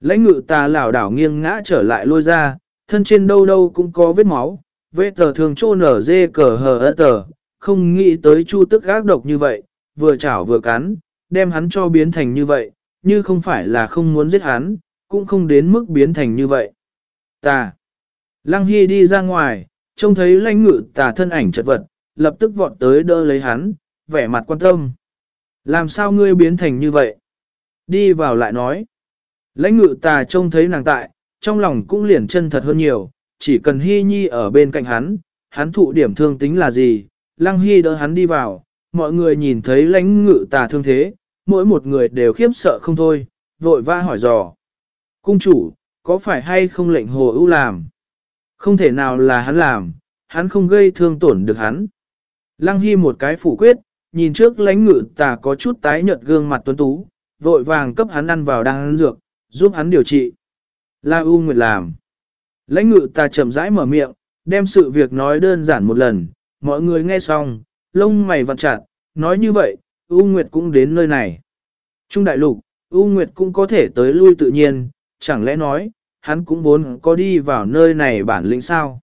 Lãnh ngự tà lảo đảo nghiêng ngã trở lại lôi ra, thân trên đâu đâu cũng có vết máu, vết tờ thường trô nở dê cờ hờ ớt tờ, không nghĩ tới chu tức gác độc như vậy, vừa chảo vừa cắn, đem hắn cho biến thành như vậy, như không phải là không muốn giết hắn, cũng không đến mức biến thành như vậy. Tà. Lăng Hy đi ra ngoài, trông thấy lãnh ngự tà thân ảnh chật vật, lập tức vọt tới đỡ lấy hắn, vẻ mặt quan tâm. Làm sao ngươi biến thành như vậy? Đi vào lại nói. Lãnh ngự tà trông thấy nàng tại, trong lòng cũng liền chân thật hơn nhiều, chỉ cần Hy Nhi ở bên cạnh hắn, hắn thụ điểm thương tính là gì, Lăng Hy đỡ hắn đi vào, mọi người nhìn thấy lãnh ngự tà thương thế, mỗi một người đều khiếp sợ không thôi, vội va hỏi dò. Cung chủ, có phải hay không lệnh hồ ưu làm? Không thể nào là hắn làm, hắn không gây thương tổn được hắn. Lăng Hy một cái phủ quyết, nhìn trước lãnh ngự tà có chút tái nhợt gương mặt tuấn tú, vội vàng cấp hắn ăn vào đang ăn dược, giúp hắn điều trị. La U Nguyệt làm. Lãnh ngự ta chậm rãi mở miệng, đem sự việc nói đơn giản một lần, mọi người nghe xong, lông mày vặn chặt, nói như vậy, U Nguyệt cũng đến nơi này. Trung đại lục, U Nguyệt cũng có thể tới lui tự nhiên, chẳng lẽ nói, hắn cũng vốn có đi vào nơi này bản lĩnh sao.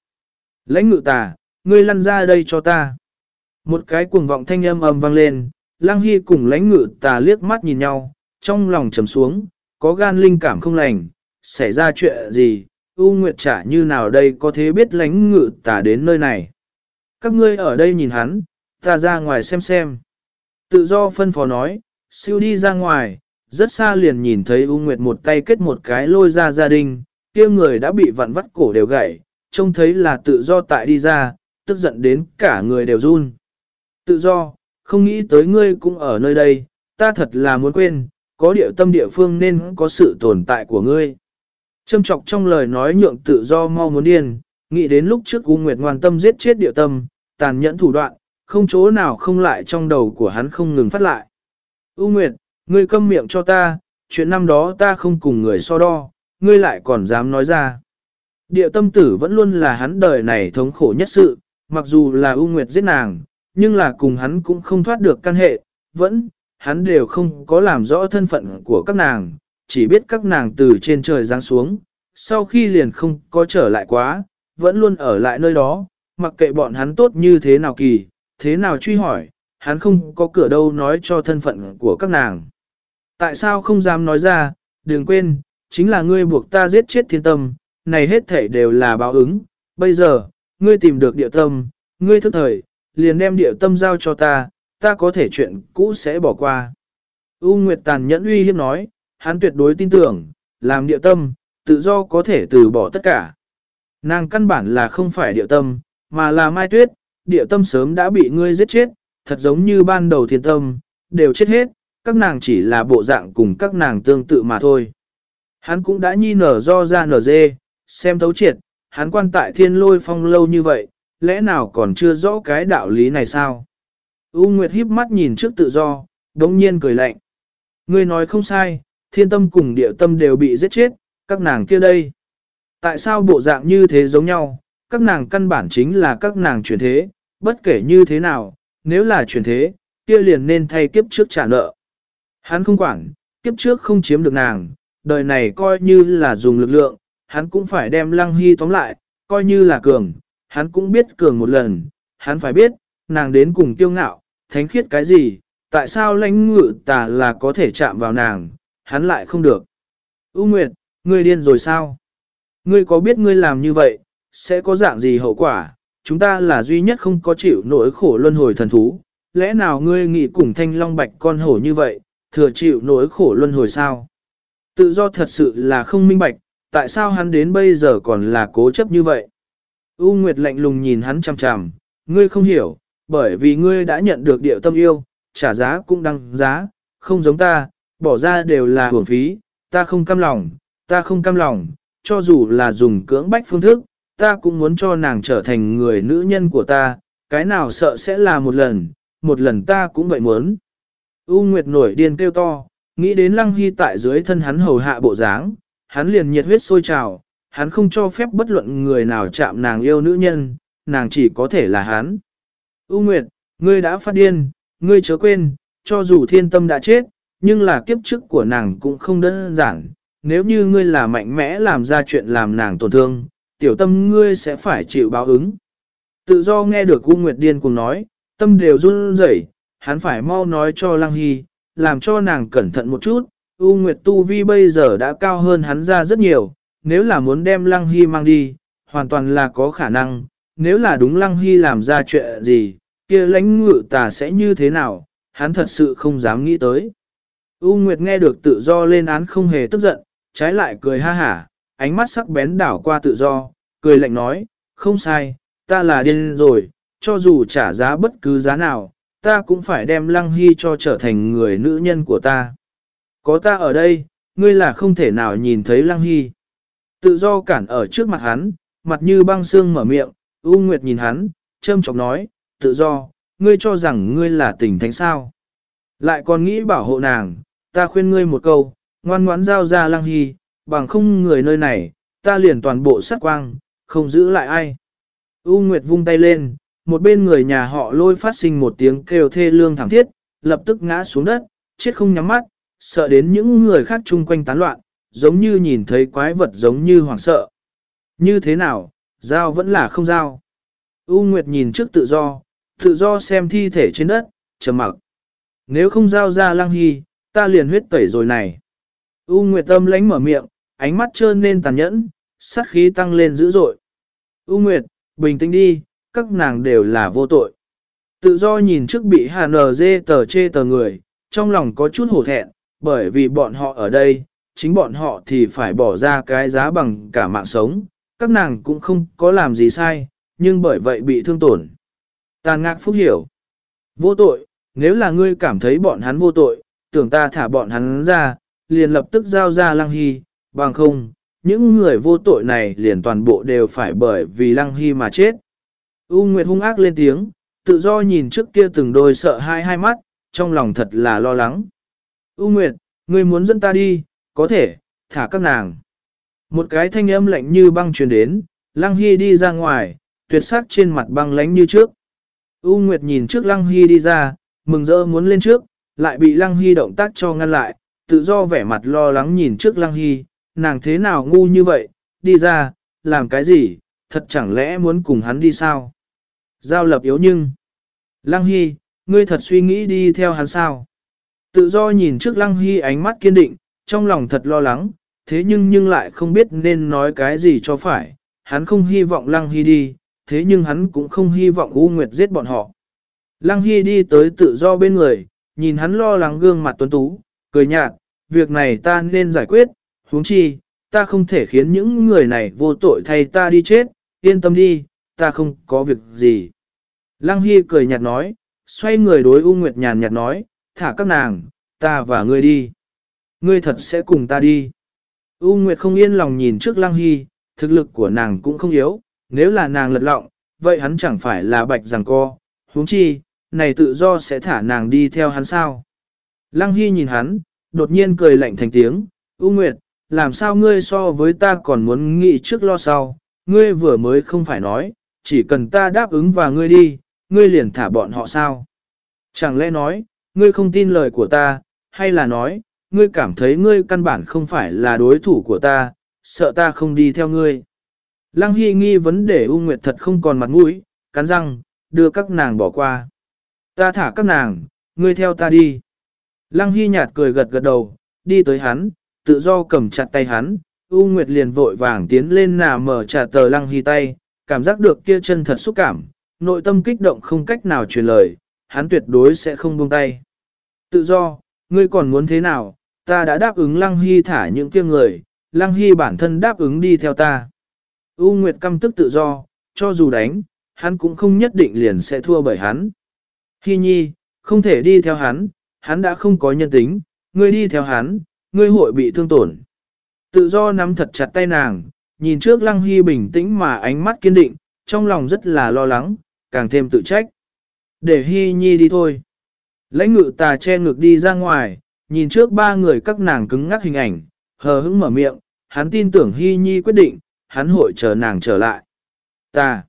Lãnh ngự tà, ngươi lăn ra đây cho ta. Một cái cuồng vọng thanh âm ầm vang lên, Lăng Hy cùng lãnh ngự tà liếc mắt nhìn nhau, trong lòng trầm xuống, có gan linh cảm không lành, xảy ra chuyện gì, U Nguyệt trả như nào đây có thế biết lánh ngự tả đến nơi này. Các ngươi ở đây nhìn hắn, ta ra ngoài xem xem. Tự do phân phó nói, siêu đi ra ngoài, rất xa liền nhìn thấy U Nguyệt một tay kết một cái lôi ra gia đình, kia người đã bị vặn vắt cổ đều gãy, trông thấy là tự do tại đi ra, tức giận đến cả người đều run. Tự do, không nghĩ tới ngươi cũng ở nơi đây, ta thật là muốn quên, có địa tâm địa phương nên có sự tồn tại của ngươi. Trâm trọc trong lời nói nhượng tự do mau muốn điên, nghĩ đến lúc trước U Nguyệt ngoan tâm giết chết địa tâm, tàn nhẫn thủ đoạn, không chỗ nào không lại trong đầu của hắn không ngừng phát lại. U Nguyệt, ngươi câm miệng cho ta, chuyện năm đó ta không cùng người so đo, ngươi lại còn dám nói ra. Địa tâm tử vẫn luôn là hắn đời này thống khổ nhất sự, mặc dù là U Nguyệt giết nàng, nhưng là cùng hắn cũng không thoát được căn hệ, vẫn, hắn đều không có làm rõ thân phận của các nàng, chỉ biết các nàng từ trên trời giáng xuống, sau khi liền không có trở lại quá, vẫn luôn ở lại nơi đó, mặc kệ bọn hắn tốt như thế nào kỳ, thế nào truy hỏi, hắn không có cửa đâu nói cho thân phận của các nàng. Tại sao không dám nói ra, đừng quên, chính là ngươi buộc ta giết chết thiên tâm, này hết thể đều là báo ứng, bây giờ, ngươi tìm được địa tâm, ngươi thức thời, liền đem địa tâm giao cho ta, ta có thể chuyện cũ sẽ bỏ qua. U Nguyệt tàn nhẫn uy hiếp nói, hắn tuyệt đối tin tưởng, làm địa tâm, tự do có thể từ bỏ tất cả. Nàng căn bản là không phải địa tâm, mà là mai tuyết, địa tâm sớm đã bị ngươi giết chết, thật giống như ban đầu thiên tâm, đều chết hết, các nàng chỉ là bộ dạng cùng các nàng tương tự mà thôi. Hắn cũng đã nhi nở do ra nở dê, xem thấu triệt, hắn quan tại thiên lôi phong lâu như vậy, lẽ nào còn chưa rõ cái đạo lý này sao? U Nguyệt híp mắt nhìn trước tự do, đống nhiên cười lạnh. Ngươi nói không sai, thiên tâm cùng địa tâm đều bị giết chết, các nàng kia đây. Tại sao bộ dạng như thế giống nhau, các nàng căn bản chính là các nàng chuyển thế, bất kể như thế nào, nếu là chuyển thế, kia liền nên thay kiếp trước trả nợ. Hắn không quản, kiếp trước không chiếm được nàng, đời này coi như là dùng lực lượng, hắn cũng phải đem lăng hy tóm lại, coi như là cường, hắn cũng biết cường một lần, hắn phải biết, nàng đến cùng kiêu ngạo, thánh khiết cái gì, tại sao lãnh ngự tà là có thể chạm vào nàng, hắn lại không được. U Nguyệt, ngươi điên rồi sao? Ngươi có biết ngươi làm như vậy, sẽ có dạng gì hậu quả? Chúng ta là duy nhất không có chịu nỗi khổ luân hồi thần thú. Lẽ nào ngươi nghĩ cùng thanh long bạch con hổ như vậy, thừa chịu nỗi khổ luân hồi sao? Tự do thật sự là không minh bạch, tại sao hắn đến bây giờ còn là cố chấp như vậy? U Nguyệt lạnh lùng nhìn hắn chằm chằm, ngươi không hiểu, bởi vì ngươi đã nhận được điệu tâm yêu, trả giá cũng đăng giá, không giống ta, bỏ ra đều là hưởng phí, ta không cam lòng, ta không cam lòng, cho dù là dùng cưỡng bách phương thức, ta cũng muốn cho nàng trở thành người nữ nhân của ta, cái nào sợ sẽ là một lần, một lần ta cũng vậy muốn. U Nguyệt nổi điên kêu to, nghĩ đến Lăng Hy tại dưới thân hắn hầu hạ bộ dáng, hắn liền nhiệt huyết sôi trào, hắn không cho phép bất luận người nào chạm nàng yêu nữ nhân, nàng chỉ có thể là hắn. U Nguyệt, ngươi đã phát điên, ngươi chớ quên, cho dù thiên tâm đã chết, nhưng là kiếp trước của nàng cũng không đơn giản, nếu như ngươi là mạnh mẽ làm ra chuyện làm nàng tổn thương, tiểu tâm ngươi sẽ phải chịu báo ứng. Tự do nghe được U Nguyệt điên cùng nói, tâm đều run rẩy, hắn phải mau nói cho Lăng Hy, làm cho nàng cẩn thận một chút. U Nguyệt Tu Vi bây giờ đã cao hơn hắn ra rất nhiều, nếu là muốn đem Lăng Hy mang đi, hoàn toàn là có khả năng, nếu là đúng Lăng Hy làm ra chuyện gì, kia lãnh ngự tà sẽ như thế nào, hắn thật sự không dám nghĩ tới. U Nguyệt nghe được tự do lên án không hề tức giận, trái lại cười ha hả, ánh mắt sắc bén đảo qua tự do, cười lạnh nói, không sai, ta là điên rồi, cho dù trả giá bất cứ giá nào, ta cũng phải đem Lăng Hy cho trở thành người nữ nhân của ta. Có ta ở đây, ngươi là không thể nào nhìn thấy Lăng Hy. Tự do cản ở trước mặt hắn, mặt như băng xương mở miệng, U Nguyệt nhìn hắn, châm chọc nói, tự do, ngươi cho rằng ngươi là tình thánh sao. Lại còn nghĩ bảo hộ nàng, ta khuyên ngươi một câu, ngoan ngoãn giao ra Lăng Hy, bằng không người nơi này, ta liền toàn bộ sát quang, không giữ lại ai. U Nguyệt vung tay lên, một bên người nhà họ lôi phát sinh một tiếng kêu thê lương thảm thiết, lập tức ngã xuống đất, chết không nhắm mắt, sợ đến những người khác chung quanh tán loạn, giống như nhìn thấy quái vật giống như hoảng sợ. Như thế nào, giao vẫn là không giao. U Nguyệt nhìn trước tự do, tự do xem thi thể trên đất, trầm mặc. Nếu không giao ra lăng hy, ta liền huyết tẩy rồi này. U Nguyệt tâm lánh mở miệng, ánh mắt trơn nên tàn nhẫn, sát khí tăng lên dữ dội. U Nguyệt, bình tĩnh đi, các nàng đều là vô tội. Tự do nhìn trước bị HNG tờ chê tờ người, trong lòng có chút hổ thẹn, bởi vì bọn họ ở đây, chính bọn họ thì phải bỏ ra cái giá bằng cả mạng sống, các nàng cũng không có làm gì sai, nhưng bởi vậy bị thương tổn. Tàn ngạc phúc hiểu. Vô tội, nếu là ngươi cảm thấy bọn hắn vô tội, tưởng ta thả bọn hắn ra, liền lập tức giao ra lăng hy, bằng không, những người vô tội này liền toàn bộ đều phải bởi vì lăng hy mà chết. U Nguyệt hung ác lên tiếng, tự do nhìn trước kia từng đôi sợ hai hai mắt, trong lòng thật là lo lắng. U Nguyệt, ngươi muốn dẫn ta đi, có thể, thả các nàng. Một cái thanh âm lạnh như băng truyền đến, Lăng Hy đi ra ngoài, tuyệt sắc trên mặt băng lánh như trước. U Nguyệt nhìn trước Lăng Hy đi ra, mừng rỡ muốn lên trước, lại bị Lăng Hy động tác cho ngăn lại, tự do vẻ mặt lo lắng nhìn trước Lăng Hy, nàng thế nào ngu như vậy, đi ra, làm cái gì, thật chẳng lẽ muốn cùng hắn đi sao? Giao lập yếu nhưng. Lăng Hy, ngươi thật suy nghĩ đi theo hắn sao? Tự do nhìn trước Lăng Hy ánh mắt kiên định, trong lòng thật lo lắng, thế nhưng nhưng lại không biết nên nói cái gì cho phải. Hắn không hy vọng Lăng Hy đi, thế nhưng hắn cũng không hy vọng U Nguyệt giết bọn họ. Lăng Hy đi tới tự do bên người, nhìn hắn lo lắng gương mặt tuấn tú, cười nhạt, việc này ta nên giải quyết, huống chi, ta không thể khiến những người này vô tội thay ta đi chết, yên tâm đi, ta không có việc gì. Lăng Hy cười nhạt nói, xoay người đối U Nguyệt nhàn nhạt nói, thả các nàng, ta và ngươi đi. Ngươi thật sẽ cùng ta đi. U Nguyệt không yên lòng nhìn trước Lăng Hy, thực lực của nàng cũng không yếu, nếu là nàng lật lọng, vậy hắn chẳng phải là bạch rằng co, huống chi, này tự do sẽ thả nàng đi theo hắn sao. Lăng Hy nhìn hắn, đột nhiên cười lạnh thành tiếng, U Nguyệt, làm sao ngươi so với ta còn muốn nghĩ trước lo sau, ngươi vừa mới không phải nói, chỉ cần ta đáp ứng và ngươi đi, ngươi liền thả bọn họ sao? Chẳng lẽ nói, ngươi không tin lời của ta, hay là nói, ngươi cảm thấy ngươi căn bản không phải là đối thủ của ta, sợ ta không đi theo ngươi? Lăng Hy nghi vấn đề U Nguyệt thật không còn mặt mũi, cắn răng, đưa các nàng bỏ qua. Ta thả các nàng, ngươi theo ta đi. Lăng Hy nhạt cười gật gật đầu, đi tới hắn, tự do cầm chặt tay hắn, U Nguyệt liền vội vàng tiến lên nà mở trả tờ Lăng Hy tay, cảm giác được kia chân thật xúc cảm, nội tâm kích động không cách nào truyền lời, hắn tuyệt đối sẽ không buông tay. Tự do, ngươi còn muốn thế nào, ta đã đáp ứng Lăng Hy thả những kia người, Lăng Hy bản thân đáp ứng đi theo ta. U Nguyệt căm tức tự do, cho dù đánh, hắn cũng không nhất định liền sẽ thua bởi hắn. Hy nhi, không thể đi theo hắn, hắn đã không có nhân tính, ngươi đi theo hắn, ngươi hội bị thương tổn. Tự do nắm thật chặt tay nàng, nhìn trước Lăng Hy bình tĩnh mà ánh mắt kiên định, trong lòng rất là lo lắng, càng thêm tự trách. Để Hy Nhi đi thôi. Lãnh ngự tà che ngực đi ra ngoài, nhìn trước ba người các nàng cứng ngắc hình ảnh, hờ hững mở miệng, hắn tin tưởng Hy Nhi quyết định, hắn hội chờ nàng trở lại. Tà.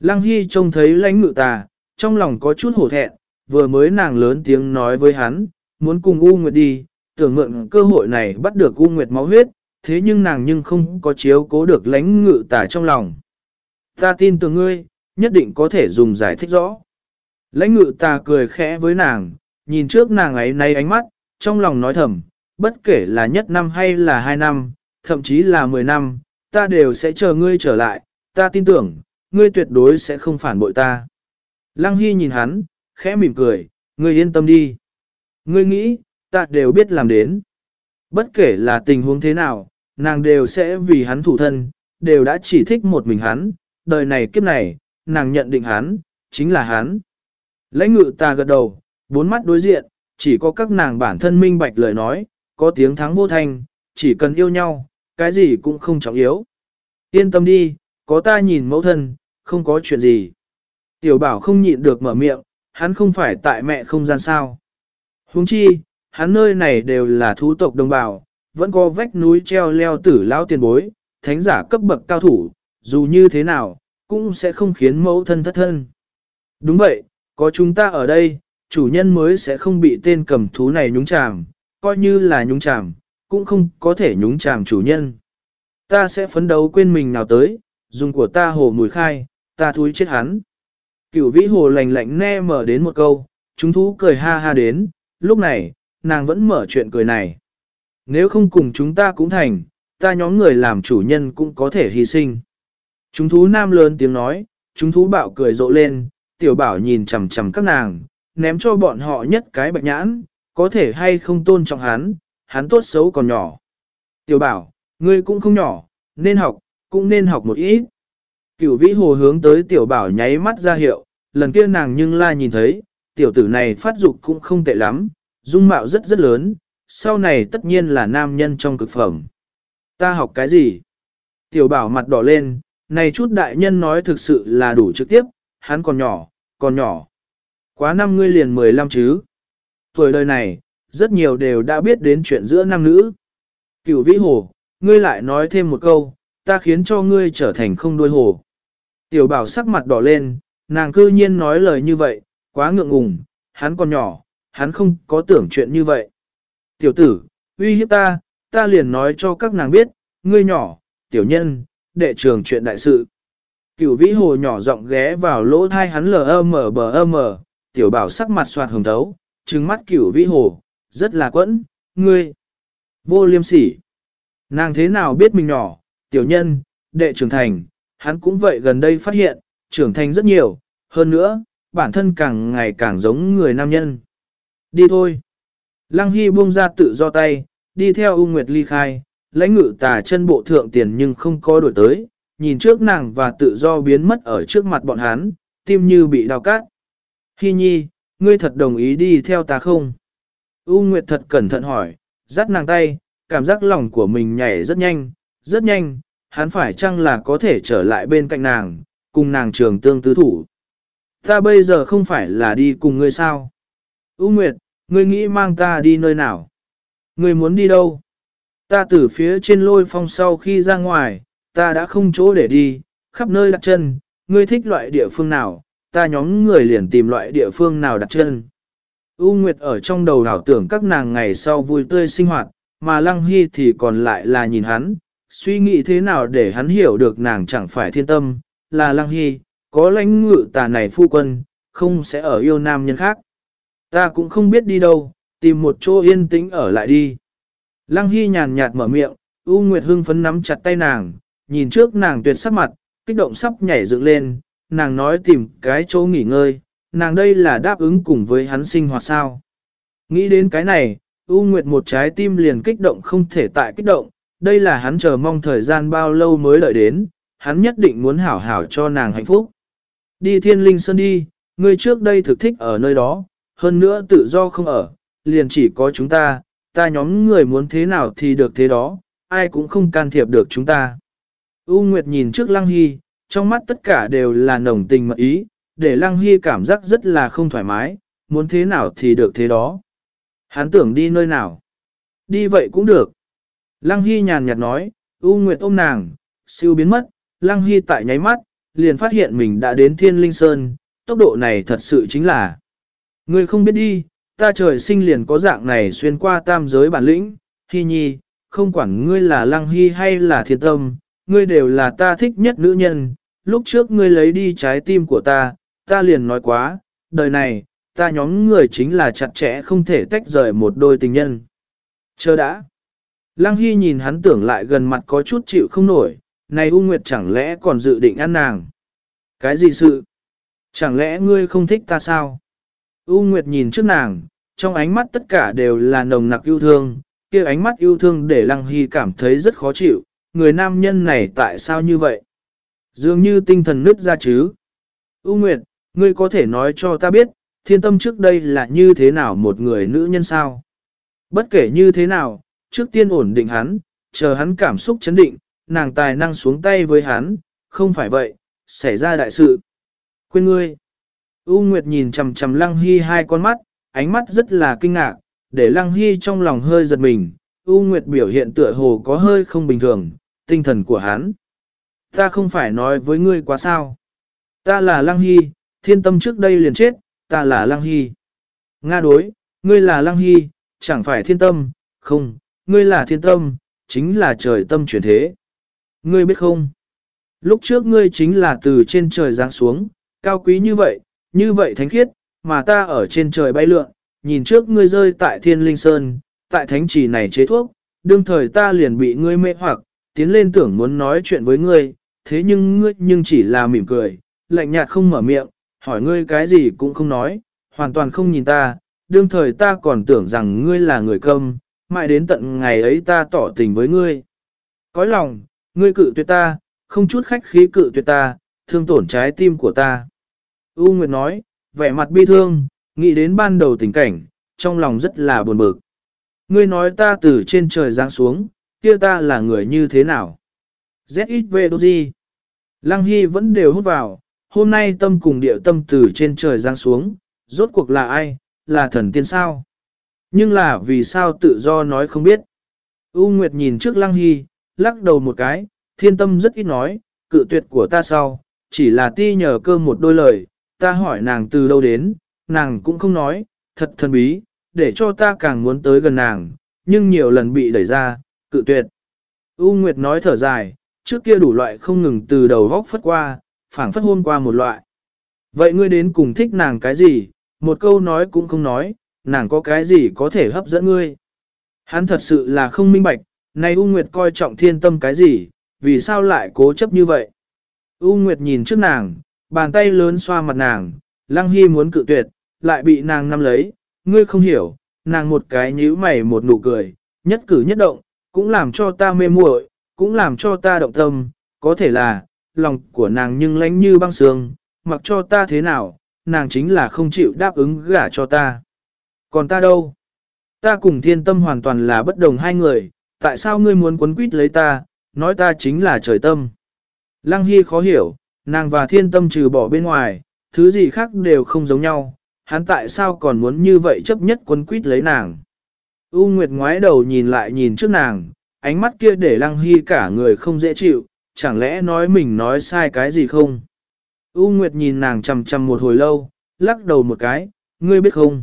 Lăng Hy trông thấy lãnh ngự tà, trong lòng có chút hổ thẹn, vừa mới nàng lớn tiếng nói với hắn, muốn cùng U Nguyệt đi, tưởng mượn cơ hội này bắt được U Nguyệt máu huyết, thế nhưng nàng nhưng không có chiếu cố được lãnh ngự tà trong lòng. Ta tin tưởng ngươi, nhất định có thể dùng giải thích rõ. Lãnh ngự ta cười khẽ với nàng, nhìn trước nàng ấy nay ánh mắt, trong lòng nói thầm, bất kể là nhất năm hay là hai năm, thậm chí là mười năm, ta đều sẽ chờ ngươi trở lại, ta tin tưởng, ngươi tuyệt đối sẽ không phản bội ta. Lăng Hy nhìn hắn, khẽ mỉm cười, ngươi yên tâm đi. Ngươi nghĩ, ta đều biết làm đến. Bất kể là tình huống thế nào, nàng đều sẽ vì hắn thủ thân, đều đã chỉ thích một mình hắn, đời này kiếp này, nàng nhận định hắn, chính là hắn. Lãnh ngự ta gật đầu, bốn mắt đối diện, chỉ có các nàng bản thân minh bạch lời nói, có tiếng thắng vô thanh, chỉ cần yêu nhau, cái gì cũng không trọng yếu. Yên tâm đi, có ta nhìn mẫu thân, không có chuyện gì. Tiểu bảo không nhịn được mở miệng, hắn không phải tại mẹ không gian sao. Huống chi, hắn nơi này đều là thú tộc đồng bào, vẫn có vách núi treo leo tử lao tiền bối, thánh giả cấp bậc cao thủ, dù như thế nào, cũng sẽ không khiến mẫu thân thất thân. Đúng vậy, có chúng ta ở đây, chủ nhân mới sẽ không bị tên cầm thú này nhúng chàm, coi như là nhúng chàm, cũng không có thể nhúng chàm chủ nhân. Ta sẽ phấn đấu quên mình nào tới, dùng của ta hồ mùi khai, ta thúi chết hắn. Cửu vĩ hồ lành lạnh ne mở đến một câu, chúng thú cười ha ha đến, lúc này, nàng vẫn mở chuyện cười này. Nếu không cùng chúng ta cũng thành, ta nhóm người làm chủ nhân cũng có thể hy sinh. Chúng thú nam lớn tiếng nói, chúng thú bạo cười rộ lên, tiểu bảo nhìn chằm chằm các nàng, ném cho bọn họ nhất cái bạch nhãn, có thể hay không tôn trọng hắn, hắn tốt xấu còn nhỏ. Tiểu bảo, ngươi cũng không nhỏ, nên học, cũng nên học một ít. Cửu vĩ hồ hướng tới tiểu bảo nháy mắt ra hiệu, lần kia nàng nhưng la nhìn thấy, tiểu tử này phát dục cũng không tệ lắm, dung mạo rất rất lớn, sau này tất nhiên là nam nhân trong cực phẩm. Ta học cái gì? Tiểu bảo mặt đỏ lên, này chút đại nhân nói thực sự là đủ trực tiếp, hắn còn nhỏ, còn nhỏ. Quá năm ngươi liền 15 chứ. Tuổi đời này, rất nhiều đều đã biết đến chuyện giữa nam nữ. Cửu vĩ hồ, ngươi lại nói thêm một câu, ta khiến cho ngươi trở thành không đuôi hồ. Tiểu bảo sắc mặt đỏ lên, nàng cư nhiên nói lời như vậy, quá ngượng ngùng, hắn còn nhỏ, hắn không có tưởng chuyện như vậy. Tiểu tử, uy hiếp ta, ta liền nói cho các nàng biết, ngươi nhỏ, tiểu nhân, đệ trường chuyện đại sự. Cửu vĩ hồ nhỏ giọng ghé vào lỗ thai hắn lờ mờ bờ mờ, tiểu bảo sắc mặt soạt hồng thấu, trừng mắt cửu vĩ hồ, rất là quẫn, ngươi, vô liêm sỉ. Nàng thế nào biết mình nhỏ, tiểu nhân, đệ trưởng thành, hắn cũng vậy gần đây phát hiện, trưởng thành rất nhiều, hơn nữa, bản thân càng ngày càng giống người nam nhân. Đi thôi. Lăng Hy buông ra tự do tay, đi theo U Nguyệt ly khai, lãnh ngự tà chân bộ thượng tiền nhưng không có đổi tới, nhìn trước nàng và tự do biến mất ở trước mặt bọn hắn, tim như bị đào cát. Hi nhi, ngươi thật đồng ý đi theo ta không? U Nguyệt thật cẩn thận hỏi, dắt nàng tay, cảm giác lòng của mình nhảy rất nhanh, rất nhanh, hắn phải chăng là có thể trở lại bên cạnh nàng, cùng nàng trường tương tứ thủ. Ta bây giờ không phải là đi cùng ngươi sao? U Nguyệt, ngươi nghĩ mang ta đi nơi nào? Ngươi muốn đi đâu? Ta từ phía trên lôi phong sau khi ra ngoài, ta đã không chỗ để đi, khắp nơi đặt chân, ngươi thích loại địa phương nào, ta nhóm người liền tìm loại địa phương nào đặt chân. U Nguyệt ở trong đầu đảo tưởng các nàng ngày sau vui tươi sinh hoạt, mà Lăng Hy thì còn lại là nhìn hắn, suy nghĩ thế nào để hắn hiểu được nàng chẳng phải thiên tâm, là Lăng Hy, có lãnh ngự tà này phu quân, không sẽ ở yêu nam nhân khác. Ta cũng không biết đi đâu, tìm một chỗ yên tĩnh ở lại đi. Lăng Hy nhàn nhạt mở miệng, U Nguyệt hưng phấn nắm chặt tay nàng, nhìn trước nàng tuyệt sắc mặt, kích động sắp nhảy dựng lên, nàng nói tìm cái chỗ nghỉ ngơi, nàng đây là đáp ứng cùng với hắn sinh hoạt sao. Nghĩ đến cái này, U Nguyệt một trái tim liền kích động không thể tại kích động, đây là hắn chờ mong thời gian bao lâu mới đợi đến, hắn nhất định muốn hảo hảo cho nàng hạnh phúc. Đi thiên linh sơn đi, ngươi trước đây thực thích ở nơi đó, hơn nữa tự do không ở, liền chỉ có chúng ta, ta nhóm người muốn thế nào thì được thế đó, ai cũng không can thiệp được chúng ta. U Nguyệt nhìn trước Lăng Hy, trong mắt tất cả đều là nồng tình mật ý, để Lăng Hy cảm giác rất là không thoải mái, muốn thế nào thì được thế đó. Hắn tưởng đi nơi nào? Đi vậy cũng được. Lăng Hy nhàn nhạt nói, U Nguyệt ôm nàng, siêu biến mất, Lăng Hy tại nháy mắt, liền phát hiện mình đã đến Thiên Linh Sơn, tốc độ này thật sự chính là. Người không biết đi, ta trời sinh liền có dạng này xuyên qua tam giới bản lĩnh, Hy nhi, không quản ngươi là lăng hy hay là thiên tâm, ngươi đều là ta thích nhất nữ nhân, lúc trước ngươi lấy đi trái tim của ta, ta liền nói quá, đời này, ta nhóm người chính là chặt chẽ không thể tách rời một đôi tình nhân. Chờ đã. Lăng Hy nhìn hắn tưởng lại gần mặt có chút chịu không nổi, này U Nguyệt chẳng lẽ còn dự định ăn nàng? Cái gì sự? Chẳng lẽ ngươi không thích ta sao? U Nguyệt nhìn trước nàng, trong ánh mắt tất cả đều là nồng nặc yêu thương, kia ánh mắt yêu thương để Lăng Hy cảm thấy rất khó chịu, người nam nhân này tại sao như vậy? Dường như tinh thần nứt ra chứ? U Nguyệt, ngươi có thể nói cho ta biết, thiên tâm trước đây là như thế nào một người nữ nhân sao? Bất kể như thế nào, trước tiên ổn định hắn, chờ hắn cảm xúc chấn định, nàng tài năng xuống tay với hắn, không phải vậy, xảy ra đại sự. Quên ngươi. U Nguyệt nhìn chầm chầm Lăng Hy hai con mắt, ánh mắt rất là kinh ngạc, để Lăng Hy trong lòng hơi giật mình. U Nguyệt biểu hiện tựa hồ có hơi không bình thường, tinh thần của hắn. Ta không phải nói với ngươi quá sao. Ta là Lăng Hy, thiên tâm trước đây liền chết, ta là Lăng Hy. Nga đối, ngươi là Lăng Hy, chẳng phải thiên tâm, không, ngươi là thiên tâm, chính là trời tâm chuyển thế. Ngươi biết không? Lúc trước ngươi chính là từ trên trời giáng xuống, cao quý như vậy, như vậy thánh khiết, mà ta ở trên trời bay lượn, nhìn trước ngươi rơi tại thiên linh sơn, tại thánh trì này chế thuốc, đương thời ta liền bị ngươi mê hoặc, tiến lên tưởng muốn nói chuyện với ngươi, thế nhưng ngươi nhưng chỉ là mỉm cười, lạnh nhạt không mở miệng, hỏi ngươi cái gì cũng không nói, hoàn toàn không nhìn ta, đương thời ta còn tưởng rằng ngươi là người câm, mãi đến tận ngày ấy ta tỏ tình với ngươi. Cõi lòng, ngươi cự tuyệt ta, không chút khách khí cự tuyệt ta, thương tổn trái tim của ta. U Nguyệt nói, vẻ mặt bi thương, nghĩ đến ban đầu tình cảnh, trong lòng rất là buồn bực. Ngươi nói ta từ trên trời giáng xuống, kia ta là người như thế nào? ZXV đô gì? Lăng Hy vẫn đều hút vào, hôm nay tâm cùng địa tâm từ trên trời giáng xuống, rốt cuộc là ai, là thần tiên sao? Nhưng là vì sao tự do nói không biết. U Nguyệt nhìn trước Lăng Hy, lắc đầu một cái, thiên tâm rất ít nói, cự tuyệt của ta sau, chỉ là ti nhờ cơ một đôi lời, ta hỏi nàng từ đâu đến, nàng cũng không nói, thật thần bí, để cho ta càng muốn tới gần nàng, nhưng nhiều lần bị đẩy ra, cự tuyệt. U Nguyệt nói thở dài, trước kia đủ loại không ngừng từ đầu góc phất qua, phảng phất hôn qua một loại. Vậy ngươi đến cùng thích nàng cái gì, một câu nói cũng không nói, nàng có cái gì có thể hấp dẫn ngươi. Hắn thật sự là không minh bạch, này U Nguyệt coi trọng thiên tâm cái gì, vì sao lại cố chấp như vậy. U Nguyệt nhìn trước nàng, bàn tay lớn xoa mặt nàng, Lăng Hy muốn cự tuyệt, lại bị nàng nắm lấy, ngươi không hiểu, nàng một cái nhíu mày một nụ cười, nhất cử nhất động, cũng làm cho ta mê muội, cũng làm cho ta động tâm, có thể là, lòng của nàng nhưng lánh như băng sương, mặc cho ta thế nào, nàng chính là không chịu đáp ứng gả cho ta. Còn ta đâu? Ta cùng thiên tâm hoàn toàn là bất đồng hai người, tại sao ngươi muốn quấn quýt lấy ta, nói ta chính là trời tâm. Lăng Hy khó hiểu, nàng và thiên tâm trừ bỏ bên ngoài, thứ gì khác đều không giống nhau, hắn tại sao còn muốn như vậy chấp nhất quấn quýt lấy nàng. U Nguyệt ngoái đầu nhìn lại nhìn trước nàng, ánh mắt kia để Lăng Hy cả người không dễ chịu, chẳng lẽ nói mình nói sai cái gì không? U Nguyệt nhìn nàng chằm chằm một hồi lâu, lắc đầu một cái, ngươi biết không?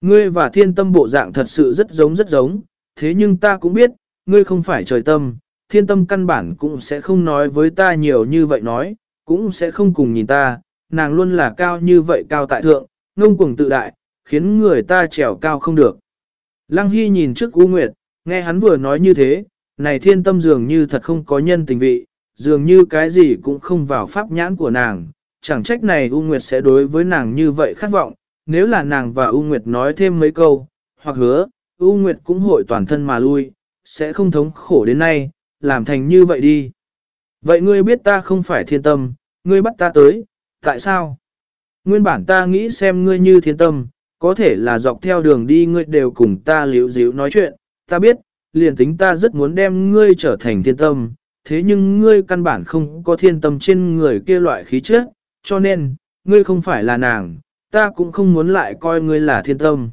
Ngươi và thiên tâm bộ dạng thật sự rất giống rất giống, thế nhưng ta cũng biết, ngươi không phải trời tâm, thiên tâm căn bản cũng sẽ không nói với ta nhiều như vậy nói, cũng sẽ không cùng nhìn ta, nàng luôn là cao như vậy cao tại thượng, ngông cuồng tự đại, khiến người ta trèo cao không được. Lăng Hy nhìn trước U Nguyệt, nghe hắn vừa nói như thế, này thiên tâm dường như thật không có nhân tình vị, dường như cái gì cũng không vào pháp nhãn của nàng, chẳng trách này U Nguyệt sẽ đối với nàng như vậy khát vọng, nếu là nàng và U Nguyệt nói thêm mấy câu, hoặc hứa, U Nguyệt cũng hội toàn thân mà lui, sẽ không thống khổ đến nay, làm thành như vậy đi. Vậy ngươi biết ta không phải thiên tâm, ngươi bắt ta tới, tại sao? Nguyên bản ta nghĩ xem ngươi như thiên tâm, có thể là dọc theo đường đi ngươi đều cùng ta liễu díu nói chuyện, ta biết, liền tính ta rất muốn đem ngươi trở thành thiên tâm, thế nhưng ngươi căn bản không có thiên tâm trên người kia loại khí chất, cho nên, ngươi không phải là nàng, ta cũng không muốn lại coi ngươi là thiên tâm.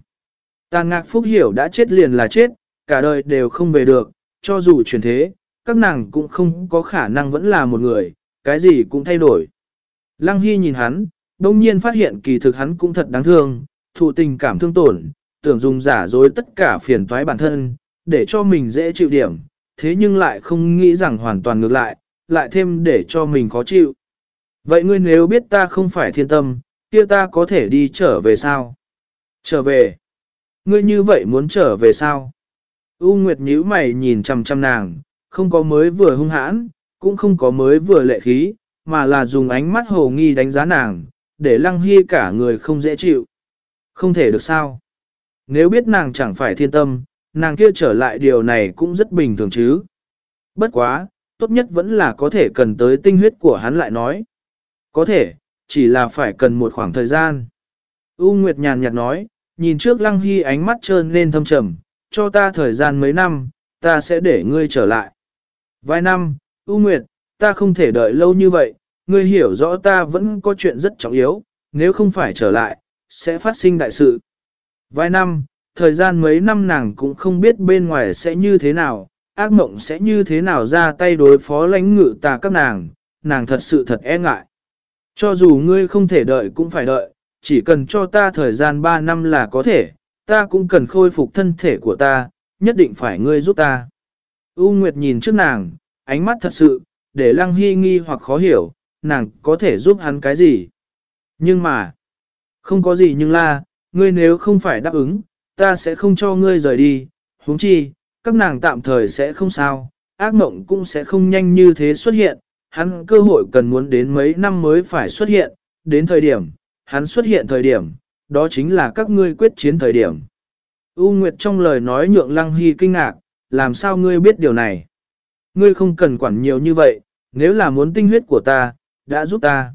Ta ngạc phúc hiểu đã chết liền là chết, cả đời đều không về được, cho dù chuyển thế, các nàng cũng không có khả năng vẫn là một người, cái gì cũng thay đổi. Lăng Hy nhìn hắn, đông nhiên phát hiện kỳ thực hắn cũng thật đáng thương, thụ tình cảm thương tổn, tưởng dùng giả dối tất cả phiền toái bản thân, để cho mình dễ chịu điểm, thế nhưng lại không nghĩ rằng hoàn toàn ngược lại, lại thêm để cho mình khó chịu. Vậy ngươi nếu biết ta không phải thiên tâm, kia ta có thể đi trở về sao? Trở về? Ngươi như vậy muốn trở về sao? U Nguyệt nhíu mày nhìn chằm chằm nàng, không có mới vừa hung hãn, cũng không có mới vừa lệ khí, mà là dùng ánh mắt hồ nghi đánh giá nàng, để lăng hy cả người không dễ chịu. Không thể được sao? Nếu biết nàng chẳng phải thiên tâm, nàng kia trở lại điều này cũng rất bình thường chứ. Bất quá, tốt nhất vẫn là có thể cần tới tinh huyết của hắn lại nói. Có thể, chỉ là phải cần một khoảng thời gian. U Nguyệt nhàn nhạt nói, nhìn trước Lăng Hy ánh mắt trơn lên thâm trầm, cho ta thời gian mấy năm, ta sẽ để ngươi trở lại. Vài năm, U Nguyệt, ta không thể đợi lâu như vậy, ngươi hiểu rõ ta vẫn có chuyện rất trọng yếu, nếu không phải trở lại, sẽ phát sinh đại sự. Vài năm, thời gian mấy năm nàng cũng không biết bên ngoài sẽ như thế nào, ác mộng sẽ như thế nào ra tay đối phó lãnh ngự tà các nàng, nàng thật sự thật e ngại. Cho dù ngươi không thể đợi cũng phải đợi, chỉ cần cho ta thời gian 3 năm là có thể, ta cũng cần khôi phục thân thể của ta, nhất định phải ngươi giúp ta. U Nguyệt nhìn trước nàng, ánh mắt thật sự, để Lăng Hy nghi hoặc khó hiểu, nàng có thể giúp hắn cái gì. Nhưng mà, không có gì nhưng là, ngươi nếu không phải đáp ứng, ta sẽ không cho ngươi rời đi, huống chi, các nàng tạm thời sẽ không sao, ác mộng cũng sẽ không nhanh như thế xuất hiện, hắn cơ hội cần muốn đến mấy năm mới phải xuất hiện, đến thời điểm, hắn xuất hiện thời điểm, đó chính là các ngươi quyết chiến thời điểm. U Nguyệt trong lời nói nhượng Lăng Hy kinh ngạc, làm sao ngươi biết điều này? Ngươi không cần quản nhiều như vậy, nếu là muốn tinh huyết của ta, đã giúp ta.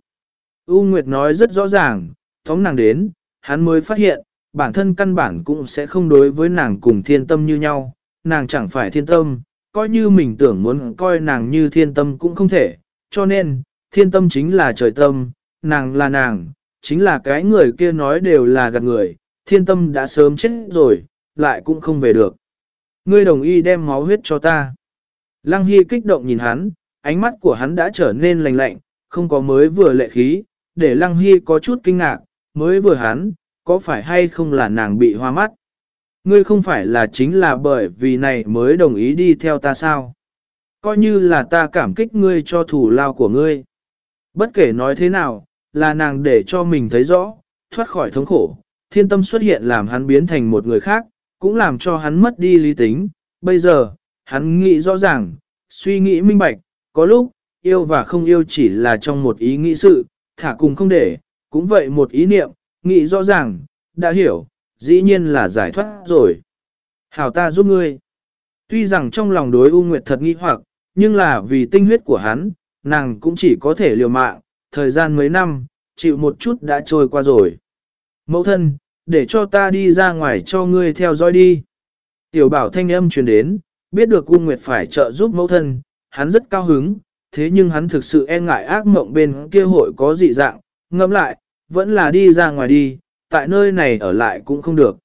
U Nguyệt nói rất rõ ràng, tóm nàng đến, hắn mới phát hiện, bản thân căn bản cũng sẽ không đối với nàng cùng thiên tâm như nhau, nàng chẳng phải thiên tâm, coi như mình tưởng muốn coi nàng như thiên tâm cũng không thể, cho nên, thiên tâm chính là trời tâm, nàng là nàng, chính là cái người kia nói đều là gạt người, thiên tâm đã sớm chết rồi, lại cũng không về được. Ngươi đồng ý đem máu huyết cho ta. Lăng Hy kích động nhìn hắn, ánh mắt của hắn đã trở nên lạnh lạnh, không có mới vừa lệ khí, để Lăng Hy có chút kinh ngạc, mới vừa hắn, có phải hay không là nàng bị hoa mắt? Ngươi không phải là chính là bởi vì này mới đồng ý đi theo ta sao? Coi như là ta cảm kích ngươi cho thủ lao của ngươi. Bất kể nói thế nào, là nàng để cho mình thấy rõ, thoát khỏi thống khổ. Thiên tâm xuất hiện làm hắn biến thành một người khác, cũng làm cho hắn mất đi lý tính. Bây giờ, hắn nghĩ rõ ràng, suy nghĩ minh bạch, có lúc, yêu và không yêu chỉ là trong một ý nghĩ sự, thả cùng không để, cũng vậy một ý niệm, nghĩ rõ ràng, đã hiểu, dĩ nhiên là giải thoát rồi. Hảo ta giúp ngươi. Tuy rằng trong lòng đối U Nguyệt thật nghi hoặc, nhưng là vì tinh huyết của hắn, nàng cũng chỉ có thể liều mạng, thời gian mấy năm, chịu một chút đã trôi qua rồi. Mẫu thân, để cho ta đi ra ngoài cho ngươi theo dõi đi. Tiểu bảo thanh âm truyền đến, biết được U Nguyệt phải trợ giúp mẫu thân, hắn rất cao hứng, thế nhưng hắn thực sự e ngại ác mộng bên kia hội có dị dạng, ngẫm lại, vẫn là đi ra ngoài đi, tại nơi này ở lại cũng không được.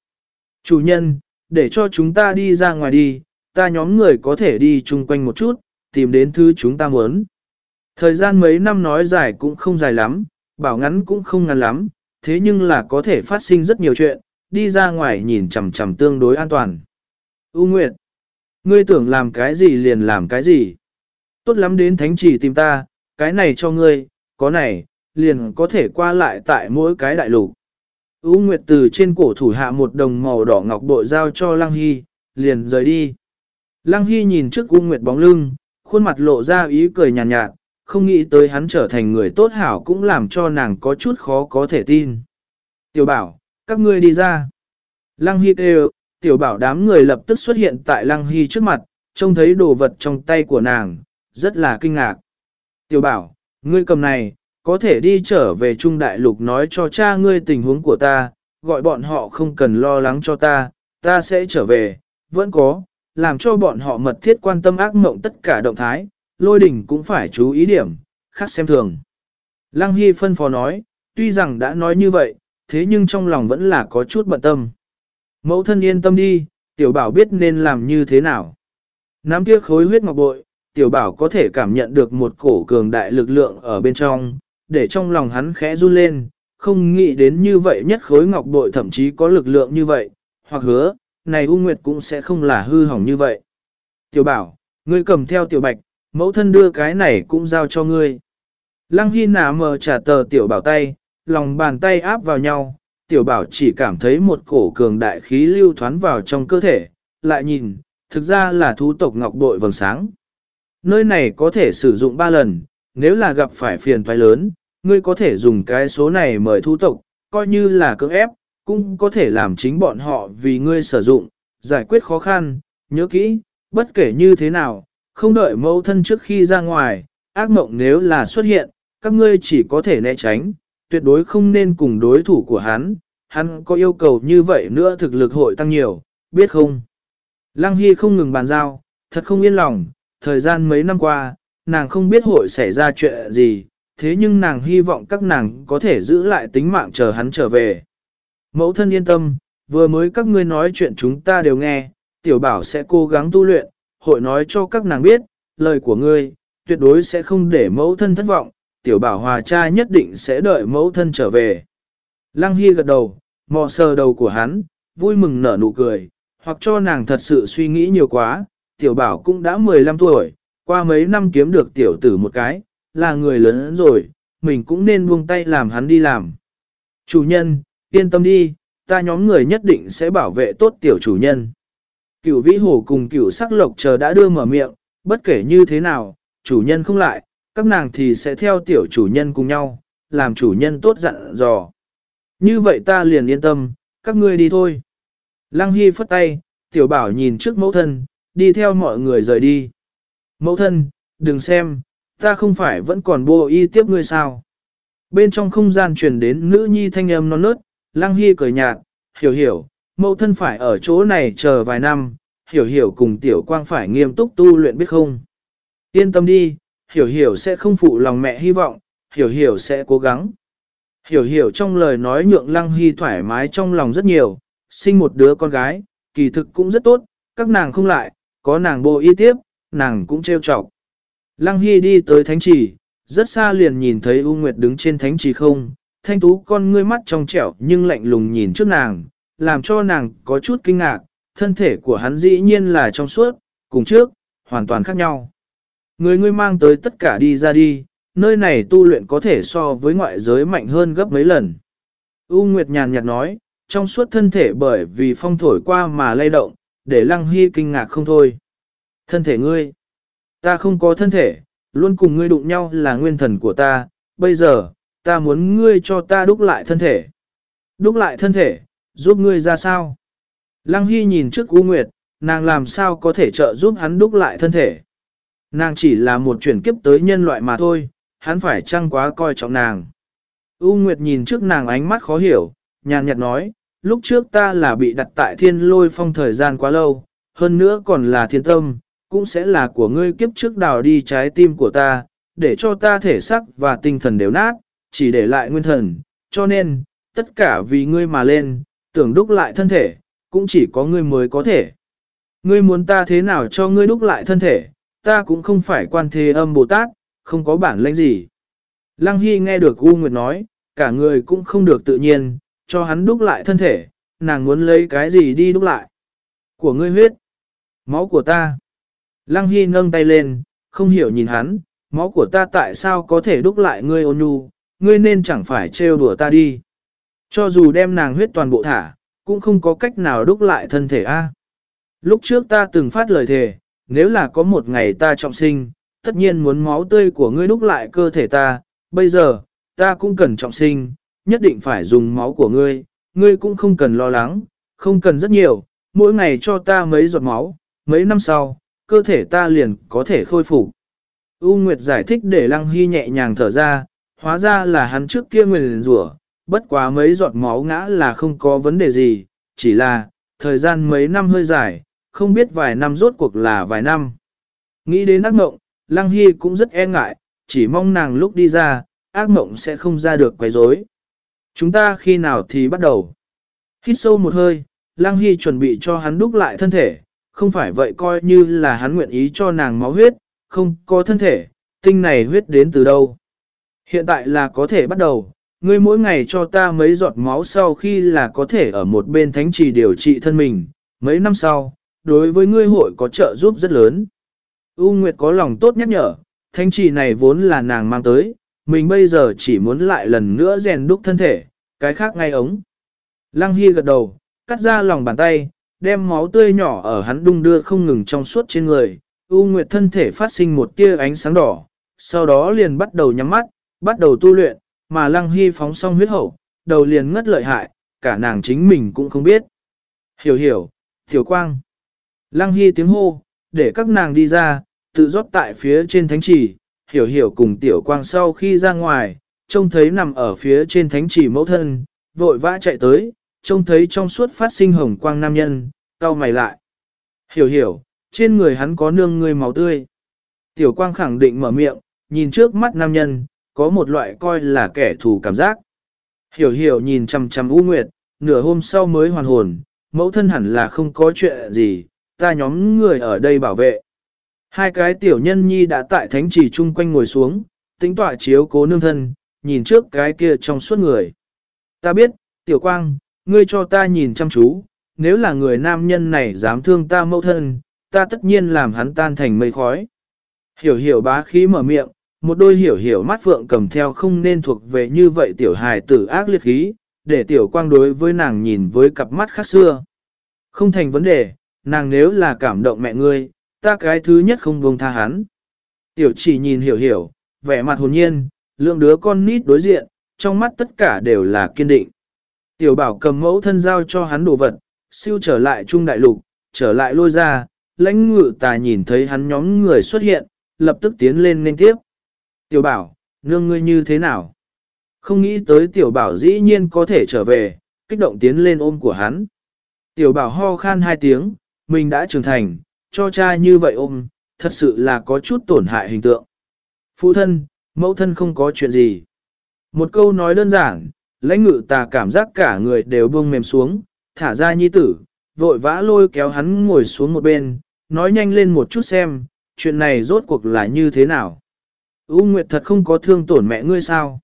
Chủ nhân, để cho chúng ta đi ra ngoài đi, ta nhóm người có thể đi chung quanh một chút, tìm đến thứ chúng ta muốn. Thời gian mấy năm nói dài cũng không dài lắm, bảo ngắn cũng không ngắn lắm, thế nhưng là có thể phát sinh rất nhiều chuyện, đi ra ngoài nhìn chằm chằm tương đối an toàn. U Nguyệt, ngươi tưởng làm cái gì liền làm cái gì. Tốt lắm đến thánh chỉ tìm ta, cái này cho ngươi, có này, liền có thể qua lại tại mỗi cái đại lục. U Nguyệt từ trên cổ thủ hạ một đồng màu đỏ ngọc bội giao cho Lăng Hy, liền rời đi. Lăng Hy nhìn trước U Nguyệt bóng lưng, khuôn mặt lộ ra ý cười nhàn nhạt, nhạt, không nghĩ tới hắn trở thành người tốt hảo cũng làm cho nàng có chút khó có thể tin. Tiểu bảo, các ngươi đi ra. Lăng Hy kêu, tiểu bảo đám người lập tức xuất hiện tại Lăng Hy trước mặt, trông thấy đồ vật trong tay của nàng, rất là kinh ngạc. Tiểu bảo, ngươi cầm này, có thể đi trở về Trung Đại Lục nói cho cha ngươi tình huống của ta, gọi bọn họ không cần lo lắng cho ta, ta sẽ trở về, vẫn có, làm cho bọn họ mật thiết quan tâm ác mộng tất cả động thái, lôi đỉnh cũng phải chú ý điểm, khác xem thường. Lăng Hy phân phó nói, tuy rằng đã nói như vậy, thế nhưng trong lòng vẫn là có chút bận tâm. Mẫu thân yên tâm đi, tiểu bảo biết nên làm như thế nào. Nắm kia khối huyết ngọc bội, tiểu bảo có thể cảm nhận được một cổ cường đại lực lượng ở bên trong, để trong lòng hắn khẽ run lên, không nghĩ đến như vậy nhất khối ngọc bội thậm chí có lực lượng như vậy, hoặc hứa, này U Nguyệt cũng sẽ không là hư hỏng như vậy. Tiểu bảo, ngươi cầm theo tiểu bạch, mẫu thân đưa cái này cũng giao cho ngươi. Lăng Hy nả mờ trả tờ tiểu bảo tay, lòng bàn tay áp vào nhau, tiểu bảo chỉ cảm thấy một cổ cường đại khí lưu thoán vào trong cơ thể, lại nhìn, thực ra là thú tộc ngọc bội vầng sáng. Nơi này có thể sử dụng 3 lần, nếu là gặp phải phiền phải lớn, ngươi có thể dùng cái số này mời thu tộc, coi như là cưỡng ép, cũng có thể làm chính bọn họ vì ngươi sử dụng, giải quyết khó khăn, nhớ kỹ, bất kể như thế nào, không đợi mẫu thân trước khi ra ngoài, ác mộng nếu là xuất hiện, các ngươi chỉ có thể né tránh, tuyệt đối không nên cùng đối thủ của hắn, hắn có yêu cầu như vậy nữa thực lực hội tăng nhiều, biết không? Lăng Hy không ngừng bàn giao, thật không yên lòng, thời gian mấy năm qua, nàng không biết hội xảy ra chuyện gì, thế nhưng nàng hy vọng các nàng có thể giữ lại tính mạng chờ hắn trở về. Mẫu thân yên tâm, vừa mới các ngươi nói chuyện chúng ta đều nghe, tiểu bảo sẽ cố gắng tu luyện, hội nói cho các nàng biết, lời của ngươi, tuyệt đối sẽ không để mẫu thân thất vọng, tiểu bảo hòa cha nhất định sẽ đợi mẫu thân trở về. Lăng Hy gật đầu, mò sờ đầu của hắn, vui mừng nở nụ cười, hoặc cho nàng thật sự suy nghĩ nhiều quá, tiểu bảo cũng đã 15 tuổi, qua mấy năm kiếm được tiểu tử một cái, là người lớn rồi, mình cũng nên buông tay làm hắn đi làm. Chủ nhân, yên tâm đi, ta nhóm người nhất định sẽ bảo vệ tốt tiểu chủ nhân. Cửu vĩ hồ cùng cửu sắc lộc chờ đã đưa mở miệng, bất kể như thế nào, chủ nhân không lại, các nàng thì sẽ theo tiểu chủ nhân cùng nhau, làm chủ nhân tốt dặn dò. Như vậy ta liền yên tâm, các ngươi đi thôi. Lăng Hy phất tay, tiểu bảo nhìn trước mẫu thân, đi theo mọi người rời đi. Mẫu thân, đừng xem, ta không phải vẫn còn bô y tiếp ngươi sao. Bên trong không gian truyền đến nữ nhi thanh âm non nớt, Lăng Hy cười nhạt, hiểu hiểu, mẫu thân phải ở chỗ này chờ vài năm, hiểu hiểu cùng tiểu quang phải nghiêm túc tu luyện biết không. Yên tâm đi, hiểu hiểu sẽ không phụ lòng mẹ hy vọng, hiểu hiểu sẽ cố gắng. Hiểu hiểu trong lời nói nhượng Lăng Hy thoải mái trong lòng rất nhiều, sinh một đứa con gái, kỳ thực cũng rất tốt, các nàng không lại, có nàng bồ y tiếp, nàng cũng trêu chọc. Lăng Hy đi tới thánh trì, rất xa liền nhìn thấy U Nguyệt đứng trên thánh trì không, thanh tú con ngươi mắt trong trẻo nhưng lạnh lùng nhìn trước nàng, làm cho nàng có chút kinh ngạc, thân thể của hắn dĩ nhiên là trong suốt, cùng trước, hoàn toàn khác nhau. Người ngươi mang tới tất cả đi ra đi, nơi này tu luyện có thể so với ngoại giới mạnh hơn gấp mấy lần. U Nguyệt nhàn nhạt nói, trong suốt thân thể bởi vì phong thổi qua mà lay động, để Lăng Hy kinh ngạc không thôi. Thân thể ngươi, ta không có thân thể, luôn cùng ngươi đụng nhau là nguyên thần của ta, bây giờ, ta muốn ngươi cho ta đúc lại thân thể. Đúc lại thân thể, giúp ngươi ra sao? Lăng Hy nhìn trước U Nguyệt, nàng làm sao có thể trợ giúp hắn đúc lại thân thể. Nàng chỉ là một chuyển kiếp tới nhân loại mà thôi, hắn phải chăng quá coi trọng nàng. U Nguyệt nhìn trước nàng ánh mắt khó hiểu, nhàn nhạt nói, lúc trước ta là bị đặt tại thiên lôi phong thời gian quá lâu, hơn nữa còn là thiên tâm, cũng sẽ là của ngươi kiếp trước đào đi trái tim của ta, để cho ta thể sắc và tinh thần đều nát, chỉ để lại nguyên thần, cho nên, tất cả vì ngươi mà lên, tưởng đúc lại thân thể, cũng chỉ có ngươi mới có thể. Ngươi muốn ta thế nào cho ngươi đúc lại thân thể, ta cũng không phải quan thế âm Bồ Tát, không có bản lĩnh gì. Lăng Hy nghe được U Nguyệt nói, cả người cũng không được tự nhiên, cho hắn đúc lại thân thể, nàng muốn lấy cái gì đi đúc lại. Của ngươi huyết, máu của ta. Lăng Hy nâng tay lên, không hiểu nhìn hắn, máu của ta tại sao có thể đúc lại ngươi ôn nhu, ngươi nên chẳng phải trêu đùa ta đi. Cho dù đem nàng huyết toàn bộ thả, cũng không có cách nào đúc lại thân thể a. Lúc trước ta từng phát lời thề, nếu là có một ngày ta trọng sinh, tất nhiên muốn máu tươi của ngươi đúc lại cơ thể ta, bây giờ, ta cũng cần trọng sinh, nhất định phải dùng máu của ngươi, ngươi cũng không cần lo lắng, không cần rất nhiều, mỗi ngày cho ta mấy giọt máu, mấy năm sau, cơ thể ta liền có thể khôi phục. U Nguyệt giải thích để Lăng Hy nhẹ nhàng thở ra, hóa ra là hắn trước kia nguyền rủa, bất quá mấy giọt máu ngã là không có vấn đề gì, chỉ là, thời gian mấy năm hơi dài, không biết vài năm rốt cuộc là vài năm. Nghĩ đến ác mộng, Lăng Hy cũng rất e ngại, chỉ mong nàng lúc đi ra, ác mộng sẽ không ra được quấy rối. Chúng ta khi nào thì bắt đầu? Hít sâu một hơi, Lăng Hy chuẩn bị cho hắn đúc lại thân thể, không phải vậy coi như là hắn nguyện ý cho nàng máu huyết, không có thân thể, tinh này huyết đến từ đâu. Hiện tại là có thể bắt đầu, ngươi mỗi ngày cho ta mấy giọt máu sau khi là có thể ở một bên thánh trì điều trị thân mình, mấy năm sau, đối với ngươi hội có trợ giúp rất lớn. U Nguyệt có lòng tốt nhắc nhở, Thánh trì này vốn là nàng mang tới, mình bây giờ chỉ muốn lại lần nữa rèn đúc thân thể, cái khác ngay ống. Lăng Hy gật đầu, cắt ra lòng bàn tay, đem máu tươi nhỏ ở hắn đung đưa không ngừng trong suốt trên người. U Nguyệt thân thể phát sinh một tia ánh sáng đỏ, sau đó liền bắt đầu nhắm mắt, bắt đầu tu luyện, mà Lăng Hy phóng xong huyết hậu, đầu liền ngất lợi hại, cả nàng chính mình cũng không biết. Hiểu hiểu, Tiểu Quang. Lăng Hy tiếng hô, để các nàng đi ra, tự rót tại phía trên thánh trì, hiểu hiểu cùng Tiểu Quang sau khi ra ngoài, trông thấy nằm ở phía trên thánh trì mẫu thân, vội vã chạy tới, trông thấy trong suốt phát sinh hồng quang nam nhân, cau mày lại. Hiểu hiểu, trên người hắn có nương người máu tươi. Tiểu Quang khẳng định mở miệng, nhìn trước mắt nam nhân, có một loại coi là kẻ thù cảm giác. Hiểu hiểu nhìn chằm chằm U Nguyệt, nửa hôm sau mới hoàn hồn, mẫu thân hẳn là không có chuyện gì, ta nhóm người ở đây bảo vệ. Hai cái tiểu nhân nhi đã tại thánh trì chung quanh ngồi xuống, tính tỏa chiếu cố nương thân, nhìn trước cái kia trong suốt người. Ta biết, tiểu quang, ngươi cho ta nhìn chăm chú, nếu là người nam nhân này dám thương ta mẫu thân, ta tất nhiên làm hắn tan thành mây khói. Hiểu hiểu bá khí mở miệng, một đôi hiểu hiểu mắt phượng cầm theo không nên thuộc về như vậy tiểu hài tử ác liệt khí, để tiểu quang đối với nàng nhìn với cặp mắt khác xưa. Không thành vấn đề, nàng nếu là cảm động mẹ ngươi, ta cái thứ nhất không buông tha hắn. Tiểu chỉ nhìn hiểu hiểu, vẻ mặt hồn nhiên, lượng đứa con nít đối diện, trong mắt tất cả đều là kiên định. Tiểu bảo cầm mẫu thân giao cho hắn đồ vật, siêu trở lại trung đại lục, trở lại lôi ra, lãnh ngự tà nhìn thấy hắn nhóm người xuất hiện, lập tức tiến lên nên tiếp. Tiểu bảo, nương ngươi như thế nào? Không nghĩ tới tiểu bảo dĩ nhiên có thể trở về, kích động tiến lên ôm của hắn. Tiểu bảo ho khan hai tiếng, mình đã trưởng thành, cho cha như vậy ôm, thật sự là có chút tổn hại hình tượng. Phụ thân, mẫu thân không có chuyện gì. Một câu nói đơn giản, lãnh ngự tà cảm giác cả người đều buông mềm xuống, thả ra nhi tử, vội vã lôi kéo hắn ngồi xuống một bên, nói nhanh lên một chút xem, chuyện này rốt cuộc là như thế nào. U Nguyệt thật không có thương tổn mẹ ngươi sao?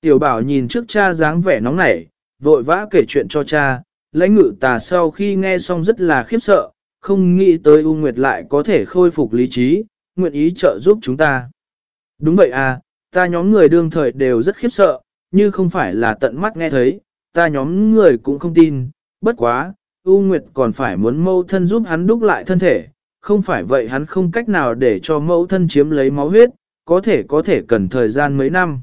Tiểu bảo nhìn trước cha dáng vẻ nóng nảy, vội vã kể chuyện cho cha, lãnh ngự tà sau khi nghe xong rất là khiếp sợ, không nghĩ tới U Nguyệt lại có thể khôi phục lý trí, nguyện ý trợ giúp chúng ta. Đúng vậy à, ta nhóm người đương thời đều rất khiếp sợ, như không phải là tận mắt nghe thấy, ta nhóm người cũng không tin, bất quá, U Nguyệt còn phải muốn mâu thân giúp hắn đúc lại thân thể, không phải vậy hắn không cách nào để cho mẫu thân chiếm lấy máu huyết, có thể có thể cần thời gian mấy năm.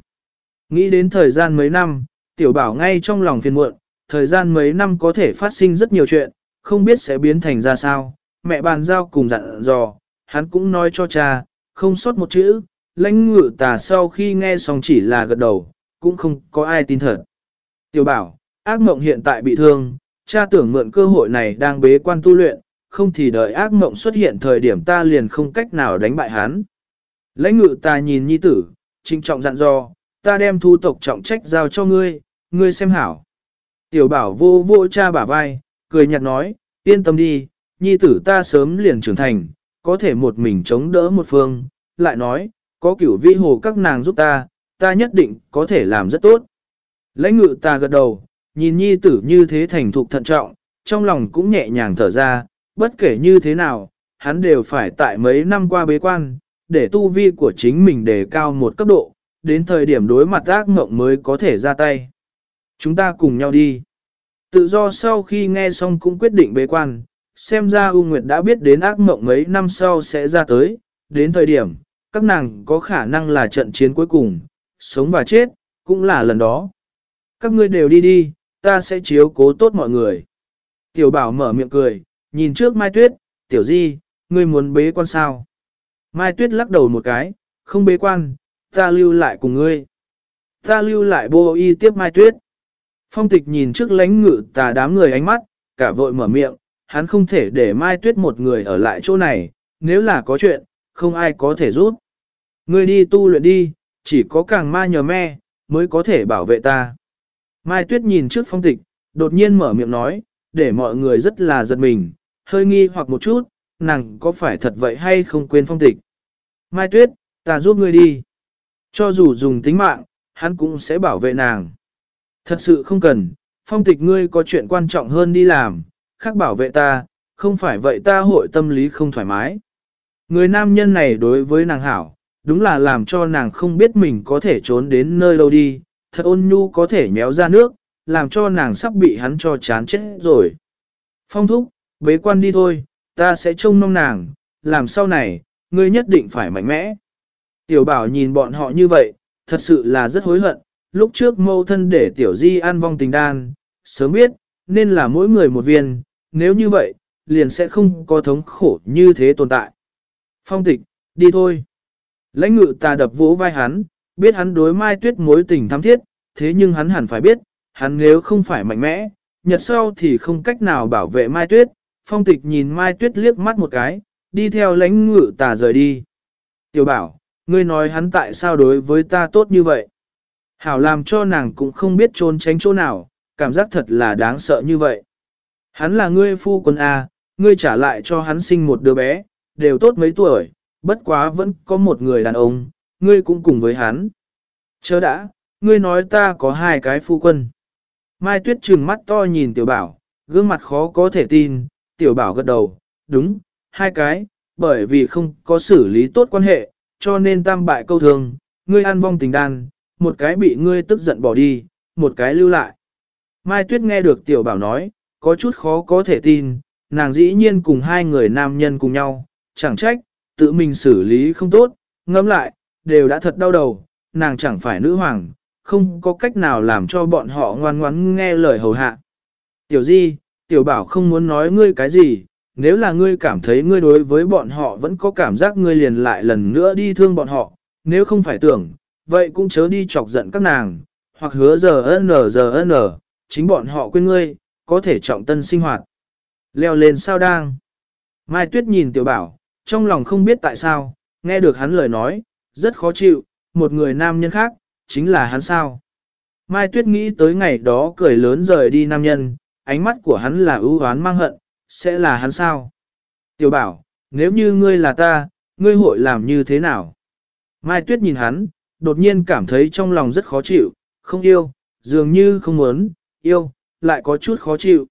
Nghĩ đến thời gian mấy năm, tiểu bảo ngay trong lòng phiền muộn, thời gian mấy năm có thể phát sinh rất nhiều chuyện, không biết sẽ biến thành ra sao. Mẹ bàn giao cùng dặn dò, hắn cũng nói cho cha, không sót một chữ, lãnh ngự tà sau khi nghe xong chỉ là gật đầu, cũng không có ai tin thật. Tiểu bảo, ác mộng hiện tại bị thương, cha tưởng mượn cơ hội này đang bế quan tu luyện, không thì đợi ác mộng xuất hiện thời điểm ta liền không cách nào đánh bại hắn. Lãnh ngự ta nhìn nhi tử, trinh trọng dặn dò, ta đem thu tộc trọng trách giao cho ngươi, ngươi xem hảo. Tiểu bảo vô vô cha bả vai, cười nhạt nói, yên tâm đi, nhi tử ta sớm liền trưởng thành, có thể một mình chống đỡ một phương, lại nói, có cửu vi hồ các nàng giúp ta, ta nhất định có thể làm rất tốt. Lãnh ngự ta gật đầu, nhìn nhi tử như thế thành thục thận trọng, trong lòng cũng nhẹ nhàng thở ra, bất kể như thế nào, hắn đều phải tại mấy năm qua bế quan, để tu vi của chính mình đề cao một cấp độ, đến thời điểm đối mặt ác mộng mới có thể ra tay. Chúng ta cùng nhau đi. Tự do sau khi nghe xong cũng quyết định bế quan, xem ra U Nguyệt đã biết đến ác mộng mấy năm sau sẽ ra tới, đến thời điểm, các nàng có khả năng là trận chiến cuối cùng, sống và chết, cũng là lần đó. Các ngươi đều đi đi, ta sẽ chiếu cố tốt mọi người. Tiểu bảo mở miệng cười, nhìn trước Mai Tuyết, tiểu di, ngươi muốn bế quan sao? Mai Tuyết lắc đầu một cái, không bế quan, ta lưu lại cùng ngươi. Ta lưu lại bô y tiếp Mai Tuyết. Phong tịch nhìn trước lánh ngự tà đám người ánh mắt, cả vội mở miệng, hắn không thể để Mai Tuyết một người ở lại chỗ này, nếu là có chuyện, không ai có thể giúp. Ngươi đi tu luyện đi, chỉ có càng ma nhờ me, mới có thể bảo vệ ta. Mai Tuyết nhìn trước phong tịch, đột nhiên mở miệng nói, để mọi người rất là giật mình, hơi nghi hoặc một chút, nàng có phải thật vậy hay không quên phong tịch. Mai Tuyết, ta giúp ngươi đi. Cho dù dùng tính mạng, hắn cũng sẽ bảo vệ nàng. Thật sự không cần, phong tịch ngươi có chuyện quan trọng hơn đi làm, khác bảo vệ ta, không phải vậy ta hội tâm lý không thoải mái. Người nam nhân này đối với nàng hảo, đúng là làm cho nàng không biết mình có thể trốn đến nơi đâu đi, thật ôn nhu có thể méo ra nước, làm cho nàng sắp bị hắn cho chán chết rồi. Phong thúc, bế quan đi thôi, ta sẽ trông nom nàng, làm sau này, ngươi nhất định phải mạnh mẽ. Tiểu bảo nhìn bọn họ như vậy, thật sự là rất hối hận, lúc trước mâu thân để tiểu di an vong tình đan, sớm biết, nên là mỗi người một viên, nếu như vậy, liền sẽ không có thống khổ như thế tồn tại. Phong tịch, đi thôi. Lãnh ngự ta đập vỗ vai hắn, biết hắn đối mai tuyết mối tình thắm thiết, thế nhưng hắn hẳn phải biết, hắn nếu không phải mạnh mẽ, nhật sau thì không cách nào bảo vệ mai tuyết. Phong tịch nhìn mai tuyết liếc mắt một cái, đi theo lãnh ngự tà rời đi. Tiểu bảo, ngươi nói hắn tại sao đối với ta tốt như vậy? Hảo làm cho nàng cũng không biết trốn tránh chỗ nào, cảm giác thật là đáng sợ như vậy. Hắn là ngươi phu quân A, ngươi trả lại cho hắn sinh một đứa bé, đều tốt mấy tuổi, bất quá vẫn có một người đàn ông, ngươi cũng cùng với hắn. Chớ đã, ngươi nói ta có hai cái phu quân. Mai Tuyết trừng mắt to nhìn tiểu bảo, gương mặt khó có thể tin, tiểu bảo gật đầu, đúng, hai cái, bởi vì không có xử lý tốt quan hệ, cho nên tam bại câu thường, ngươi ăn vong tình đan, một cái bị ngươi tức giận bỏ đi, một cái lưu lại. Mai Tuyết nghe được tiểu bảo nói, có chút khó có thể tin, nàng dĩ nhiên cùng hai người nam nhân cùng nhau, chẳng trách, tự mình xử lý không tốt, ngẫm lại, đều đã thật đau đầu, nàng chẳng phải nữ hoàng, không có cách nào làm cho bọn họ ngoan ngoãn nghe lời hầu hạ. Tiểu Di, Tiểu Bảo không muốn nói ngươi cái gì, nếu là ngươi cảm thấy ngươi đối với bọn họ vẫn có cảm giác ngươi liền lại lần nữa đi thương bọn họ, nếu không phải tưởng, vậy cũng chớ đi chọc giận các nàng, hoặc hứa giờ n giờ n, chính bọn họ quên ngươi, có thể trọng tân sinh hoạt. Leo lên sao đang. Mai Tuyết nhìn Tiểu Bảo, trong lòng không biết tại sao, nghe được hắn lời nói, rất khó chịu, một người nam nhân khác, chính là hắn sao. Mai Tuyết nghĩ tới ngày đó cười lớn rời đi nam nhân, ánh mắt của hắn là ưu oán mang hận, sẽ là hắn sao. Tiểu bảo, nếu như ngươi là ta, ngươi hội làm như thế nào? Mai Tuyết nhìn hắn, đột nhiên cảm thấy trong lòng rất khó chịu, không yêu, dường như không muốn, yêu, lại có chút khó chịu.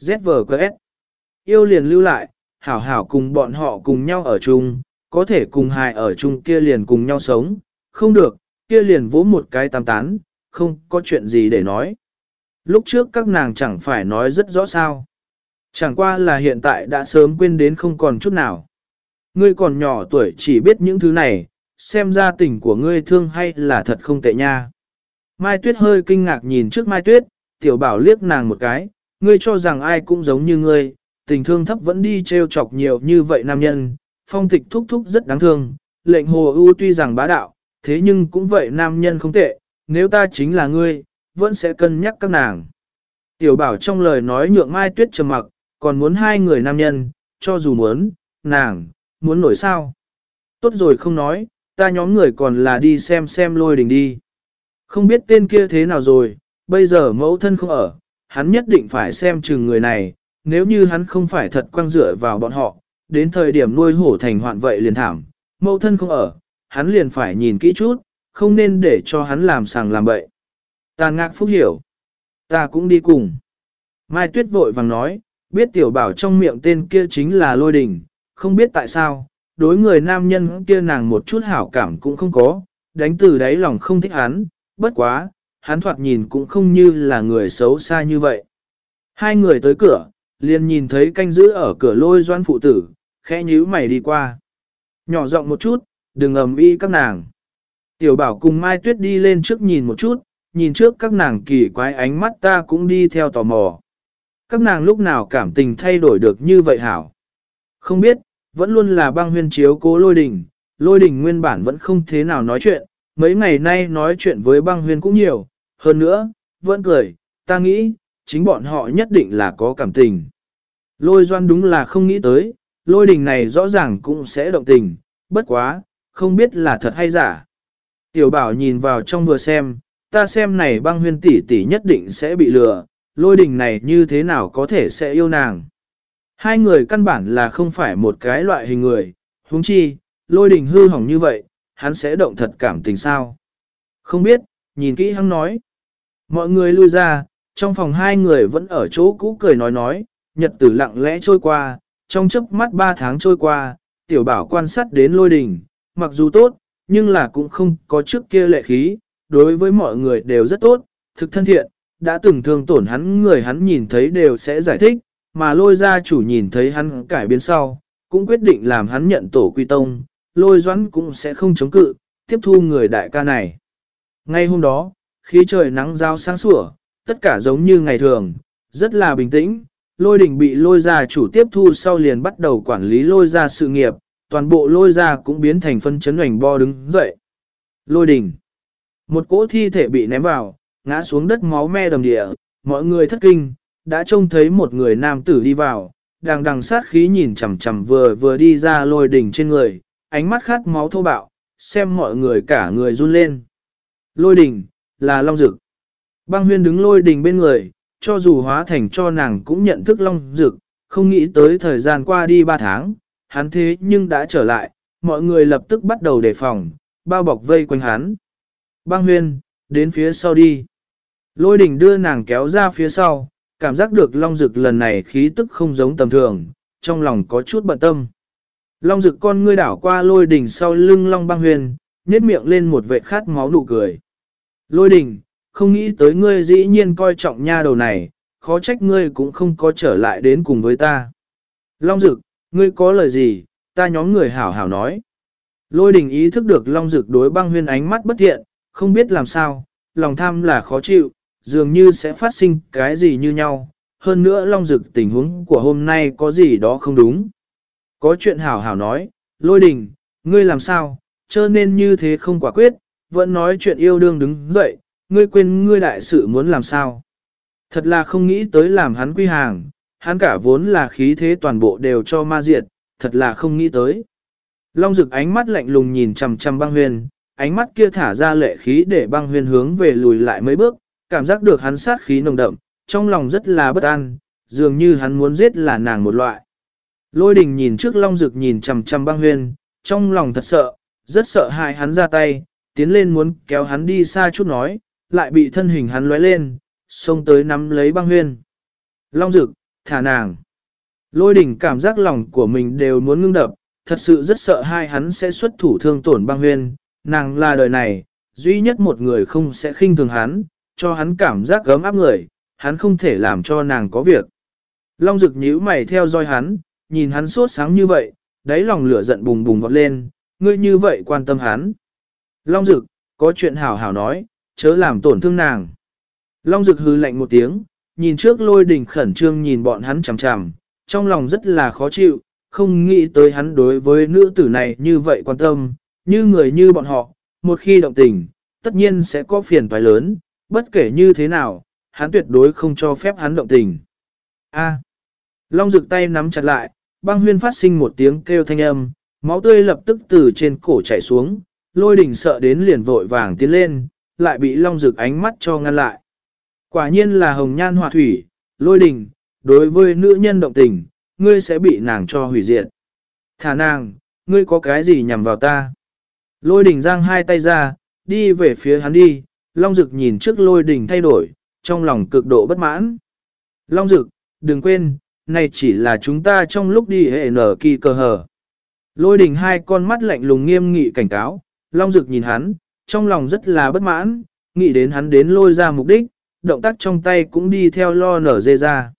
ZVQS Yêu liền lưu lại, hảo hảo cùng bọn họ cùng nhau ở chung, có thể cùng hài ở chung kia liền cùng nhau sống, không được, kia liền vỗ một cái tam tán, không có chuyện gì để nói. Lúc trước các nàng chẳng phải nói rất rõ sao. Chẳng qua là hiện tại đã sớm quên đến không còn chút nào. Ngươi còn nhỏ tuổi chỉ biết những thứ này, xem ra tình của ngươi thương hay là thật không tệ nha. Mai Tuyết hơi kinh ngạc nhìn trước Mai Tuyết, tiểu bảo liếc nàng một cái, ngươi cho rằng ai cũng giống như ngươi, tình thương thấp vẫn đi treo chọc nhiều như vậy nam nhân, phong tịch thúc thúc rất đáng thương, lệnh hồ ưu tuy rằng bá đạo, thế nhưng cũng vậy nam nhân không tệ, nếu ta chính là ngươi, vẫn sẽ cân nhắc các nàng. Tiểu bảo trong lời nói nhượng Mai Tuyết trầm mặc, còn muốn hai người nam nhân, cho dù muốn, nàng, muốn nổi sao. Tốt rồi không nói, ta nhóm người còn là đi xem xem lôi đình đi. Không biết tên kia thế nào rồi, bây giờ mẫu thân không ở, hắn nhất định phải xem chừng người này, nếu như hắn không phải thật quăng dựa vào bọn họ, đến thời điểm nuôi hổ thành hoạn vậy liền thảm, mẫu thân không ở, hắn liền phải nhìn kỹ chút, không nên để cho hắn làm sàng làm bậy. Tàn ngạc phúc hiểu. Ta cũng đi cùng. Mai Tuyết vội vàng nói, biết tiểu bảo trong miệng tên kia chính là lôi đình, không biết tại sao, đối người nam nhân kia nàng một chút hảo cảm cũng không có, đánh từ đáy lòng không thích hắn, bất quá, hắn thoạt nhìn cũng không như là người xấu xa như vậy. Hai người tới cửa, liền nhìn thấy canh giữ ở cửa lôi doan phụ tử, khẽ nhíu mày đi qua. Nhỏ giọng một chút, đừng ầm y các nàng. Tiểu bảo cùng Mai Tuyết đi lên trước nhìn một chút, nhìn trước các nàng kỳ quái ánh mắt ta cũng đi theo tò mò. Các nàng lúc nào cảm tình thay đổi được như vậy hảo? Không biết, vẫn luôn là băng huyên chiếu cố lôi đình, lôi đình nguyên bản vẫn không thế nào nói chuyện, mấy ngày nay nói chuyện với băng huyên cũng nhiều, hơn nữa, vẫn cười, ta nghĩ, chính bọn họ nhất định là có cảm tình. Lôi doan đúng là không nghĩ tới, lôi đình này rõ ràng cũng sẽ động tình, bất quá, không biết là thật hay giả. Tiểu bảo nhìn vào trong vừa xem, ta xem này băng huyên tỷ tỷ nhất định sẽ bị lừa, lôi đình này như thế nào có thể sẽ yêu nàng. Hai người căn bản là không phải một cái loại hình người, huống chi, lôi đình hư hỏng như vậy, hắn sẽ động thật cảm tình sao. Không biết, nhìn kỹ hắn nói. Mọi người lui ra, trong phòng hai người vẫn ở chỗ cũ cười nói nói, Nhật tử lặng lẽ trôi qua, trong chớp mắt ba tháng trôi qua, tiểu bảo quan sát đến lôi đình, mặc dù tốt, nhưng là cũng không có trước kia lệ khí, đối với mọi người đều rất tốt, thực thân thiện, đã từng thương tổn hắn người hắn nhìn thấy đều sẽ giải thích, mà lôi gia chủ nhìn thấy hắn cải biến sau, cũng quyết định làm hắn nhận tổ quy tông, lôi doãn cũng sẽ không chống cự, tiếp thu người đại ca này. Ngay hôm đó, khí trời nắng giao sáng sủa, tất cả giống như ngày thường, rất là bình tĩnh, lôi đình bị lôi ra chủ tiếp thu sau liền bắt đầu quản lý lôi ra sự nghiệp, toàn bộ lôi ra cũng biến thành phân chấn hoành bo đứng dậy. Lôi đình. Một cỗ thi thể bị ném vào, ngã xuống đất máu me đầm địa, mọi người thất kinh, đã trông thấy một người nam tử đi vào, đang đằng sát khí nhìn chằm chằm vừa vừa đi ra lôi đỉnh trên người, ánh mắt khát máu thô bạo, xem mọi người cả người run lên. Lôi đỉnh, là Long Dực. Băng huyên đứng lôi đình bên người, cho dù hóa thành cho nàng cũng nhận thức Long Dực, không nghĩ tới thời gian qua đi 3 tháng, hắn thế nhưng đã trở lại, mọi người lập tức bắt đầu đề phòng, bao bọc vây quanh hắn. Băng huyên, đến phía sau đi. Lôi đình đưa nàng kéo ra phía sau, cảm giác được Long Dực lần này khí tức không giống tầm thường, trong lòng có chút bận tâm. Long Dực con ngươi đảo qua lôi đình sau lưng Long băng huyền, nhét miệng lên một vệ khát máu nụ cười. Lôi đình không nghĩ tới ngươi dĩ nhiên coi trọng nha đầu này, khó trách ngươi cũng không có trở lại đến cùng với ta. Long Dực, ngươi có lời gì, ta nhóm người hảo hảo nói. Lôi đình ý thức được Long Dực đối băng huyên ánh mắt bất thiện, không biết làm sao, lòng tham là khó chịu, dường như sẽ phát sinh cái gì như nhau. Hơn nữa Long Dực tình huống của hôm nay có gì đó không đúng. Có chuyện hảo hảo nói, lôi đình, ngươi làm sao, chớ nên như thế không quả quyết, vẫn nói chuyện yêu đương đứng dậy, ngươi quên ngươi đại sự muốn làm sao. Thật là không nghĩ tới làm hắn quy hàng, hắn cả vốn là khí thế toàn bộ đều cho ma diệt, thật là không nghĩ tới. Long rực ánh mắt lạnh lùng nhìn chằm chằm băng huyền, ánh mắt kia thả ra lệ khí để băng huyền hướng về lùi lại mấy bước, cảm giác được hắn sát khí nồng đậm, trong lòng rất là bất an, dường như hắn muốn giết là nàng một loại. Lôi đình nhìn trước long rực nhìn chằm chằm băng huyền, trong lòng thật sợ, rất sợ hại hắn ra tay, tiến lên muốn kéo hắn đi xa chút nói, lại bị thân hình hắn lóe lên, xông tới nắm lấy băng huyên, Long rực, thả nàng. Lôi đỉnh cảm giác lòng của mình đều muốn ngưng đập, thật sự rất sợ hai hắn sẽ xuất thủ thương tổn băng huyên, nàng là đời này, duy nhất một người không sẽ khinh thường hắn, cho hắn cảm giác gấm áp người, hắn không thể làm cho nàng có việc. Long rực nhíu mày theo dõi hắn, nhìn hắn suốt sáng như vậy, đáy lòng lửa giận bùng bùng vọt lên, ngươi như vậy quan tâm hắn. Long rực, có chuyện hảo hảo nói, chớ làm tổn thương nàng. Long rực hư lạnh một tiếng, nhìn trước lôi đình khẩn trương nhìn bọn hắn chằm chằm, trong lòng rất là khó chịu, không nghĩ tới hắn đối với nữ tử này như vậy quan tâm, như người như bọn họ, một khi động tình, tất nhiên sẽ có phiền toái lớn, bất kể như thế nào, hắn tuyệt đối không cho phép hắn động tình. A. Long rực tay nắm chặt lại, băng huyên phát sinh một tiếng kêu thanh âm, máu tươi lập tức từ trên cổ chảy xuống, lôi đỉnh sợ đến liền vội vàng tiến lên, lại bị long rực ánh mắt cho ngăn lại. Quả nhiên là hồng nhan họa thủy, lôi Đình đối với nữ nhân động tình, ngươi sẽ bị nàng cho hủy diệt. Thả nàng, ngươi có cái gì nhằm vào ta? Lôi Đình giang hai tay ra, đi về phía hắn đi, Long Dực nhìn trước lôi Đình thay đổi, trong lòng cực độ bất mãn. Long Dực, đừng quên, này chỉ là chúng ta trong lúc đi hệ nở kỳ cờ hờ. Lôi Đình hai con mắt lạnh lùng nghiêm nghị cảnh cáo, Long Dực nhìn hắn, trong lòng rất là bất mãn, nghĩ đến hắn đến lôi ra mục đích, động tác trong tay cũng đi theo lo nở dê ra.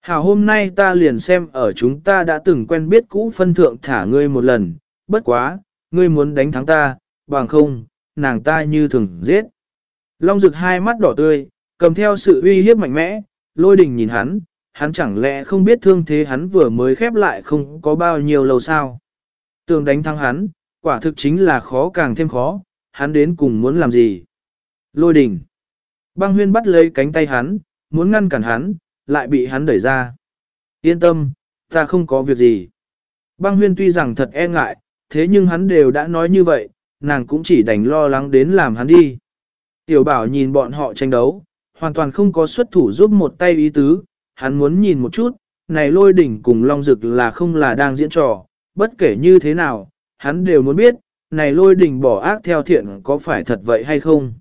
Hảo hôm nay ta liền xem ở chúng ta đã từng quen biết cũ phân thượng thả ngươi một lần, bất quá, ngươi muốn đánh thắng ta, bằng không, nàng ta như thường giết. Long rực hai mắt đỏ tươi, cầm theo sự uy hiếp mạnh mẽ, lôi đình nhìn hắn, hắn chẳng lẽ không biết thương thế hắn vừa mới khép lại không có bao nhiêu lâu sao. Tường đánh thắng hắn, quả thực chính là khó càng thêm khó, hắn đến cùng muốn làm gì. Lôi đình. Băng huyên bắt lấy cánh tay hắn, muốn ngăn cản hắn, lại bị hắn đẩy ra. Yên tâm, ta không có việc gì. Băng huyên tuy rằng thật e ngại, thế nhưng hắn đều đã nói như vậy, nàng cũng chỉ đành lo lắng đến làm hắn đi. Tiểu bảo nhìn bọn họ tranh đấu, hoàn toàn không có xuất thủ giúp một tay ý tứ, hắn muốn nhìn một chút, này lôi đỉnh cùng long dực là không là đang diễn trò, bất kể như thế nào, hắn đều muốn biết, này lôi đỉnh bỏ ác theo thiện có phải thật vậy hay không.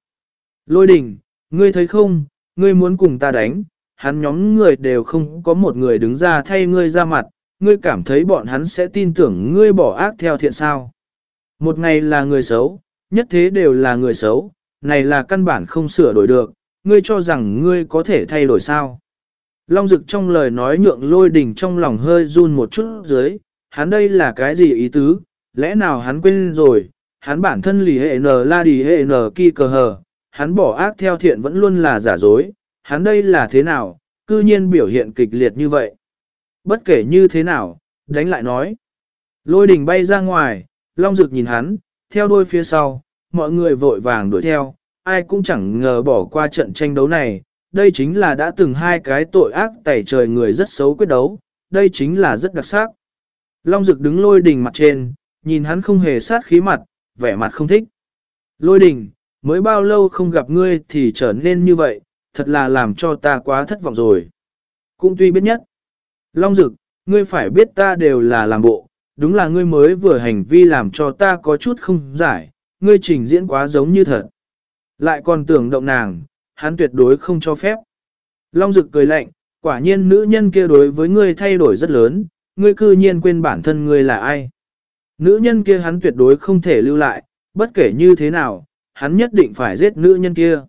Lôi đỉnh, ngươi thấy không, ngươi muốn cùng ta đánh, hắn nhóm người đều không có một người đứng ra thay ngươi ra mặt, ngươi cảm thấy bọn hắn sẽ tin tưởng ngươi bỏ ác theo thiện sao. Một ngày là người xấu, nhất thế đều là người xấu, này là căn bản không sửa đổi được, ngươi cho rằng ngươi có thể thay đổi sao. Long Dực trong lời nói nhượng lôi đình trong lòng hơi run một chút dưới, hắn đây là cái gì ý tứ, lẽ nào hắn quên rồi, hắn bản thân lì hệ n la đi hệ n kỳ cờ hờ, hắn bỏ ác theo thiện vẫn luôn là giả dối, hắn đây là thế nào, cư nhiên biểu hiện kịch liệt như vậy. Bất kể như thế nào, đánh lại nói. Lôi đình bay ra ngoài, Long Dực nhìn hắn, theo đuôi phía sau, mọi người vội vàng đuổi theo, ai cũng chẳng ngờ bỏ qua trận tranh đấu này, đây chính là đã từng hai cái tội ác tẩy trời người rất xấu quyết đấu, đây chính là rất đặc sắc. Long Dực đứng lôi đình mặt trên, nhìn hắn không hề sát khí mặt, vẻ mặt không thích. Lôi đình, mới bao lâu không gặp ngươi thì trở nên như vậy, thật là làm cho ta quá thất vọng rồi. Cũng tuy biết nhất. Long Dực, ngươi phải biết ta đều là làm bộ, đúng là ngươi mới vừa hành vi làm cho ta có chút không giải, ngươi trình diễn quá giống như thật. Lại còn tưởng động nàng, hắn tuyệt đối không cho phép. Long Dực cười lạnh, quả nhiên nữ nhân kia đối với ngươi thay đổi rất lớn, ngươi cư nhiên quên bản thân ngươi là ai. Nữ nhân kia hắn tuyệt đối không thể lưu lại, bất kể như thế nào, hắn nhất định phải giết nữ nhân kia.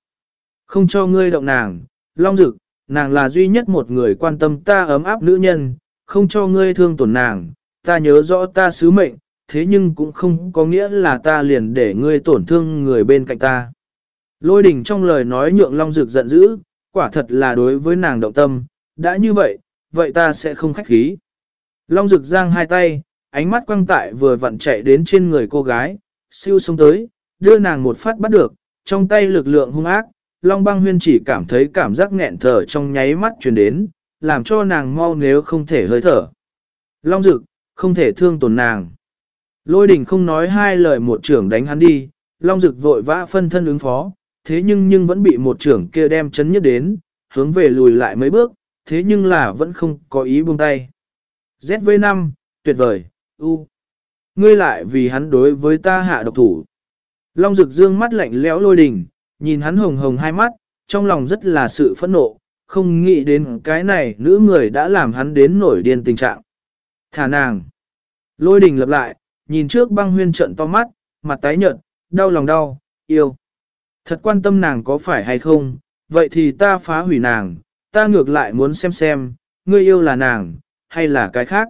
Không cho ngươi động nàng, Long Dực, nàng là duy nhất một người quan tâm ta ấm áp nữ nhân, không cho ngươi thương tổn nàng, ta nhớ rõ ta sứ mệnh, thế nhưng cũng không có nghĩa là ta liền để ngươi tổn thương người bên cạnh ta. Lôi đỉnh trong lời nói nhượng Long Dực giận dữ, quả thật là đối với nàng động tâm, đã như vậy, vậy ta sẽ không khách khí. Long Dực giang hai tay, ánh mắt quăng tại vừa vặn chạy đến trên người cô gái, siêu xuống tới, đưa nàng một phát bắt được, trong tay lực lượng hung ác, Long băng huyên chỉ cảm thấy cảm giác nghẹn thở trong nháy mắt truyền đến, làm cho nàng mau nếu không thể hơi thở. Long Dực, không thể thương tổn nàng. Lôi đình không nói hai lời một trưởng đánh hắn đi, Long Dực vội vã phân thân ứng phó, thế nhưng nhưng vẫn bị một trưởng kia đem chấn nhất đến, hướng về lùi lại mấy bước, thế nhưng là vẫn không có ý buông tay. ZV5, tuyệt vời, u. Ngươi lại vì hắn đối với ta hạ độc thủ. Long Dực dương mắt lạnh lẽo lôi đình, nhìn hắn hồng hồng hai mắt, trong lòng rất là sự phẫn nộ, không nghĩ đến cái này nữ người đã làm hắn đến nổi điên tình trạng. Thả nàng. Lôi đình lập lại, nhìn trước băng huyên trận to mắt, mặt tái nhợt, đau lòng đau, yêu. Thật quan tâm nàng có phải hay không, vậy thì ta phá hủy nàng, ta ngược lại muốn xem xem, ngươi yêu là nàng, hay là cái khác.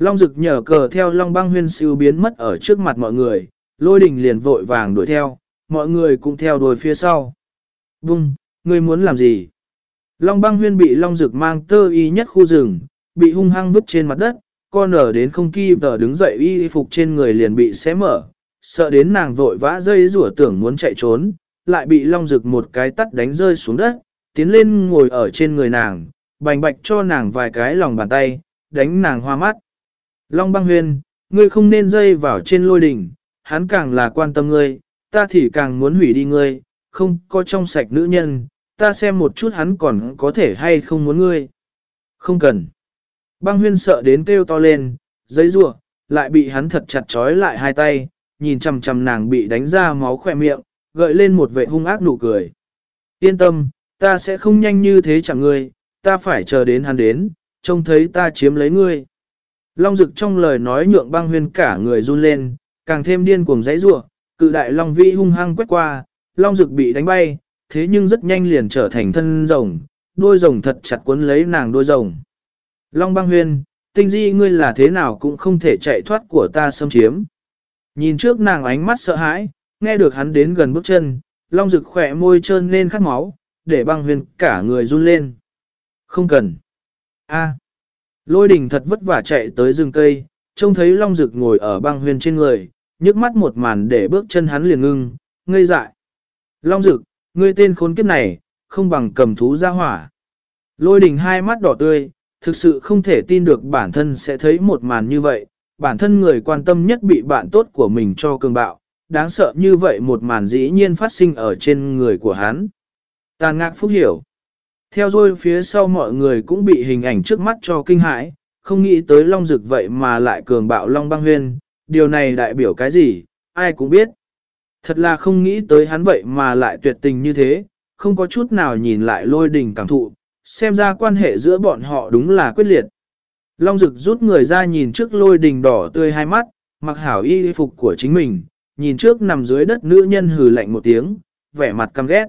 Long rực nhờ cờ theo Long băng huyên siêu biến mất ở trước mặt mọi người, lôi đình liền vội vàng đuổi theo, mọi người cũng theo đuổi phía sau. Bung, ngươi muốn làm gì? Long băng huyên bị Long rực mang tơ y nhất khu rừng, bị hung hăng vứt trên mặt đất, con ở đến không kỳ tờ đứng dậy y phục trên người liền bị xé mở, sợ đến nàng vội vã dây rủa tưởng muốn chạy trốn, lại bị long rực một cái tắt đánh rơi xuống đất, tiến lên ngồi ở trên người nàng, bành bạch cho nàng vài cái lòng bàn tay, đánh nàng hoa mắt. Long băng huyền, ngươi không nên dây vào trên lôi đỉnh, hắn càng là quan tâm ngươi, ta thì càng muốn hủy đi ngươi, không có trong sạch nữ nhân, ta xem một chút hắn còn có thể hay không muốn ngươi. Không cần. Băng huyên sợ đến kêu to lên, giấy rủa lại bị hắn thật chặt trói lại hai tay, nhìn chằm chằm nàng bị đánh ra máu khỏe miệng, gợi lên một vệ hung ác nụ cười. Yên tâm, ta sẽ không nhanh như thế chẳng ngươi, ta phải chờ đến hắn đến, trông thấy ta chiếm lấy ngươi. Long Dực trong lời nói nhượng băng huyên cả người run lên, càng thêm điên cuồng giấy rủa cự đại Long Vĩ hung hăng quét qua, Long Dực bị đánh bay, thế nhưng rất nhanh liền trở thành thân rồng, đôi rồng thật chặt cuốn lấy nàng đôi rồng. Long băng huyên, tinh di ngươi là thế nào cũng không thể chạy thoát của ta xâm chiếm. Nhìn trước nàng ánh mắt sợ hãi, nghe được hắn đến gần bước chân, long Dực khỏe môi trơn lên khát máu, để băng huyên cả người run lên. Không cần. A. Lôi đình thật vất vả chạy tới rừng cây, trông thấy long rực ngồi ở băng huyền trên người, nhức mắt một màn để bước chân hắn liền ngưng, ngây dại. Long rực, ngươi tên khốn kiếp này, không bằng cầm thú ra hỏa. Lôi đình hai mắt đỏ tươi, thực sự không thể tin được bản thân sẽ thấy một màn như vậy, bản thân người quan tâm nhất bị bạn tốt của mình cho cường bạo, đáng sợ như vậy một màn dĩ nhiên phát sinh ở trên người của hắn. Tàn ngạc phúc hiểu. Theo dôi phía sau mọi người cũng bị hình ảnh trước mắt cho kinh hãi, không nghĩ tới long dực vậy mà lại cường bạo long băng huyên, điều này đại biểu cái gì, ai cũng biết. Thật là không nghĩ tới hắn vậy mà lại tuyệt tình như thế, không có chút nào nhìn lại lôi đình cảm thụ, xem ra quan hệ giữa bọn họ đúng là quyết liệt. Long Dực rút người ra nhìn trước lôi đình đỏ tươi hai mắt, mặc hảo y phục của chính mình, nhìn trước nằm dưới đất nữ nhân hừ lạnh một tiếng, vẻ mặt căm ghét.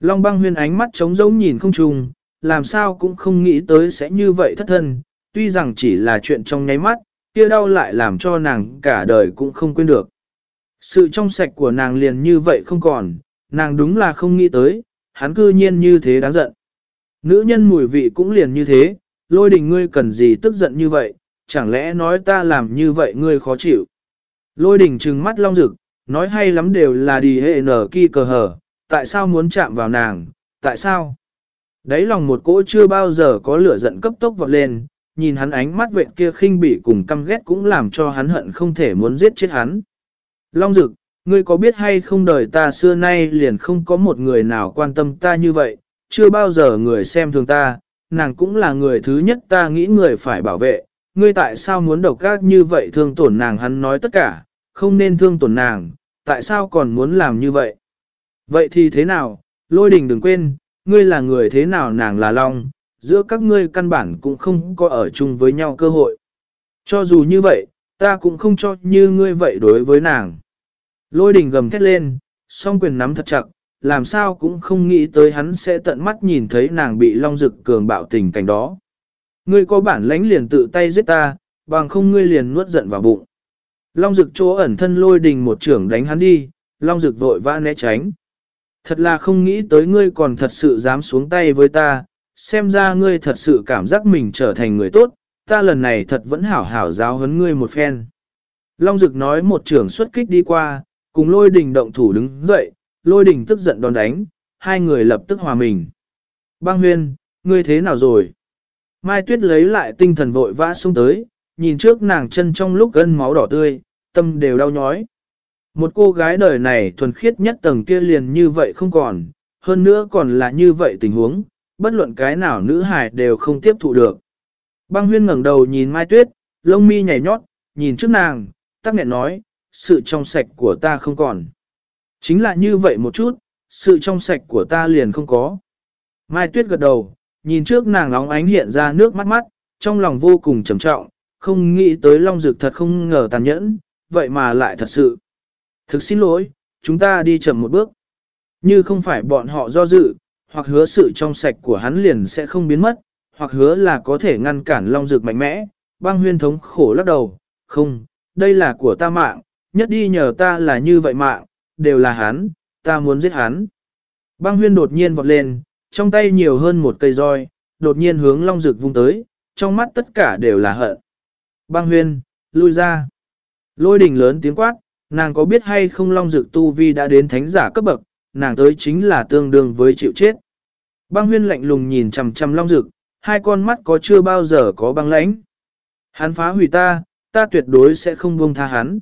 Long băng huyên ánh mắt trống rỗng nhìn không trùng, làm sao cũng không nghĩ tới sẽ như vậy thất thân, tuy rằng chỉ là chuyện trong nháy mắt, kia đau lại làm cho nàng cả đời cũng không quên được. Sự trong sạch của nàng liền như vậy không còn, nàng đúng là không nghĩ tới, hắn cư nhiên như thế đáng giận. Nữ nhân mùi vị cũng liền như thế, lôi đình ngươi cần gì tức giận như vậy, chẳng lẽ nói ta làm như vậy ngươi khó chịu. Lôi đình trừng mắt long rực, nói hay lắm đều là đi hệ nở kỳ cờ hở, tại sao muốn chạm vào nàng, tại sao? Đấy lòng một cỗ chưa bao giờ có lửa giận cấp tốc vọt lên, nhìn hắn ánh mắt vệ kia khinh bỉ cùng căm ghét cũng làm cho hắn hận không thể muốn giết chết hắn. Long Dực, ngươi có biết hay không đời ta xưa nay liền không có một người nào quan tâm ta như vậy, chưa bao giờ người xem thường ta, nàng cũng là người thứ nhất ta nghĩ người phải bảo vệ, ngươi tại sao muốn độc ác như vậy thương tổn nàng hắn nói tất cả, không nên thương tổn nàng, tại sao còn muốn làm như vậy? Vậy thì thế nào, lôi đình đừng quên, ngươi là người thế nào nàng là Long, giữa các ngươi căn bản cũng không có ở chung với nhau cơ hội. Cho dù như vậy, ta cũng không cho như ngươi vậy đối với nàng. Lôi đình gầm thét lên, song quyền nắm thật chặt, làm sao cũng không nghĩ tới hắn sẽ tận mắt nhìn thấy nàng bị long dực cường bạo tình cảnh đó. Ngươi có bản lãnh liền tự tay giết ta, bằng không ngươi liền nuốt giận vào bụng. Long dực chỗ ẩn thân lôi đình một trưởng đánh hắn đi, long dực vội vã né tránh. Thật là không nghĩ tới ngươi còn thật sự dám xuống tay với ta, xem ra ngươi thật sự cảm giác mình trở thành người tốt, ta lần này thật vẫn hảo hảo giáo huấn ngươi một phen. Long Dực nói một trưởng xuất kích đi qua, cùng lôi đình động thủ đứng dậy, lôi đình tức giận đòn đánh, hai người lập tức hòa mình. Bang huyên, ngươi thế nào rồi? Mai Tuyết lấy lại tinh thần vội vã xuống tới, nhìn trước nàng chân trong lúc gân máu đỏ tươi, tâm đều đau nhói. Một cô gái đời này thuần khiết nhất tầng kia liền như vậy không còn, hơn nữa còn là như vậy tình huống, bất luận cái nào nữ hài đều không tiếp thụ được. Băng huyên ngẩng đầu nhìn Mai Tuyết, lông mi nhảy nhót, nhìn trước nàng, tắc nghẹn nói, sự trong sạch của ta không còn. Chính là như vậy một chút, sự trong sạch của ta liền không có. Mai Tuyết gật đầu, nhìn trước nàng nóng ánh hiện ra nước mắt mắt, trong lòng vô cùng trầm trọng, không nghĩ tới Long Dực thật không ngờ tàn nhẫn, vậy mà lại thật sự. Thực xin lỗi, chúng ta đi chậm một bước. Như không phải bọn họ do dự, hoặc hứa sự trong sạch của hắn liền sẽ không biến mất, hoặc hứa là có thể ngăn cản long dược mạnh mẽ, băng huyên thống khổ lắc đầu, không, đây là của ta mạng, nhất đi nhờ ta là như vậy mạng, đều là hắn, ta muốn giết hắn. Băng huyên đột nhiên vọt lên, trong tay nhiều hơn một cây roi, đột nhiên hướng long dược vung tới, trong mắt tất cả đều là hận. Băng huyên, lui ra. Lôi đỉnh lớn tiếng quát, nàng có biết hay không long dực tu vi đã đến thánh giả cấp bậc, nàng tới chính là tương đương với chịu chết. Băng huyên lạnh lùng nhìn chằm chằm long dực, hai con mắt có chưa bao giờ có băng lãnh. Hắn phá hủy ta, ta tuyệt đối sẽ không buông tha hắn.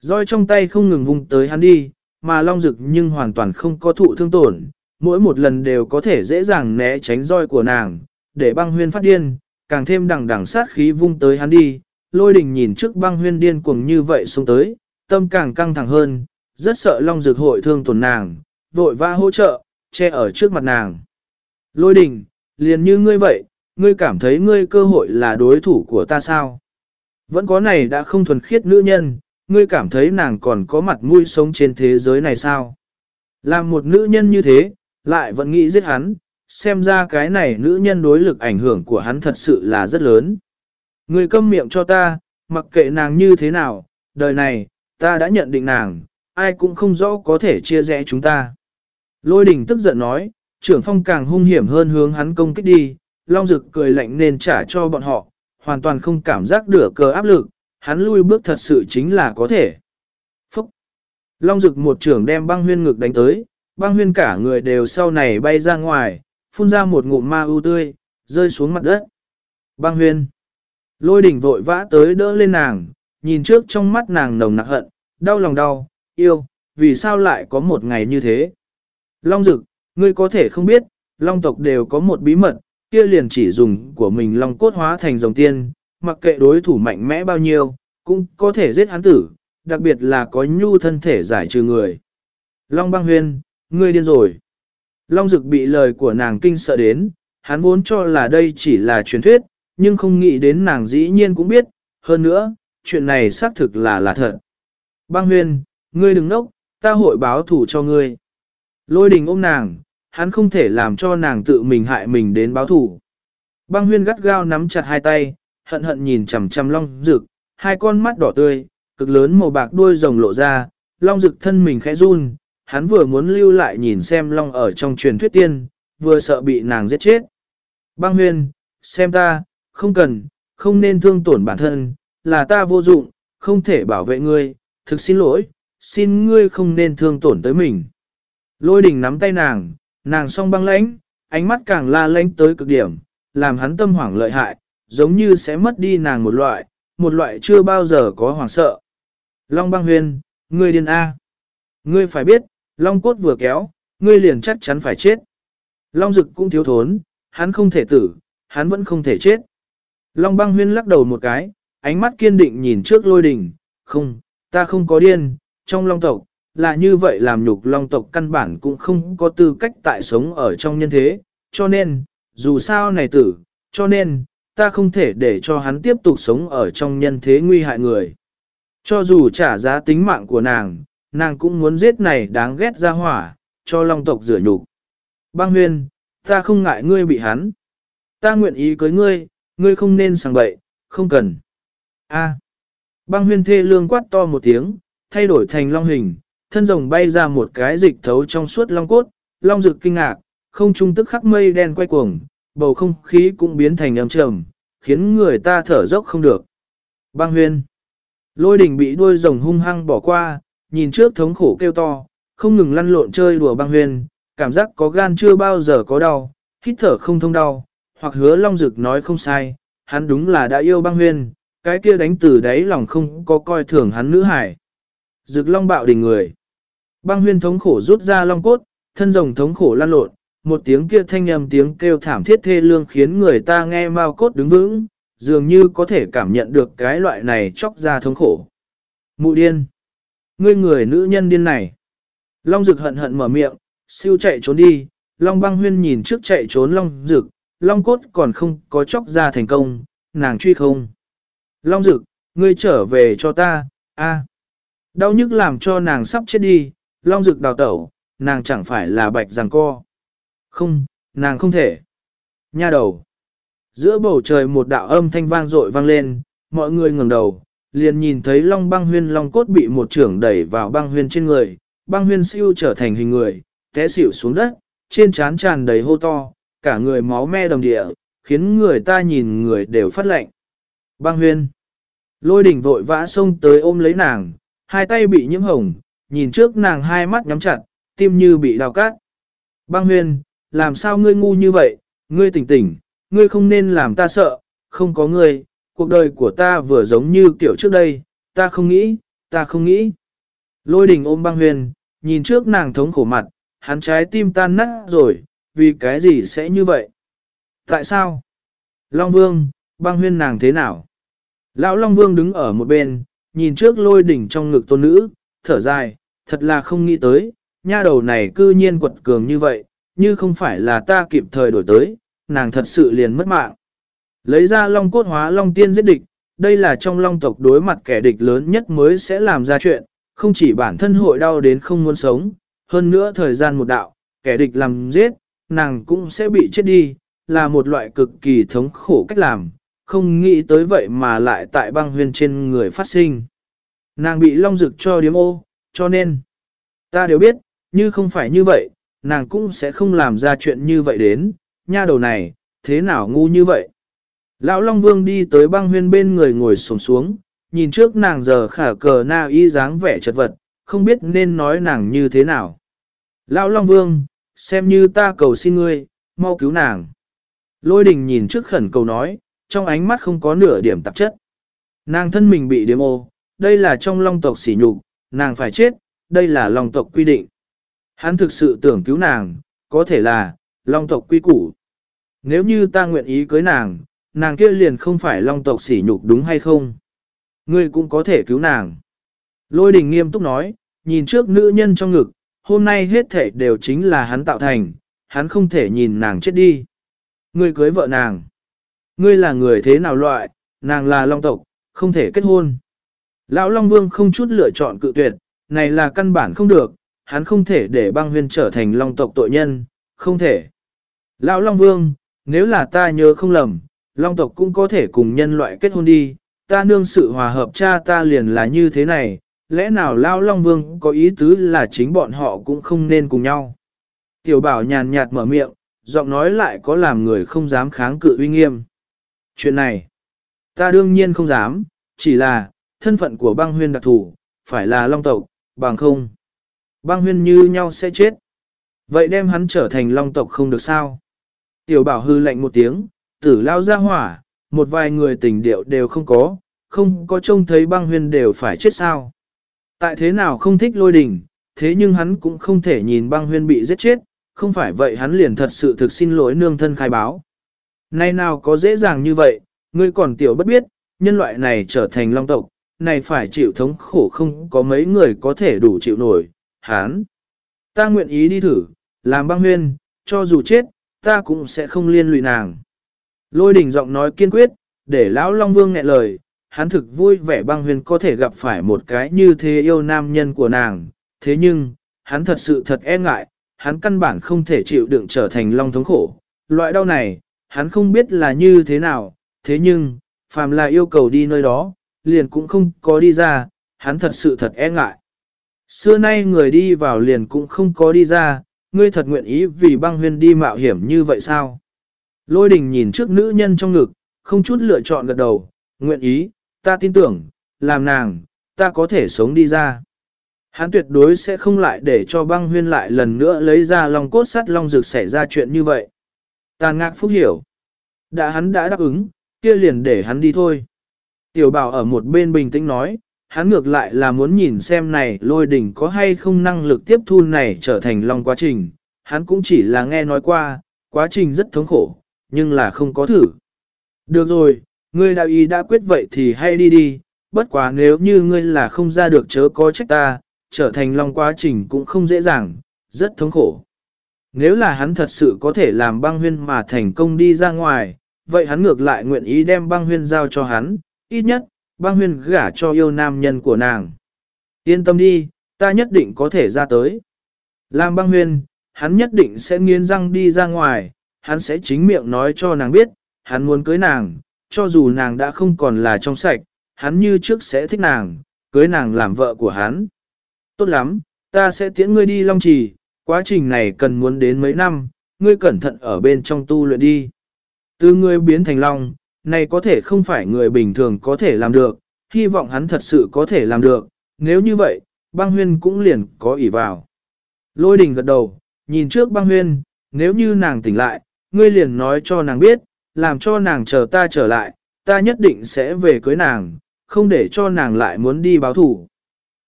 Roi trong tay không ngừng vung tới hắn đi, mà long dực nhưng hoàn toàn không có thụ thương tổn, mỗi một lần đều có thể dễ dàng né tránh roi của nàng, để băng huyên phát điên, càng thêm đằng đằng sát khí vung tới hắn đi. Lôi đình nhìn trước băng huyên điên cuồng như vậy xuống tới, tâm càng căng thẳng hơn, rất sợ long dược hội thương tổn nàng, vội va hỗ trợ, che ở trước mặt nàng. Lôi đình, liền như ngươi vậy, ngươi cảm thấy ngươi cơ hội là đối thủ của ta sao? Vẫn có này đã không thuần khiết nữ nhân, ngươi cảm thấy nàng còn có mặt mũi sống trên thế giới này sao? Làm một nữ nhân như thế, lại vẫn nghĩ giết hắn, xem ra cái này nữ nhân đối lực ảnh hưởng của hắn thật sự là rất lớn. Ngươi câm miệng cho ta, mặc kệ nàng như thế nào, đời này, ta đã nhận định nàng, ai cũng không rõ có thể chia rẽ chúng ta. Lôi đình tức giận nói, trưởng phong càng hung hiểm hơn hướng hắn công kích đi, Long Dực cười lạnh nên trả cho bọn họ, hoàn toàn không cảm giác đửa cờ áp lực, hắn lui bước thật sự chính là có thể. Phúc! Long Dực một trưởng đem băng huyên ngực đánh tới, băng huyên cả người đều sau này bay ra ngoài, phun ra một ngụm ma ưu tươi, rơi xuống mặt đất. Băng huyên! Lôi đỉnh vội vã tới đỡ lên nàng, nhìn trước trong mắt nàng nồng nặc hận, đau lòng đau, yêu, vì sao lại có một ngày như thế? Long Dực, ngươi có thể không biết, Long tộc đều có một bí mật, kia liền chỉ dùng của mình Long cốt hóa thành dòng tiên, mặc kệ đối thủ mạnh mẽ bao nhiêu, cũng có thể giết hắn tử, đặc biệt là có nhu thân thể giải trừ người. Long băng huyên, ngươi điên rồi. Long Dực bị lời của nàng kinh sợ đến, hắn vốn cho là đây chỉ là truyền thuyết, nhưng không nghĩ đến nàng dĩ nhiên cũng biết, hơn nữa, chuyện này xác thực là là thật. Băng huyên, ngươi đừng nốc, ta hội báo thủ cho ngươi. Lôi đình ôm nàng, hắn không thể làm cho nàng tự mình hại mình đến báo thủ. Băng huyên gắt gao nắm chặt hai tay, hận hận nhìn chằm chằm long rực, hai con mắt đỏ tươi, cực lớn màu bạc đuôi rồng lộ ra, long rực thân mình khẽ run, hắn vừa muốn lưu lại nhìn xem long ở trong truyền thuyết tiên, vừa sợ bị nàng giết chết. Băng huyên, xem ta, không cần, không nên thương tổn bản thân, là ta vô dụng, không thể bảo vệ ngươi, thực xin lỗi, xin ngươi không nên thương tổn tới mình. Lôi đình nắm tay nàng, nàng song băng lãnh, ánh mắt càng la lãnh tới cực điểm, làm hắn tâm hoảng lợi hại, giống như sẽ mất đi nàng một loại, một loại chưa bao giờ có hoảng sợ. Long băng huyền, ngươi điên A. Ngươi phải biết, long cốt vừa kéo, ngươi liền chắc chắn phải chết. Long dực cũng thiếu thốn, hắn không thể tử, hắn vẫn không thể chết. Long băng huyên lắc đầu một cái, ánh mắt kiên định nhìn trước lôi đình, không, ta không có điên, trong long tộc, là như vậy làm nhục long tộc căn bản cũng không có tư cách tại sống ở trong nhân thế, cho nên, dù sao này tử, cho nên, ta không thể để cho hắn tiếp tục sống ở trong nhân thế nguy hại người. Cho dù trả giá tính mạng của nàng, nàng cũng muốn giết này đáng ghét ra hỏa, cho long tộc rửa nhục. Băng huyên, ta không ngại ngươi bị hắn. Ta nguyện ý cưới ngươi, ngươi không nên sang bậy, không cần. A. Băng huyên thê lương quát to một tiếng, thay đổi thành long hình, thân rồng bay ra một cái dịch thấu trong suốt long cốt, long rực kinh ngạc, không trung tức khắc mây đen quay cuồng, bầu không khí cũng biến thành âm trầm, khiến người ta thở dốc không được. Băng huyên. Lôi đỉnh bị đuôi rồng hung hăng bỏ qua, nhìn trước thống khổ kêu to, không ngừng lăn lộn chơi đùa băng huyên, cảm giác có gan chưa bao giờ có đau, hít thở không thông đau, hoặc hứa long dực nói không sai, hắn đúng là đã yêu băng huyên, cái kia đánh từ đáy lòng không có coi thường hắn nữ hải. Dực long bạo đỉnh người. Băng huyên thống khổ rút ra long cốt, thân rồng thống khổ lan lộn, một tiếng kia thanh âm tiếng kêu thảm thiết thê lương khiến người ta nghe mau cốt đứng vững, dường như có thể cảm nhận được cái loại này chóc ra thống khổ. Mụ điên. Ngươi người nữ nhân điên này. Long rực hận hận mở miệng, siêu chạy trốn đi, Long băng huyên nhìn trước chạy trốn Long rực, Long cốt còn không có chóc ra thành công, nàng truy không. Long Dực, ngươi trở về cho ta, a. Đau nhức làm cho nàng sắp chết đi, Long Dực đào tẩu, nàng chẳng phải là bạch rằng co. Không, nàng không thể. Nha đầu. Giữa bầu trời một đạo âm thanh vang dội vang lên, mọi người ngẩng đầu, liền nhìn thấy long băng huyên long cốt bị một trưởng đẩy vào băng huyên trên người, băng huyên siêu trở thành hình người, té xỉu xuống đất, trên trán tràn đầy hô to, cả người máu me đồng địa, khiến người ta nhìn người đều phát lệnh. Băng huyên. Lôi đỉnh vội vã xông tới ôm lấy nàng, hai tay bị nhiễm hồng, nhìn trước nàng hai mắt nhắm chặt, tim như bị đào cát. Băng huyên, làm sao ngươi ngu như vậy, ngươi tỉnh tỉnh, ngươi không nên làm ta sợ, không có ngươi, cuộc đời của ta vừa giống như kiểu trước đây, ta không nghĩ, ta không nghĩ. Lôi đình ôm băng huyền, nhìn trước nàng thống khổ mặt, hắn trái tim tan nát rồi, vì cái gì sẽ như vậy? Tại sao? Long Vương, băng huyên nàng thế nào? Lão Long Vương đứng ở một bên, nhìn trước lôi đỉnh trong ngực tôn nữ, thở dài, thật là không nghĩ tới, nha đầu này cư nhiên quật cường như vậy, như không phải là ta kịp thời đổi tới, nàng thật sự liền mất mạng. Lấy ra long cốt hóa long tiên giết địch, đây là trong long tộc đối mặt kẻ địch lớn nhất mới sẽ làm ra chuyện, không chỉ bản thân hội đau đến không muốn sống, hơn nữa thời gian một đạo, kẻ địch làm giết, nàng cũng sẽ bị chết đi, là một loại cực kỳ thống khổ cách làm, không nghĩ tới vậy mà lại tại băng huyền trên người phát sinh. Nàng bị long rực cho điếm ô, cho nên, ta đều biết, như không phải như vậy, nàng cũng sẽ không làm ra chuyện như vậy đến, nha đầu này, thế nào ngu như vậy. Lão Long Vương đi tới băng huyên bên người ngồi sổng xuống, nhìn trước nàng giờ khả cờ na y dáng vẻ chật vật, không biết nên nói nàng như thế nào. Lão Long Vương, xem như ta cầu xin ngươi, mau cứu nàng. Lôi đình nhìn trước khẩn cầu nói, trong ánh mắt không có nửa điểm tạp chất. Nàng thân mình bị điếm ô, đây là trong long tộc sỉ nhục, nàng phải chết, đây là long tộc quy định. Hắn thực sự tưởng cứu nàng, có thể là, long tộc quy củ. Nếu như ta nguyện ý cưới nàng, nàng kia liền không phải long tộc sỉ nhục đúng hay không? Ngươi cũng có thể cứu nàng. Lôi đình nghiêm túc nói, nhìn trước nữ nhân trong ngực, hôm nay hết thể đều chính là hắn tạo thành, hắn không thể nhìn nàng chết đi. ngươi cưới vợ nàng. Ngươi là người thế nào loại, nàng là long tộc, không thể kết hôn. Lão Long Vương không chút lựa chọn cự tuyệt, này là căn bản không được, hắn không thể để băng huyên trở thành long tộc tội nhân, không thể. Lão Long Vương, nếu là ta nhớ không lầm, long tộc cũng có thể cùng nhân loại kết hôn đi, ta nương sự hòa hợp cha ta liền là như thế này, lẽ nào Lão Long Vương có ý tứ là chính bọn họ cũng không nên cùng nhau. Tiểu bảo nhàn nhạt mở miệng, giọng nói lại có làm người không dám kháng cự uy nghiêm. Chuyện này, ta đương nhiên không dám, chỉ là, thân phận của băng huyên đặc thủ, phải là long tộc, bằng không. Băng huyên như nhau sẽ chết. Vậy đem hắn trở thành long tộc không được sao? Tiểu bảo hư lạnh một tiếng, tử lao ra hỏa, một vài người tình điệu đều không có, không có trông thấy băng huyên đều phải chết sao. Tại thế nào không thích lôi đình, thế nhưng hắn cũng không thể nhìn băng huyên bị giết chết, không phải vậy hắn liền thật sự thực xin lỗi nương thân khai báo. Nay nào có dễ dàng như vậy, ngươi còn tiểu bất biết, nhân loại này trở thành long tộc, này phải chịu thống khổ không có mấy người có thể đủ chịu nổi, hán. Ta nguyện ý đi thử, làm băng huyên, cho dù chết, ta cũng sẽ không liên lụy nàng. Lôi đỉnh giọng nói kiên quyết, để lão Long Vương nghẹn lời, hắn thực vui vẻ băng huyên có thể gặp phải một cái như thế yêu nam nhân của nàng, thế nhưng, hắn thật sự thật e ngại, hắn căn bản không thể chịu đựng trở thành long thống khổ. Loại đau này, hắn không biết là như thế nào, thế nhưng, phàm là yêu cầu đi nơi đó, liền cũng không có đi ra, hắn thật sự thật e ngại. Xưa nay người đi vào liền cũng không có đi ra, ngươi thật nguyện ý vì băng huyên đi mạo hiểm như vậy sao? Lôi đình nhìn trước nữ nhân trong ngực, không chút lựa chọn gật đầu, nguyện ý, ta tin tưởng, làm nàng, ta có thể sống đi ra. Hắn tuyệt đối sẽ không lại để cho băng huyên lại lần nữa lấy ra lòng cốt sắt long rực xảy ra chuyện như vậy. Tàn ngạc phúc hiểu. Đã hắn đã đáp ứng, kia liền để hắn đi thôi. Tiểu bảo ở một bên bình tĩnh nói, hắn ngược lại là muốn nhìn xem này lôi đỉnh có hay không năng lực tiếp thu này trở thành long quá trình. Hắn cũng chỉ là nghe nói qua, quá trình rất thống khổ, nhưng là không có thử. Được rồi, ngươi đạo ý đã quyết vậy thì hay đi đi, bất quá nếu như ngươi là không ra được chớ có trách ta, trở thành long quá trình cũng không dễ dàng, rất thống khổ. Nếu là hắn thật sự có thể làm băng huyên mà thành công đi ra ngoài, vậy hắn ngược lại nguyện ý đem băng huyên giao cho hắn, ít nhất, băng huyên gả cho yêu nam nhân của nàng. Yên tâm đi, ta nhất định có thể ra tới. Làm băng huyên, hắn nhất định sẽ nghiến răng đi ra ngoài, hắn sẽ chính miệng nói cho nàng biết, hắn muốn cưới nàng, cho dù nàng đã không còn là trong sạch, hắn như trước sẽ thích nàng, cưới nàng làm vợ của hắn. Tốt lắm, ta sẽ tiễn ngươi đi Long Trì, quá trình này cần muốn đến mấy năm, ngươi cẩn thận ở bên trong tu luyện đi. Từ ngươi biến thành Long, này có thể không phải người bình thường có thể làm được, hy vọng hắn thật sự có thể làm được, nếu như vậy, băng huyên cũng liền có ỷ vào. Lôi đình gật đầu, nhìn trước băng huyên, nếu như nàng tỉnh lại, ngươi liền nói cho nàng biết, làm cho nàng chờ ta trở lại, ta nhất định sẽ về cưới nàng, không để cho nàng lại muốn đi báo thủ.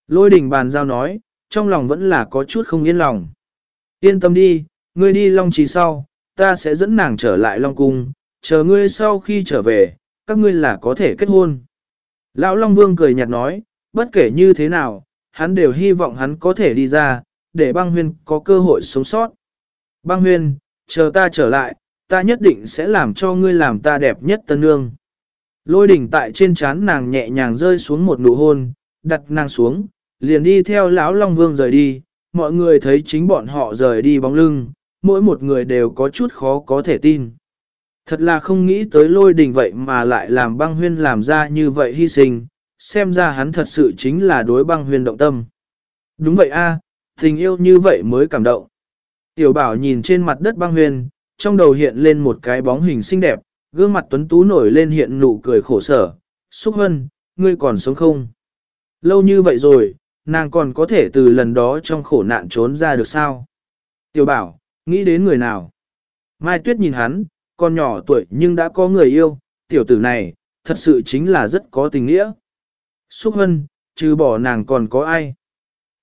Lôi đình bàn giao nói, trong lòng vẫn là có chút không yên lòng. Yên tâm đi, ngươi đi Long Trì sau, ta sẽ dẫn nàng trở lại Long Cung, chờ ngươi sau khi trở về, các ngươi là có thể kết hôn. Lão Long Vương cười nhạt nói, bất kể như thế nào, hắn đều hy vọng hắn có thể đi ra, để băng huyên có cơ hội sống sót. Băng huyên, chờ ta trở lại, ta nhất định sẽ làm cho ngươi làm ta đẹp nhất tân nương. Lôi đỉnh tại trên trán nàng nhẹ nhàng rơi xuống một nụ hôn, đặt nàng xuống, liền đi theo lão Long Vương rời đi, mọi người thấy chính bọn họ rời đi bóng lưng, mỗi một người đều có chút khó có thể tin. Thật là không nghĩ tới lôi đình vậy mà lại làm băng huyên làm ra như vậy hy sinh, xem ra hắn thật sự chính là đối băng huyên động tâm. Đúng vậy a, tình yêu như vậy mới cảm động. Tiểu bảo nhìn trên mặt đất băng huyên, trong đầu hiện lên một cái bóng hình xinh đẹp, gương mặt tuấn tú nổi lên hiện nụ cười khổ sở. Xúc hân, ngươi còn sống không? Lâu như vậy rồi, nàng còn có thể từ lần đó trong khổ nạn trốn ra được sao? Tiểu bảo, nghĩ đến người nào? Mai Tuyết nhìn hắn, con nhỏ tuổi nhưng đã có người yêu, tiểu tử này, thật sự chính là rất có tình nghĩa. Xúc hân, trừ bỏ nàng còn có ai?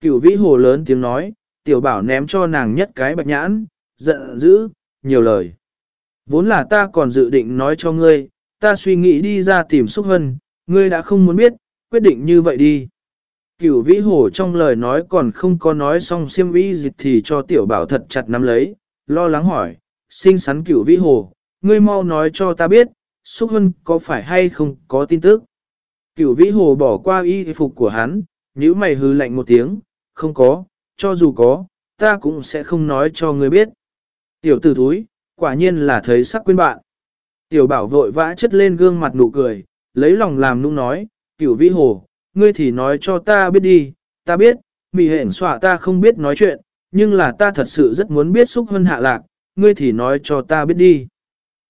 Cựu vĩ hồ lớn tiếng nói, tiểu bảo ném cho nàng nhất cái bạch nhãn, giận dữ, nhiều lời. Vốn là ta còn dự định nói cho ngươi, ta suy nghĩ đi ra tìm xúc hân, ngươi đã không muốn biết, quyết định như vậy đi. Cửu vĩ hồ trong lời nói còn không có nói xong siêm vĩ dịch thì cho tiểu bảo thật chặt nắm lấy, lo lắng hỏi, sinh sắn cửu vĩ hồ, ngươi mau nói cho ta biết, Xúc Hân có phải hay không có tin tức. Cửu vĩ hồ bỏ qua y phục của hắn, nhíu mày hư lạnh một tiếng, không có, cho dù có, ta cũng sẽ không nói cho ngươi biết. Tiểu tử thúi, quả nhiên là thấy sắc quên bạn. Tiểu bảo vội vã chất lên gương mặt nụ cười, lấy lòng làm nũng nói, cửu vĩ hồ, ngươi thì nói cho ta biết đi, ta biết, mị hển xọa ta không biết nói chuyện, nhưng là ta thật sự rất muốn biết xúc hân hạ lạc, ngươi thì nói cho ta biết đi.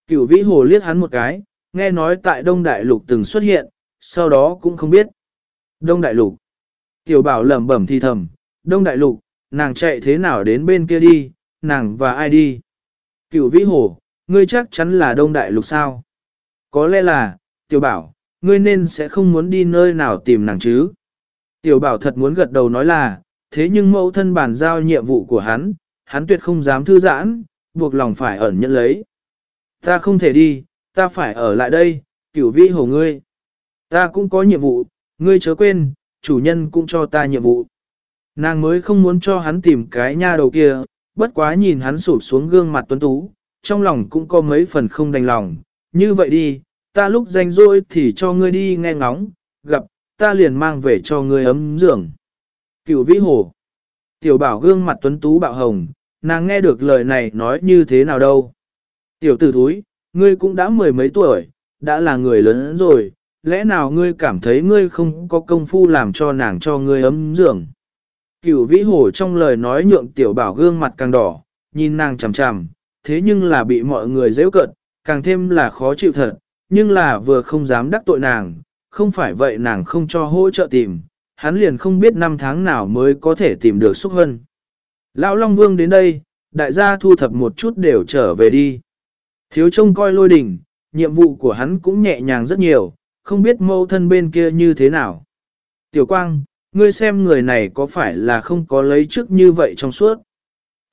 Cửu vĩ hồ liếc hắn một cái, nghe nói tại Đông Đại Lục từng xuất hiện, sau đó cũng không biết. Đông Đại Lục. Tiểu bảo lẩm bẩm thi thầm, Đông Đại Lục, nàng chạy thế nào đến bên kia đi, nàng và ai đi. Cửu vĩ hồ, ngươi chắc chắn là Đông Đại Lục sao? Có lẽ là, tiểu bảo, ngươi nên sẽ không muốn đi nơi nào tìm nàng chứ. Tiểu bảo thật muốn gật đầu nói là, thế nhưng mẫu thân bàn giao nhiệm vụ của hắn, hắn tuyệt không dám thư giãn, buộc lòng phải ẩn nhận lấy. Ta không thể đi, ta phải ở lại đây, cửu vĩ hồ ngươi. Ta cũng có nhiệm vụ, ngươi chớ quên, chủ nhân cũng cho ta nhiệm vụ. Nàng mới không muốn cho hắn tìm cái nha đầu kia, bất quá nhìn hắn sụp xuống gương mặt tuấn tú, trong lòng cũng có mấy phần không đành lòng. Như vậy đi, ta lúc danh rỗi thì cho ngươi đi nghe ngóng, gặp, ta liền mang về cho ngươi ấm giường. Cựu vĩ hồ. Tiểu bảo gương mặt tuấn tú bạo hồng, nàng nghe được lời này nói như thế nào đâu. Tiểu tử thúi, ngươi cũng đã mười mấy tuổi, đã là người lớn rồi, lẽ nào ngươi cảm thấy ngươi không có công phu làm cho nàng cho ngươi ấm giường. Cửu vĩ hổ trong lời nói nhượng tiểu bảo gương mặt càng đỏ, nhìn nàng chằm chằm, thế nhưng là bị mọi người dễ cận, càng thêm là khó chịu thật, nhưng là vừa không dám đắc tội nàng, không phải vậy nàng không cho hỗ trợ tìm, hắn liền không biết năm tháng nào mới có thể tìm được xúc hân. Lão Long Vương đến đây, đại gia thu thập một chút đều trở về đi. Thiếu trông coi lôi đỉnh, nhiệm vụ của hắn cũng nhẹ nhàng rất nhiều, không biết mâu thân bên kia như thế nào. Tiểu Quang, ngươi xem người này có phải là không có lấy trước như vậy trong suốt.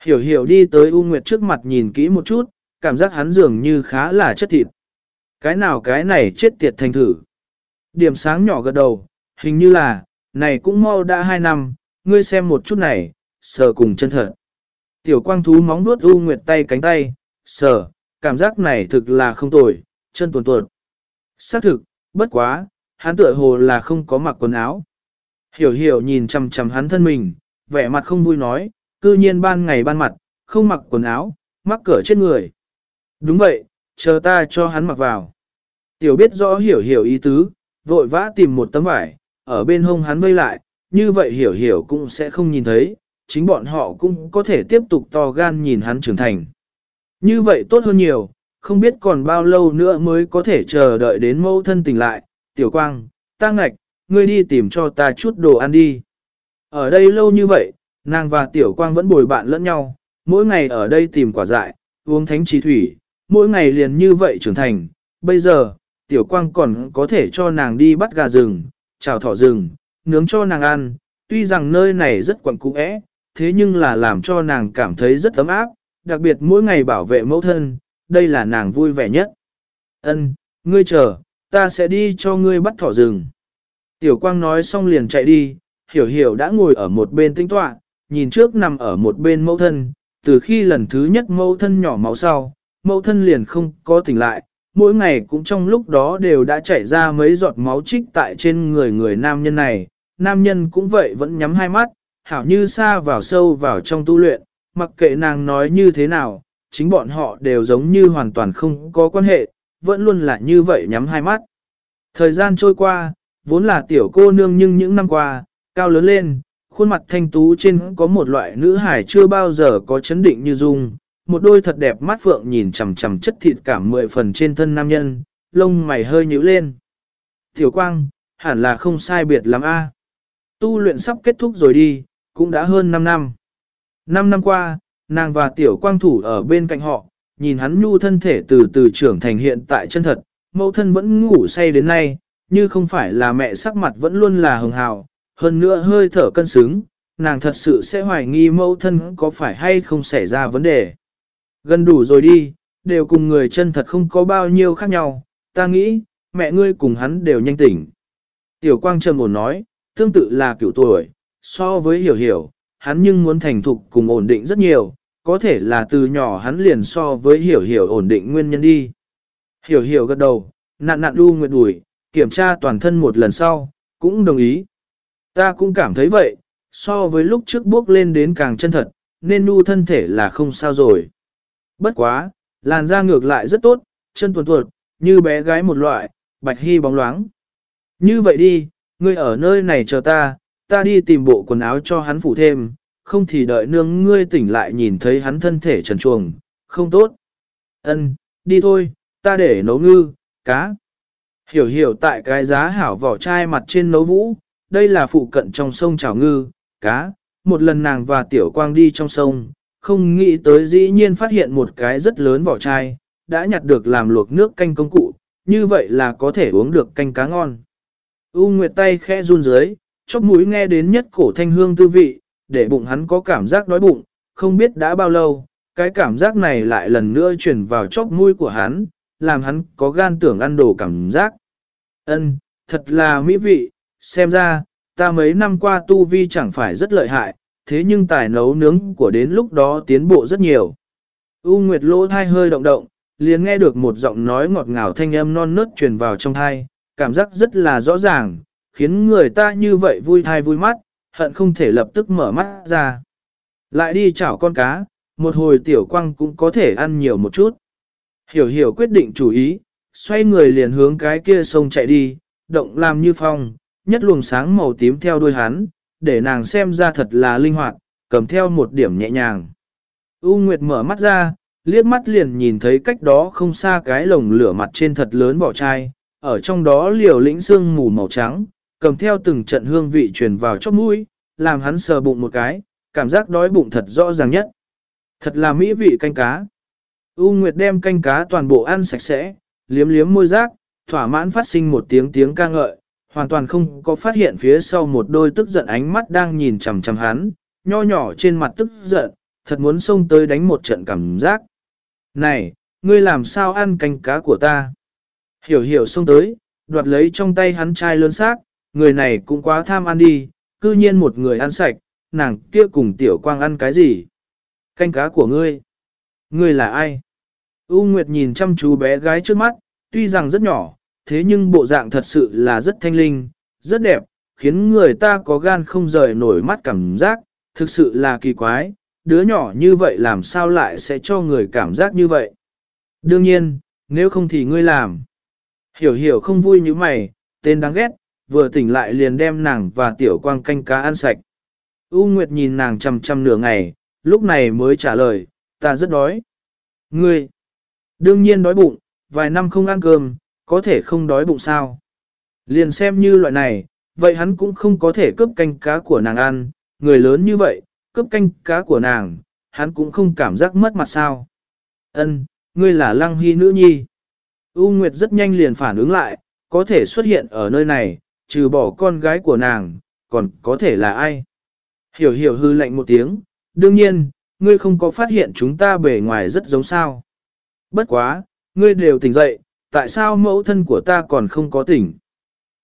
Hiểu hiểu đi tới U Nguyệt trước mặt nhìn kỹ một chút, cảm giác hắn dường như khá là chất thịt. Cái nào cái này chết tiệt thành thử. Điểm sáng nhỏ gật đầu, hình như là, này cũng mau đã hai năm, ngươi xem một chút này, sờ cùng chân thật. Tiểu quang thú móng nuốt U Nguyệt tay cánh tay, sờ, cảm giác này thực là không tồi, chân tuồn tuột. Xác thực, bất quá, hắn tựa hồ là không có mặc quần áo. Hiểu hiểu nhìn chằm chằm hắn thân mình, vẻ mặt không vui nói, cư nhiên ban ngày ban mặt, không mặc quần áo, mắc cỡ chết người. Đúng vậy, chờ ta cho hắn mặc vào. Tiểu biết rõ hiểu hiểu ý tứ, vội vã tìm một tấm vải, ở bên hông hắn vây lại, như vậy hiểu hiểu cũng sẽ không nhìn thấy, chính bọn họ cũng có thể tiếp tục to gan nhìn hắn trưởng thành. Như vậy tốt hơn nhiều, không biết còn bao lâu nữa mới có thể chờ đợi đến mẫu thân tỉnh lại, tiểu quang, ta ngạch, ngươi đi tìm cho ta chút đồ ăn đi. Ở đây lâu như vậy, nàng và tiểu quang vẫn bồi bạn lẫn nhau, mỗi ngày ở đây tìm quả dại, uống thánh trí thủy, mỗi ngày liền như vậy trưởng thành. Bây giờ, tiểu quang còn có thể cho nàng đi bắt gà rừng, chào thỏ rừng, nướng cho nàng ăn, tuy rằng nơi này rất quẩn cũ ẽ, thế nhưng là làm cho nàng cảm thấy rất ấm áp, đặc biệt mỗi ngày bảo vệ mẫu thân, đây là nàng vui vẻ nhất. Ân, ngươi chờ, ta sẽ đi cho ngươi bắt thỏ rừng. Tiểu quang nói xong liền chạy đi, hiểu hiểu đã ngồi ở một bên tinh tọa, nhìn trước nằm ở một bên mẫu thân, từ khi lần thứ nhất mẫu thân nhỏ máu sau, mẫu thân liền không có tỉnh lại, mỗi ngày cũng trong lúc đó đều đã chảy ra mấy giọt máu trích tại trên người người nam nhân này, nam nhân cũng vậy vẫn nhắm hai mắt, hảo như xa vào sâu vào trong tu luyện, mặc kệ nàng nói như thế nào, chính bọn họ đều giống như hoàn toàn không có quan hệ, vẫn luôn là như vậy nhắm hai mắt. Thời gian trôi qua, vốn là tiểu cô nương nhưng những năm qua, cao lớn lên, khuôn mặt thanh tú trên có một loại nữ hải chưa bao giờ có chấn định như dung, một đôi thật đẹp mắt phượng nhìn chằm chằm chất thịt cảm mười phần trên thân nam nhân, lông mày hơi nhíu lên. Tiểu quang, hẳn là không sai biệt lắm a. Tu luyện sắp kết thúc rồi đi, cũng đã hơn 5 năm. 5 năm qua, nàng và tiểu quang thủ ở bên cạnh họ, nhìn hắn nhu thân thể từ từ trưởng thành hiện tại chân thật, mẫu thân vẫn ngủ say đến nay, như không phải là mẹ sắc mặt vẫn luôn là hường hào, hơn nữa hơi thở cân xứng, nàng thật sự sẽ hoài nghi mẫu thân có phải hay không xảy ra vấn đề. Gần đủ rồi đi, đều cùng người chân thật không có bao nhiêu khác nhau, ta nghĩ, mẹ ngươi cùng hắn đều nhanh tỉnh. Tiểu quang trầm ổn nói, tương tự là cựu tuổi, so với hiểu hiểu, hắn nhưng muốn thành thục cùng ổn định rất nhiều, có thể là từ nhỏ hắn liền so với hiểu hiểu ổn định nguyên nhân đi. Hiểu hiểu gật đầu, nạn nạn đu Nguyệt đuổi, kiểm tra toàn thân một lần sau, cũng đồng ý. Ta cũng cảm thấy vậy, so với lúc trước bước lên đến càng chân thật, nên nu thân thể là không sao rồi. Bất quá, làn da ngược lại rất tốt, chân tuột tuột, như bé gái một loại, bạch hy bóng loáng. Như vậy đi, ngươi ở nơi này chờ ta, ta đi tìm bộ quần áo cho hắn phủ thêm, không thì đợi nương ngươi tỉnh lại nhìn thấy hắn thân thể trần truồng, không tốt. Ân, đi thôi, ta để nấu ngư, cá. Hiểu hiểu tại cái giá hảo vỏ chai mặt trên nấu vũ, đây là phụ cận trong sông trào ngư, cá. Một lần nàng và tiểu quang đi trong sông, không nghĩ tới dĩ nhiên phát hiện một cái rất lớn vỏ chai, đã nhặt được làm luộc nước canh công cụ, như vậy là có thể uống được canh cá ngon. U Nguyệt tay khẽ run dưới, chóp mũi nghe đến nhất cổ thanh hương tư vị, để bụng hắn có cảm giác đói bụng, không biết đã bao lâu, cái cảm giác này lại lần nữa chuyển vào chóp mũi của hắn, làm hắn có gan tưởng ăn đồ cảm giác. Ân, thật là mỹ vị, xem ra, ta mấy năm qua tu vi chẳng phải rất lợi hại, thế nhưng tài nấu nướng của đến lúc đó tiến bộ rất nhiều. U Nguyệt lỗ thai hơi động động, liền nghe được một giọng nói ngọt ngào thanh âm non nớt truyền vào trong thai, cảm giác rất là rõ ràng, khiến người ta như vậy vui thai vui mắt, hận không thể lập tức mở mắt ra. Lại đi chảo con cá, một hồi tiểu quang cũng có thể ăn nhiều một chút. Hiểu hiểu quyết định chủ ý, xoay người liền hướng cái kia sông chạy đi, động làm như phong, nhất luồng sáng màu tím theo đuôi hắn, để nàng xem ra thật là linh hoạt, cầm theo một điểm nhẹ nhàng. U Nguyệt mở mắt ra, liếc mắt liền nhìn thấy cách đó không xa cái lồng lửa mặt trên thật lớn vỏ chai, ở trong đó liều lĩnh xương mù màu trắng, cầm theo từng trận hương vị truyền vào chóp mũi, làm hắn sờ bụng một cái, cảm giác đói bụng thật rõ ràng nhất. Thật là mỹ vị canh cá. U Nguyệt đem canh cá toàn bộ ăn sạch sẽ, liếm liếm môi rác, thỏa mãn phát sinh một tiếng tiếng ca ngợi, hoàn toàn không có phát hiện phía sau một đôi tức giận ánh mắt đang nhìn chằm chằm hắn, nho nhỏ trên mặt tức giận, thật muốn xông tới đánh một trận cảm giác. Này, ngươi làm sao ăn canh cá của ta? Hiểu hiểu xông tới, đoạt lấy trong tay hắn chai lớn xác, người này cũng quá tham ăn đi, cư nhiên một người ăn sạch, nàng kia cùng tiểu quang ăn cái gì? Canh cá của ngươi. Ngươi là ai? U Nguyệt nhìn chăm chú bé gái trước mắt, tuy rằng rất nhỏ, thế nhưng bộ dạng thật sự là rất thanh linh, rất đẹp, khiến người ta có gan không rời nổi mắt cảm giác, thực sự là kỳ quái, đứa nhỏ như vậy làm sao lại sẽ cho người cảm giác như vậy. Đương nhiên, nếu không thì ngươi làm. Hiểu hiểu không vui như mày, tên đáng ghét, vừa tỉnh lại liền đem nàng và tiểu quang canh cá ăn sạch. U Nguyệt nhìn nàng chằm chằm nửa ngày, lúc này mới trả lời, ta rất đói. Ngươi, đương nhiên đói bụng, vài năm không ăn cơm, có thể không đói bụng sao. Liền xem như loại này, vậy hắn cũng không có thể cướp canh cá của nàng ăn, người lớn như vậy, cướp canh cá của nàng, hắn cũng không cảm giác mất mặt sao. Ân, ngươi là lăng hy nữ nhi. U Nguyệt rất nhanh liền phản ứng lại, có thể xuất hiện ở nơi này, trừ bỏ con gái của nàng, còn có thể là ai? Hiểu hiểu hư lạnh một tiếng, đương nhiên, ngươi không có phát hiện chúng ta bề ngoài rất giống sao. Bất quá, ngươi đều tỉnh dậy, tại sao mẫu thân của ta còn không có tỉnh?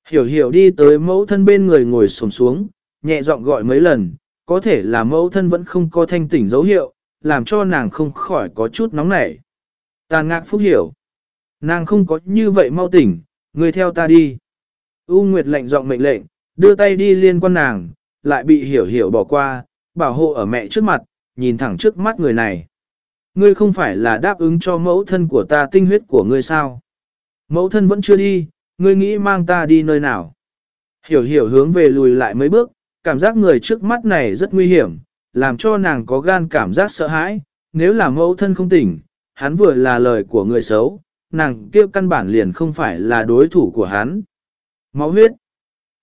Hiểu hiểu đi tới mẫu thân bên người ngồi sồm xuống, nhẹ giọng gọi mấy lần, có thể là mẫu thân vẫn không có thanh tỉnh dấu hiệu, làm cho nàng không khỏi có chút nóng nảy. Tàn ngạc phúc hiểu. Nàng không có như vậy mau tỉnh, người theo ta đi. U Nguyệt lệnh giọng mệnh lệnh, đưa tay đi liên quan nàng, lại bị hiểu hiểu bỏ qua, bảo hộ ở mẹ trước mặt, nhìn thẳng trước mắt người này. Ngươi không phải là đáp ứng cho mẫu thân của ta tinh huyết của ngươi sao? Mẫu thân vẫn chưa đi, ngươi nghĩ mang ta đi nơi nào? Hiểu hiểu hướng về lùi lại mấy bước, cảm giác người trước mắt này rất nguy hiểm, làm cho nàng có gan cảm giác sợ hãi, nếu là mẫu thân không tỉnh, hắn vừa là lời của người xấu, nàng kia căn bản liền không phải là đối thủ của hắn. Máu huyết.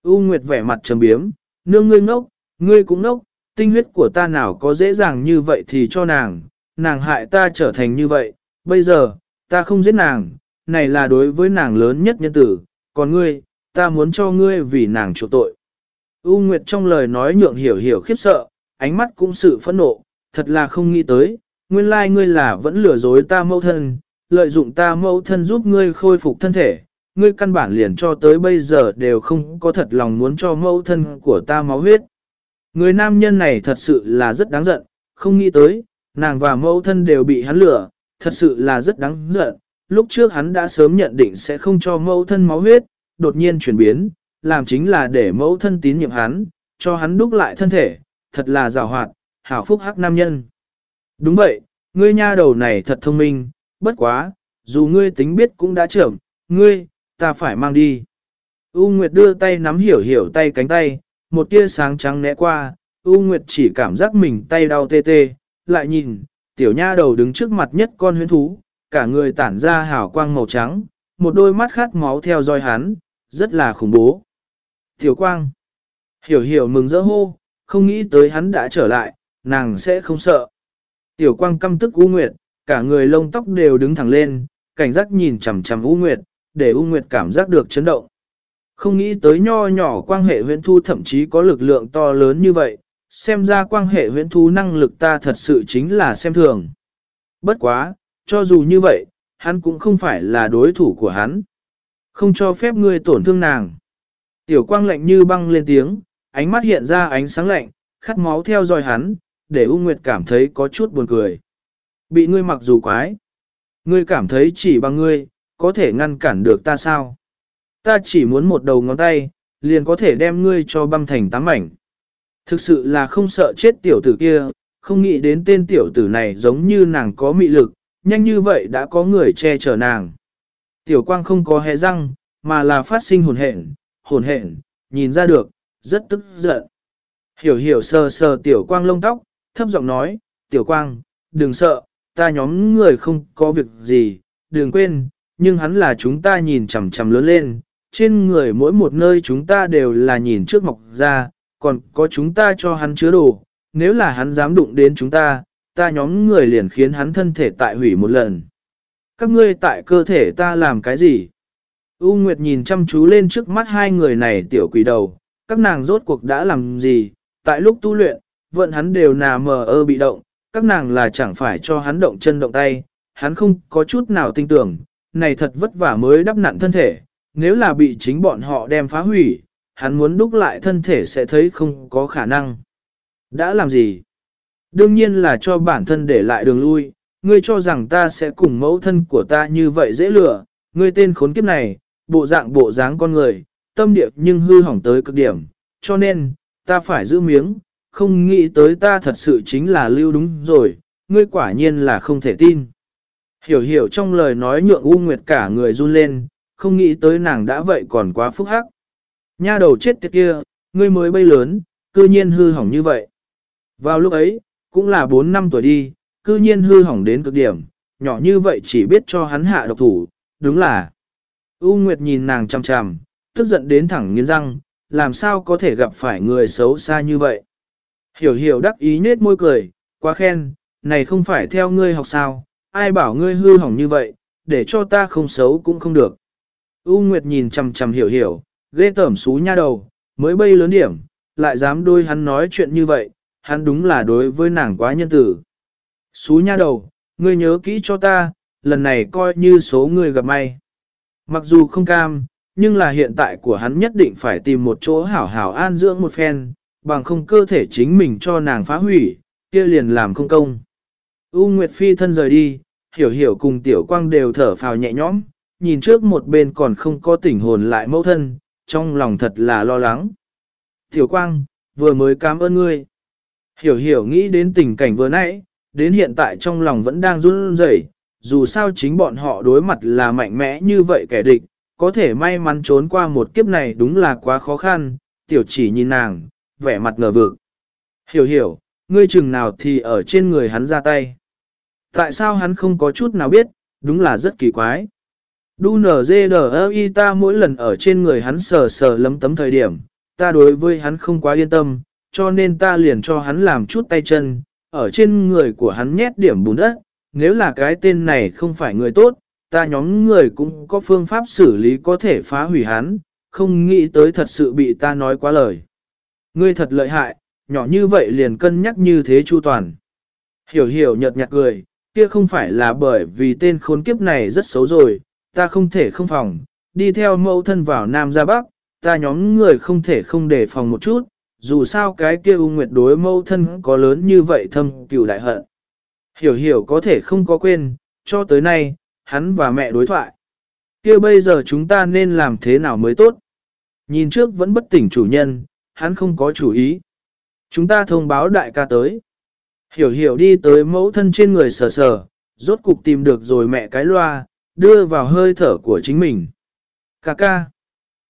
U Nguyệt vẻ mặt trầm biếm, nương ngươi ngốc, ngươi cũng ngốc, tinh huyết của ta nào có dễ dàng như vậy thì cho nàng, nàng hại ta trở thành như vậy, bây giờ, ta không giết nàng, này là đối với nàng lớn nhất nhân tử, còn ngươi, ta muốn cho ngươi vì nàng chịu tội. U Nguyệt trong lời nói nhượng hiểu hiểu khiếp sợ, ánh mắt cũng sự phẫn nộ, thật là không nghĩ tới, nguyên lai ngươi là vẫn lừa dối ta mẫu thân, lợi dụng ta mẫu thân giúp ngươi khôi phục thân thể, ngươi căn bản liền cho tới bây giờ đều không có thật lòng muốn cho mẫu thân của ta máu huyết. Người nam nhân này thật sự là rất đáng giận, không nghĩ tới, nàng và mẫu thân đều bị hắn lừa, thật sự là rất đáng giận, lúc trước hắn đã sớm nhận định sẽ không cho mẫu thân máu huyết, đột nhiên chuyển biến, làm chính là để mẫu thân tín nhiệm hắn, cho hắn đúc lại thân thể, thật là rào hoạt, hảo phúc hắc nam nhân. Đúng vậy, ngươi nha đầu này thật thông minh, bất quá, dù ngươi tính biết cũng đã trưởng, ngươi, ta phải mang đi. U Nguyệt đưa tay nắm hiểu hiểu tay cánh tay, một tia sáng trắng né qua, U Nguyệt chỉ cảm giác mình tay đau tê tê, lại nhìn, tiểu nha đầu đứng trước mặt nhất con huyến thú, cả người tản ra hào quang màu trắng, một đôi mắt khát máu theo dõi hắn, rất là khủng bố. Tiểu quang, hiểu hiểu mừng rỡ hô, không nghĩ tới hắn đã trở lại, nàng sẽ không sợ. Tiểu quang căm tức U Nguyệt, cả người lông tóc đều đứng thẳng lên, cảnh giác nhìn chằm chằm U Nguyệt, để U Nguyệt cảm giác được chấn động. Không nghĩ tới nho nhỏ quan hệ huyễn thu thậm chí có lực lượng to lớn như vậy, xem ra quan hệ huyễn thu năng lực ta thật sự chính là xem thường. Bất quá, cho dù như vậy, hắn cũng không phải là đối thủ của hắn. Không cho phép ngươi tổn thương nàng. Tiểu quang lạnh như băng lên tiếng, ánh mắt hiện ra ánh sáng lạnh, khát máu theo dõi hắn, để U Nguyệt cảm thấy có chút buồn cười. Bị ngươi mặc dù quái. Ngươi cảm thấy chỉ bằng ngươi, có thể ngăn cản được ta sao? Ta chỉ muốn một đầu ngón tay, liền có thể đem ngươi cho băm thành tám mảnh. Thực sự là không sợ chết tiểu tử kia, không nghĩ đến tên tiểu tử này giống như nàng có mị lực, nhanh như vậy đã có người che chở nàng. Tiểu quang không có hé răng, mà là phát sinh hồn hện, hồn hện, nhìn ra được, rất tức giận. Hiểu hiểu sờ sờ tiểu quang lông tóc, thấp giọng nói, tiểu quang, đừng sợ, ta nhóm người không có việc gì, đừng quên, nhưng hắn là chúng ta nhìn chằm chằm lớn lên, trên người mỗi một nơi chúng ta đều là nhìn trước mọc ra, còn có chúng ta cho hắn chứa đồ, nếu là hắn dám đụng đến chúng ta, ta nhóm người liền khiến hắn thân thể tại hủy một lần. Các ngươi tại cơ thể ta làm cái gì? U Nguyệt nhìn chăm chú lên trước mắt hai người này tiểu quỷ đầu, các nàng rốt cuộc đã làm gì, tại lúc tu luyện, vận hắn đều nà mờ ơ bị động, các nàng là chẳng phải cho hắn động chân động tay, hắn không có chút nào tin tưởng, này thật vất vả mới đắp nặn thân thể, nếu là bị chính bọn họ đem phá hủy, hắn muốn đúc lại thân thể sẽ thấy không có khả năng. Đã làm gì? Đương nhiên là cho bản thân để lại đường lui, ngươi cho rằng ta sẽ cùng mẫu thân của ta như vậy dễ lừa, ngươi tên khốn kiếp này, bộ dạng bộ dáng con người, tâm địa nhưng hư hỏng tới cực điểm, cho nên, ta phải giữ miếng, không nghĩ tới ta thật sự chính là lưu đúng rồi, ngươi quả nhiên là không thể tin. Hiểu hiểu trong lời nói nhượng U Nguyệt cả người run lên, không nghĩ tới nàng đã vậy còn quá phúc hắc. Nha đầu chết tiệt kia, ngươi mới bay lớn, cư nhiên hư hỏng như vậy. Vào lúc ấy, cũng là 4 năm tuổi đi, cư nhiên hư hỏng đến cực điểm, nhỏ như vậy chỉ biết cho hắn hạ độc thủ, đúng là. U Nguyệt nhìn nàng chằm chằm, tức giận đến thẳng nghiến răng, làm sao có thể gặp phải người xấu xa như vậy. Hiểu hiểu đắc ý nết môi cười, quá khen, này không phải theo ngươi học sao, ai bảo ngươi hư hỏng như vậy, để cho ta không xấu cũng không được. U Nguyệt nhìn chằm chằm hiểu hiểu, ghê tởm xú nha đầu, mới bay lớn điểm, lại dám đôi hắn nói chuyện như vậy, hắn đúng là đối với nàng quá nhân tử. Xú nha đầu, ngươi nhớ kỹ cho ta, lần này coi như số người gặp may. Mặc dù không cam, nhưng là hiện tại của hắn nhất định phải tìm một chỗ hảo hảo an dưỡng một phen, bằng không cơ thể chính mình cho nàng phá hủy, kia liền làm không công. U Nguyệt Phi thân rời đi, hiểu hiểu cùng tiểu quang đều thở phào nhẹ nhõm, nhìn trước một bên còn không có tỉnh hồn lại mẫu thân, trong lòng thật là lo lắng. Tiểu quang, vừa mới cảm ơn ngươi. Hiểu hiểu nghĩ đến tình cảnh vừa nãy, đến hiện tại trong lòng vẫn đang run rẩy. dù sao chính bọn họ đối mặt là mạnh mẽ như vậy kẻ địch, có thể may mắn trốn qua một kiếp này đúng là quá khó khăn, tiểu chỉ nhìn nàng, vẻ mặt ngờ vực. Hiểu hiểu, ngươi chừng nào thì ở trên người hắn ra tay. Tại sao hắn không có chút nào biết, đúng là rất kỳ quái. Đu nở dê đờ y ta mỗi lần ở trên người hắn sờ sờ lấm tấm thời điểm, ta đối với hắn không quá yên tâm, cho nên ta liền cho hắn làm chút tay chân, ở trên người của hắn nhét điểm bùn đất, nếu là cái tên này không phải người tốt, ta nhóm người cũng có phương pháp xử lý có thể phá hủy hắn, không nghĩ tới thật sự bị ta nói quá lời. Ngươi thật lợi hại, nhỏ như vậy liền cân nhắc như thế chu toàn. Hiểu hiểu nhợt nhạt cười, kia không phải là bởi vì tên khốn kiếp này rất xấu rồi, ta không thể không phòng, đi theo mẫu thân vào Nam ra Bắc, ta nhóm người không thể không đề phòng một chút, dù sao cái kia U Nguyệt đối mẫu thân có lớn như vậy thâm cựu đại hận. Hiểu hiểu có thể không có quên, cho tới nay, hắn và mẹ đối thoại. kia bây giờ chúng ta nên làm thế nào mới tốt? Nhìn trước vẫn bất tỉnh chủ nhân, hắn không có chủ ý. Chúng ta thông báo đại ca tới. Hiểu hiểu đi tới mẫu thân trên người sờ sờ, rốt cục tìm được rồi mẹ cái loa, đưa vào hơi thở của chính mình. Ca ca.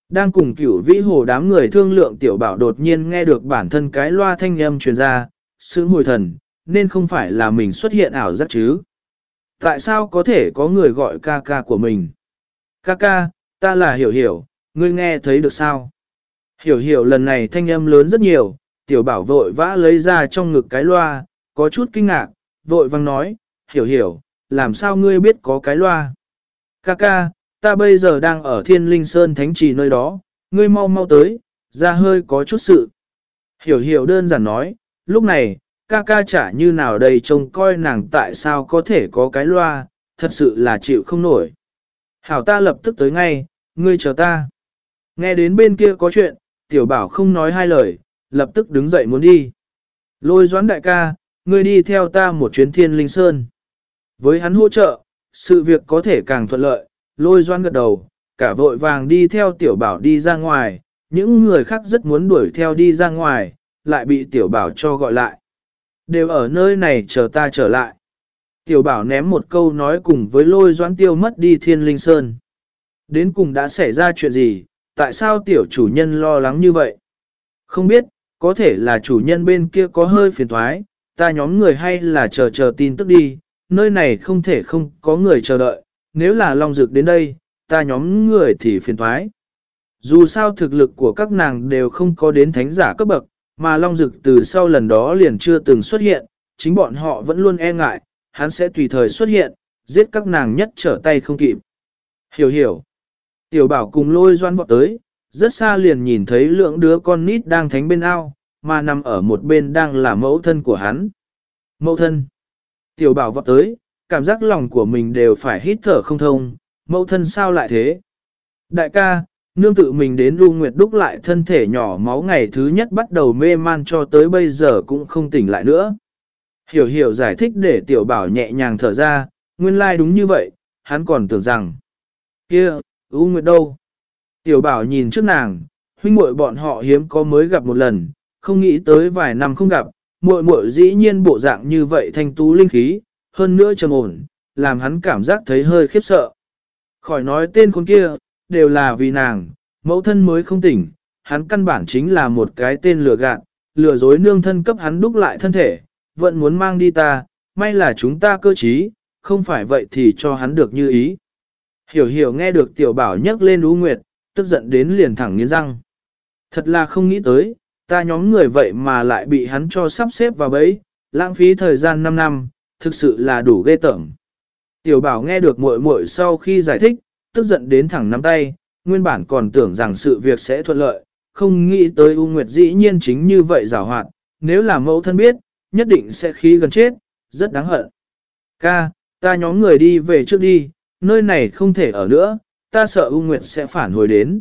Đang cùng cửu vĩ hồ đám người thương lượng tiểu bảo đột nhiên nghe được bản thân cái loa thanh âm truyền ra, sự hồi thần, nên không phải là mình xuất hiện ảo giác chứ. Tại sao có thể có người gọi ca ca của mình? Ca ca, ta là hiểu hiểu, ngươi nghe thấy được sao? Hiểu hiểu lần này thanh âm lớn rất nhiều, tiểu bảo vội vã lấy ra trong ngực cái loa, có chút kinh ngạc, vội vang nói, hiểu hiểu, làm sao ngươi biết có cái loa? Ca ca, ta bây giờ đang ở thiên linh sơn thánh trì nơi đó, ngươi mau mau tới, ra hơi có chút sự. Hiểu hiểu đơn giản nói, lúc này, ca ca chả như nào đây trông coi nàng tại sao có thể có cái loa, thật sự là chịu không nổi. Hảo ta lập tức tới ngay, ngươi chờ ta. Nghe đến bên kia có chuyện, tiểu bảo không nói hai lời, lập tức đứng dậy muốn đi. Lôi doãn đại ca, ngươi đi theo ta một chuyến thiên linh sơn. Với hắn hỗ trợ, sự việc có thể càng thuận lợi, lôi Doan gật đầu, cả vội vàng đi theo tiểu bảo đi ra ngoài, những người khác rất muốn đuổi theo đi ra ngoài, lại bị tiểu bảo cho gọi lại. Đều ở nơi này chờ ta trở lại. Tiểu bảo ném một câu nói cùng với lôi doãn tiêu mất đi thiên linh sơn. Đến cùng đã xảy ra chuyện gì, tại sao tiểu chủ nhân lo lắng như vậy? Không biết, có thể là chủ nhân bên kia có hơi phiền thoái, ta nhóm người hay là chờ chờ tin tức đi, nơi này không thể không có người chờ đợi, nếu là Long Dực đến đây, ta nhóm người thì phiền thoái. Dù sao thực lực của các nàng đều không có đến thánh giả cấp bậc, mà Long Dực từ sau lần đó liền chưa từng xuất hiện, chính bọn họ vẫn luôn e ngại, hắn sẽ tùy thời xuất hiện, giết các nàng nhất trở tay không kịp. Hiểu hiểu. Tiểu bảo cùng lôi doan vọt tới, rất xa liền nhìn thấy lượng đứa con nít đang thánh bên ao, mà nằm ở một bên đang là mẫu thân của hắn. Mẫu thân. Tiểu bảo vọt tới, cảm giác lòng của mình đều phải hít thở không thông, mẫu thân sao lại thế? Đại ca, nương tự mình đến lưu nguyệt đúc lại thân thể nhỏ máu ngày thứ nhất bắt đầu mê man cho tới bây giờ cũng không tỉnh lại nữa. Hiểu hiểu giải thích để tiểu bảo nhẹ nhàng thở ra, nguyên lai like đúng như vậy, hắn còn tưởng rằng. kia, U Nguyệt đâu? Tiểu bảo nhìn trước nàng, huynh muội bọn họ hiếm có mới gặp một lần, không nghĩ tới vài năm không gặp, muội muội dĩ nhiên bộ dạng như vậy thanh tú linh khí, hơn nữa trầm ổn, làm hắn cảm giác thấy hơi khiếp sợ. Khỏi nói tên con kia, đều là vì nàng, mẫu thân mới không tỉnh, hắn căn bản chính là một cái tên lừa gạt, lừa dối nương thân cấp hắn đúc lại thân thể, vẫn muốn mang đi ta, may là chúng ta cơ trí, không phải vậy thì cho hắn được như ý. Hiểu hiểu nghe được tiểu bảo nhắc lên Ú Nguyệt, tức giận đến liền thẳng nghiến răng. Thật là không nghĩ tới, ta nhóm người vậy mà lại bị hắn cho sắp xếp vào bẫy, lãng phí thời gian 5 năm, thực sự là đủ ghê tởm. Tiểu bảo nghe được muội muội sau khi giải thích, tức giận đến thẳng nắm tay, nguyên bản còn tưởng rằng sự việc sẽ thuận lợi, không nghĩ tới U Nguyệt dĩ nhiên chính như vậy rào hoạt, nếu là mẫu thân biết, nhất định sẽ khí gần chết, rất đáng hận. Ca, ta nhóm người đi về trước đi, nơi này không thể ở nữa, ta sợ U Nguyệt sẽ phản hồi đến.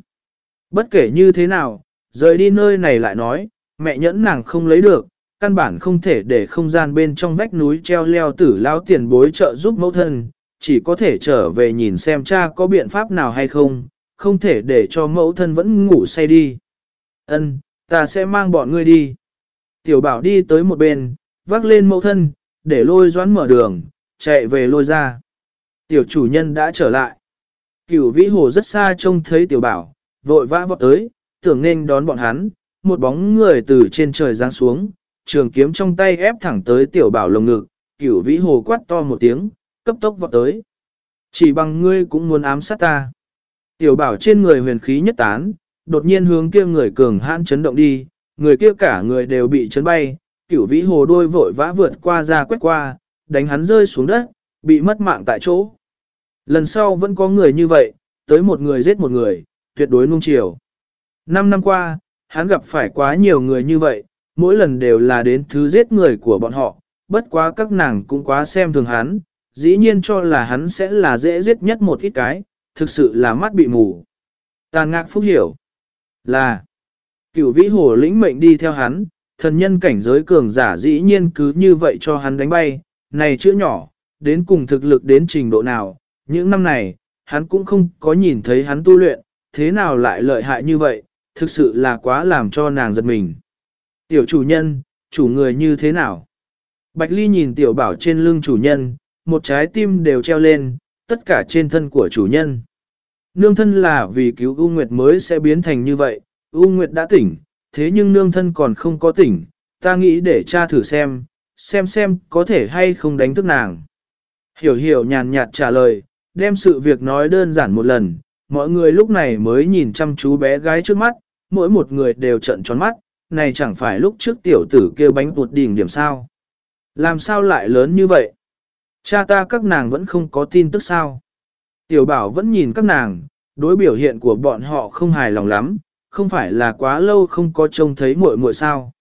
Bất kể như thế nào, rời đi nơi này lại nói, mẹ nhẫn nàng không lấy được, căn bản không thể để không gian bên trong vách núi treo leo tử lao tiền bối trợ giúp mẫu thân, chỉ có thể trở về nhìn xem cha có biện pháp nào hay không, không thể để cho mẫu thân vẫn ngủ say đi. Ân, ta sẽ mang bọn ngươi đi. Tiểu bảo đi tới một bên, vác lên mẫu thân, để lôi doán mở đường, chạy về lôi ra. Tiểu chủ nhân đã trở lại. Cửu vĩ hồ rất xa trông thấy tiểu bảo, vội vã vọt tới, tưởng nên đón bọn hắn, một bóng người từ trên trời giáng xuống, trường kiếm trong tay ép thẳng tới tiểu bảo lồng ngực, cửu vĩ hồ quát to một tiếng, cấp tốc vọt tới. Chỉ bằng ngươi cũng muốn ám sát ta. Tiểu bảo trên người huyền khí nhất tán, đột nhiên hướng kia người cường hãn chấn động đi, người kia cả người đều bị chấn bay, cửu vĩ hồ đôi vội vã vượt qua ra quét qua, đánh hắn rơi xuống đất, bị mất mạng tại chỗ. Lần sau vẫn có người như vậy, tới một người giết một người, tuyệt đối nung chiều. Năm năm qua, hắn gặp phải quá nhiều người như vậy, mỗi lần đều là đến thứ giết người của bọn họ, bất quá các nàng cũng quá xem thường hắn, dĩ nhiên cho là hắn sẽ là dễ giết nhất một ít cái, thực sự là mắt bị mù. Tàn ngạc phúc hiểu là cửu vĩ hồ lĩnh mệnh đi theo hắn, thần nhân cảnh giới cường giả dĩ nhiên cứ như vậy cho hắn đánh bay, này chữ nhỏ, đến cùng thực lực đến trình độ nào, những năm này, hắn cũng không có nhìn thấy hắn tu luyện, thế nào lại lợi hại như vậy, thực sự là quá làm cho nàng giật mình. Tiểu chủ nhân, chủ người như thế nào? Bạch Ly nhìn tiểu bảo trên lưng chủ nhân, một trái tim đều treo lên, tất cả trên thân của chủ nhân. Nương thân là vì cứu U Nguyệt mới sẽ biến thành như vậy, U Nguyệt đã tỉnh, thế nhưng nương thân còn không có tỉnh, ta nghĩ để cha thử xem, xem xem có thể hay không đánh thức nàng. Hiểu hiểu nhàn nhạt trả lời, đem sự việc nói đơn giản một lần, mọi người lúc này mới nhìn chăm chú bé gái trước mắt, mỗi một người đều trận tròn mắt, này chẳng phải lúc trước tiểu tử kêu bánh vụt đỉnh điểm sao. Làm sao lại lớn như vậy? Cha ta các nàng vẫn không có tin tức sao? Tiểu bảo vẫn nhìn các nàng, đối biểu hiện của bọn họ không hài lòng lắm, không phải là quá lâu không có trông thấy muội muội sao.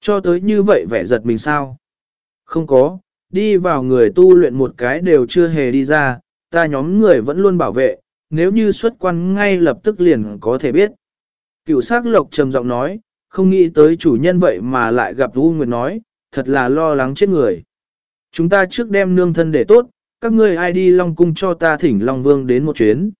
Cho tới như vậy vẻ giật mình sao? Không có, đi vào người tu luyện một cái đều chưa hề đi ra, ta nhóm người vẫn luôn bảo vệ, nếu như xuất quan ngay lập tức liền có thể biết. Cựu sắc lộc trầm giọng nói, không nghĩ tới chủ nhân vậy mà lại gặp U Nguyệt nói, thật là lo lắng chết người. Chúng ta trước đem nương thân để tốt, các ngươi ai đi Long Cung cho ta thỉnh Long Vương đến một chuyến.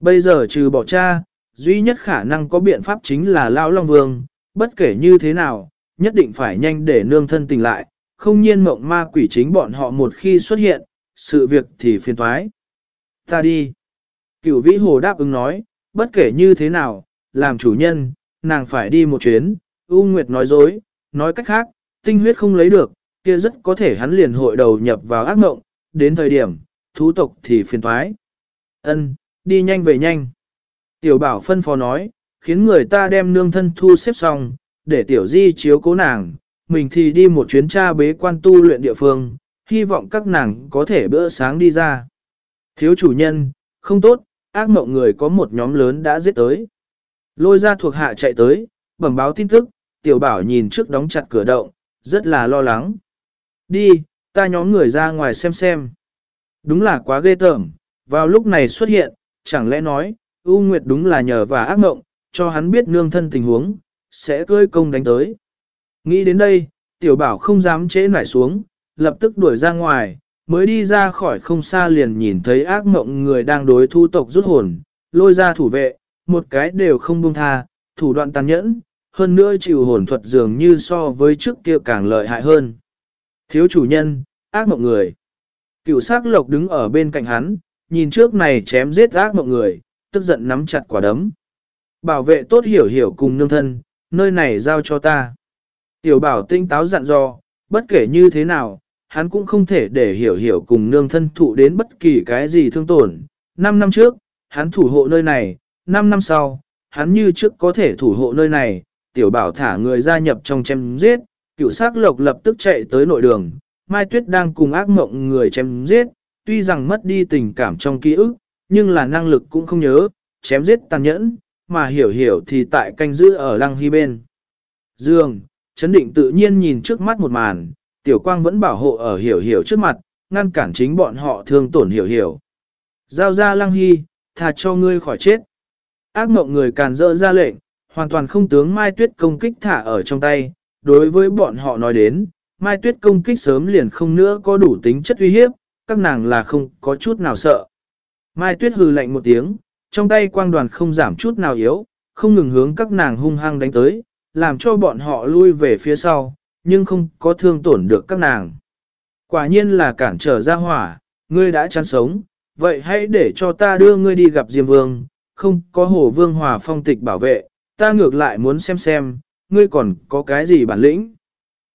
Bây giờ trừ bỏ cha, duy nhất khả năng có biện pháp chính là Lão Long Vương, bất kể như thế nào, nhất định phải nhanh để nương thân tỉnh lại, không nhiên mộng ma quỷ chính bọn họ một khi xuất hiện, sự việc thì phiền toái. Ta đi. Cửu vĩ hồ đáp ứng nói, bất kể như thế nào, làm chủ nhân, nàng phải đi một chuyến, U Nguyệt nói dối, nói cách khác, tinh huyết không lấy được, kia rất có thể hắn liền hội đầu nhập vào ác mộng, đến thời điểm, thú tộc thì phiền thoái. Ân, đi nhanh về nhanh. Tiểu bảo phân phó nói, khiến người ta đem nương thân thu xếp xong, để tiểu di chiếu cố nàng, mình thì đi một chuyến tra bế quan tu luyện địa phương, hy vọng các nàng có thể bữa sáng đi ra. Thiếu chủ nhân, không tốt, ác mộng người có một nhóm lớn đã giết tới. Lôi ra thuộc hạ chạy tới, bẩm báo tin tức, tiểu bảo nhìn trước đóng chặt cửa động, rất là lo lắng. Đi, ta nhóm người ra ngoài xem xem. Đúng là quá ghê tởm, vào lúc này xuất hiện, chẳng lẽ nói, U Nguyệt đúng là nhờ và ác mộng, cho hắn biết nương thân tình huống, sẽ cơi công đánh tới. Nghĩ đến đây, tiểu bảo không dám chế nải xuống, lập tức đuổi ra ngoài, mới đi ra khỏi không xa liền nhìn thấy ác mộng người đang đối thu tộc rút hồn, lôi ra thủ vệ, một cái đều không buông tha, thủ đoạn tàn nhẫn, hơn nữa chịu hồn thuật dường như so với trước kia càng lợi hại hơn. Thiếu chủ nhân, ác mộng người. Cựu sắc lộc đứng ở bên cạnh hắn, nhìn trước này chém giết ác mộng người, tức giận nắm chặt quả đấm. Bảo vệ tốt hiểu hiểu cùng nương thân, nơi này giao cho ta. Tiểu bảo tinh táo dặn dò, bất kể như thế nào, hắn cũng không thể để hiểu hiểu cùng nương thân thụ đến bất kỳ cái gì thương tổn. Năm năm trước, hắn thủ hộ nơi này, năm năm sau, hắn như trước có thể thủ hộ nơi này, tiểu bảo thả người gia nhập trong chém giết, cựu sắc lộc lập tức chạy tới nội đường, Mai Tuyết đang cùng ác mộng người chém giết, tuy rằng mất đi tình cảm trong ký ức, nhưng là năng lực cũng không nhớ, chém giết tàn nhẫn, mà hiểu hiểu thì tại canh giữ ở lăng hy bên. Dương, chấn định tự nhiên nhìn trước mắt một màn, tiểu quang vẫn bảo hộ ở hiểu hiểu trước mặt, ngăn cản chính bọn họ thương tổn hiểu hiểu. Giao ra lăng hy, thà cho ngươi khỏi chết. Ác mộng người càn dỡ ra lệnh, hoàn toàn không tướng Mai Tuyết công kích thả ở trong tay. Đối với bọn họ nói đến, Mai Tuyết công kích sớm liền không nữa có đủ tính chất uy hiếp, các nàng là không có chút nào sợ. Mai Tuyết hừ lạnh một tiếng, trong tay quang đoàn không giảm chút nào yếu, không ngừng hướng các nàng hung hăng đánh tới, làm cho bọn họ lui về phía sau, nhưng không có thương tổn được các nàng. Quả nhiên là cản trở ra hỏa, ngươi đã chán sống, vậy hãy để cho ta đưa ngươi đi gặp Diêm Vương, không có hồ vương hòa phong tịch bảo vệ, ta ngược lại muốn xem xem, ngươi còn có cái gì bản lĩnh.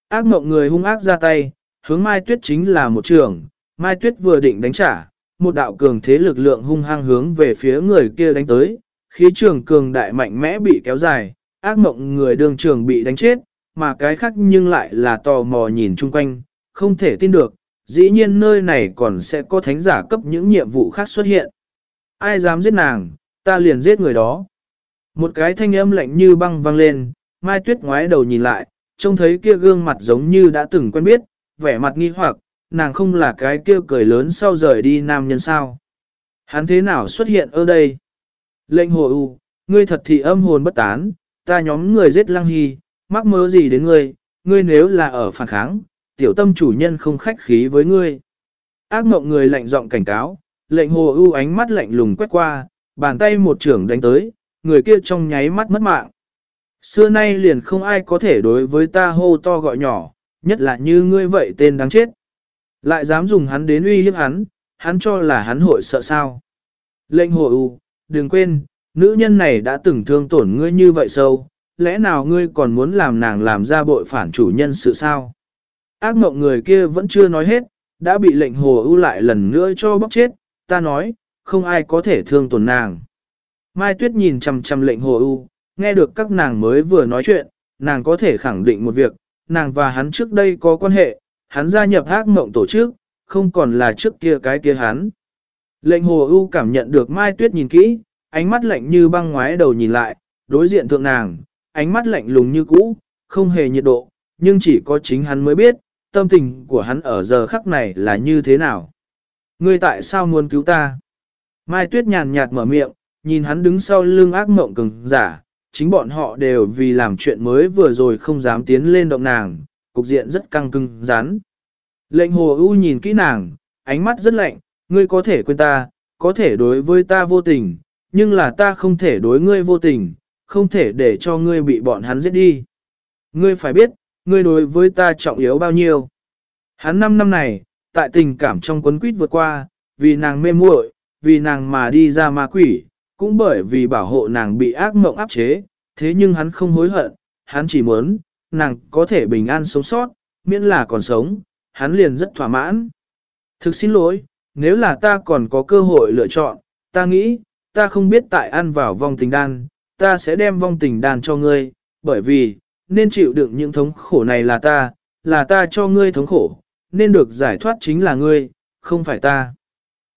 Ác mộng người hung ác ra tay, hướng Mai Tuyết chính là một trường, Mai Tuyết vừa định đánh trả, một đạo cường thế lực lượng hung hăng hướng về phía người kia đánh tới, khí trường cường đại mạnh mẽ bị kéo dài, ác mộng người đường trường bị đánh chết, mà cái khác nhưng lại là tò mò nhìn chung quanh, không thể tin được, dĩ nhiên nơi này còn sẽ có thánh giả cấp những nhiệm vụ khác xuất hiện. Ai dám giết nàng, ta liền giết người đó. Một cái thanh âm lạnh như băng vang lên, Mai Tuyết ngoái đầu nhìn lại, trông thấy kia gương mặt giống như đã từng quen biết, vẻ mặt nghi hoặc, nàng không là cái kia cười lớn sau rời đi nam nhân sao. Hắn thế nào xuất hiện ở đây? Lệnh hồ u, ngươi thật thị âm hồn bất tán, ta nhóm người giết lăng hy, mắc mơ gì đến ngươi, ngươi nếu là ở phản kháng, tiểu tâm chủ nhân không khách khí với ngươi. Ác mộng người lạnh giọng cảnh cáo, lệnh hồ ưu ánh mắt lạnh lùng quét qua, bàn tay một trưởng đánh tới, người kia trong nháy mắt mất mạng. Xưa nay liền không ai có thể đối với ta hô to gọi nhỏ, nhất là như ngươi vậy tên đáng chết. Lại dám dùng hắn đến uy hiếp hắn, hắn cho là hắn hội sợ sao. Lệnh hội ưu, đừng quên, nữ nhân này đã từng thương tổn ngươi như vậy sâu, lẽ nào ngươi còn muốn làm nàng làm ra bội phản chủ nhân sự sao? Ác mộng người kia vẫn chưa nói hết, đã bị lệnh hồ ưu lại lần nữa cho bóc chết, ta nói, không ai có thể thương tổn nàng. Mai Tuyết nhìn chằm chằm lệnh hồ ưu, nghe được các nàng mới vừa nói chuyện, nàng có thể khẳng định một việc, nàng và hắn trước đây có quan hệ, hắn gia nhập ác mộng tổ chức, không còn là trước kia cái kia hắn. Lệnh hồ ưu cảm nhận được Mai Tuyết nhìn kỹ, ánh mắt lạnh như băng ngoái đầu nhìn lại, đối diện thượng nàng, ánh mắt lạnh lùng như cũ, không hề nhiệt độ, nhưng chỉ có chính hắn mới biết, tâm tình của hắn ở giờ khắc này là như thế nào. Ngươi tại sao muốn cứu ta? Mai Tuyết nhàn nhạt mở miệng, nhìn hắn đứng sau lưng ác mộng cường giả, chính bọn họ đều vì làm chuyện mới vừa rồi không dám tiến lên động nàng, cục diện rất căng cứng rắn. Lệnh hồ ưu nhìn kỹ nàng, ánh mắt rất lạnh, ngươi có thể quên ta, có thể đối với ta vô tình, nhưng là ta không thể đối ngươi vô tình, không thể để cho ngươi bị bọn hắn giết đi. Ngươi phải biết, ngươi đối với ta trọng yếu bao nhiêu. Hắn năm năm này, tại tình cảm trong quấn quýt vượt qua, vì nàng mê muội, vì nàng mà đi ra ma quỷ, cũng bởi vì bảo hộ nàng bị ác mộng áp chế, thế nhưng hắn không hối hận, hắn chỉ muốn, nàng có thể bình an sống sót, miễn là còn sống, hắn liền rất thỏa mãn. Thực xin lỗi, nếu là ta còn có cơ hội lựa chọn, ta nghĩ, ta không biết tại ăn vào vong tình đan, ta sẽ đem vong tình đan cho ngươi, bởi vì, nên chịu đựng những thống khổ này là ta, là ta cho ngươi thống khổ, nên được giải thoát chính là ngươi, không phải ta.